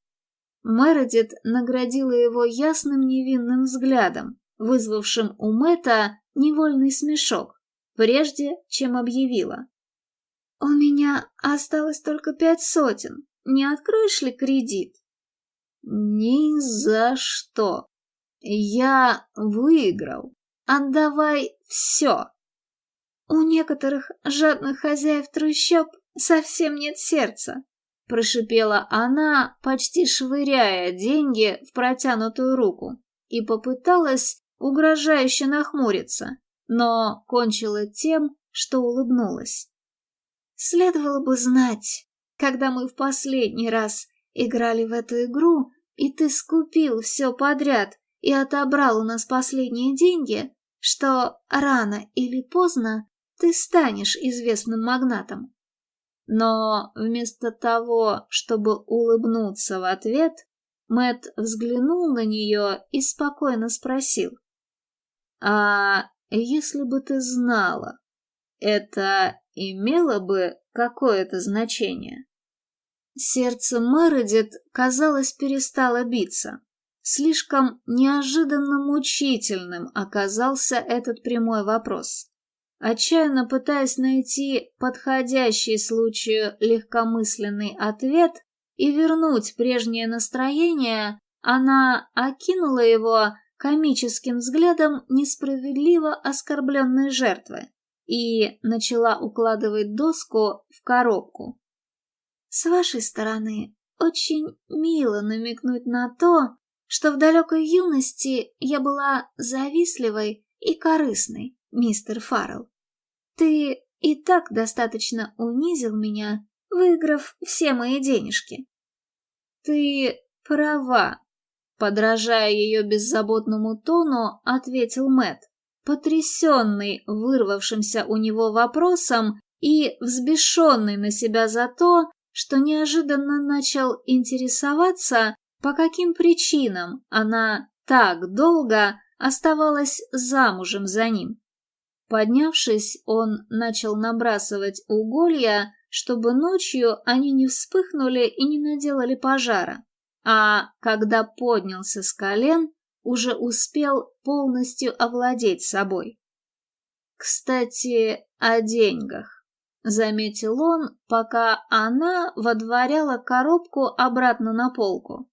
Мередит наградила его ясным невинным взглядом, вызвавшим у Мэтта невольный смешок, прежде чем объявила. «У меня осталось только пять сотен. Не откроешь ли кредит?» «Ни за что!» Я выиграл. Отдавай все. У некоторых жадных хозяев трущоб совсем нет сердца, прошипела она, почти швыряя деньги в протянутую руку, и попыталась угрожающе нахмуриться, но кончила тем, что улыбнулась. Следовало бы знать, когда мы в последний раз играли в эту игру, и ты скупил все подряд и отобрал у нас последние деньги, что рано или поздно ты станешь известным магнатом. Но вместо того, чтобы улыбнуться в ответ, Мэт взглянул на нее и спокойно спросил. «А если бы ты знала, это имело бы какое-то значение?» Сердце Мередит, казалось, перестало биться. Слишком неожиданно мучительным оказался этот прямой вопрос. Отчаянно пытаясь найти подходящий случаю легкомысленный ответ и вернуть прежнее настроение, она окинула его комическим взглядом несправедливо оскорбленной жертвы и начала укладывать доску в коробку. «С вашей стороны очень мило намекнуть на то, что в далекой юности я была завистливой и корыстной, мистер Фаррелл. Ты и так достаточно унизил меня, выиграв все мои денежки. Ты права, подражая ее беззаботному тону, ответил Мэт, потрясенный вырвавшимся у него вопросом и взбешенный на себя за то, что неожиданно начал интересоваться, по каким причинам она так долго оставалась замужем за ним. Поднявшись, он начал набрасывать уголья, чтобы ночью они не вспыхнули и не наделали пожара. А когда поднялся с колен, уже успел полностью овладеть собой. Кстати, о деньгах, заметил он, пока она водворяла коробку обратно на полку.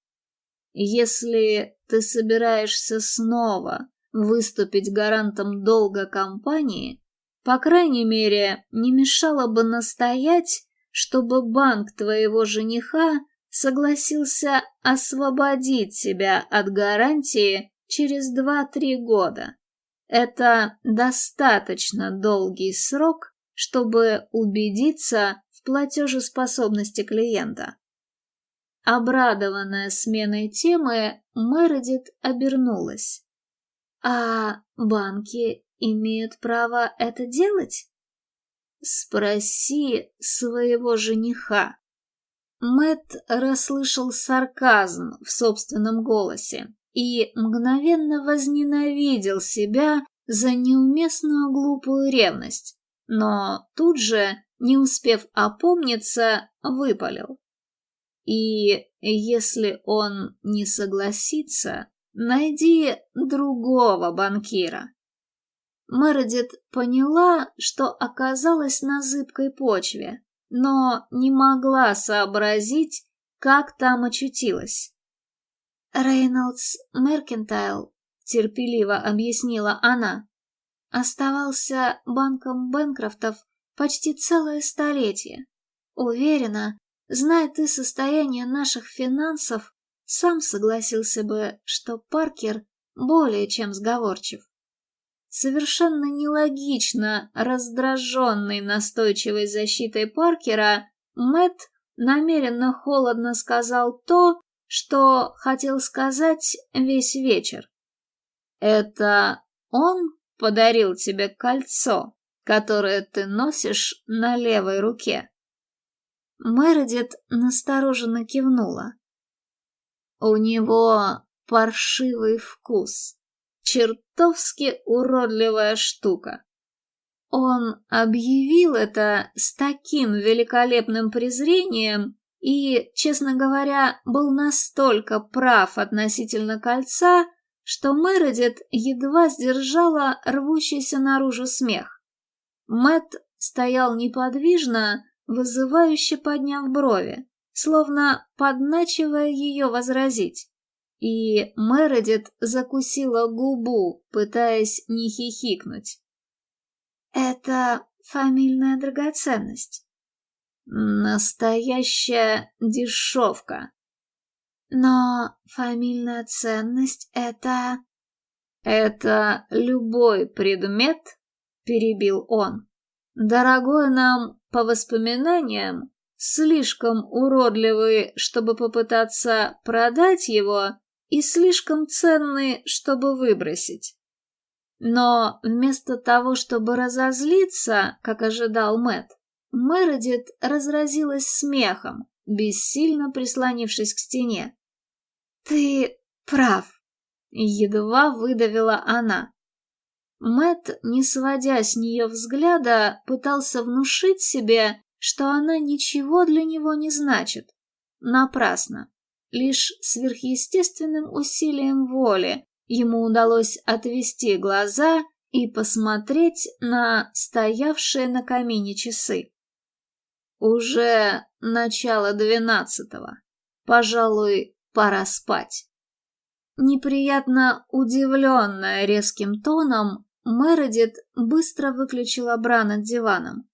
Если ты собираешься снова Выступить гарантом долга компании, по крайней мере, не мешало бы настоять, чтобы банк твоего жениха согласился освободить тебя от гарантии через 2-3 года. Это достаточно долгий срок, чтобы убедиться в платежеспособности клиента. Обрадованная сменой темы, Мередит обернулась. А банки имеют право это делать? Спроси своего жениха. Мэт расслышал сарказм в собственном голосе и мгновенно возненавидел себя за неуместную глупую ревность, но тут же, не успев опомниться, выпалил. И если он не согласится, Найди другого банкира. Мередит поняла, что оказалась на зыбкой почве, но не могла сообразить, как там очутилась. «Рейнольдс Меркентайл», — терпеливо объяснила она, — оставался банком Бэнкрофтов почти целое столетие. Уверена, зная ты состояние наших финансов, сам согласился бы, что Паркер более чем сговорчив. Совершенно нелогично раздраженный настойчивой защитой Паркера, Мэт намеренно холодно сказал то, что хотел сказать весь вечер. «Это он подарил тебе кольцо, которое ты носишь на левой руке?» Мередит настороженно кивнула. У него паршивый вкус. Чертовски уродливая штука. Он объявил это с таким великолепным презрением и, честно говоря, был настолько прав относительно кольца, что Мередит едва сдержала рвущийся наружу смех. Мэт стоял неподвижно, вызывающе подняв брови словно подначивая ее возразить. И Мередит закусила губу, пытаясь не хихикнуть. «Это фамильная драгоценность». «Настоящая дешевка». «Но фамильная ценность — это...» «Это любой предмет», — перебил он, — «дорогой нам по воспоминаниям, слишком уродливый, чтобы попытаться продать его, и слишком ценный, чтобы выбросить. Но вместо того, чтобы разозлиться, как ожидал Мэт, Мередит разразилась смехом, бессильно прислонившись к стене. «Ты прав», — едва выдавила она. Мэт, не сводя с нее взгляда, пытался внушить себе, что она ничего для него не значит. Напрасно. Лишь сверхъестественным усилием воли ему удалось отвести глаза и посмотреть на стоявшие на камине часы. Уже начало двенадцатого. Пожалуй, пора спать. Неприятно удивленная резким тоном, Мередит быстро выключила бра над диваном.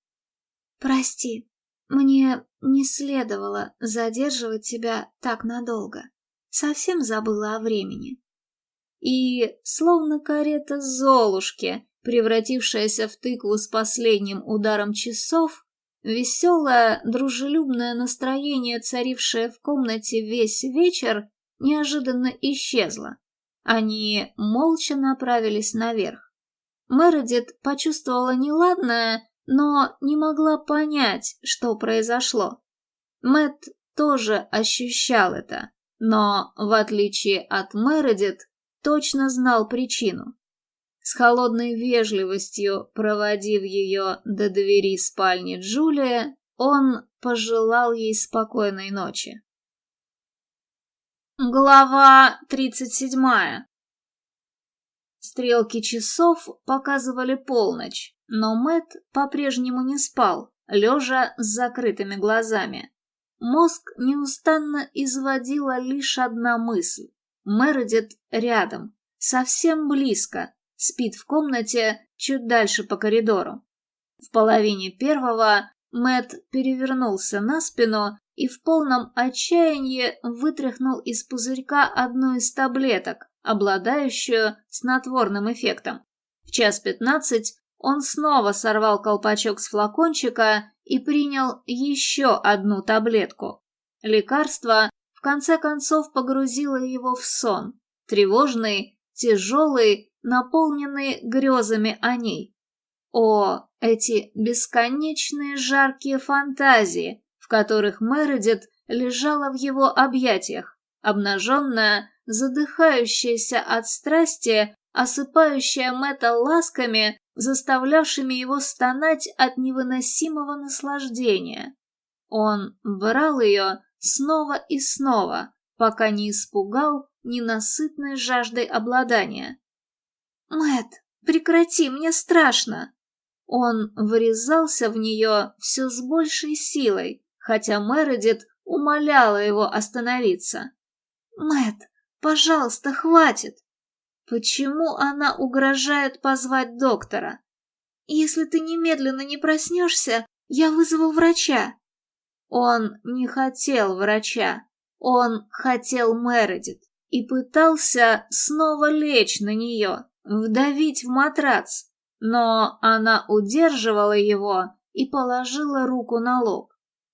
«Прости, мне не следовало задерживать тебя так надолго. Совсем забыла о времени. И, словно карета Золушки, превратившаяся в тыкву с последним ударом часов, веселое, дружелюбное настроение, царившее в комнате весь вечер, неожиданно исчезло. Они молча направились наверх. Мередит почувствовала неладное но не могла понять, что произошло. Мэт тоже ощущал это, но, в отличие от Мередит, точно знал причину. С холодной вежливостью, проводив ее до двери спальни Джулия, он пожелал ей спокойной ночи. Глава тридцать седьмая. Стрелки часов показывали полночь, но Мэт по-прежнему не спал, лежа с закрытыми глазами. Мозг неустанно изводила лишь одна мысль. Мередит рядом, совсем близко, спит в комнате чуть дальше по коридору. В половине первого Мэт перевернулся на спину и в полном отчаянии вытряхнул из пузырька одну из таблеток, обладающую снотворным эффектом. В час пятнадцать он снова сорвал колпачок с флакончика и принял еще одну таблетку. Лекарство в конце концов погрузило его в сон, тревожный, тяжелый, наполненный грезами о ней. О, эти бесконечные жаркие фантазии, в которых Мередит лежала в его объятиях, обнаженная, задыхающаяся от страсти, осыпающая Мэтта ласками, заставлявшими его стонать от невыносимого наслаждения. Он брал ее снова и снова, пока не испугал ненасытной жаждой обладания. Мэт, прекрати, мне страшно!» Он врезался в нее все с большей силой, хотя Мередит умоляла его остановиться. Мэт, пожалуйста, хватит. Почему она угрожает позвать доктора? Если ты немедленно не проснешься, я вызову врача. Он не хотел врача. Он хотел Мередит и пытался снова лечь на нее, вдавить в матрац. Но она удерживала его и положила руку на лоб.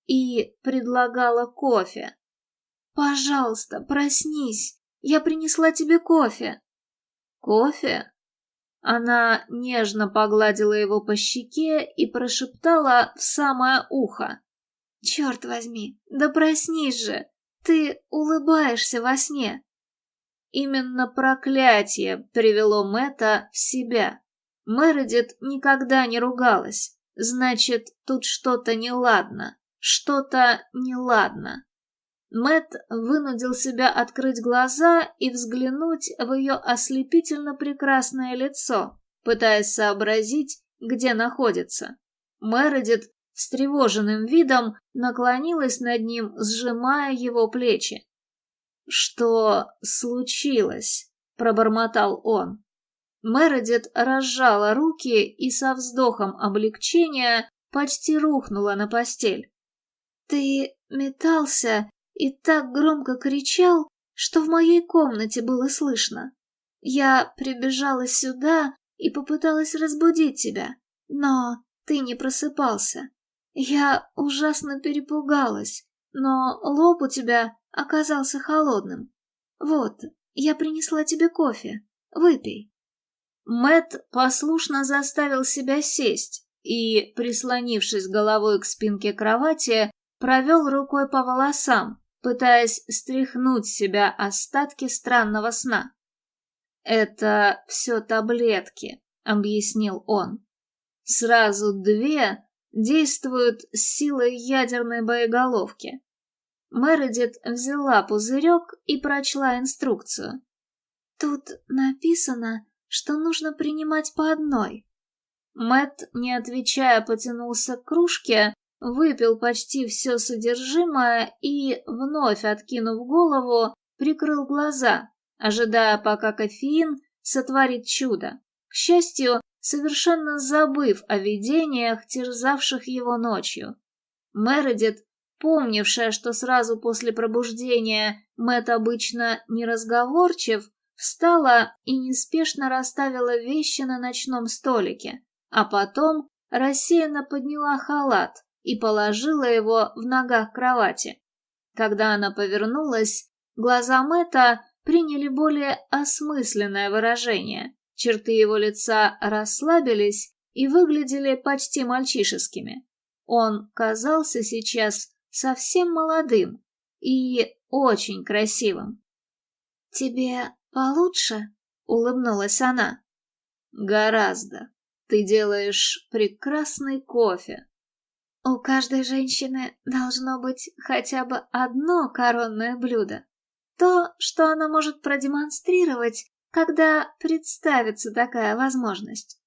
И предлагала кофе. «Пожалуйста, проснись. Я принесла тебе кофе». «Кофе?» Она нежно погладила его по щеке и прошептала в самое ухо. «Черт возьми, да проснись же! Ты улыбаешься во сне!» Именно проклятие привело Мэтта в себя. Мередит никогда не ругалась. Значит, тут что-то неладно. Что-то неладно. Мэт вынудил себя открыть глаза и взглянуть в ее ослепительно прекрасное лицо, пытаясь сообразить, где находится. Мередит встревоженным видом наклонилась над ним, сжимая его плечи. «Что случилось?» — пробормотал он. Мередит разжала руки и со вздохом облегчения почти рухнула на постель. «Ты метался и так громко кричал, что в моей комнате было слышно. Я прибежала сюда и попыталась разбудить тебя, но ты не просыпался. Я ужасно перепугалась, но лоб у тебя оказался холодным. Вот, я принесла тебе кофе. Выпей. Мэт послушно заставил себя сесть и, прислонившись головой к спинке кровати, провел рукой по волосам, пытаясь стряхнуть с себя остатки странного сна. «Это все таблетки», — объяснил он. «Сразу две действуют с силой ядерной боеголовки». Мередит взяла пузырек и прочла инструкцию. «Тут написано, что нужно принимать по одной. Мэт, не отвечая, потянулся к кружке, выпил почти все содержимое и, вновь откинув голову, прикрыл глаза, ожидая, пока кофеин сотворит чудо. К счастью, совершенно забыв о видениях, терзавших его ночью. Мередит, помнившая, что сразу после пробуждения Мэт обычно неразговорчив, Встала и неспешно расставила вещи на ночном столике, а потом рассеянно подняла халат и положила его в ногах кровати. Когда она повернулась, глаза Мэтта приняли более осмысленное выражение. Черты его лица расслабились и выглядели почти мальчишескими. Он казался сейчас совсем молодым и очень красивым. «Тебе «Получше?» — улыбнулась она. «Гораздо. Ты делаешь прекрасный кофе». «У каждой женщины должно быть хотя бы одно коронное блюдо. То, что она может продемонстрировать, когда представится такая возможность».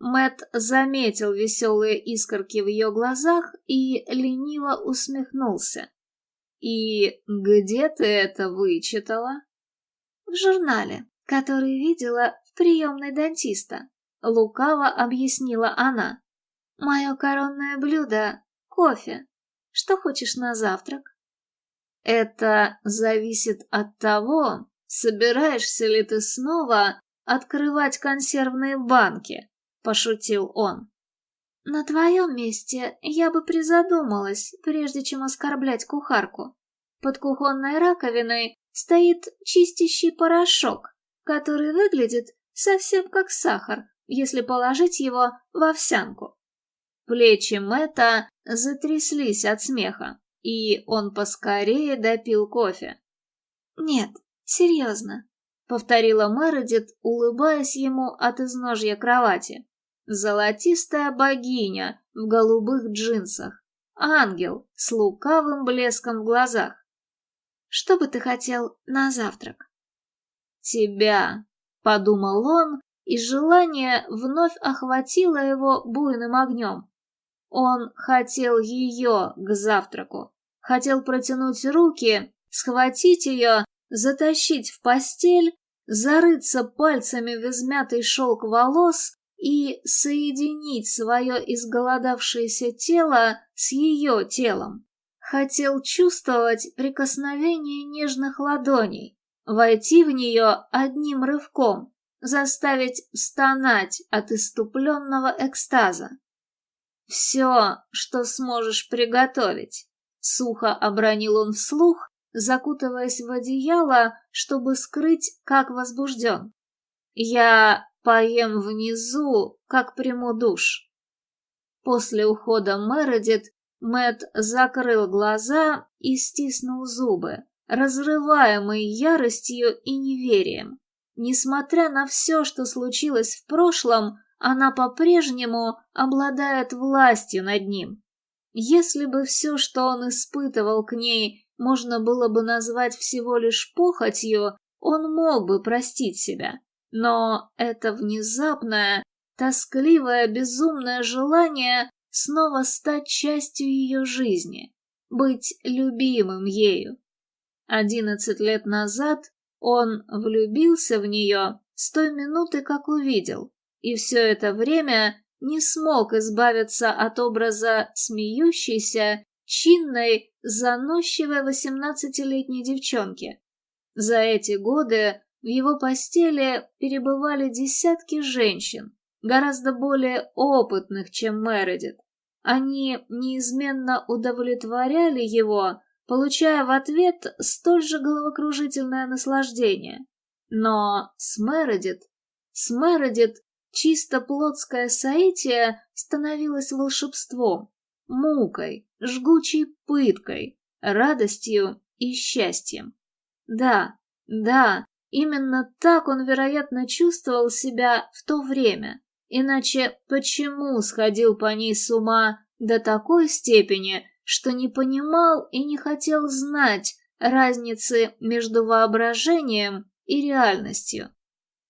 Мэт заметил веселые искорки в ее глазах и лениво усмехнулся. «И где ты это вычитала?» в журнале, который видела в приемной дантиста. Лукаво объяснила она. Мое коронное блюдо — кофе. Что хочешь на завтрак? Это зависит от того, собираешься ли ты снова открывать консервные банки, пошутил он. На твоем месте я бы призадумалась, прежде чем оскорблять кухарку. Под кухонной раковиной стоит чистящий порошок, который выглядит совсем как сахар, если положить его в овсянку. Плечи Мэтта затряслись от смеха, и он поскорее допил кофе. «Нет, серьезно», — повторила Мередит, улыбаясь ему от изножья кровати. «Золотистая богиня в голубых джинсах, ангел с лукавым блеском в глазах. Что бы ты хотел на завтрак?» «Тебя», — подумал он, и желание вновь охватило его буйным огнем. Он хотел ее к завтраку, хотел протянуть руки, схватить ее, затащить в постель, зарыться пальцами в измятый шелк волос и соединить свое изголодавшееся тело с ее телом. Хотел чувствовать прикосновение нежных ладоней, войти в нее одним рывком, заставить стонать от иступленного экстаза. «Все, что сможешь приготовить», — сухо обронил он вслух, закутываясь в одеяло, чтобы скрыть, как возбужден. «Я поем внизу, как приму душ». После ухода Мередит Мэт закрыл глаза и стиснул зубы, разрываемый яростью и неверием. Несмотря на все, что случилось в прошлом, она по-прежнему обладает властью над ним. Если бы все, что он испытывал к ней, можно было бы назвать всего лишь похотью, он мог бы простить себя. Но это внезапное, тоскливое, безумное желание снова стать частью ее жизни, быть любимым ею. Одиннадцать лет назад он влюбился в нее с той минуты, как увидел, и все это время не смог избавиться от образа смеющейся, чинной, заносчивой восемнадцатилетней девчонки. За эти годы в его постели перебывали десятки женщин, гораздо более опытных, чем Мередит. Они неизменно удовлетворяли его, получая в ответ столь же головокружительное наслаждение. Но с Мередит, с Мередит чисто плотское соитие становилось волшебством, мукой, жгучей пыткой, радостью и счастьем. Да, да, именно так он, вероятно, чувствовал себя в то время. Иначе почему сходил по ней с ума до такой степени, что не понимал и не хотел знать разницы между воображением и реальностью?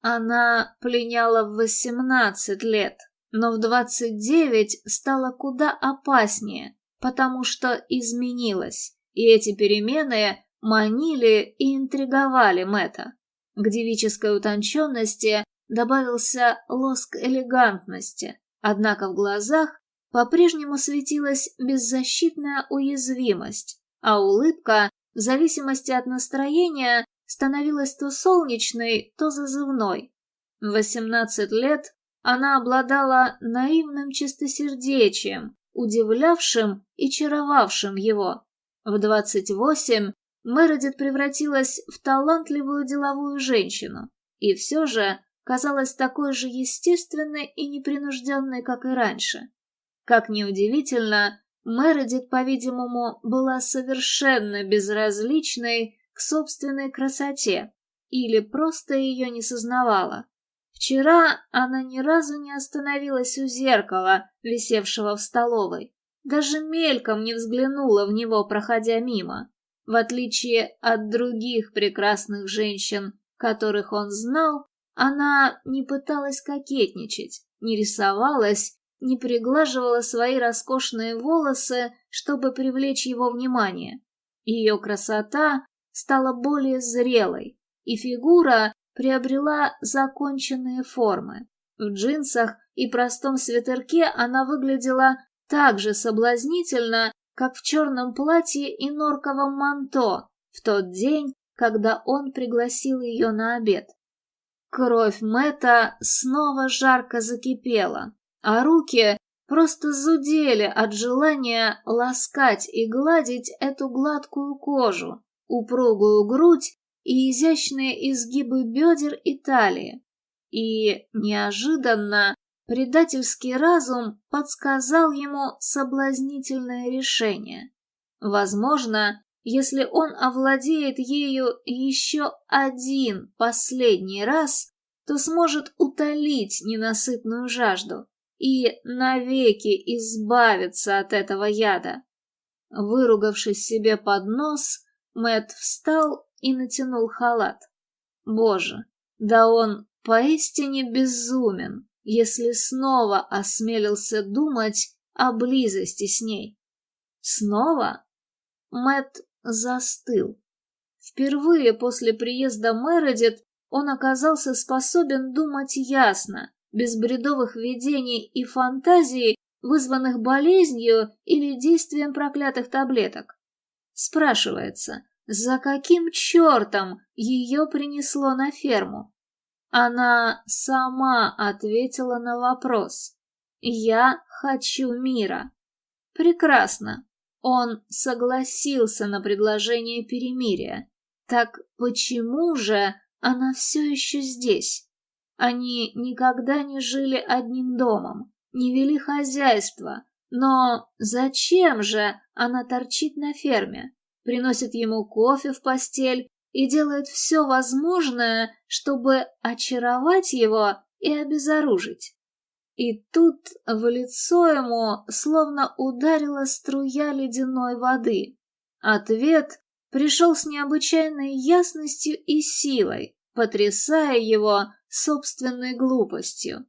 Она пленяла в восемнадцать лет, но в двадцать девять стала куда опаснее, потому что изменилась, и эти перемены манили и интриговали Мэтта. К девической утонченности добавился лоск элегантности, однако в глазах по-прежнему светилась беззащитная уязвимость, а улыбка, в зависимости от настроения, становилась то солнечной, то зазывной. В восемнадцать лет она обладала наивным чистосердечием, удивлявшим и чаровавшим его. В двадцать восемь Мередит превратилась в талантливую деловую женщину, и все же казалась такой же естественной и непринужденной, как и раньше. Как ни удивительно, Мередит, по-видимому, была совершенно безразличной к собственной красоте или просто ее не сознавала. Вчера она ни разу не остановилась у зеркала, висевшего в столовой, даже мельком не взглянула в него, проходя мимо. В отличие от других прекрасных женщин, которых он знал, она не пыталась кокетничать, не рисовалась, не приглаживала свои роскошные волосы, чтобы привлечь его внимание. Ее красота стала более зрелой, и фигура приобрела законченные формы. В джинсах и простом свитерке она выглядела так же соблазнительно, как в черном платье и норковом манто в тот день, когда он пригласил ее на обед. Кровь Мэта снова жарко закипела, а руки просто зудели от желания ласкать и гладить эту гладкую кожу, упругую грудь и изящные изгибы бедер и талии. И неожиданно предательский разум подсказал ему соблазнительное решение. Возможно, если он овладеет ею еще один последний раз, то сможет утолить ненасытную жажду и навеки избавиться от этого яда. Выругавшись себе под нос, Мэт встал и натянул халат. Боже, да он поистине безумен, если снова осмелился думать о близости с ней. Снова? Мэт застыл. Впервые после приезда Мередит он оказался способен думать ясно, без бредовых видений и фантазий, вызванных болезнью или действием проклятых таблеток. Спрашивается, за каким чертом ее принесло на ферму? Она сама ответила на вопрос. «Я хочу мира». Прекрасно. Он согласился на предложение перемирия. Так почему же она все еще здесь? Они никогда не жили одним домом, не вели хозяйство, но зачем же она торчит на ферме, приносит ему кофе в постель и делает все возможное, чтобы очаровать его и обезоружить? И тут в лицо ему словно ударила струя ледяной воды. Ответ пришел с необычайной ясностью и силой, потрясая его собственной глупостью.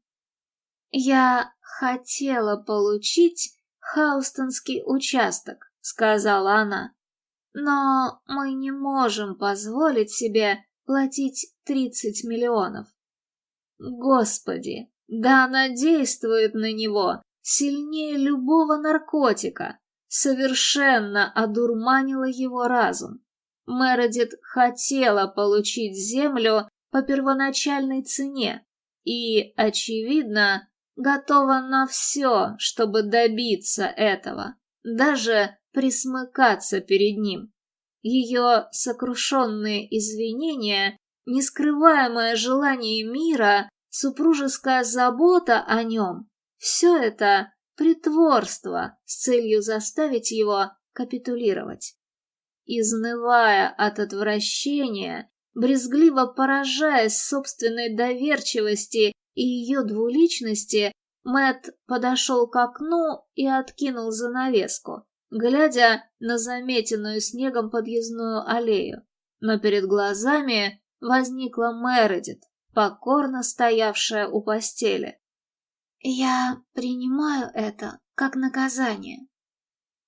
«Я хотела получить Хаустонский участок», — сказала она. но мы не можем позволить себе платить 30 миллионов. Господи, да она действует на него сильнее любого наркотика, совершенно одурманила его разум. Мередит хотела получить землю по первоначальной цене и, очевидно, готова на все, чтобы добиться этого, даже присмыкаться перед ним. Ее сокрушенные извинения, нескрываемое желание мира, супружеская забота о нем — все это притворство с целью заставить его капитулировать. Изнывая от отвращения, брезгливо поражаясь собственной доверчивости и ее двуличности, Мэт подошел к окну и откинул занавеску, глядя на заметенную снегом подъездную аллею. Но перед глазами возникла Мередит, покорно стоявшая у постели. «Я принимаю это как наказание».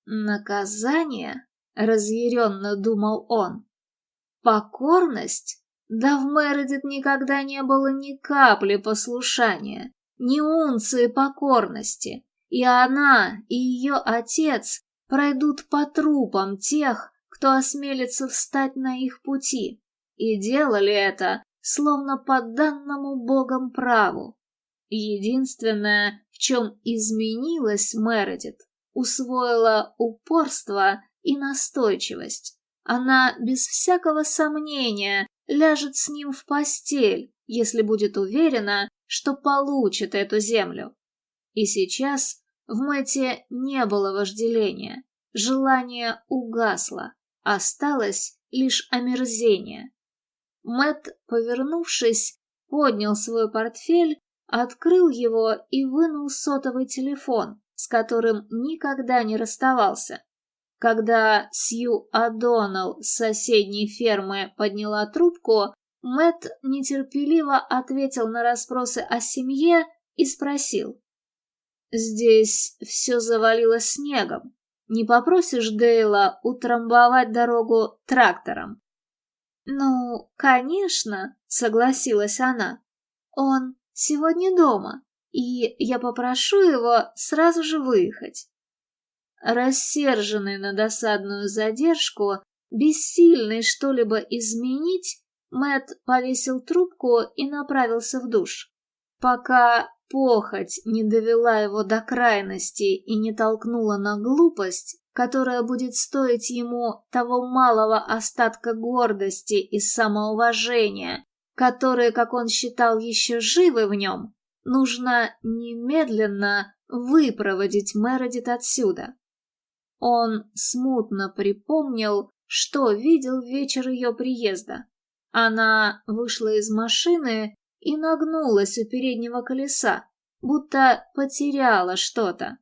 «Наказание?» — разъяренно думал он. «Покорность? Да в Мередит никогда не было ни капли послушания, ни унции покорности, и она, и ее отец пройдут по трупам тех, кто осмелится встать на их пути, и делали это, словно по данному Богом праву. Единственное, в чем изменилась Мередит, усвоила упорство и настойчивость. Она без всякого сомнения ляжет с ним в постель, если будет уверена, что получит эту землю. И сейчас в Мэте не было вожделения, желание угасло, осталось лишь омерзение. Мэт, повернувшись, поднял свой портфель, открыл его и вынул сотовый телефон, с которым никогда не расставался. Когда Сью Адоналл с соседней фермы подняла трубку, Мэт нетерпеливо ответил на расспросы о семье и спросил. Здесь все завалило снегом. Не попросишь Дейла утрамбовать дорогу трактором? Ну, конечно, согласилась она. Он сегодня дома, и я попрошу его сразу же выехать. Рассерженный на досадную задержку, бессильный что-либо изменить, Мэт повесил трубку и направился в душ. Пока Похоть не довела его до крайности и не толкнула на глупость, которая будет стоить ему того малого остатка гордости и самоуважения, которые, как он считал, еще живы в нем, нужно немедленно выпроводить Мередит отсюда. Он смутно припомнил, что видел вечер ее приезда. Она вышла из машины и нагнулась у переднего колеса, будто потеряла что-то.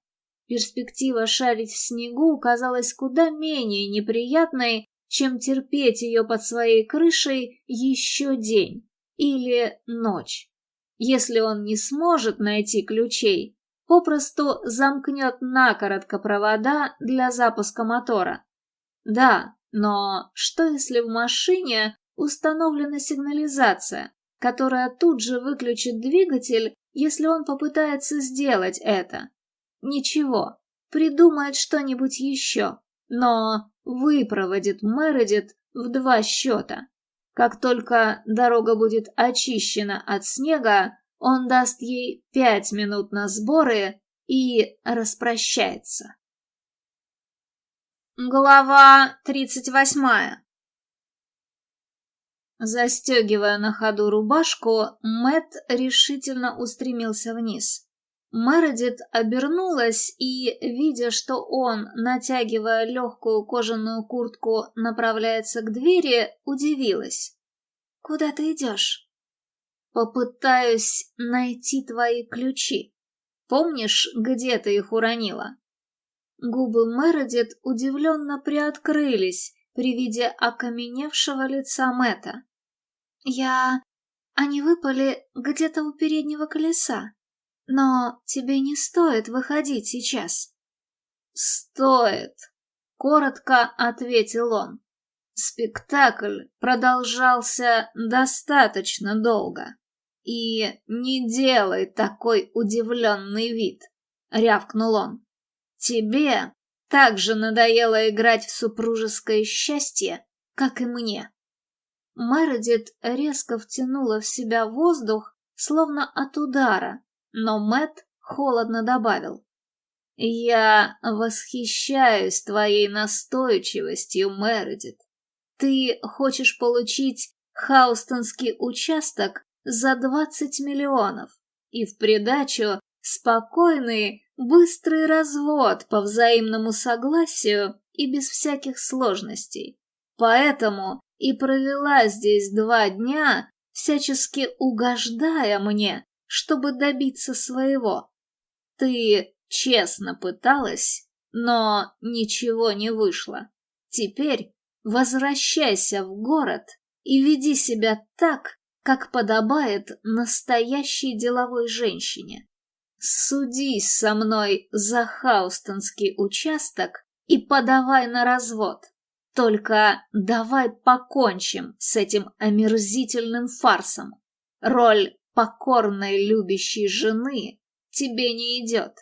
Перспектива шарить в снегу казалась куда менее неприятной, чем терпеть ее под своей крышей еще день или ночь. Если он не сможет найти ключей, попросту замкнет накоротко провода для запуска мотора. Да, но что если в машине установлена сигнализация? которая тут же выключит двигатель, если он попытается сделать это. Ничего, придумает что-нибудь еще, но выпроводит Мередит в два счета. Как только дорога будет очищена от снега, он даст ей пять минут на сборы и распрощается. Глава тридцать восьмая Застегивая на ходу рубашку, Мэт решительно устремился вниз. Мередит обернулась и, видя, что он, натягивая легкую кожаную куртку, направляется к двери, удивилась. «Куда ты идешь?» «Попытаюсь найти твои ключи. Помнишь, где ты их уронила?» Губы Мередит удивленно приоткрылись при виде окаменевшего лица Мэта. Я... Они выпали где-то у переднего колеса. Но тебе не стоит выходить сейчас. Стоит. коротко ответил он. Спектакль продолжался достаточно долго. И не делай такой удивленный вид, рявкнул он. Тебе так же надоело играть в супружеское счастье, как и мне. Мередит резко втянула в себя воздух, словно от удара, но Мэт холодно добавил. «Я восхищаюсь твоей настойчивостью, Мередит. Ты хочешь получить хаустонский участок за 20 миллионов и в придачу спокойный, быстрый развод по взаимному согласию и без всяких сложностей. Поэтому и провела здесь два дня, всячески угождая мне, чтобы добиться своего. Ты честно пыталась, но ничего не вышло. Теперь возвращайся в город и веди себя так, как подобает настоящей деловой женщине. Судись со мной за хаустонский участок и подавай на развод. Только давай покончим с этим омерзительным фарсом. Роль покорной любящей жены тебе не идет,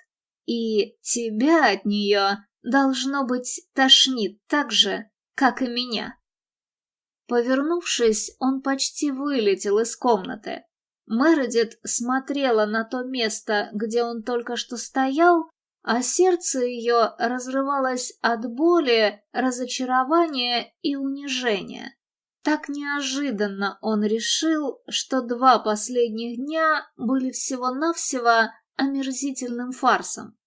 и тебя от нее, должно быть, тошнит так же, как и меня. Повернувшись, он почти вылетел из комнаты. Мередит смотрела на то место, где он только что стоял, а сердце ее разрывалось от боли, разочарования и унижения. Так неожиданно он решил, что два последних дня были всего-навсего омерзительным фарсом.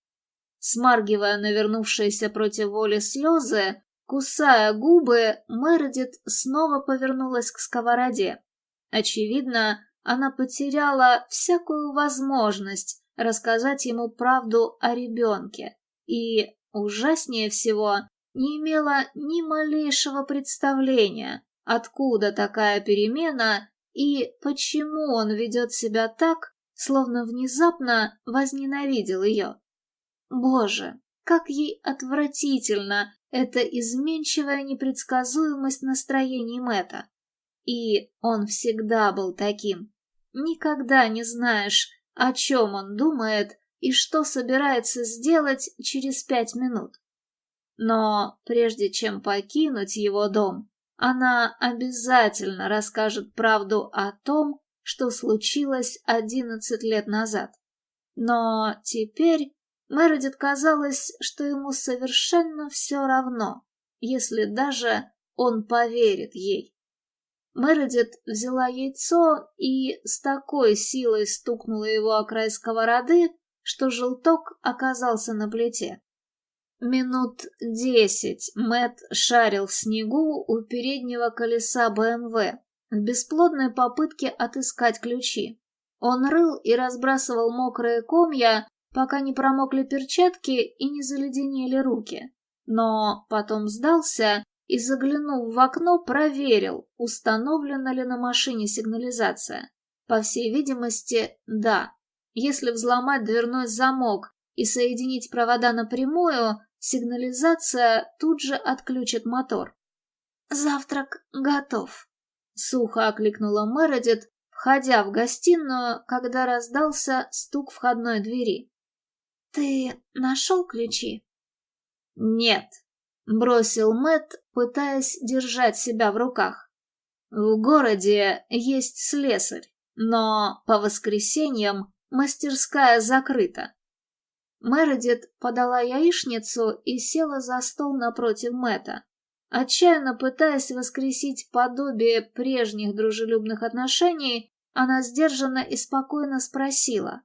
Смаргивая навернувшиеся против воли слезы, кусая губы, Мередит снова повернулась к сковороде. Очевидно, она потеряла всякую возможность рассказать ему правду о ребенке и, ужаснее всего, не имела ни малейшего представления, откуда такая перемена и почему он ведет себя так, словно внезапно возненавидел ее. Боже, как ей отвратительно эта изменчивая непредсказуемость настроений Мэтта. И он всегда был таким. Никогда не знаешь, о чем он думает и что собирается сделать через пять минут. Но прежде чем покинуть его дом, она обязательно расскажет правду о том, что случилось одиннадцать лет назад. Но теперь Мередит казалось, что ему совершенно все равно, если даже он поверит ей. Мередит взяла яйцо и с такой силой стукнула его о край сковороды, что желток оказался на плите. Минут десять Мэт шарил в снегу у переднего колеса БМВ в бесплодной попытке отыскать ключи. Он рыл и разбрасывал мокрые комья, пока не промокли перчатки и не заледенели руки. Но потом сдался и, заглянув в окно, проверил, установлена ли на машине сигнализация. По всей видимости, да. Если взломать дверной замок и соединить провода напрямую, сигнализация тут же отключит мотор. «Завтрак готов», — сухо окликнула Мередит, входя в гостиную, когда раздался стук входной двери. «Ты нашел ключи?» «Нет», бросил Мэт, пытаясь держать себя в руках. В городе есть слесарь, но по воскресеньям мастерская закрыта. Мередит подала яичницу и села за стол напротив Мэта, отчаянно пытаясь воскресить подобие прежних дружелюбных отношений, она сдержанно и спокойно спросила: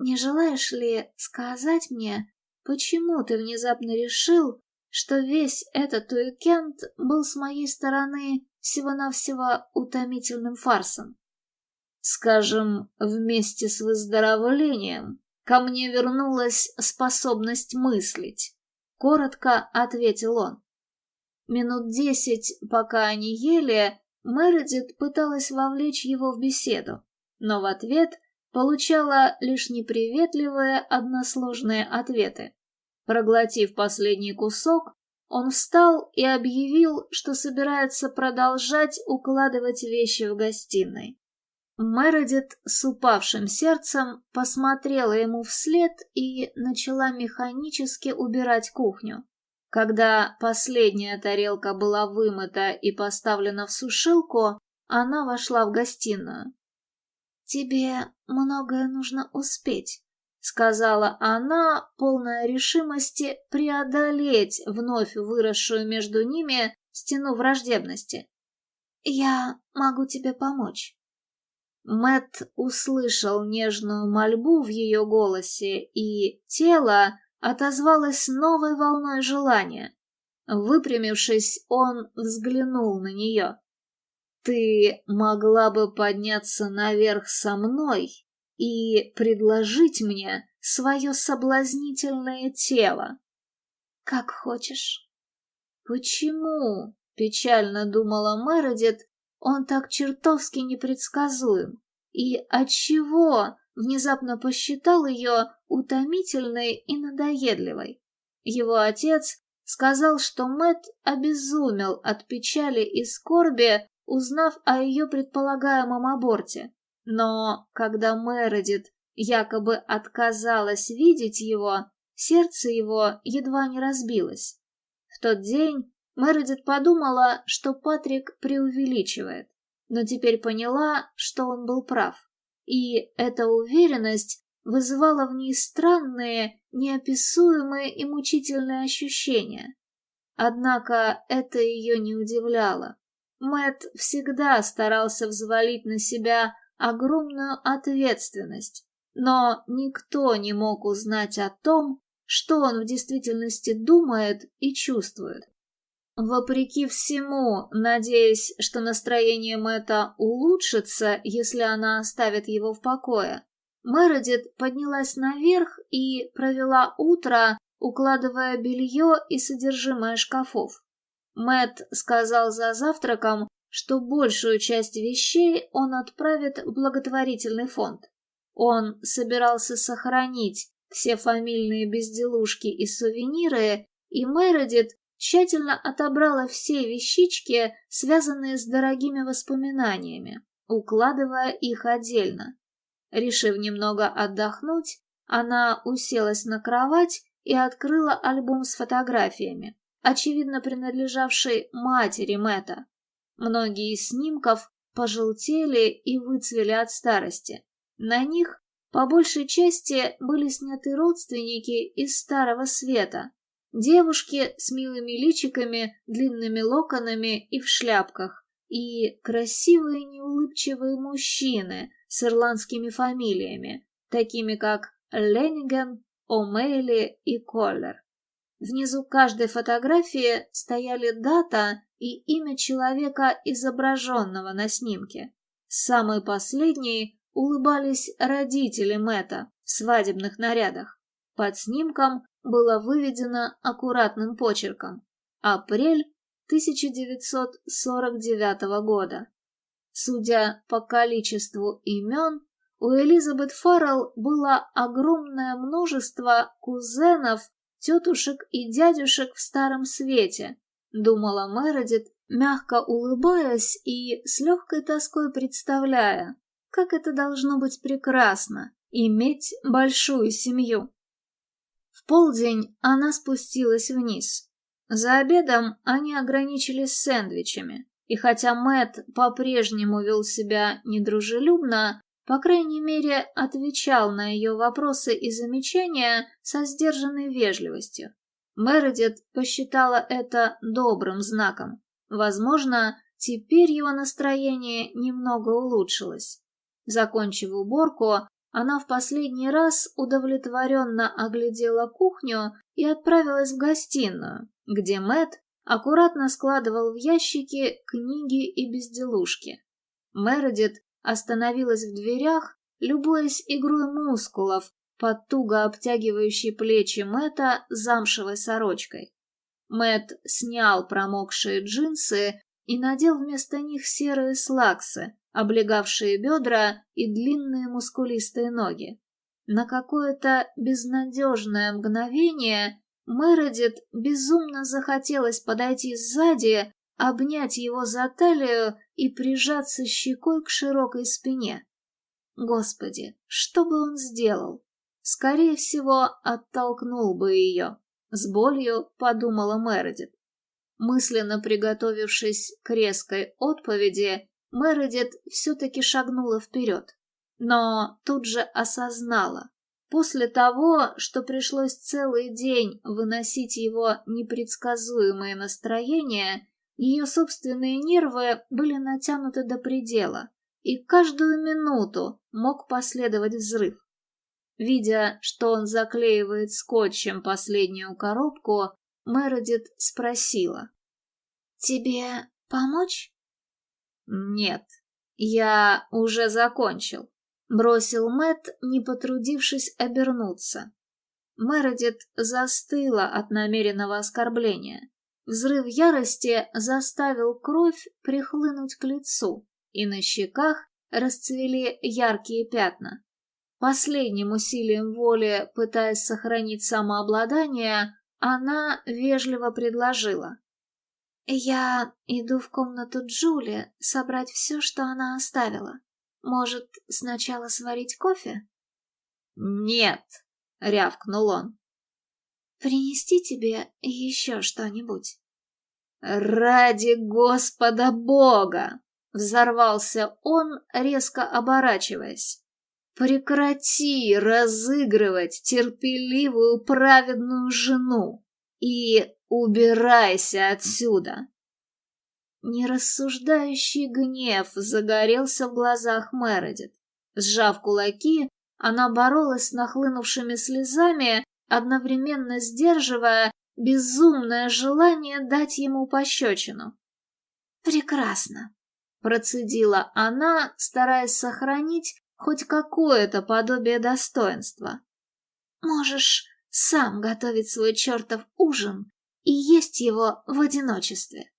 "Не желаешь ли сказать мне, почему ты внезапно решил, что весь этот уикенд был с моей стороны всего-навсего утомительным фарсом. Скажем, вместе с выздоровлением ко мне вернулась способность мыслить. Коротко ответил он. Минут десять, пока они ели, Мередит пыталась вовлечь его в беседу, но в ответ получала лишь неприветливые односложные ответы. Проглотив последний кусок, он встал и объявил, что собирается продолжать укладывать вещи в гостиной. Мередит с упавшим сердцем посмотрела ему вслед и начала механически убирать кухню. Когда последняя тарелка была вымыта и поставлена в сушилку, она вошла в гостиную. «Тебе многое нужно успеть», — сказала она, полная решимости преодолеть вновь выросшую между ними стену враждебности. «Я могу тебе помочь». Мэт услышал нежную мольбу в ее голосе, и тело отозвалось новой волной желания. Выпрямившись, он взглянул на нее. «Ты могла бы подняться наверх со мной и предложить мне свое соблазнительное тело?» «Как хочешь». «Почему?» — печально думала Мередит, он так чертовски непредсказуем. И отчего внезапно посчитал ее утомительной и надоедливой? Его отец сказал, что Мэт обезумел от печали и скорби, узнав о ее предполагаемом аборте. Но когда Мередит якобы отказалась видеть его, сердце его едва не разбилось. В тот день Мередит подумала, что Патрик преувеличивает, но теперь поняла, что он был прав. И эта уверенность вызывала в ней странные, неописуемые и мучительные ощущения. Однако это ее не удивляло. Мэт всегда старался взвалить на себя огромную ответственность, но никто не мог узнать о том, что он в действительности думает и чувствует. Вопреки всему, надеясь, что настроение Мэтта улучшится, если она оставит его в покое, Мередит поднялась наверх и провела утро, укладывая белье и содержимое шкафов. Мэт сказал за завтраком, что большую часть вещей он отправит в благотворительный фонд. Он собирался сохранить все фамильные безделушки и сувениры, и Мередит тщательно отобрала все вещички, связанные с дорогими воспоминаниями, укладывая их отдельно. Решив немного отдохнуть, она уселась на кровать и открыла альбом с фотографиями, очевидно принадлежавший матери Мэтта. Многие из снимков пожелтели и выцвели от старости. На них по большей части были сняты родственники из Старого Света, Девушки с милыми личиками, длинными локонами и в шляпках, и красивые неулыбчивые мужчины с ирландскими фамилиями, такими как Ленниген, О'Мейли и Коллер. Внизу каждой фотографии стояли дата и имя человека, изображенного на снимке. Самой последней улыбались родители Мэтта в свадебных нарядах. Под снимком было выведено аккуратным почерком. Апрель 1949 года. Судя по количеству имен, у Элизабет Фаррелл было огромное множество кузенов, тетушек и дядюшек в Старом Свете, думала Мередит, мягко улыбаясь и с легкой тоской представляя, как это должно быть прекрасно — иметь большую семью. В полдень она спустилась вниз. За обедом они ограничились сэндвичами, и хотя Мэт по-прежнему вел себя недружелюбно, по крайней мере, отвечал на ее вопросы и замечания со сдержанной вежливостью. Мередит посчитала это добрым знаком. Возможно, теперь его настроение немного улучшилось. Закончив уборку, она в последний раз удовлетворенно оглядела кухню и отправилась в гостиную, где Мэт аккуратно складывал в ящики книги и безделушки. Мередит остановилась в дверях, любуясь игрой мускулов под туго обтягивающей плечи Мэта замшевой сорочкой. Мэт снял промокшие джинсы и надел вместо них серые слаксы, облегавшие бедра и длинные мускулистые ноги. На какое-то безнадежное мгновение Мередит безумно захотелось подойти сзади, обнять его за талию и прижаться щекой к широкой спине. Господи, что бы он сделал? Скорее всего, оттолкнул бы ее. С болью подумала Мередит. Мысленно приготовившись к резкой отповеди, Мередит все-таки шагнула вперед. Но тут же осознала. После того, что пришлось целый день выносить его непредсказуемое настроение, ее собственные нервы были натянуты до предела, и каждую минуту мог последовать взрыв. Видя, что он заклеивает скотчем последнюю коробку, Мередит спросила. «Тебе помочь?» «Нет, я уже закончил», — бросил Мэт, не потрудившись обернуться. Мередит застыла от намеренного оскорбления. Взрыв ярости заставил кровь прихлынуть к лицу, и на щеках расцвели яркие пятна. Последним усилием воли, пытаясь сохранить самообладание, она вежливо предложила. «Я иду в комнату Джули собрать все, что она оставила. Может, сначала сварить кофе?» «Нет», — рявкнул он. «Принести тебе еще что-нибудь?» «Ради Господа Бога!» — взорвался он, резко оборачиваясь. «Прекрати разыгрывать терпеливую праведную жену и убирайся отсюда!» Нерассуждающий гнев загорелся в глазах Мередит. Сжав кулаки, она боролась с нахлынувшими слезами, одновременно сдерживая безумное желание дать ему пощечину. «Прекрасно», — процедила она, стараясь сохранить хоть какое-то подобие достоинства. «Можешь сам готовить свой чертов ужин и есть его в одиночестве».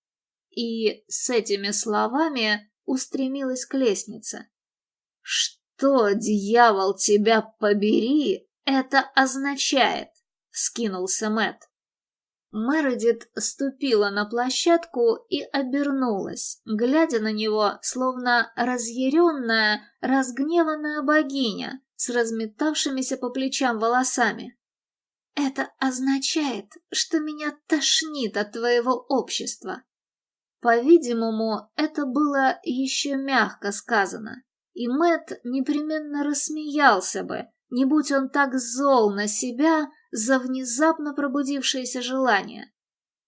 И с этими словами устремилась к лестнице. «Что, дьявол, тебя побери, это означает?» — вскинулся Мэт. Мередит ступила на площадку и обернулась, глядя на него, словно разъяренная, разгневанная богиня с разметавшимися по плечам волосами. «Это означает, что меня тошнит от твоего общества». По-видимому, это было еще мягко сказано, и Мэт непременно рассмеялся бы, не будь он так зол на себя, за внезапно пробудившееся желание.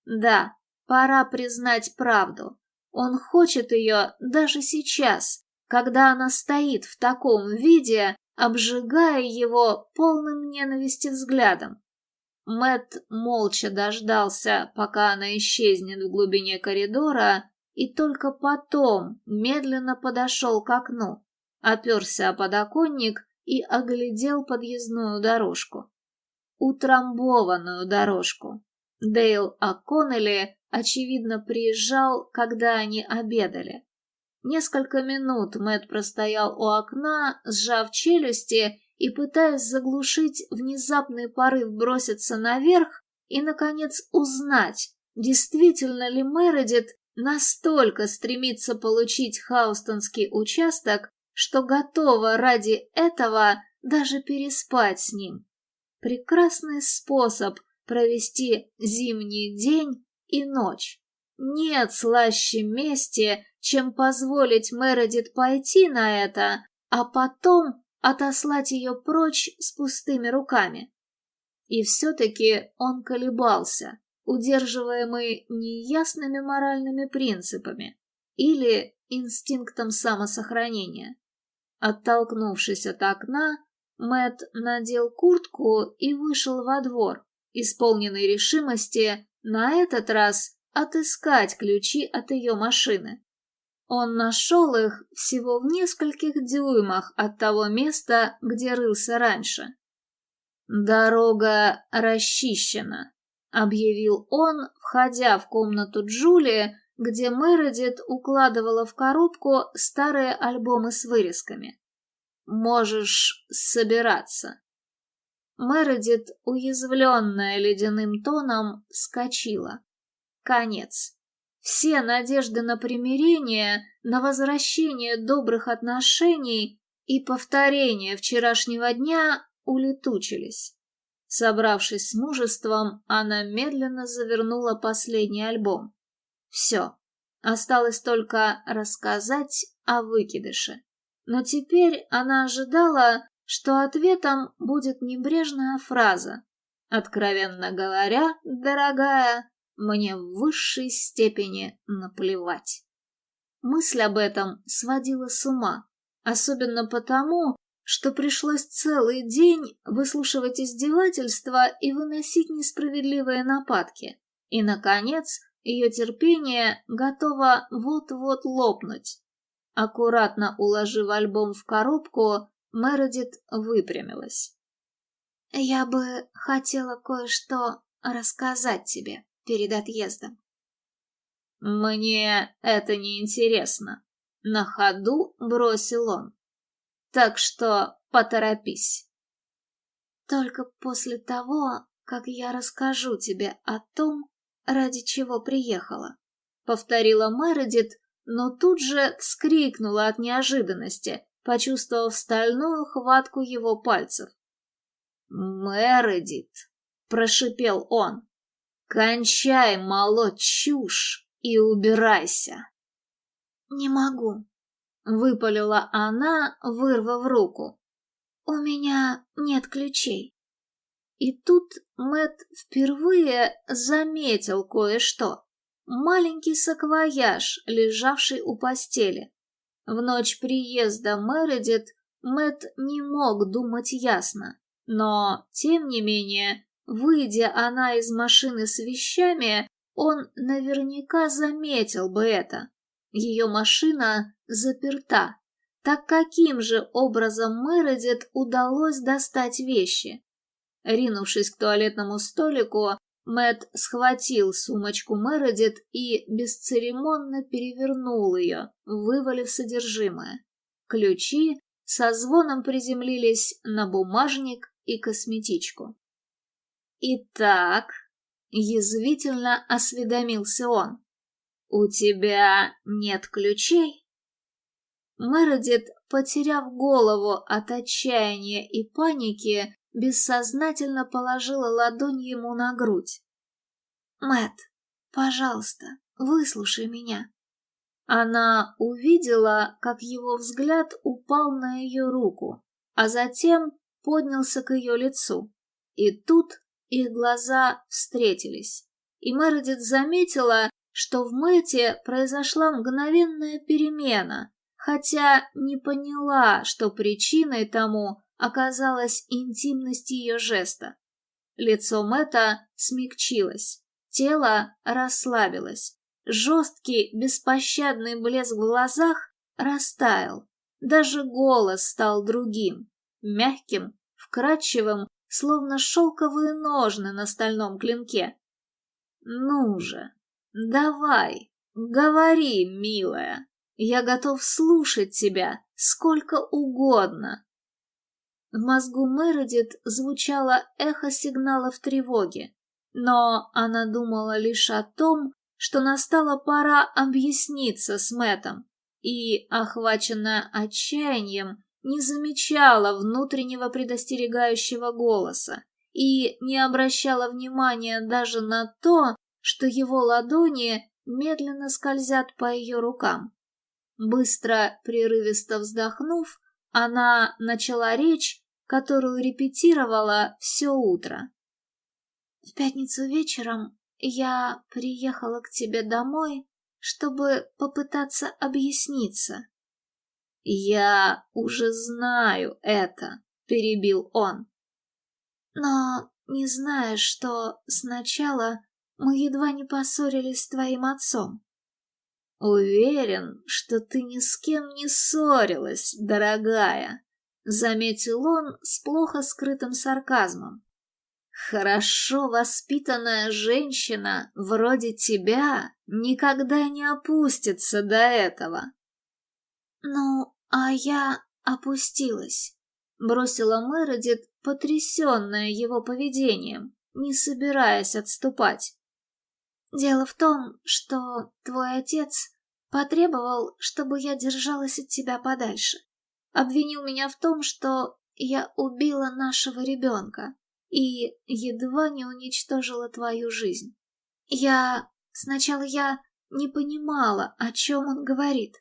Да, пора признать правду. Он хочет ее даже сейчас, когда она стоит в таком виде, обжигая его полным ненависти взглядом. Мэт молча дождался, пока она исчезнет в глубине коридора, и только потом медленно подошел к окну, оперся о подоконник и оглядел подъездную дорожку утрамбованную дорожку. Дейл О'Коннелли, очевидно, приезжал, когда они обедали. Несколько минут Мэт простоял у окна, сжав челюсти и пытаясь заглушить внезапный порыв броситься наверх и, наконец, узнать, действительно ли Мередит настолько стремится получить хаустонский участок, что готова ради этого даже переспать с ним. Прекрасный способ провести зимний день и ночь. Нет слаще мести, чем позволить Мередит пойти на это, а потом отослать ее прочь с пустыми руками. И все-таки он колебался, удерживаемый неясными моральными принципами или инстинктом самосохранения. Оттолкнувшись от окна, Мэт надел куртку и вышел во двор, исполненный решимости на этот раз отыскать ключи от ее машины. Он нашел их всего в нескольких дюймах от того места, где рылся раньше. «Дорога расчищена», — объявил он, входя в комнату Джулии, где Мередит укладывала в коробку старые альбомы с вырезками. Можешь собираться. Мередит, уязвленная ледяным тоном, вскочила. Конец. Все надежды на примирение, на возвращение добрых отношений и повторение вчерашнего дня улетучились. Собравшись с мужеством, она медленно завернула последний альбом. Все. Осталось только рассказать о выкидыше. Но теперь она ожидала, что ответом будет небрежная фраза. Откровенно говоря, дорогая, мне в высшей степени наплевать. Мысль об этом сводила с ума, особенно потому, что пришлось целый день выслушивать издевательства и выносить несправедливые нападки. И, наконец, ее терпение готово вот-вот лопнуть. Аккуратно уложив альбом в коробку, Мередит выпрямилась. «Я бы хотела кое-что рассказать тебе перед отъездом». «Мне это не интересно», — на ходу бросил он. «Так что поторопись». «Только после того, как я расскажу тебе о том, ради чего приехала», — повторила Мередит, но тут же вскрикнула от неожиданности, почувствовав стальную хватку его пальцев. «Мередит!» — прошипел он. «Кончай молоть чушь и убирайся!» «Не могу», — выпалила она, вырвав руку. «У меня нет ключей». И тут Мэт впервые заметил кое-что. Маленький саквояж, лежавший у постели. В ночь приезда Мередит Мэт не мог думать ясно, но, тем не менее, выйдя она из машины с вещами, он наверняка заметил бы это. Ее машина заперта. Так каким же образом Мередит удалось достать вещи? Ринувшись к туалетному столику, Мэт схватил сумочку Мередит и бесцеремонно перевернул ее, вывалив содержимое. Ключи со звоном приземлились на бумажник и косметичку. «Итак», — язвительно осведомился он, — «у тебя нет ключей?» Мередит, потеряв голову от отчаяния и паники, бессознательно положила ладонь ему на грудь. Мэт, пожалуйста, выслушай меня. Она увидела, как его взгляд упал на ее руку, а затем поднялся к ее лицу. И тут их глаза встретились, и Мередит заметила, что в Мэте произошла мгновенная перемена, хотя не поняла, что причиной тому оказалась интимность ее жеста. Лицо Мэтта смягчилось, тело расслабилось. Жесткий, беспощадный блеск в глазах растаял. Даже голос стал другим, мягким, вкрадчивым, словно шелковые ножны на стальном клинке. «Ну же, давай, говори, милая, я готов слушать тебя сколько угодно». В мозгу Мередит звучало эхо сигналов тревоги, но она думала лишь о том, что настала пора объясниться с Мэтом, и, охваченная отчаянием, не замечала внутреннего предостерегающего голоса и не обращала внимания даже на то, что его ладони медленно скользят по ее рукам. Быстро, прерывисто вздохнув, она начала речь, которую репетировала все утро. В пятницу вечером я приехала к тебе домой, чтобы попытаться объясниться. «Я уже знаю это», — перебил он. «Но не знаешь, что сначала мы едва не поссорились с твоим отцом?» «Уверен, что ты ни с кем не ссорилась, дорогая», — заметил он с плохо скрытым сарказмом. «Хорошо воспитанная женщина, вроде тебя, никогда не опустится до этого». «Ну, а я опустилась. Бросила Мередит, потрясенная его поведением, не собираясь отступать. Дело в том, что твой отец потребовал, чтобы я держалась от тебя подальше. Обвинил меня в том, что я убила нашего ребенка и едва не уничтожила твою жизнь. Я... Сначала я не понимала, о чем он говорит.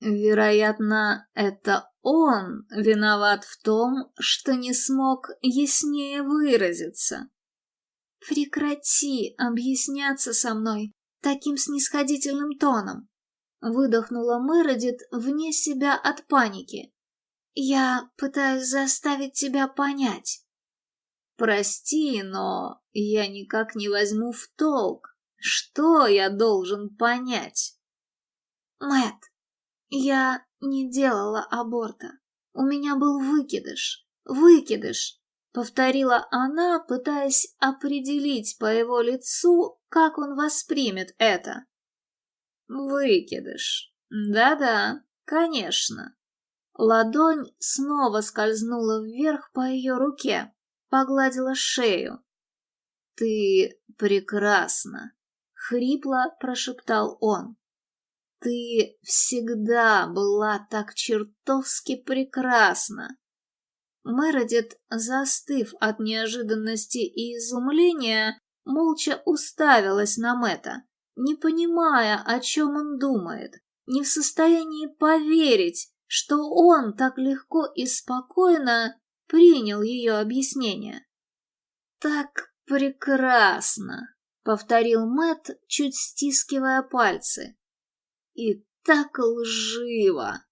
Вероятно, это он виноват в том, что не смог яснее выразиться. Прекрати объясняться со мной таким снисходительным тоном. Выдохнула Мередит вне себя от паники. Я пытаюсь заставить тебя понять. Прости, но я никак не возьму в толк, что я должен понять. Мэт, я не делала аборта. У меня был выкидыш. Выкидыш. Повторила она, пытаясь определить по его лицу, как он воспримет это. Выкидыш. Да-да, конечно. Ладонь снова скользнула вверх по ее руке, погладила шею. «Ты прекрасна!» — хрипло прошептал он. «Ты всегда была так чертовски прекрасна!» Мередит, застыв от неожиданности и изумления, молча уставилась на Мэтта, не понимая, о чем он думает, не в состоянии поверить, что он так легко и спокойно принял ее объяснение. «Так прекрасно!» — повторил Мэт, чуть стискивая пальцы. «И так лживо!»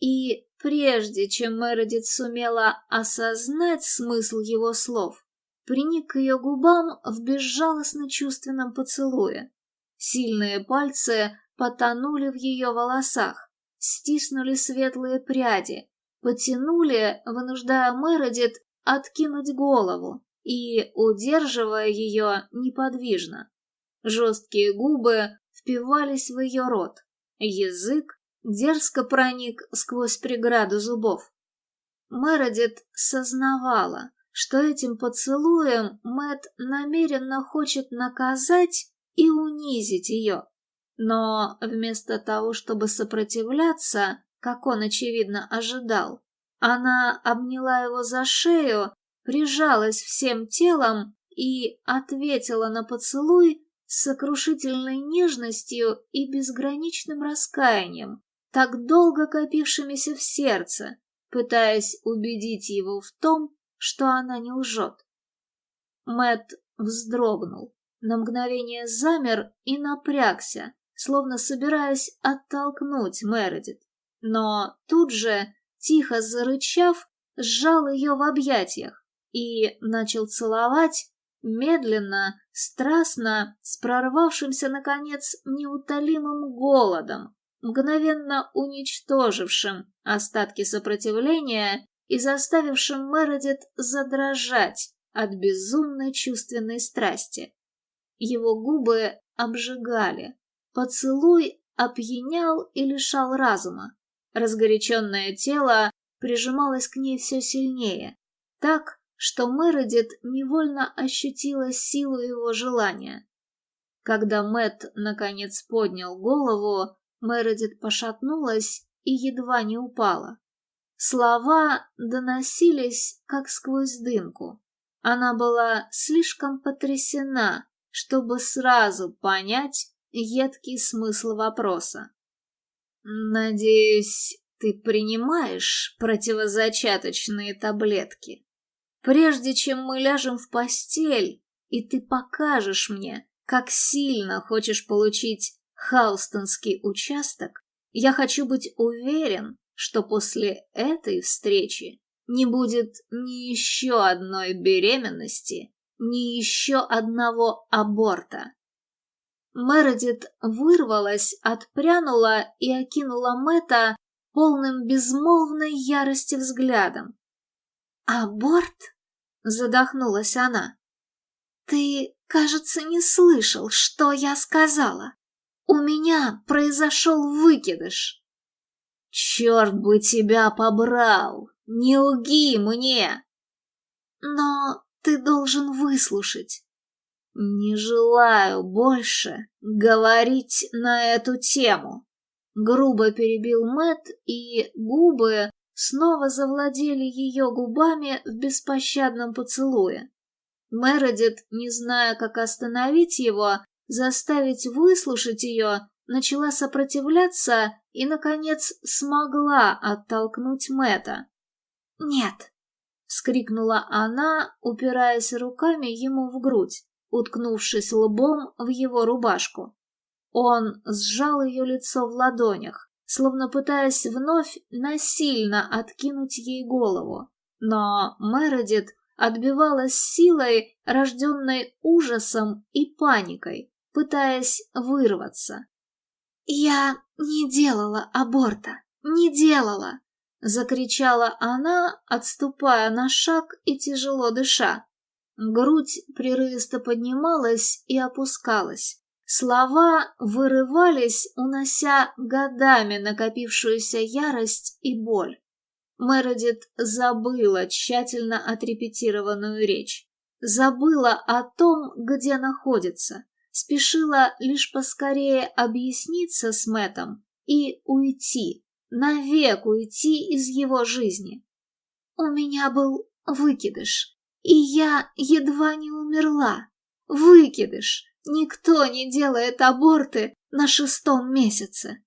И прежде чем Мередит сумела осознать смысл его слов, приник к ее губам в безжалостно чувственном поцелуе. Сильные пальцы потонули в ее волосах, стиснули светлые пряди, потянули, вынуждая Мередит откинуть голову и удерживая ее неподвижно. Жесткие губы впивались в ее рот, язык дерзко проник сквозь преграду зубов. Мередит сознавала, что этим поцелуем Мэт намеренно хочет наказать и унизить ее. Но вместо того, чтобы сопротивляться, как он, очевидно, ожидал, она обняла его за шею, прижалась всем телом и ответила на поцелуй с сокрушительной нежностью и безграничным раскаянием, так долго копившимися в сердце, пытаясь убедить его в том, что она не лжет. Мэт вздрогнул, на мгновение замер и напрягся, словно собираясь оттолкнуть Мередит, но тут же, тихо зарычав, сжал ее в объятиях и начал целовать медленно, страстно, с прорвавшимся, наконец, неутолимым голодом, мгновенно уничтожившим остатки сопротивления и заставившим Мередит задрожать от безумной чувственной страсти. Его губы обжигали, поцелуй опьянял и лишал разума. Разгоряченное тело прижималось к ней все сильнее, так, что Мередит невольно ощутила силу его желания. Когда Мэт наконец поднял голову, Мередит пошатнулась и едва не упала. Слова доносились, как сквозь дымку. Она была слишком потрясена, чтобы сразу понять едкий смысл вопроса. «Надеюсь, ты принимаешь противозачаточные таблетки? Прежде чем мы ляжем в постель, и ты покажешь мне, как сильно хочешь получить Хаустонский участок, я хочу быть уверен, что после этой встречи не будет ни еще одной беременности, ни еще одного аборта. Мередит вырвалась, отпрянула и окинула Мэтта полным безмолвной ярости взглядом. «Аборт?» — задохнулась она. «Ты, кажется, не слышал, что я сказала. У меня произошел выкидыш». «Черт бы тебя побрал! Не лги мне!» «Но ты должен выслушать». «Не желаю больше говорить на эту тему», — грубо перебил Мэт, и губы снова завладели ее губами в беспощадном поцелуе. Мередит, не зная, как остановить его, заставить выслушать ее, начала сопротивляться и, наконец, смогла оттолкнуть Мэта. «Нет!» — вскрикнула она, упираясь руками ему в грудь, уткнувшись лбом в его рубашку. Он сжал ее лицо в ладонях, словно пытаясь вновь насильно откинуть ей голову. Но Мередит отбивалась силой, рожденной ужасом и паникой, пытаясь вырваться. «Я не делала аборта, не делала!» — закричала она, отступая на шаг и тяжело дыша. Грудь прерывисто поднималась и опускалась. Слова вырывались, унося годами накопившуюся ярость и боль. Мередит забыла тщательно отрепетированную речь. Забыла о том, где находится. Спешила лишь поскорее объясниться с Мэтом и уйти, навек уйти из его жизни. У меня был выкидыш, и я едва не умерла. Выкидыш, Никто не делает аборты на шестом месяце.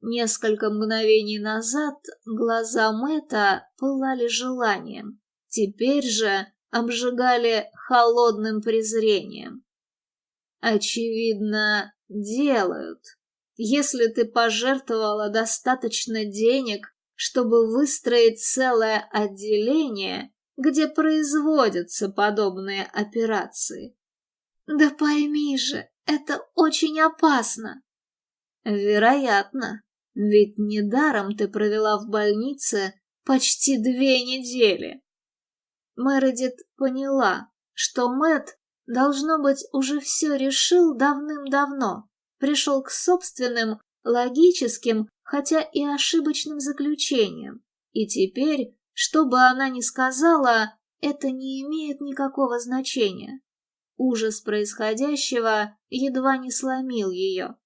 Несколько мгновений назад глаза Мэта пылали желанием, теперь же обжигали холодным презрением. Очевидно, делают. Если ты пожертвовала достаточно денег, чтобы выстроить целое отделение, где производятся подобные операции. Да пойми же, это очень опасно. Вероятно, ведь недаром ты провела в больнице почти две недели. Мередит поняла, что Мэт должно быть, уже все решил давным-давно, пришел к собственным, логическим, хотя и ошибочным заключениям. И теперь, что бы она ни сказала, это не имеет никакого значения. Ужас происходящего едва не сломил ее.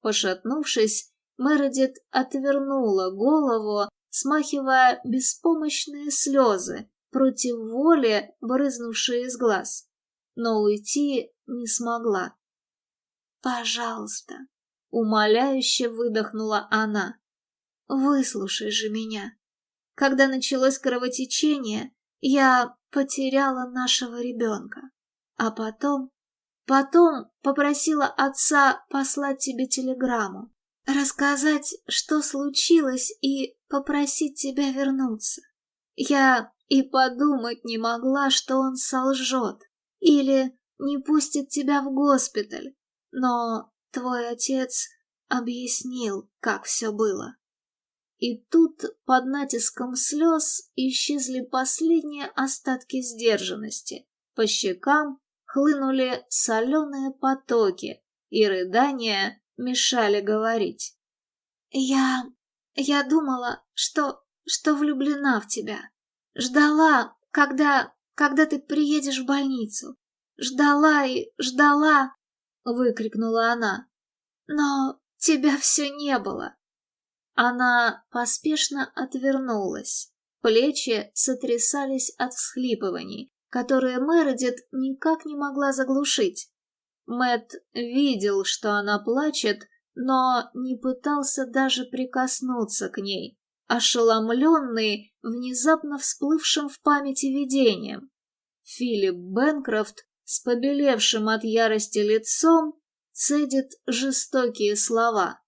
Пошатнувшись, Мередит отвернула голову, смахивая беспомощные слезы, против воли брызнувшие из глаз. Но уйти не смогла. «Пожалуйста», — умоляюще выдохнула она. «Выслушай же меня. Когда началось кровотечение, я потеряла нашего ребенка. А потом... Потом попросила отца послать тебе телеграмму, рассказать, что случилось, и попросить тебя вернуться. Я и подумать не могла, что он солжет или не пустит тебя в госпиталь, но твой отец объяснил, как все было. И тут под натиском слез исчезли последние остатки сдержанности. По щекам хлынули соленые потоки, и рыдания мешали говорить. «Я... я думала, что... что влюблена в тебя. Ждала, когда... когда ты приедешь в больницу. Ждала и ждала!» — выкрикнула она. «Но тебя все не было!» Она поспешно отвернулась. Плечи сотрясались от всхлипываний, которые Мередит никак не могла заглушить. Мэт видел, что она плачет, но не пытался даже прикоснуться к ней, ошеломленный внезапно всплывшим в памяти видением. Филипп Бенкрофт с побелевшим от ярости лицом цедит жестокие слова.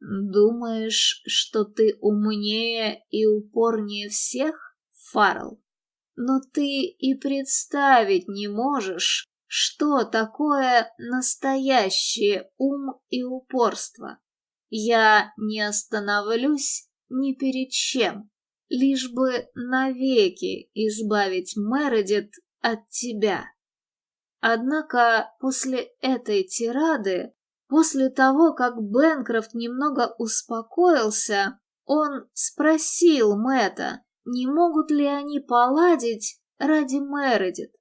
«Думаешь, что ты умнее и упорнее всех, Фаррелл?» но ты и представить не можешь, что такое настоящее ум и упорство. Я не остановлюсь ни перед чем, лишь бы навеки избавить Мередит от тебя. Однако после этой тирады, после того, как Бенкрофт немного успокоился, он спросил Мэтта, не могут ли они поладить ради Мередит.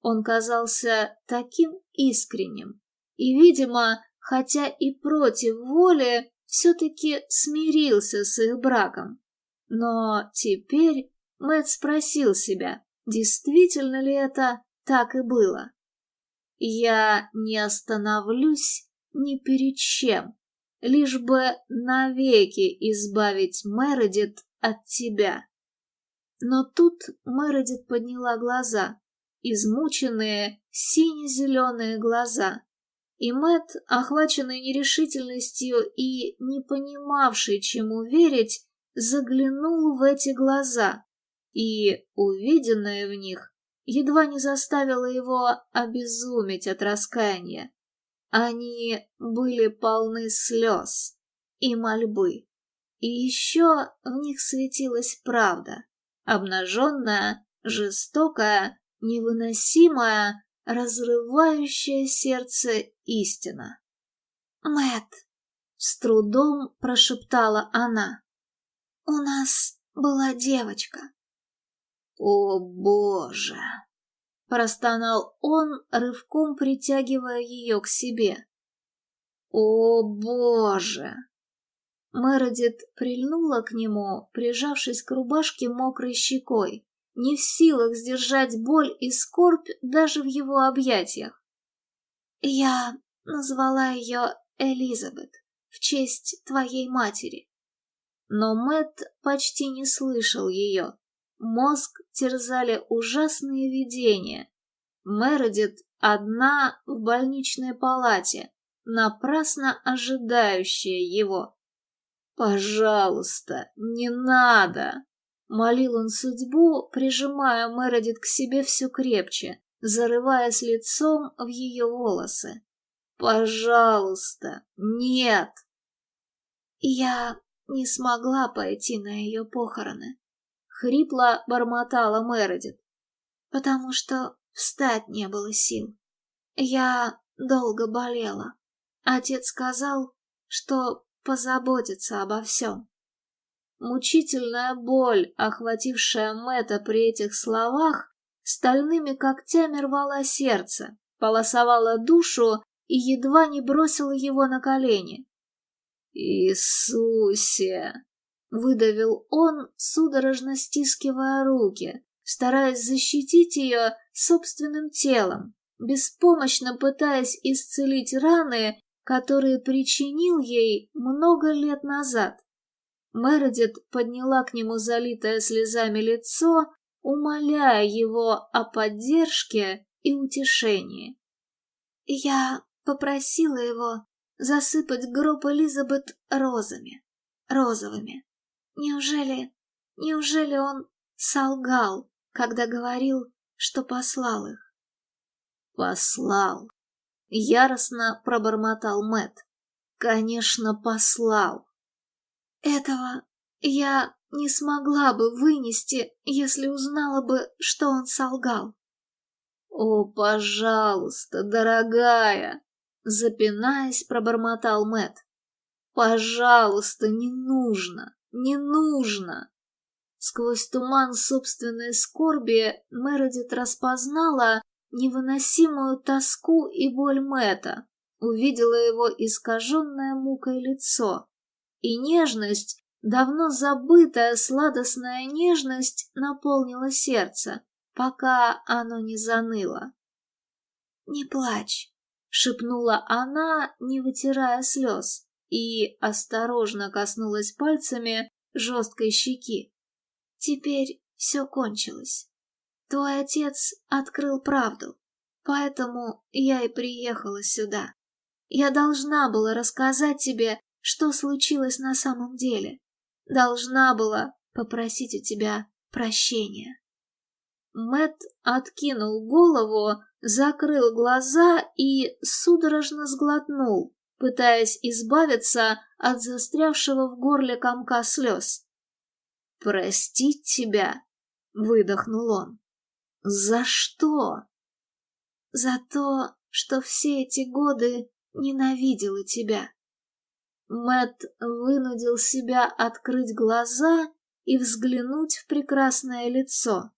Он казался таким искренним. И, видимо, хотя и против воли, все-таки смирился с их браком. Но теперь Мэтт спросил себя, действительно ли это так и было. «Я не остановлюсь ни перед чем, лишь бы навеки избавить Мередит от тебя». Но тут Мередит подняла глаза, измученные сине-зеленые глаза. И Мэт, охваченный нерешительностью и не понимавший, чему верить, заглянул в эти глаза, и увиденное в них едва не заставило его обезуметь от раскаяния. Они были полны слез и мольбы, и еще в них светилась правда обнаженная, жестокая, невыносимая, разрывающая сердце истина. Мэт, с трудом прошептала она. У нас была девочка. О, боже! Простонал он, рывком притягивая ее к себе. О, боже! Мередит прильнула к нему, прижавшись к рубашке мокрой щекой, не в силах сдержать боль и скорбь даже в его объятиях. «Я назвала ее Элизабет в честь твоей матери». Но Мэт почти не слышал ее. Мозг терзали ужасные видения. Мередит одна в больничной палате, напрасно ожидающая его. «Пожалуйста, не надо!» Молил он судьбу, прижимая Мередит к себе все крепче, зарываясь лицом в ее волосы. «Пожалуйста, нет!» «Я не смогла пойти на ее похороны», — хрипло бормотала Мередит. «Потому что встать не было сил. Я долго болела. Отец сказал, что позаботиться обо всем. Мучительная боль, охватившая Мэтта при этих словах, стальными когтями рвала сердце, полосовала душу и едва не бросила его на колени. «Иисусе!» — выдавил он, судорожно стискивая руки, стараясь защитить ее собственным телом, беспомощно пытаясь исцелить раны, которые причинил ей много лет назад. Мередит подняла к нему залитое слезами лицо, умоляя его о поддержке и утешении. Я попросила его засыпать гроб Элизабет розами, розовыми. Неужели, неужели он солгал, когда говорил, что послал их? Послал, Яростно пробормотал Мэт. Конечно, послал. Этого я не смогла бы вынести, если узнала бы, что он солгал. О, пожалуйста, дорогая, запинаясь, пробормотал Мэт. Пожалуйста, не нужно, не нужно. Сквозь туман собственной скорби Мередит распознала, невыносимую тоску и боль Мэта, увидела его искаженное мукой лицо. И нежность, давно забытая сладостная нежность, наполнила сердце, пока оно не заныло. «Не плачь», — шепнула она, не вытирая слез, и осторожно коснулась пальцами жесткой щеки. «Теперь все кончилось». Твой отец открыл правду, поэтому я и приехала сюда. Я должна была рассказать тебе, что случилось на самом деле. Должна была попросить у тебя прощения. Мэт откинул голову, закрыл глаза и судорожно сглотнул, пытаясь избавиться от застрявшего в горле комка слез. «Простить тебя?» — выдохнул он. За что? За то, что все эти годы ненавидела тебя. Мэт вынудил себя открыть глаза и взглянуть в прекрасное лицо.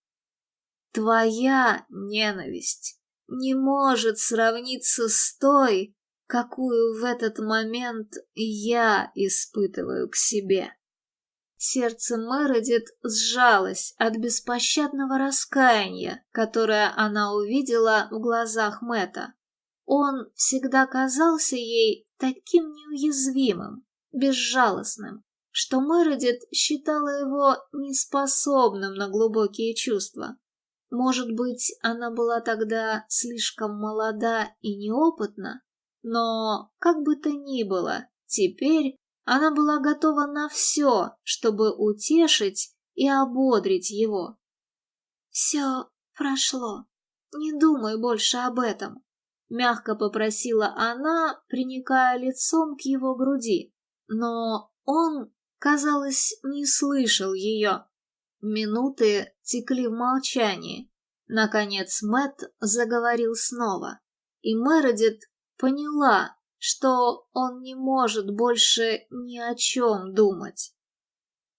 Твоя ненависть не может сравниться с той, какую в этот момент я испытываю к себе. Сердце Мередит сжалось от беспощадного раскаяния, которое она увидела в глазах Мэта. Он всегда казался ей таким неуязвимым, безжалостным, что Мередит считала его неспособным на глубокие чувства. Может быть, она была тогда слишком молода и неопытна, но, как бы то ни было, теперь она была готова на все, чтобы утешить и ободрить его. «Все прошло. Не думай больше об этом», — мягко попросила она, приникая лицом к его груди. Но он, казалось, не слышал ее. Минуты текли в молчании. Наконец Мэт заговорил снова, и Мередит поняла, что он не может больше ни о чем думать.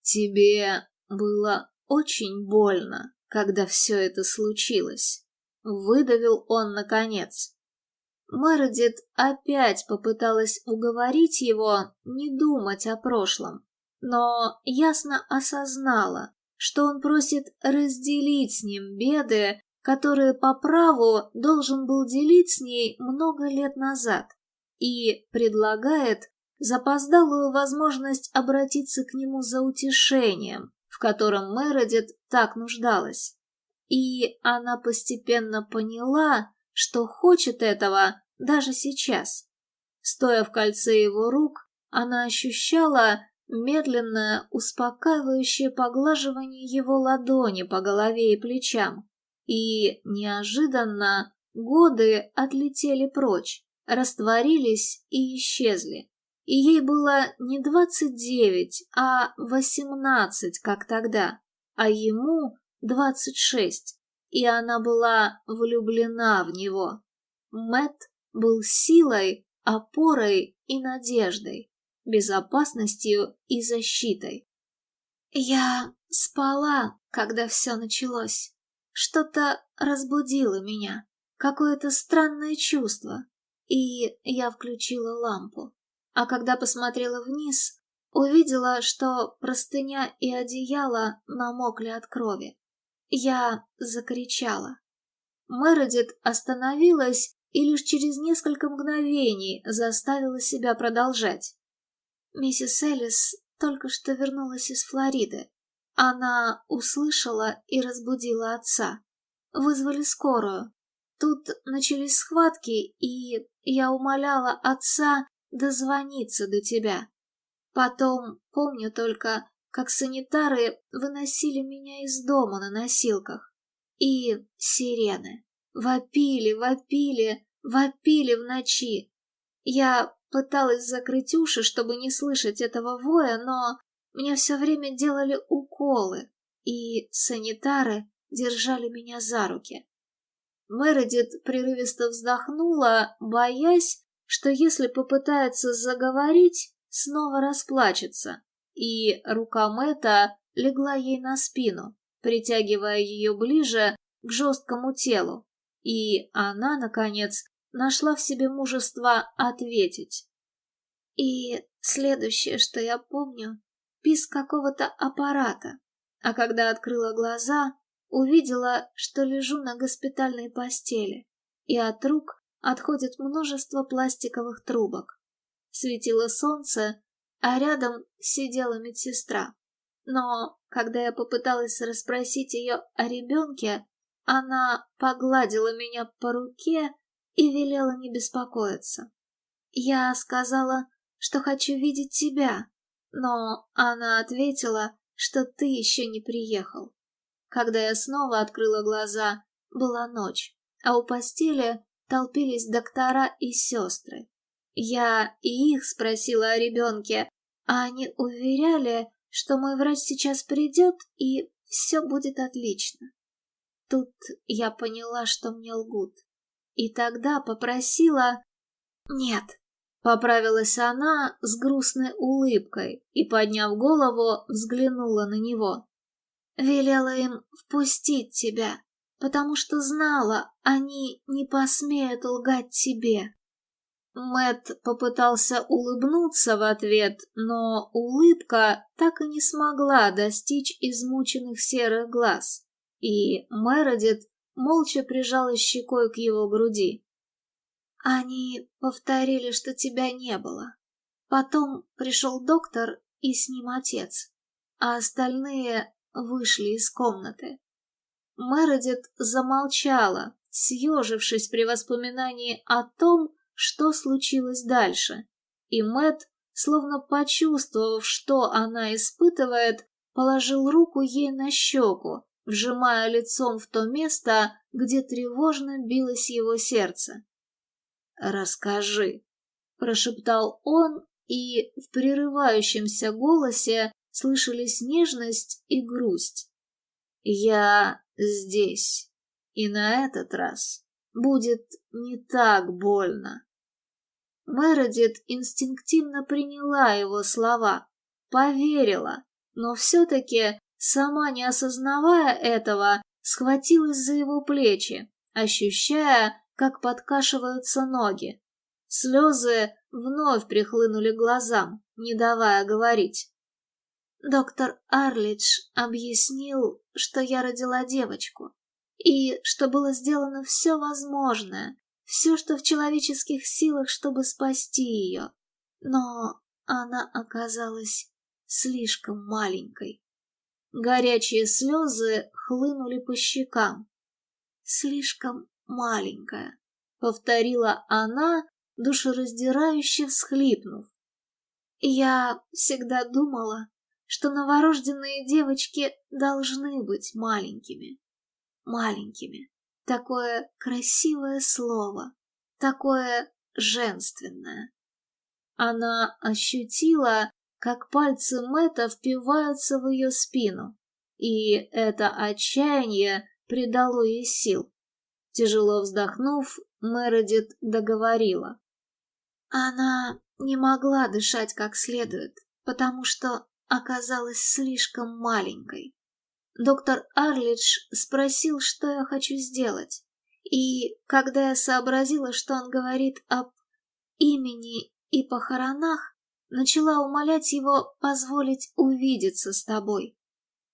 «Тебе было очень больно, когда все это случилось», — выдавил он наконец. Мередит опять попыталась уговорить его не думать о прошлом, но ясно осознала, что он просит разделить с ним беды, которые по праву должен был делить с ней много лет назад и предлагает запоздалую возможность обратиться к нему за утешением, в котором Мередит так нуждалась. И она постепенно поняла, что хочет этого даже сейчас. Стоя в кольце его рук, она ощущала медленное, успокаивающее поглаживание его ладони по голове и плечам. И неожиданно годы отлетели прочь растворились и исчезли. И ей было не двадцать девять, а восемнадцать, как тогда, а ему двадцать шесть, и она была влюблена в него. Мэт был силой, опорой и надеждой, безопасностью и защитой. Я спала, когда все началось. Что-то разбудило меня, какое-то странное чувство и я включила лампу. А когда посмотрела вниз, увидела, что простыня и одеяло намокли от крови. Я закричала. Мередит остановилась и лишь через несколько мгновений заставила себя продолжать. Миссис Элис только что вернулась из Флориды. Она услышала и разбудила отца. Вызвали скорую. Тут начались схватки, и я умоляла отца дозвониться до тебя. Потом помню только, как санитары выносили меня из дома на носилках. И сирены. Вопили, вопили, вопили в ночи. Я пыталась закрыть уши, чтобы не слышать этого воя, но мне все время делали уколы, и санитары держали меня за руки. Мередит прерывисто вздохнула, боясь, что если попытается заговорить, снова расплачется, и рука Мэтта легла ей на спину, притягивая ее ближе к жесткому телу, и она, наконец, нашла в себе мужество ответить. И следующее, что я помню, писк какого-то аппарата, а когда открыла глаза, увидела, что лежу на госпитальной постели, и от рук отходит множество пластиковых трубок. Светило солнце, а рядом сидела медсестра. Но когда я попыталась расспросить ее о ребенке, она погладила меня по руке и велела не беспокоиться. Я сказала, что хочу видеть тебя, но она ответила, что ты еще не приехал. Когда я снова открыла глаза, была ночь, а у постели толпились доктора и сестры. Я и их спросила о ребенке, а они уверяли, что мой врач сейчас придет и все будет отлично. Тут я поняла, что мне лгут. И тогда попросила... Нет, Поправилась она с грустной улыбкой и, подняв голову, взглянула на него. Велела им впустить тебя, потому что знала, они не посмеют лгать тебе. Мэт попытался улыбнуться в ответ, но улыбка так и не смогла достичь измученных серых глаз, и Мередит молча прижала щекой к его груди. Они повторили, что тебя не было. Потом пришел доктор и с ним отец, а остальные вышли из комнаты. Мередит замолчала, съежившись при воспоминании о том, что случилось дальше, и Мэт, словно почувствовав, что она испытывает, положил руку ей на щеку, вжимая лицом в то место, где тревожно билось его сердце. «Расскажи», — прошептал он, и в прерывающемся голосе слышались нежность и грусть. «Я здесь, и на этот раз будет не так больно». Мередит инстинктивно приняла его слова, поверила, но все-таки, сама не осознавая этого, схватилась за его плечи, ощущая, как подкашиваются ноги. Слезы вновь прихлынули глазам, не давая говорить. Доктор Арлидж объяснил, что я родила девочку, и что было сделано все возможное, все, что в человеческих силах, чтобы спасти ее. Но она оказалась слишком маленькой. Горячие слезы хлынули по щекам. Слишком маленькая», — повторила она, душераздирающе всхлипнув. «Я всегда думала, что новорожденные девочки должны быть маленькими. Маленькими. Такое красивое слово, такое женственное. Она ощутила, как пальцы Мэтта впиваются в ее спину, и это отчаяние придало ей сил. Тяжело вздохнув, Мередит договорила. Она не могла дышать как следует, потому что оказалась слишком маленькой. Доктор Арлидж спросил, что я хочу сделать, и когда я сообразила, что он говорит об имени и похоронах, начала умолять его позволить увидеться с тобой.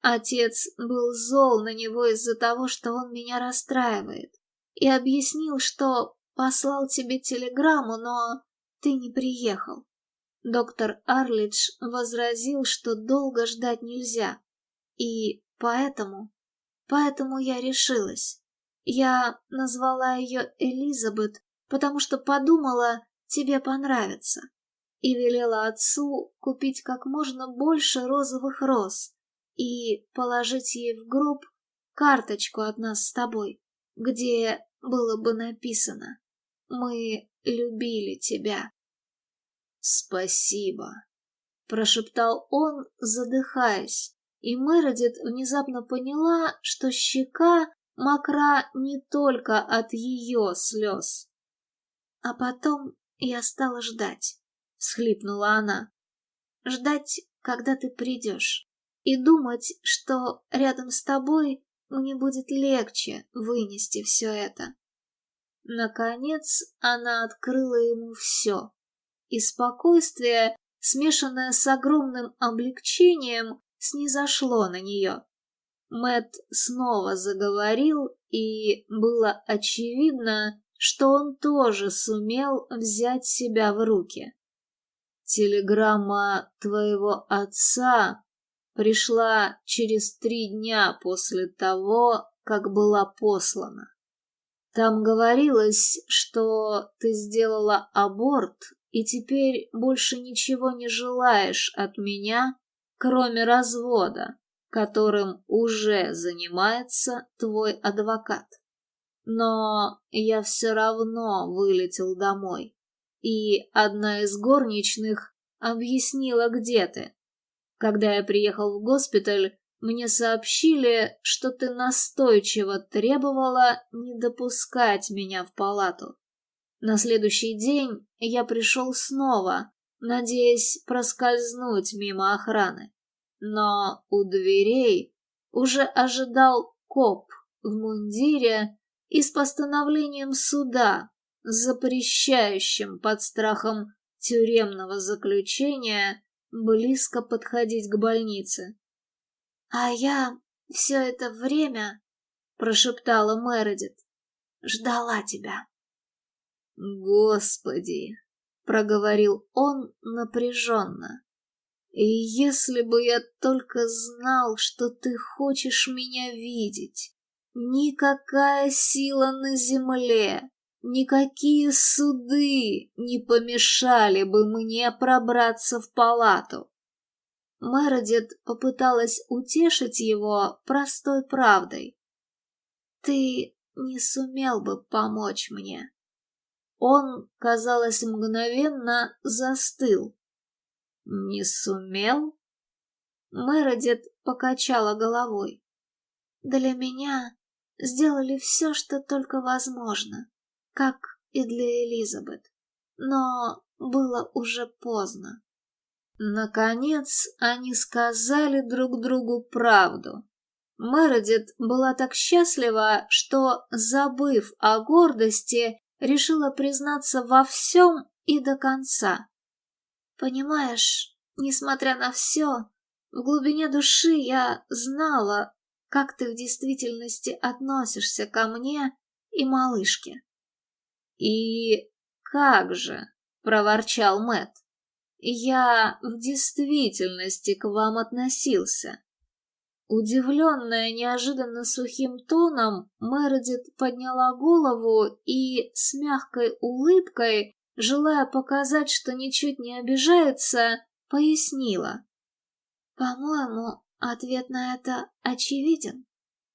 Отец был зол на него из-за того, что он меня расстраивает и объяснил, что послал тебе телеграмму, но ты не приехал. Доктор Арлидж возразил, что долго ждать нельзя, и поэтому, поэтому я решилась. Я назвала ее Элизабет, потому что подумала, тебе понравится, и велела отцу купить как можно больше розовых роз и положить ей в гроб карточку от нас с тобой, где было бы написано «Мы любили тебя». «Спасибо», — прошептал он, задыхаясь, и Мередит внезапно поняла, что щека мокра не только от ее слез. «А потом я стала ждать», — всхлипнула она. «Ждать, когда ты придешь, и думать, что рядом с тобой мне будет легче вынести все это. Наконец она открыла ему все, и спокойствие, смешанное с огромным облегчением, снизошло на нее. Мэт снова заговорил, и было очевидно, что он тоже сумел взять себя в руки. «Телеграмма твоего отца пришла через три дня после того, как была послана. Там говорилось, что ты сделала аборт и теперь больше ничего не желаешь от меня, кроме развода, которым уже занимается твой адвокат. Но я все равно вылетел домой, и одна из горничных объяснила, где ты. Когда я приехал в госпиталь, мне сообщили, что ты настойчиво требовала не допускать меня в палату. На следующий день я пришел снова, надеясь проскользнуть мимо охраны. Но у дверей уже ожидал коп в мундире и с постановлением суда, запрещающим под страхом тюремного заключения близко подходить к больнице. «А я все это время, — прошептала Мередит, — ждала тебя». «Господи!» — проговорил он напряженно. «И если бы я только знал, что ты хочешь меня видеть, никакая сила на земле, никакие суды не помешали бы мне пробраться в палату». Мередит попыталась утешить его простой правдой. «Ты не сумел бы помочь мне. Он, казалось, мгновенно застыл. «Не сумел?» Мередит покачала головой. «Для меня сделали все, что только возможно, как и для Элизабет. Но было уже поздно. Наконец они сказали друг другу правду. Мередит была так счастлива, что, забыв о гордости, решила признаться во всем и до конца. Понимаешь, несмотря на все, в глубине души я знала, как ты в действительности относишься ко мне и малышке. И как же, проворчал Мэт. Я в действительности к вам относился. Удивленная неожиданно сухим тоном, Мередит подняла голову и с мягкой улыбкой, желая показать, что ничуть не обижается, пояснила. «По-моему, ответ на это очевиден.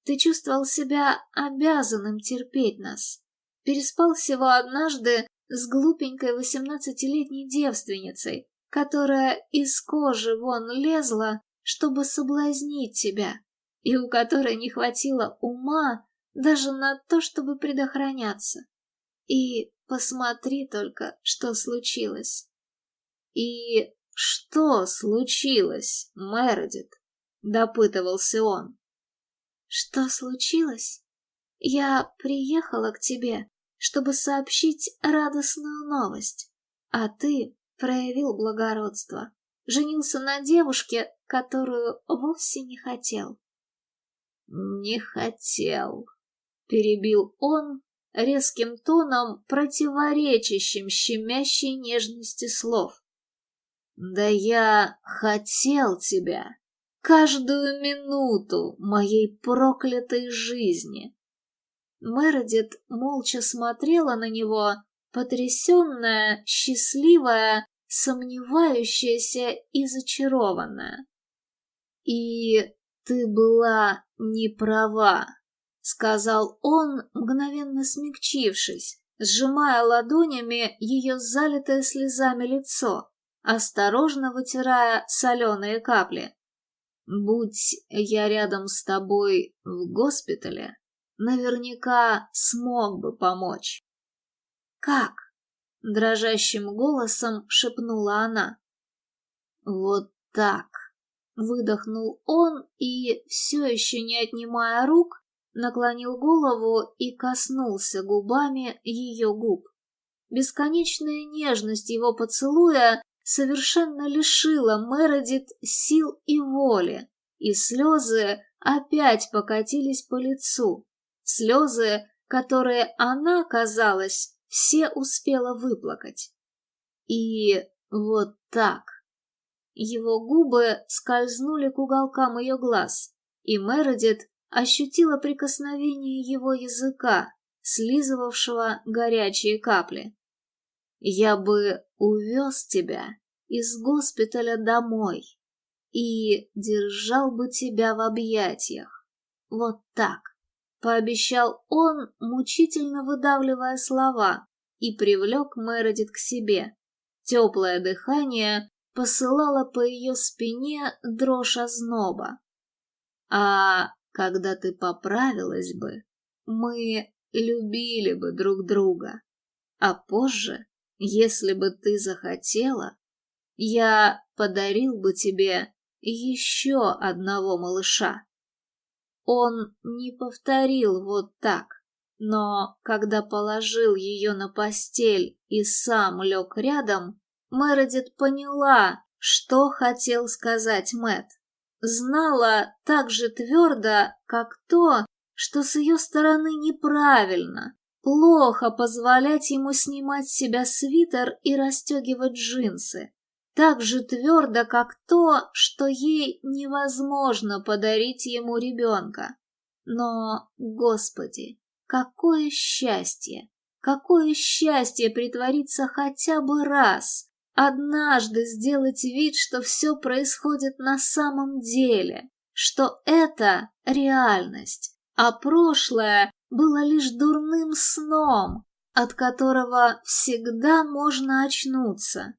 Ты чувствовал себя обязанным терпеть нас. Переспал всего однажды с глупенькой восемнадцатилетней девственницей, которая из кожи вон лезла, чтобы соблазнить тебя, и у которой не хватило ума даже на то, чтобы предохраняться. И посмотри только, что случилось. И что случилось, Мередит? Допытывался он. Что случилось? Я приехала к тебе, чтобы сообщить радостную новость, а ты проявил благородство женился на девушке, которую вовсе не хотел. «Не хотел», — перебил он резким тоном, противоречащим щемящей нежности слов. «Да я хотел тебя каждую минуту моей проклятой жизни». Мередит молча смотрела на него, потрясенная, счастливая, сомневающаяся и зачарованная. «И ты была не права», — сказал он, мгновенно смягчившись, сжимая ладонями ее залитое слезами лицо, осторожно вытирая соленые капли. «Будь я рядом с тобой в госпитале, наверняка смог бы помочь». «Как?» Дрожащим голосом шепнула она. «Вот так!» Выдохнул он и, все еще не отнимая рук, наклонил голову и коснулся губами ее губ. Бесконечная нежность его поцелуя совершенно лишила Мередит сил и воли, и слезы опять покатились по лицу. Слезы, которые она, казалось, все успела выплакать. И вот так. Его губы скользнули к уголкам ее глаз, и Мередит ощутила прикосновение его языка, слизывавшего горячие капли. «Я бы увез тебя из госпиталя домой и держал бы тебя в объятиях. Вот так пообещал он, мучительно выдавливая слова, и привлек Мередит к себе. Теплое дыхание посылало по ее спине дрожь озноба. А когда ты поправилась бы, мы любили бы друг друга. А позже, если бы ты захотела, я подарил бы тебе еще одного малыша. Он не повторил вот так, но когда положил ее на постель и сам лег рядом, Мередит поняла, что хотел сказать Мэт. Знала так же твердо, как то, что с ее стороны неправильно, плохо позволять ему снимать с себя свитер и расстегивать джинсы. Так же твердо, как то, что ей невозможно подарить ему ребенка. Но, Господи, какое счастье! Какое счастье притвориться хотя бы раз, однажды сделать вид, что все происходит на самом деле, что это реальность, а прошлое было лишь дурным сном, от которого всегда можно очнуться.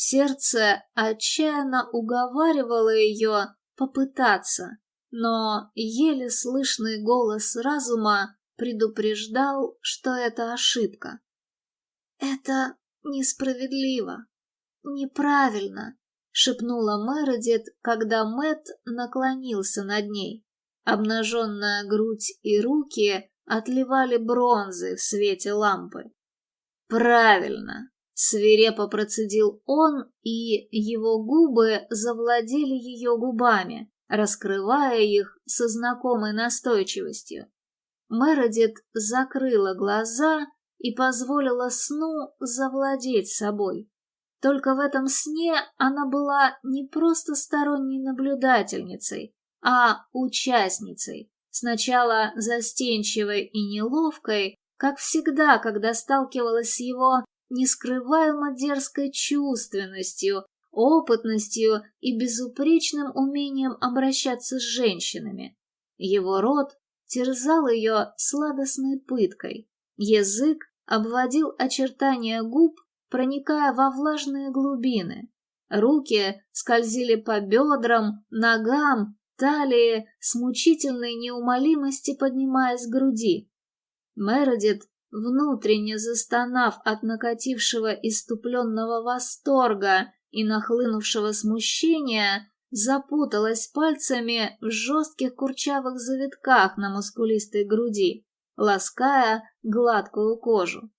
Сердце отчаянно уговаривало ее попытаться, но еле слышный голос разума предупреждал, что это ошибка. «Это несправедливо», «Неправильно», — шепнула Мередит, когда Мэт наклонился над ней. Обнаженная грудь и руки отливали бронзой в свете лампы. «Правильно», — свирепо процедил он, и его губы завладели ее губами, раскрывая их со знакомой настойчивостью. Мередит закрыла глаза и позволила сну завладеть собой. Только в этом сне она была не просто сторонней наблюдательницей, а участницей, сначала застенчивой и неловкой, как всегда, когда сталкивалась с его нескрываемо дерзкой чувственностью, опытностью и безупречным умением обращаться с женщинами. Его рот терзал ее сладостной пыткой, язык обводил очертания губ проникая во влажные глубины. Руки скользили по бедрам, ногам, талии, с мучительной неумолимости поднимаясь к груди. Мередит, внутренне застонав от накатившего иступленного восторга и нахлынувшего смущения, запуталась пальцами в жестких курчавых завитках на мускулистой груди, лаская гладкую кожу.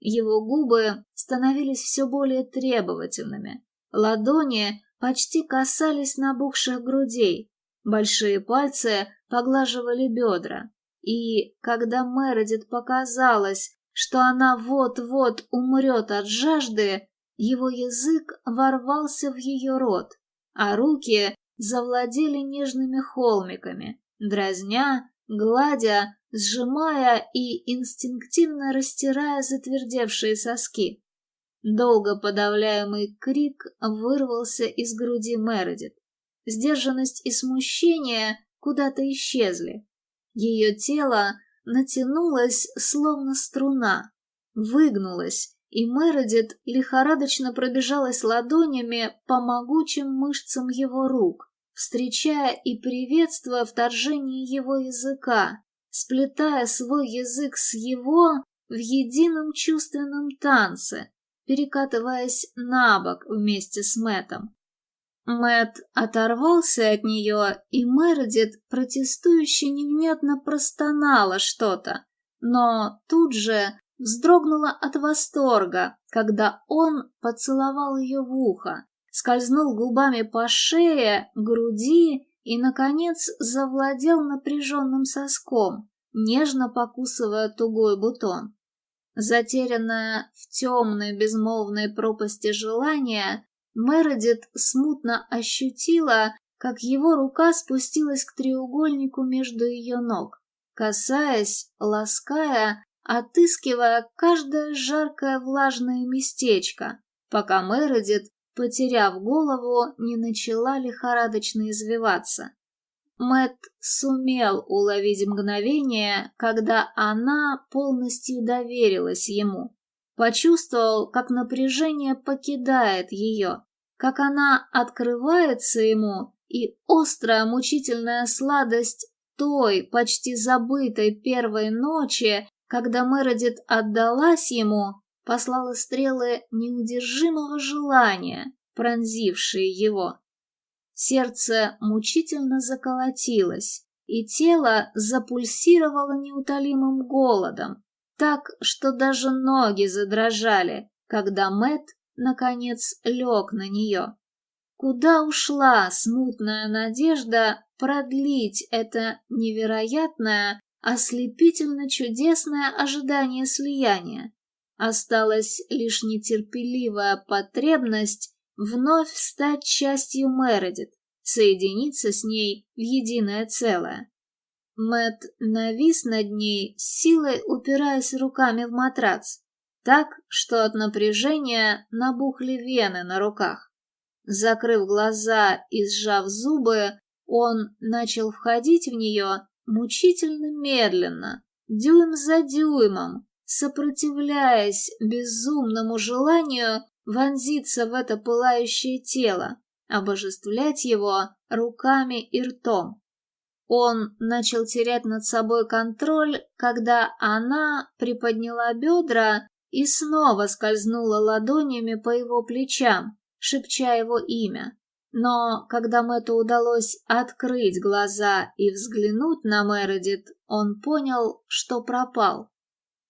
Его губы становились все более требовательными. Ладони почти касались набухших грудей. Большие пальцы поглаживали бедра. И когда Мередит показалось, что она вот-вот умрет от жажды, его язык ворвался в ее рот, а руки завладели нежными холмиками, дразня, гладя, сжимая и инстинктивно растирая затвердевшие соски. Долго подавляемый крик вырвался из груди Мередит. Сдержанность и смущение куда-то исчезли. Ее тело натянулось, словно струна, выгнулось, и Мередит лихорадочно пробежалась ладонями по могучим мышцам его рук, встречая и приветствуя вторжение его языка, сплетая свой язык с его в едином чувственном танце, перекатываясь на бок вместе с Мэтом. Мэт оторвался от нее, и Мередит протестующе невнятно простонала что-то, но тут же вздрогнула от восторга, когда он поцеловал ее в ухо, скользнул губами по шее, груди и, наконец, завладел напряженным соском, нежно покусывая тугой бутон. Затерянная в темной безмолвной пропасти желания, Мередит смутно ощутила, как его рука спустилась к треугольнику между ее ног, касаясь, лаская, отыскивая каждое жаркое влажное местечко, пока Мередит потеряв голову, не начала лихорадочно извиваться. Мэт сумел уловить мгновение, когда она полностью доверилась ему. Почувствовал, как напряжение покидает ее, как она открывается ему, и острая мучительная сладость той, почти забытой первой ночи, когда Мередит отдалась ему, послала стрелы неудержимого желания, пронзившие его. Сердце мучительно заколотилось, и тело запульсировало неутолимым голодом, так, что даже ноги задрожали, когда Мэт наконец лег на нее. Куда ушла смутная надежда продлить это невероятное, ослепительно чудесное ожидание слияния? Осталась лишь нетерпеливая потребность вновь стать частью Мередит, соединиться с ней в единое целое. Мэт навис над ней, силой упираясь руками в матрац, так, что от напряжения набухли вены на руках. Закрыв глаза и сжав зубы, он начал входить в нее мучительно медленно, дюйм за дюймом, сопротивляясь безумному желанию вонзиться в это пылающее тело, обожествлять его руками и ртом. Он начал терять над собой контроль, когда она приподняла бедра и снова скользнула ладонями по его плечам, шепча его имя. Но когда Мэтту удалось открыть глаза и взглянуть на Мередит, он понял, что пропал.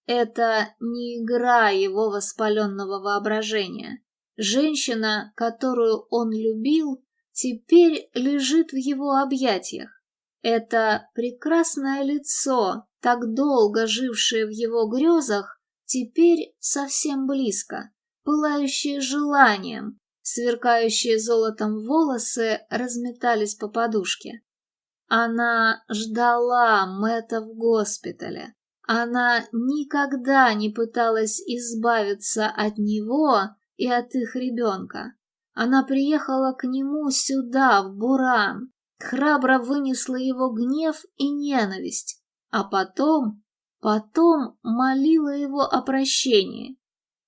Это не игра его воспаленного воображения. Женщина, которую он любил, теперь лежит в его объятиях. Это прекрасное лицо, так долго жившее в его грезах, теперь совсем близко, пылающее желанием, сверкающие золотом волосы разметались по подушке. Она ждала Мэтта в госпитале. Она никогда не пыталась избавиться от него и от их ребенка. Она приехала к нему сюда, в Буран, храбро вынесла его гнев и ненависть, а потом, потом молила его о прощении.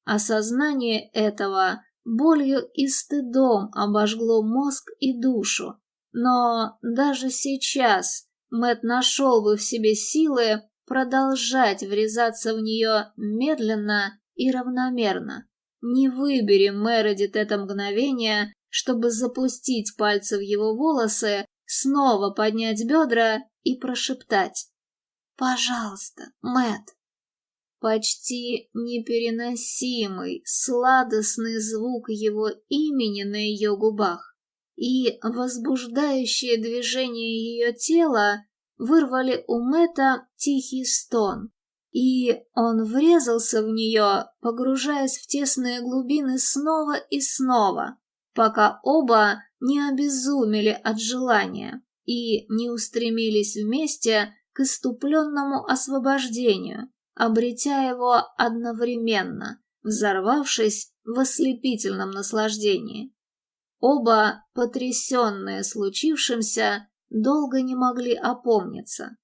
Осознание этого болью и стыдом обожгло мозг и душу, но даже сейчас Мэт нашел бы в себе силы продолжать врезаться в нее медленно и равномерно. Не выбери Мередит это мгновение, чтобы запустить пальцы в его волосы, снова поднять бедра и прошептать. «Пожалуйста, Мэт. Почти непереносимый, сладостный звук его имени на ее губах и возбуждающее движение ее тела вырвали у Мэта тихий стон, и он врезался в нее, погружаясь в тесные глубины снова и снова, пока оба не обезумели от желания и не устремились вместе к иступленному освобождению, обретя его одновременно, взорвавшись в ослепительном наслаждении. Оба, потрясенные случившимся, долго не могли опомниться.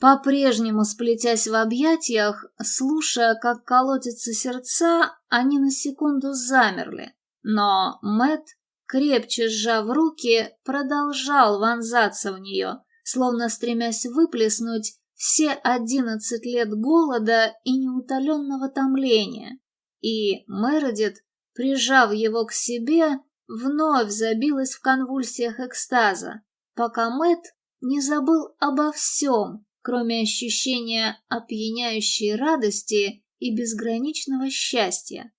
По-прежнему сплетясь в объятиях, слушая, как колотятся сердца, они на секунду замерли. Но Мэт, крепче сжав руки, продолжал вонзаться в нее, словно стремясь выплеснуть все одиннадцать лет голода и неутоленного томления. И Мередит, прижав его к себе, вновь забилась в конвульсиях экстаза, пока Мэт не забыл обо всем, кроме ощущения опьяняющей радости и безграничного счастья.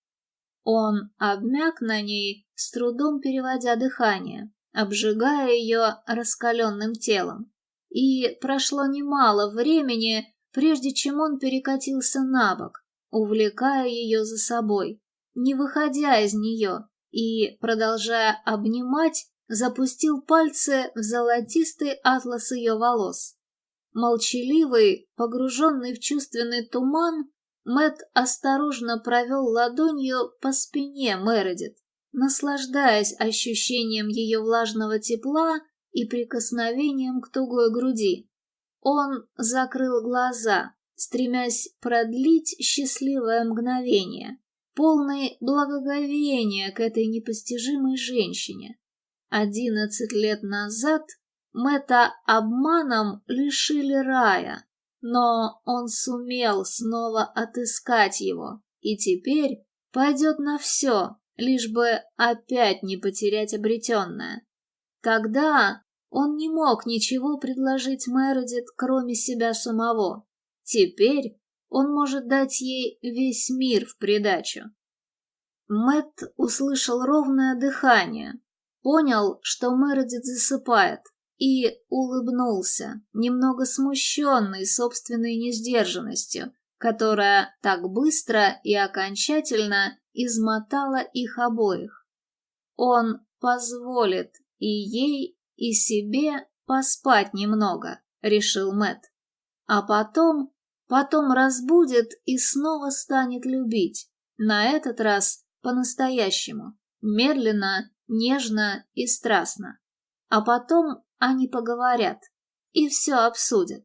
Он обмяк на ней, с трудом переводя дыхание, обжигая ее раскаленным телом. И прошло немало времени, прежде чем он перекатился на бок, увлекая ее за собой, не выходя из нее и, продолжая обнимать, запустил пальцы в золотистый атлас ее волос. Молчаливый, погруженный в чувственный туман, Мэт осторожно провел ладонью по спине Мередит, наслаждаясь ощущением ее влажного тепла и прикосновением к тугой груди. Он закрыл глаза, стремясь продлить счастливое мгновение, полное благоговения к этой непостижимой женщине. Одиннадцать лет назад Мэтта обманом лишили рая, но он сумел снова отыскать его, и теперь пойдет на все, лишь бы опять не потерять обретенное. Тогда он не мог ничего предложить Мередит, кроме себя самого. Теперь он может дать ей весь мир в придачу. Мэт услышал ровное дыхание, понял, что Мередит засыпает, и улыбнулся, немного смущенный собственной несдержанностью, которая так быстро и окончательно измотала их обоих. Он позволит и ей, и себе поспать немного, решил Мэт, а потом, потом разбудит и снова станет любить, на этот раз по-настоящему, медленно, нежно и страстно. А потом они поговорят и все обсудят.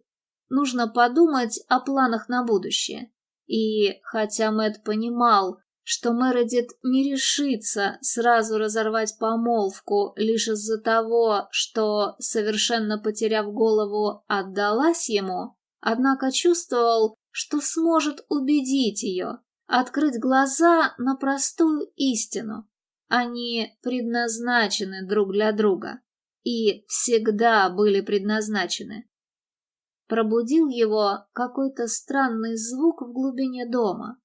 Нужно подумать о планах на будущее. И хотя Мэт понимал, что Мередит не решится сразу разорвать помолвку лишь из-за того, что, совершенно потеряв голову, отдалась ему, однако чувствовал, что сможет убедить ее, открыть глаза на простую истину. Они предназначены друг для друга и всегда были предназначены. Пробудил его какой-то странный звук в глубине дома.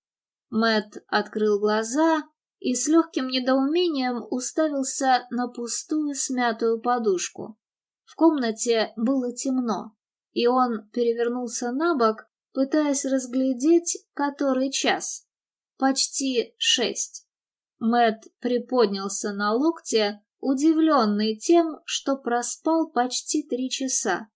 Мэт открыл глаза и с легким недоумением уставился на пустую смятую подушку. В комнате было темно, и он перевернулся на бок, пытаясь разглядеть, который час. Почти шесть. Мэт приподнялся на локте, удивленный тем, что проспал почти три часа.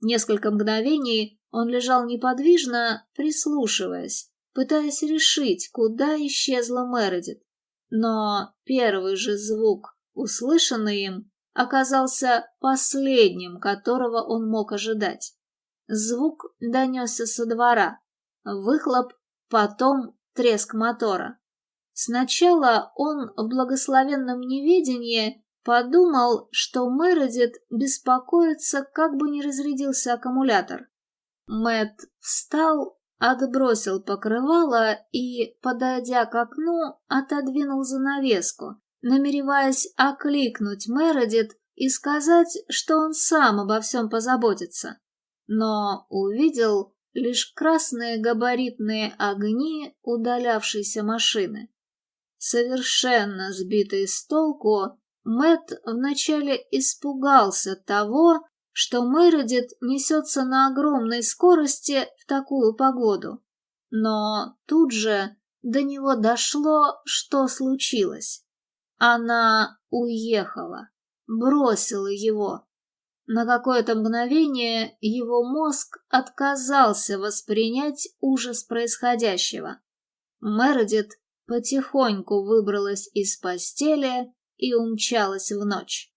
Несколько мгновений он лежал неподвижно, прислушиваясь, пытаясь решить, куда исчезла Мередит. Но первый же звук, услышанный им, оказался последним, которого он мог ожидать. Звук донесся со двора. Выхлоп, потом треск мотора. Сначала он в благословенном неведении подумал, что Мередит беспокоится, как бы не разрядился аккумулятор. Мэт встал, отбросил покрывало и, подойдя к окну, отодвинул занавеску, намереваясь окликнуть Мередит и сказать, что он сам обо всем позаботится. Но увидел, лишь красные габаритные огни удалявшейся машины. Совершенно сбитый с толку, Мэт вначале испугался того, что Мередит несется на огромной скорости в такую погоду. Но тут же до него дошло, что случилось. Она уехала, бросила его. На какое-то мгновение его мозг отказался воспринять ужас происходящего. Мередит потихоньку выбралась из постели и умчалась в ночь.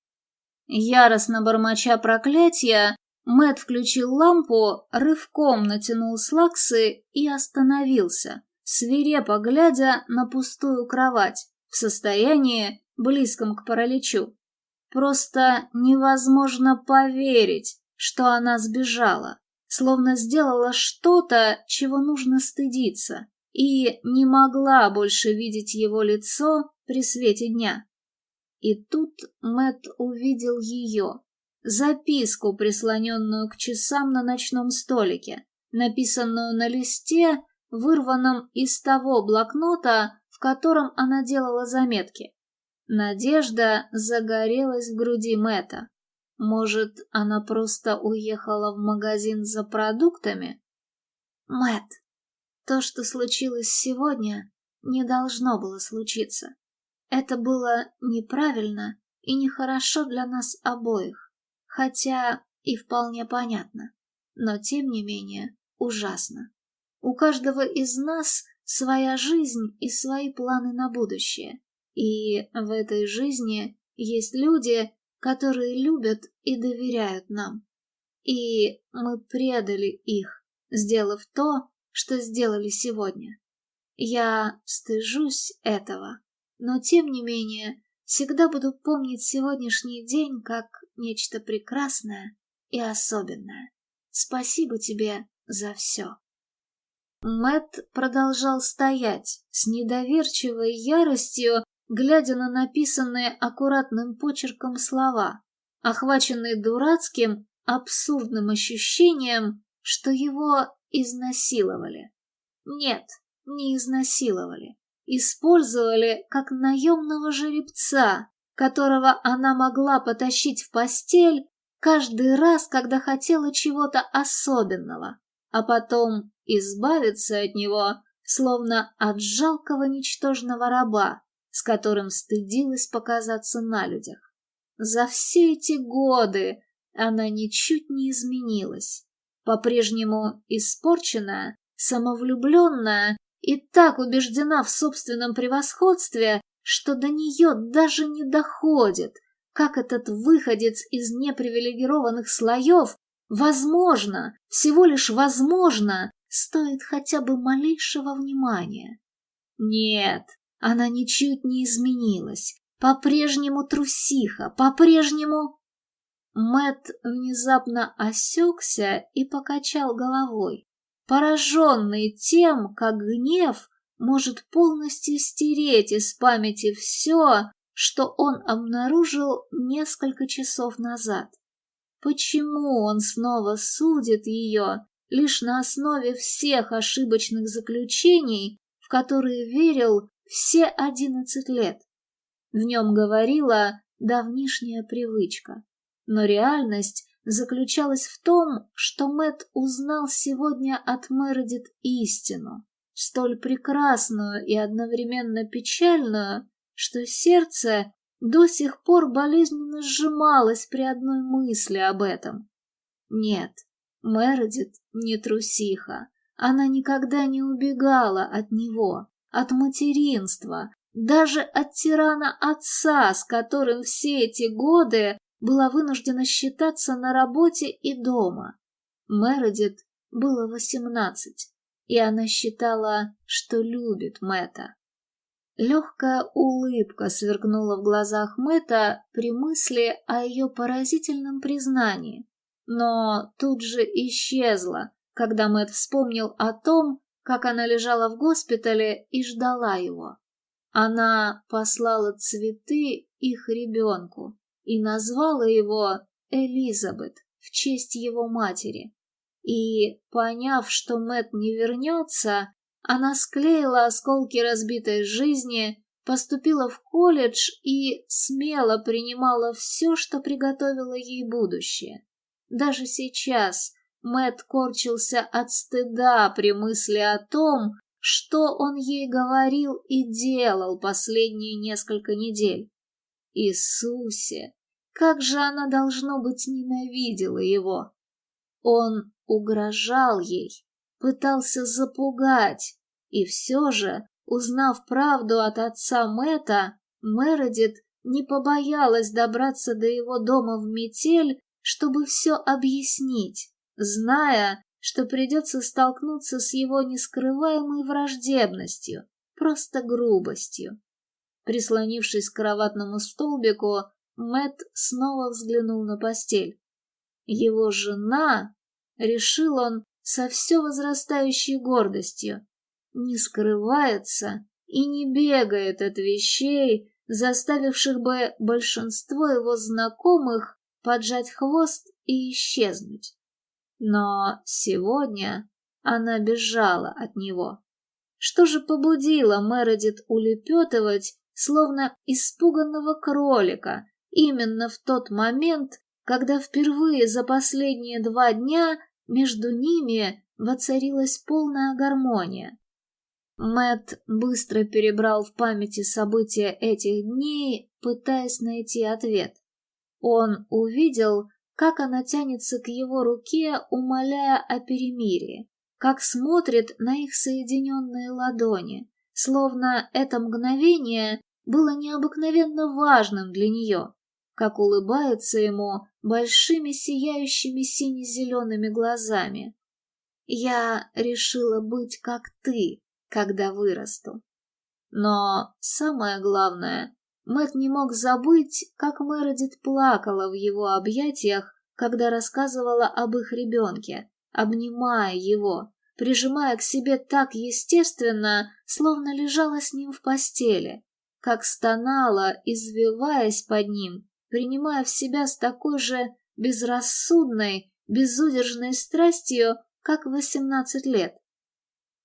Яростно бормоча проклятия, Мэт включил лампу, рывком натянул слаксы и остановился, свирепо глядя на пустую кровать, в состоянии, близком к параличу. Просто невозможно поверить, что она сбежала, словно сделала что-то, чего нужно стыдиться, и не могла больше видеть его лицо при свете дня. И тут Мэт увидел ее, записку, прислоненную к часам на ночном столике, написанную на листе, вырванном из того блокнота, в котором она делала заметки. Надежда загорелась в груди Мэта. Может, она просто уехала в магазин за продуктами? Мэт, то, что случилось сегодня, не должно было случиться. Это было неправильно и нехорошо для нас обоих, хотя и вполне понятно, но тем не менее ужасно. У каждого из нас своя жизнь и свои планы на будущее. И в этой жизни есть люди, которые любят и доверяют нам. И мы предали их, сделав то, что сделали сегодня. Я стыжусь этого, но тем не менее всегда буду помнить сегодняшний день как нечто прекрасное и особенное. Спасибо тебе за все. Мэт продолжал стоять с недоверчивой яростью, глядя на написанные аккуратным почерком слова, охваченный дурацким, абсурдным ощущением, что его изнасиловали. Нет, не изнасиловали. Использовали как наемного жеребца, которого она могла потащить в постель каждый раз, когда хотела чего-то особенного, а потом избавиться от него, словно от жалкого ничтожного раба, с которым стыдилась показаться на людях. За все эти годы она ничуть не изменилась, по-прежнему испорченная, самовлюбленная и так убеждена в собственном превосходстве, что до нее даже не доходит, как этот выходец из непривилегированных слоев, возможно, всего лишь возможно, стоит хотя бы малейшего внимания. Нет, она ничуть не изменилась, по-прежнему трусиха, по-прежнему... Мэт внезапно осекся и покачал головой, пораженный тем, как гнев может полностью стереть из памяти все, что он обнаружил несколько часов назад. Почему он снова судит ее лишь на основе всех ошибочных заключений, в которые верил все одиннадцать лет? В нем говорила давнишняя привычка, но реальность заключалась в том, что Мэт узнал сегодня от Мередит истину, столь прекрасную и одновременно печальную, что сердце до сих пор болезненно сжималось при одной мысли об этом. Нет, Мередит не трусиха. Она никогда не убегала от него, от материнства, даже от тирана отца, с которым все эти годы была вынуждена считаться на работе и дома. Мередит было восемнадцать, и она считала, что любит Мэтта. Легкая улыбка сверкнула в глазах Мэтта при мысли о ее поразительном признании, но тут же исчезла, когда Мэтт вспомнил о том, как она лежала в госпитале и ждала его. Она послала цветы их ребенку и назвала его Элизабет в честь его матери. И, поняв, что Мэт не вернется, она склеила осколки разбитой жизни, поступила в колледж и смело принимала все, что приготовило ей будущее. Даже сейчас Мэт корчился от стыда при мысли о том, что он ей говорил и делал последние несколько недель. Иисусе, как же она, должно быть, ненавидела его! Он угрожал ей, пытался запугать, и все же, узнав правду от отца Мэта, Мередит не побоялась добраться до его дома в метель, чтобы все объяснить, зная, что придется столкнуться с его нескрываемой враждебностью, просто грубостью. Прислонившись к кроватному столбику, Мэт снова взглянул на постель. Его жена, решил он со все возрастающей гордостью, не скрывается и не бегает от вещей, заставивших бы большинство его знакомых поджать хвост и исчезнуть. Но сегодня она бежала от него. Что же побудило Мередит улепетывать, словно испуганного кролика, именно в тот момент, когда впервые за последние два дня между ними воцарилась полная гармония. Мэт быстро перебрал в памяти события этих дней, пытаясь найти ответ. Он увидел, как она тянется к его руке, умоляя о перемирии, как смотрит на их соединенные ладони, словно это мгновение было необыкновенно важным для нее, как улыбается ему большими сияющими сине-зелеными глазами. «Я решила быть как ты, когда вырасту». Но самое главное, Мэт не мог забыть, как Мередит плакала в его объятиях, когда рассказывала об их ребенке, обнимая его, прижимая к себе так естественно, словно лежала с ним в постели, как стонала, извиваясь под ним, принимая в себя с такой же безрассудной, безудержной страстью, как в восемнадцать лет.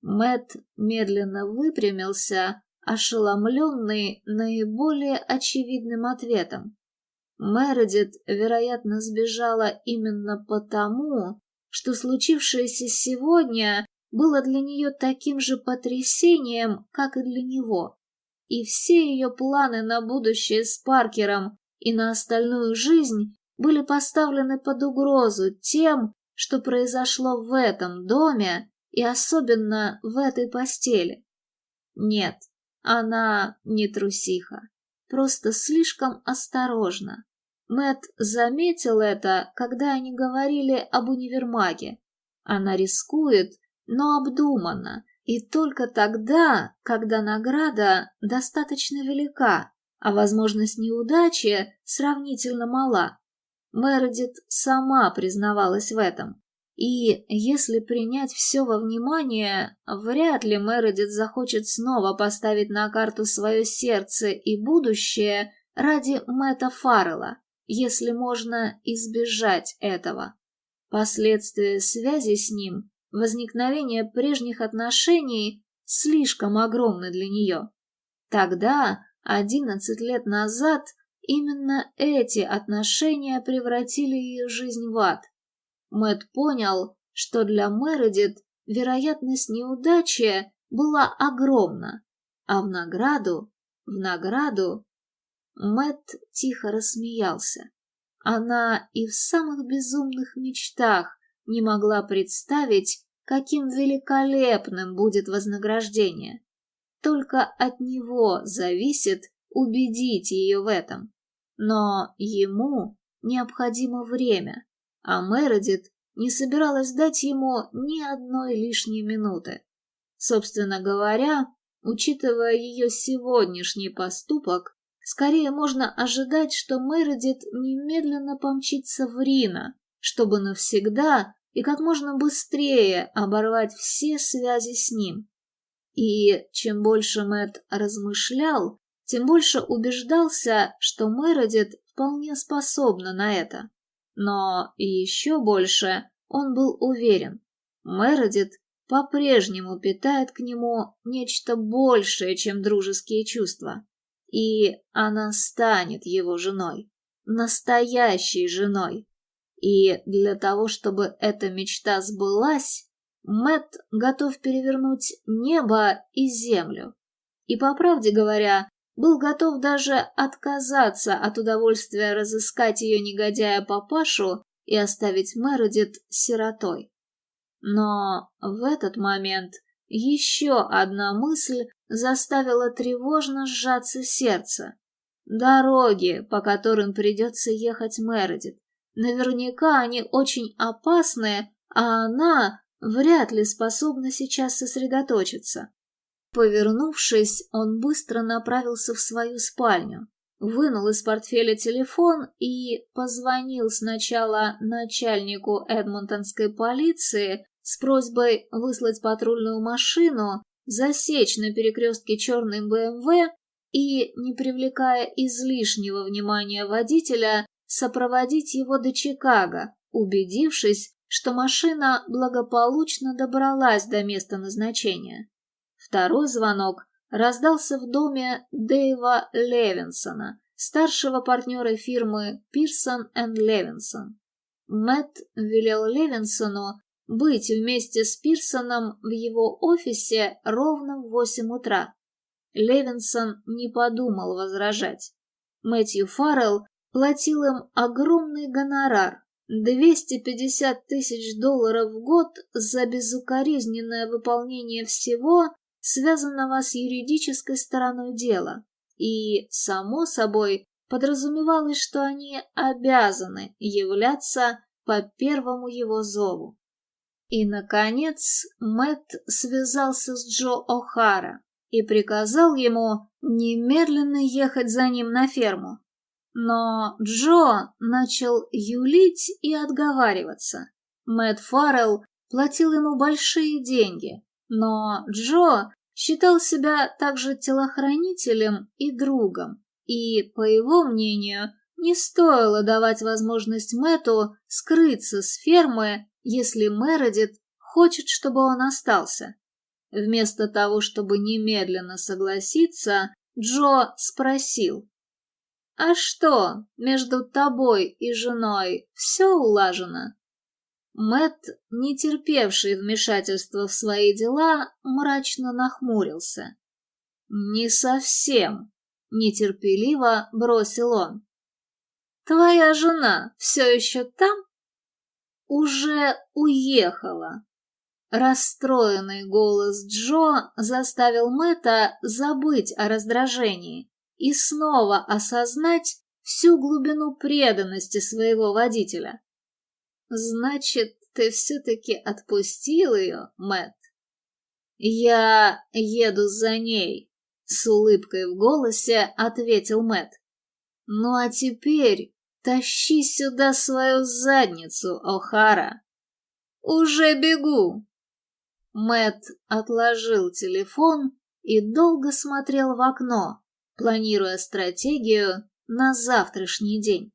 Мэт медленно выпрямился, ошеломленный наиболее очевидным ответом. Мередит, вероятно, сбежала именно потому, что случившееся сегодня было для нее таким же потрясением, как и для него. И все ее планы на будущее с Паркером и на остальную жизнь были поставлены под угрозу тем, что произошло в этом доме и особенно в этой постели. Нет, она не трусиха, просто слишком осторожна. Мэт заметил это, когда они говорили об универмаге. Она рискует, но обдуманно, и только тогда, когда награда достаточно велика, а возможность неудачи сравнительно мала. Мередит сама признавалась в этом. И если принять все во внимание, вряд ли Мередит захочет снова поставить на карту свое сердце и будущее ради Мэтта Фаррелла, если можно избежать этого. Последствия связи с ним, возникновение прежних отношений слишком огромны для нее. Тогда, одиннадцать лет назад, именно эти отношения превратили ее жизнь в ад – Мэт понял, что для Мередит вероятность неудачи была огромна, а в награду, в награду Мэт тихо рассмеялся. Она и в самых безумных мечтах не могла представить, каким великолепным будет вознаграждение. Только от него зависит убедить ее в этом. Но ему необходимо время а Мередит не собиралась дать ему ни одной лишней минуты. Собственно говоря, учитывая ее сегодняшний поступок, скорее можно ожидать, что Мередит немедленно помчится в Рина, чтобы навсегда и как можно быстрее оборвать все связи с ним. И чем больше Мэт размышлял, тем больше убеждался, что Мередит вполне способна на это. Но еще больше он был уверен, Мередит по-прежнему питает к нему нечто большее, чем дружеские чувства. И она станет его женой, настоящей женой. И для того, чтобы эта мечта сбылась, Мэт готов перевернуть небо и землю. И, по правде говоря, был готов даже отказаться от удовольствия разыскать ее негодяя-папашу и оставить Мередит сиротой. Но в этот момент еще одна мысль заставила тревожно сжаться сердце. Дороги, по которым придется ехать Мередит. Наверняка они очень опасные, а она вряд ли способна сейчас сосредоточиться. Повернувшись, он быстро направился в свою спальню, вынул из портфеля телефон и позвонил сначала начальнику Эдмонтонской полиции с просьбой выслать патрульную машину, засечь на перекрестке черный БМВ и, не привлекая излишнего внимания водителя, сопроводить его до Чикаго, убедившись, что машина благополучно добралась до места назначения. Второй звонок раздался в доме Дэйва Левинсона, старшего партнера фирмы энд Левинсон. Мэтт велел Левинсону быть вместе с Пирсоном в его офисе ровно в восемь утра. Левинсон не подумал возражать. Мэтью Фаррелл платил им огромный гонорар – 250 тысяч долларов в год за безукоризненное выполнение всего, связанного с юридической стороной дела, и, само собой, подразумевалось, что они обязаны являться по первому его зову. И, наконец, Мэтт связался с Джо О'Хара и приказал ему немедленно ехать за ним на ферму. Но Джо начал юлить и отговариваться. Мэтт Фаррелл платил ему большие деньги, но Джо считал себя также телохранителем и другом, и, по его мнению, не стоило давать возможность Мэту скрыться с фермы, если Мередит хочет, чтобы он остался. Вместо того, чтобы немедленно согласиться, Джо спросил. «А что, между тобой и женой все улажено?» Мэт, не терпевший вмешательства в свои дела, мрачно нахмурился. «Не совсем», — нетерпеливо бросил он. «Твоя жена все еще там?» «Уже уехала». Расстроенный голос Джо заставил Мэтта забыть о раздражении и снова осознать всю глубину преданности своего водителя. «Значит, ты все-таки отпустил ее, Мэт?» «Я еду за ней», — с улыбкой в голосе ответил Мэт. «Ну а теперь тащи сюда свою задницу, О'Хара». «Уже бегу!» Мэт отложил телефон и долго смотрел в окно, планируя стратегию на завтрашний день.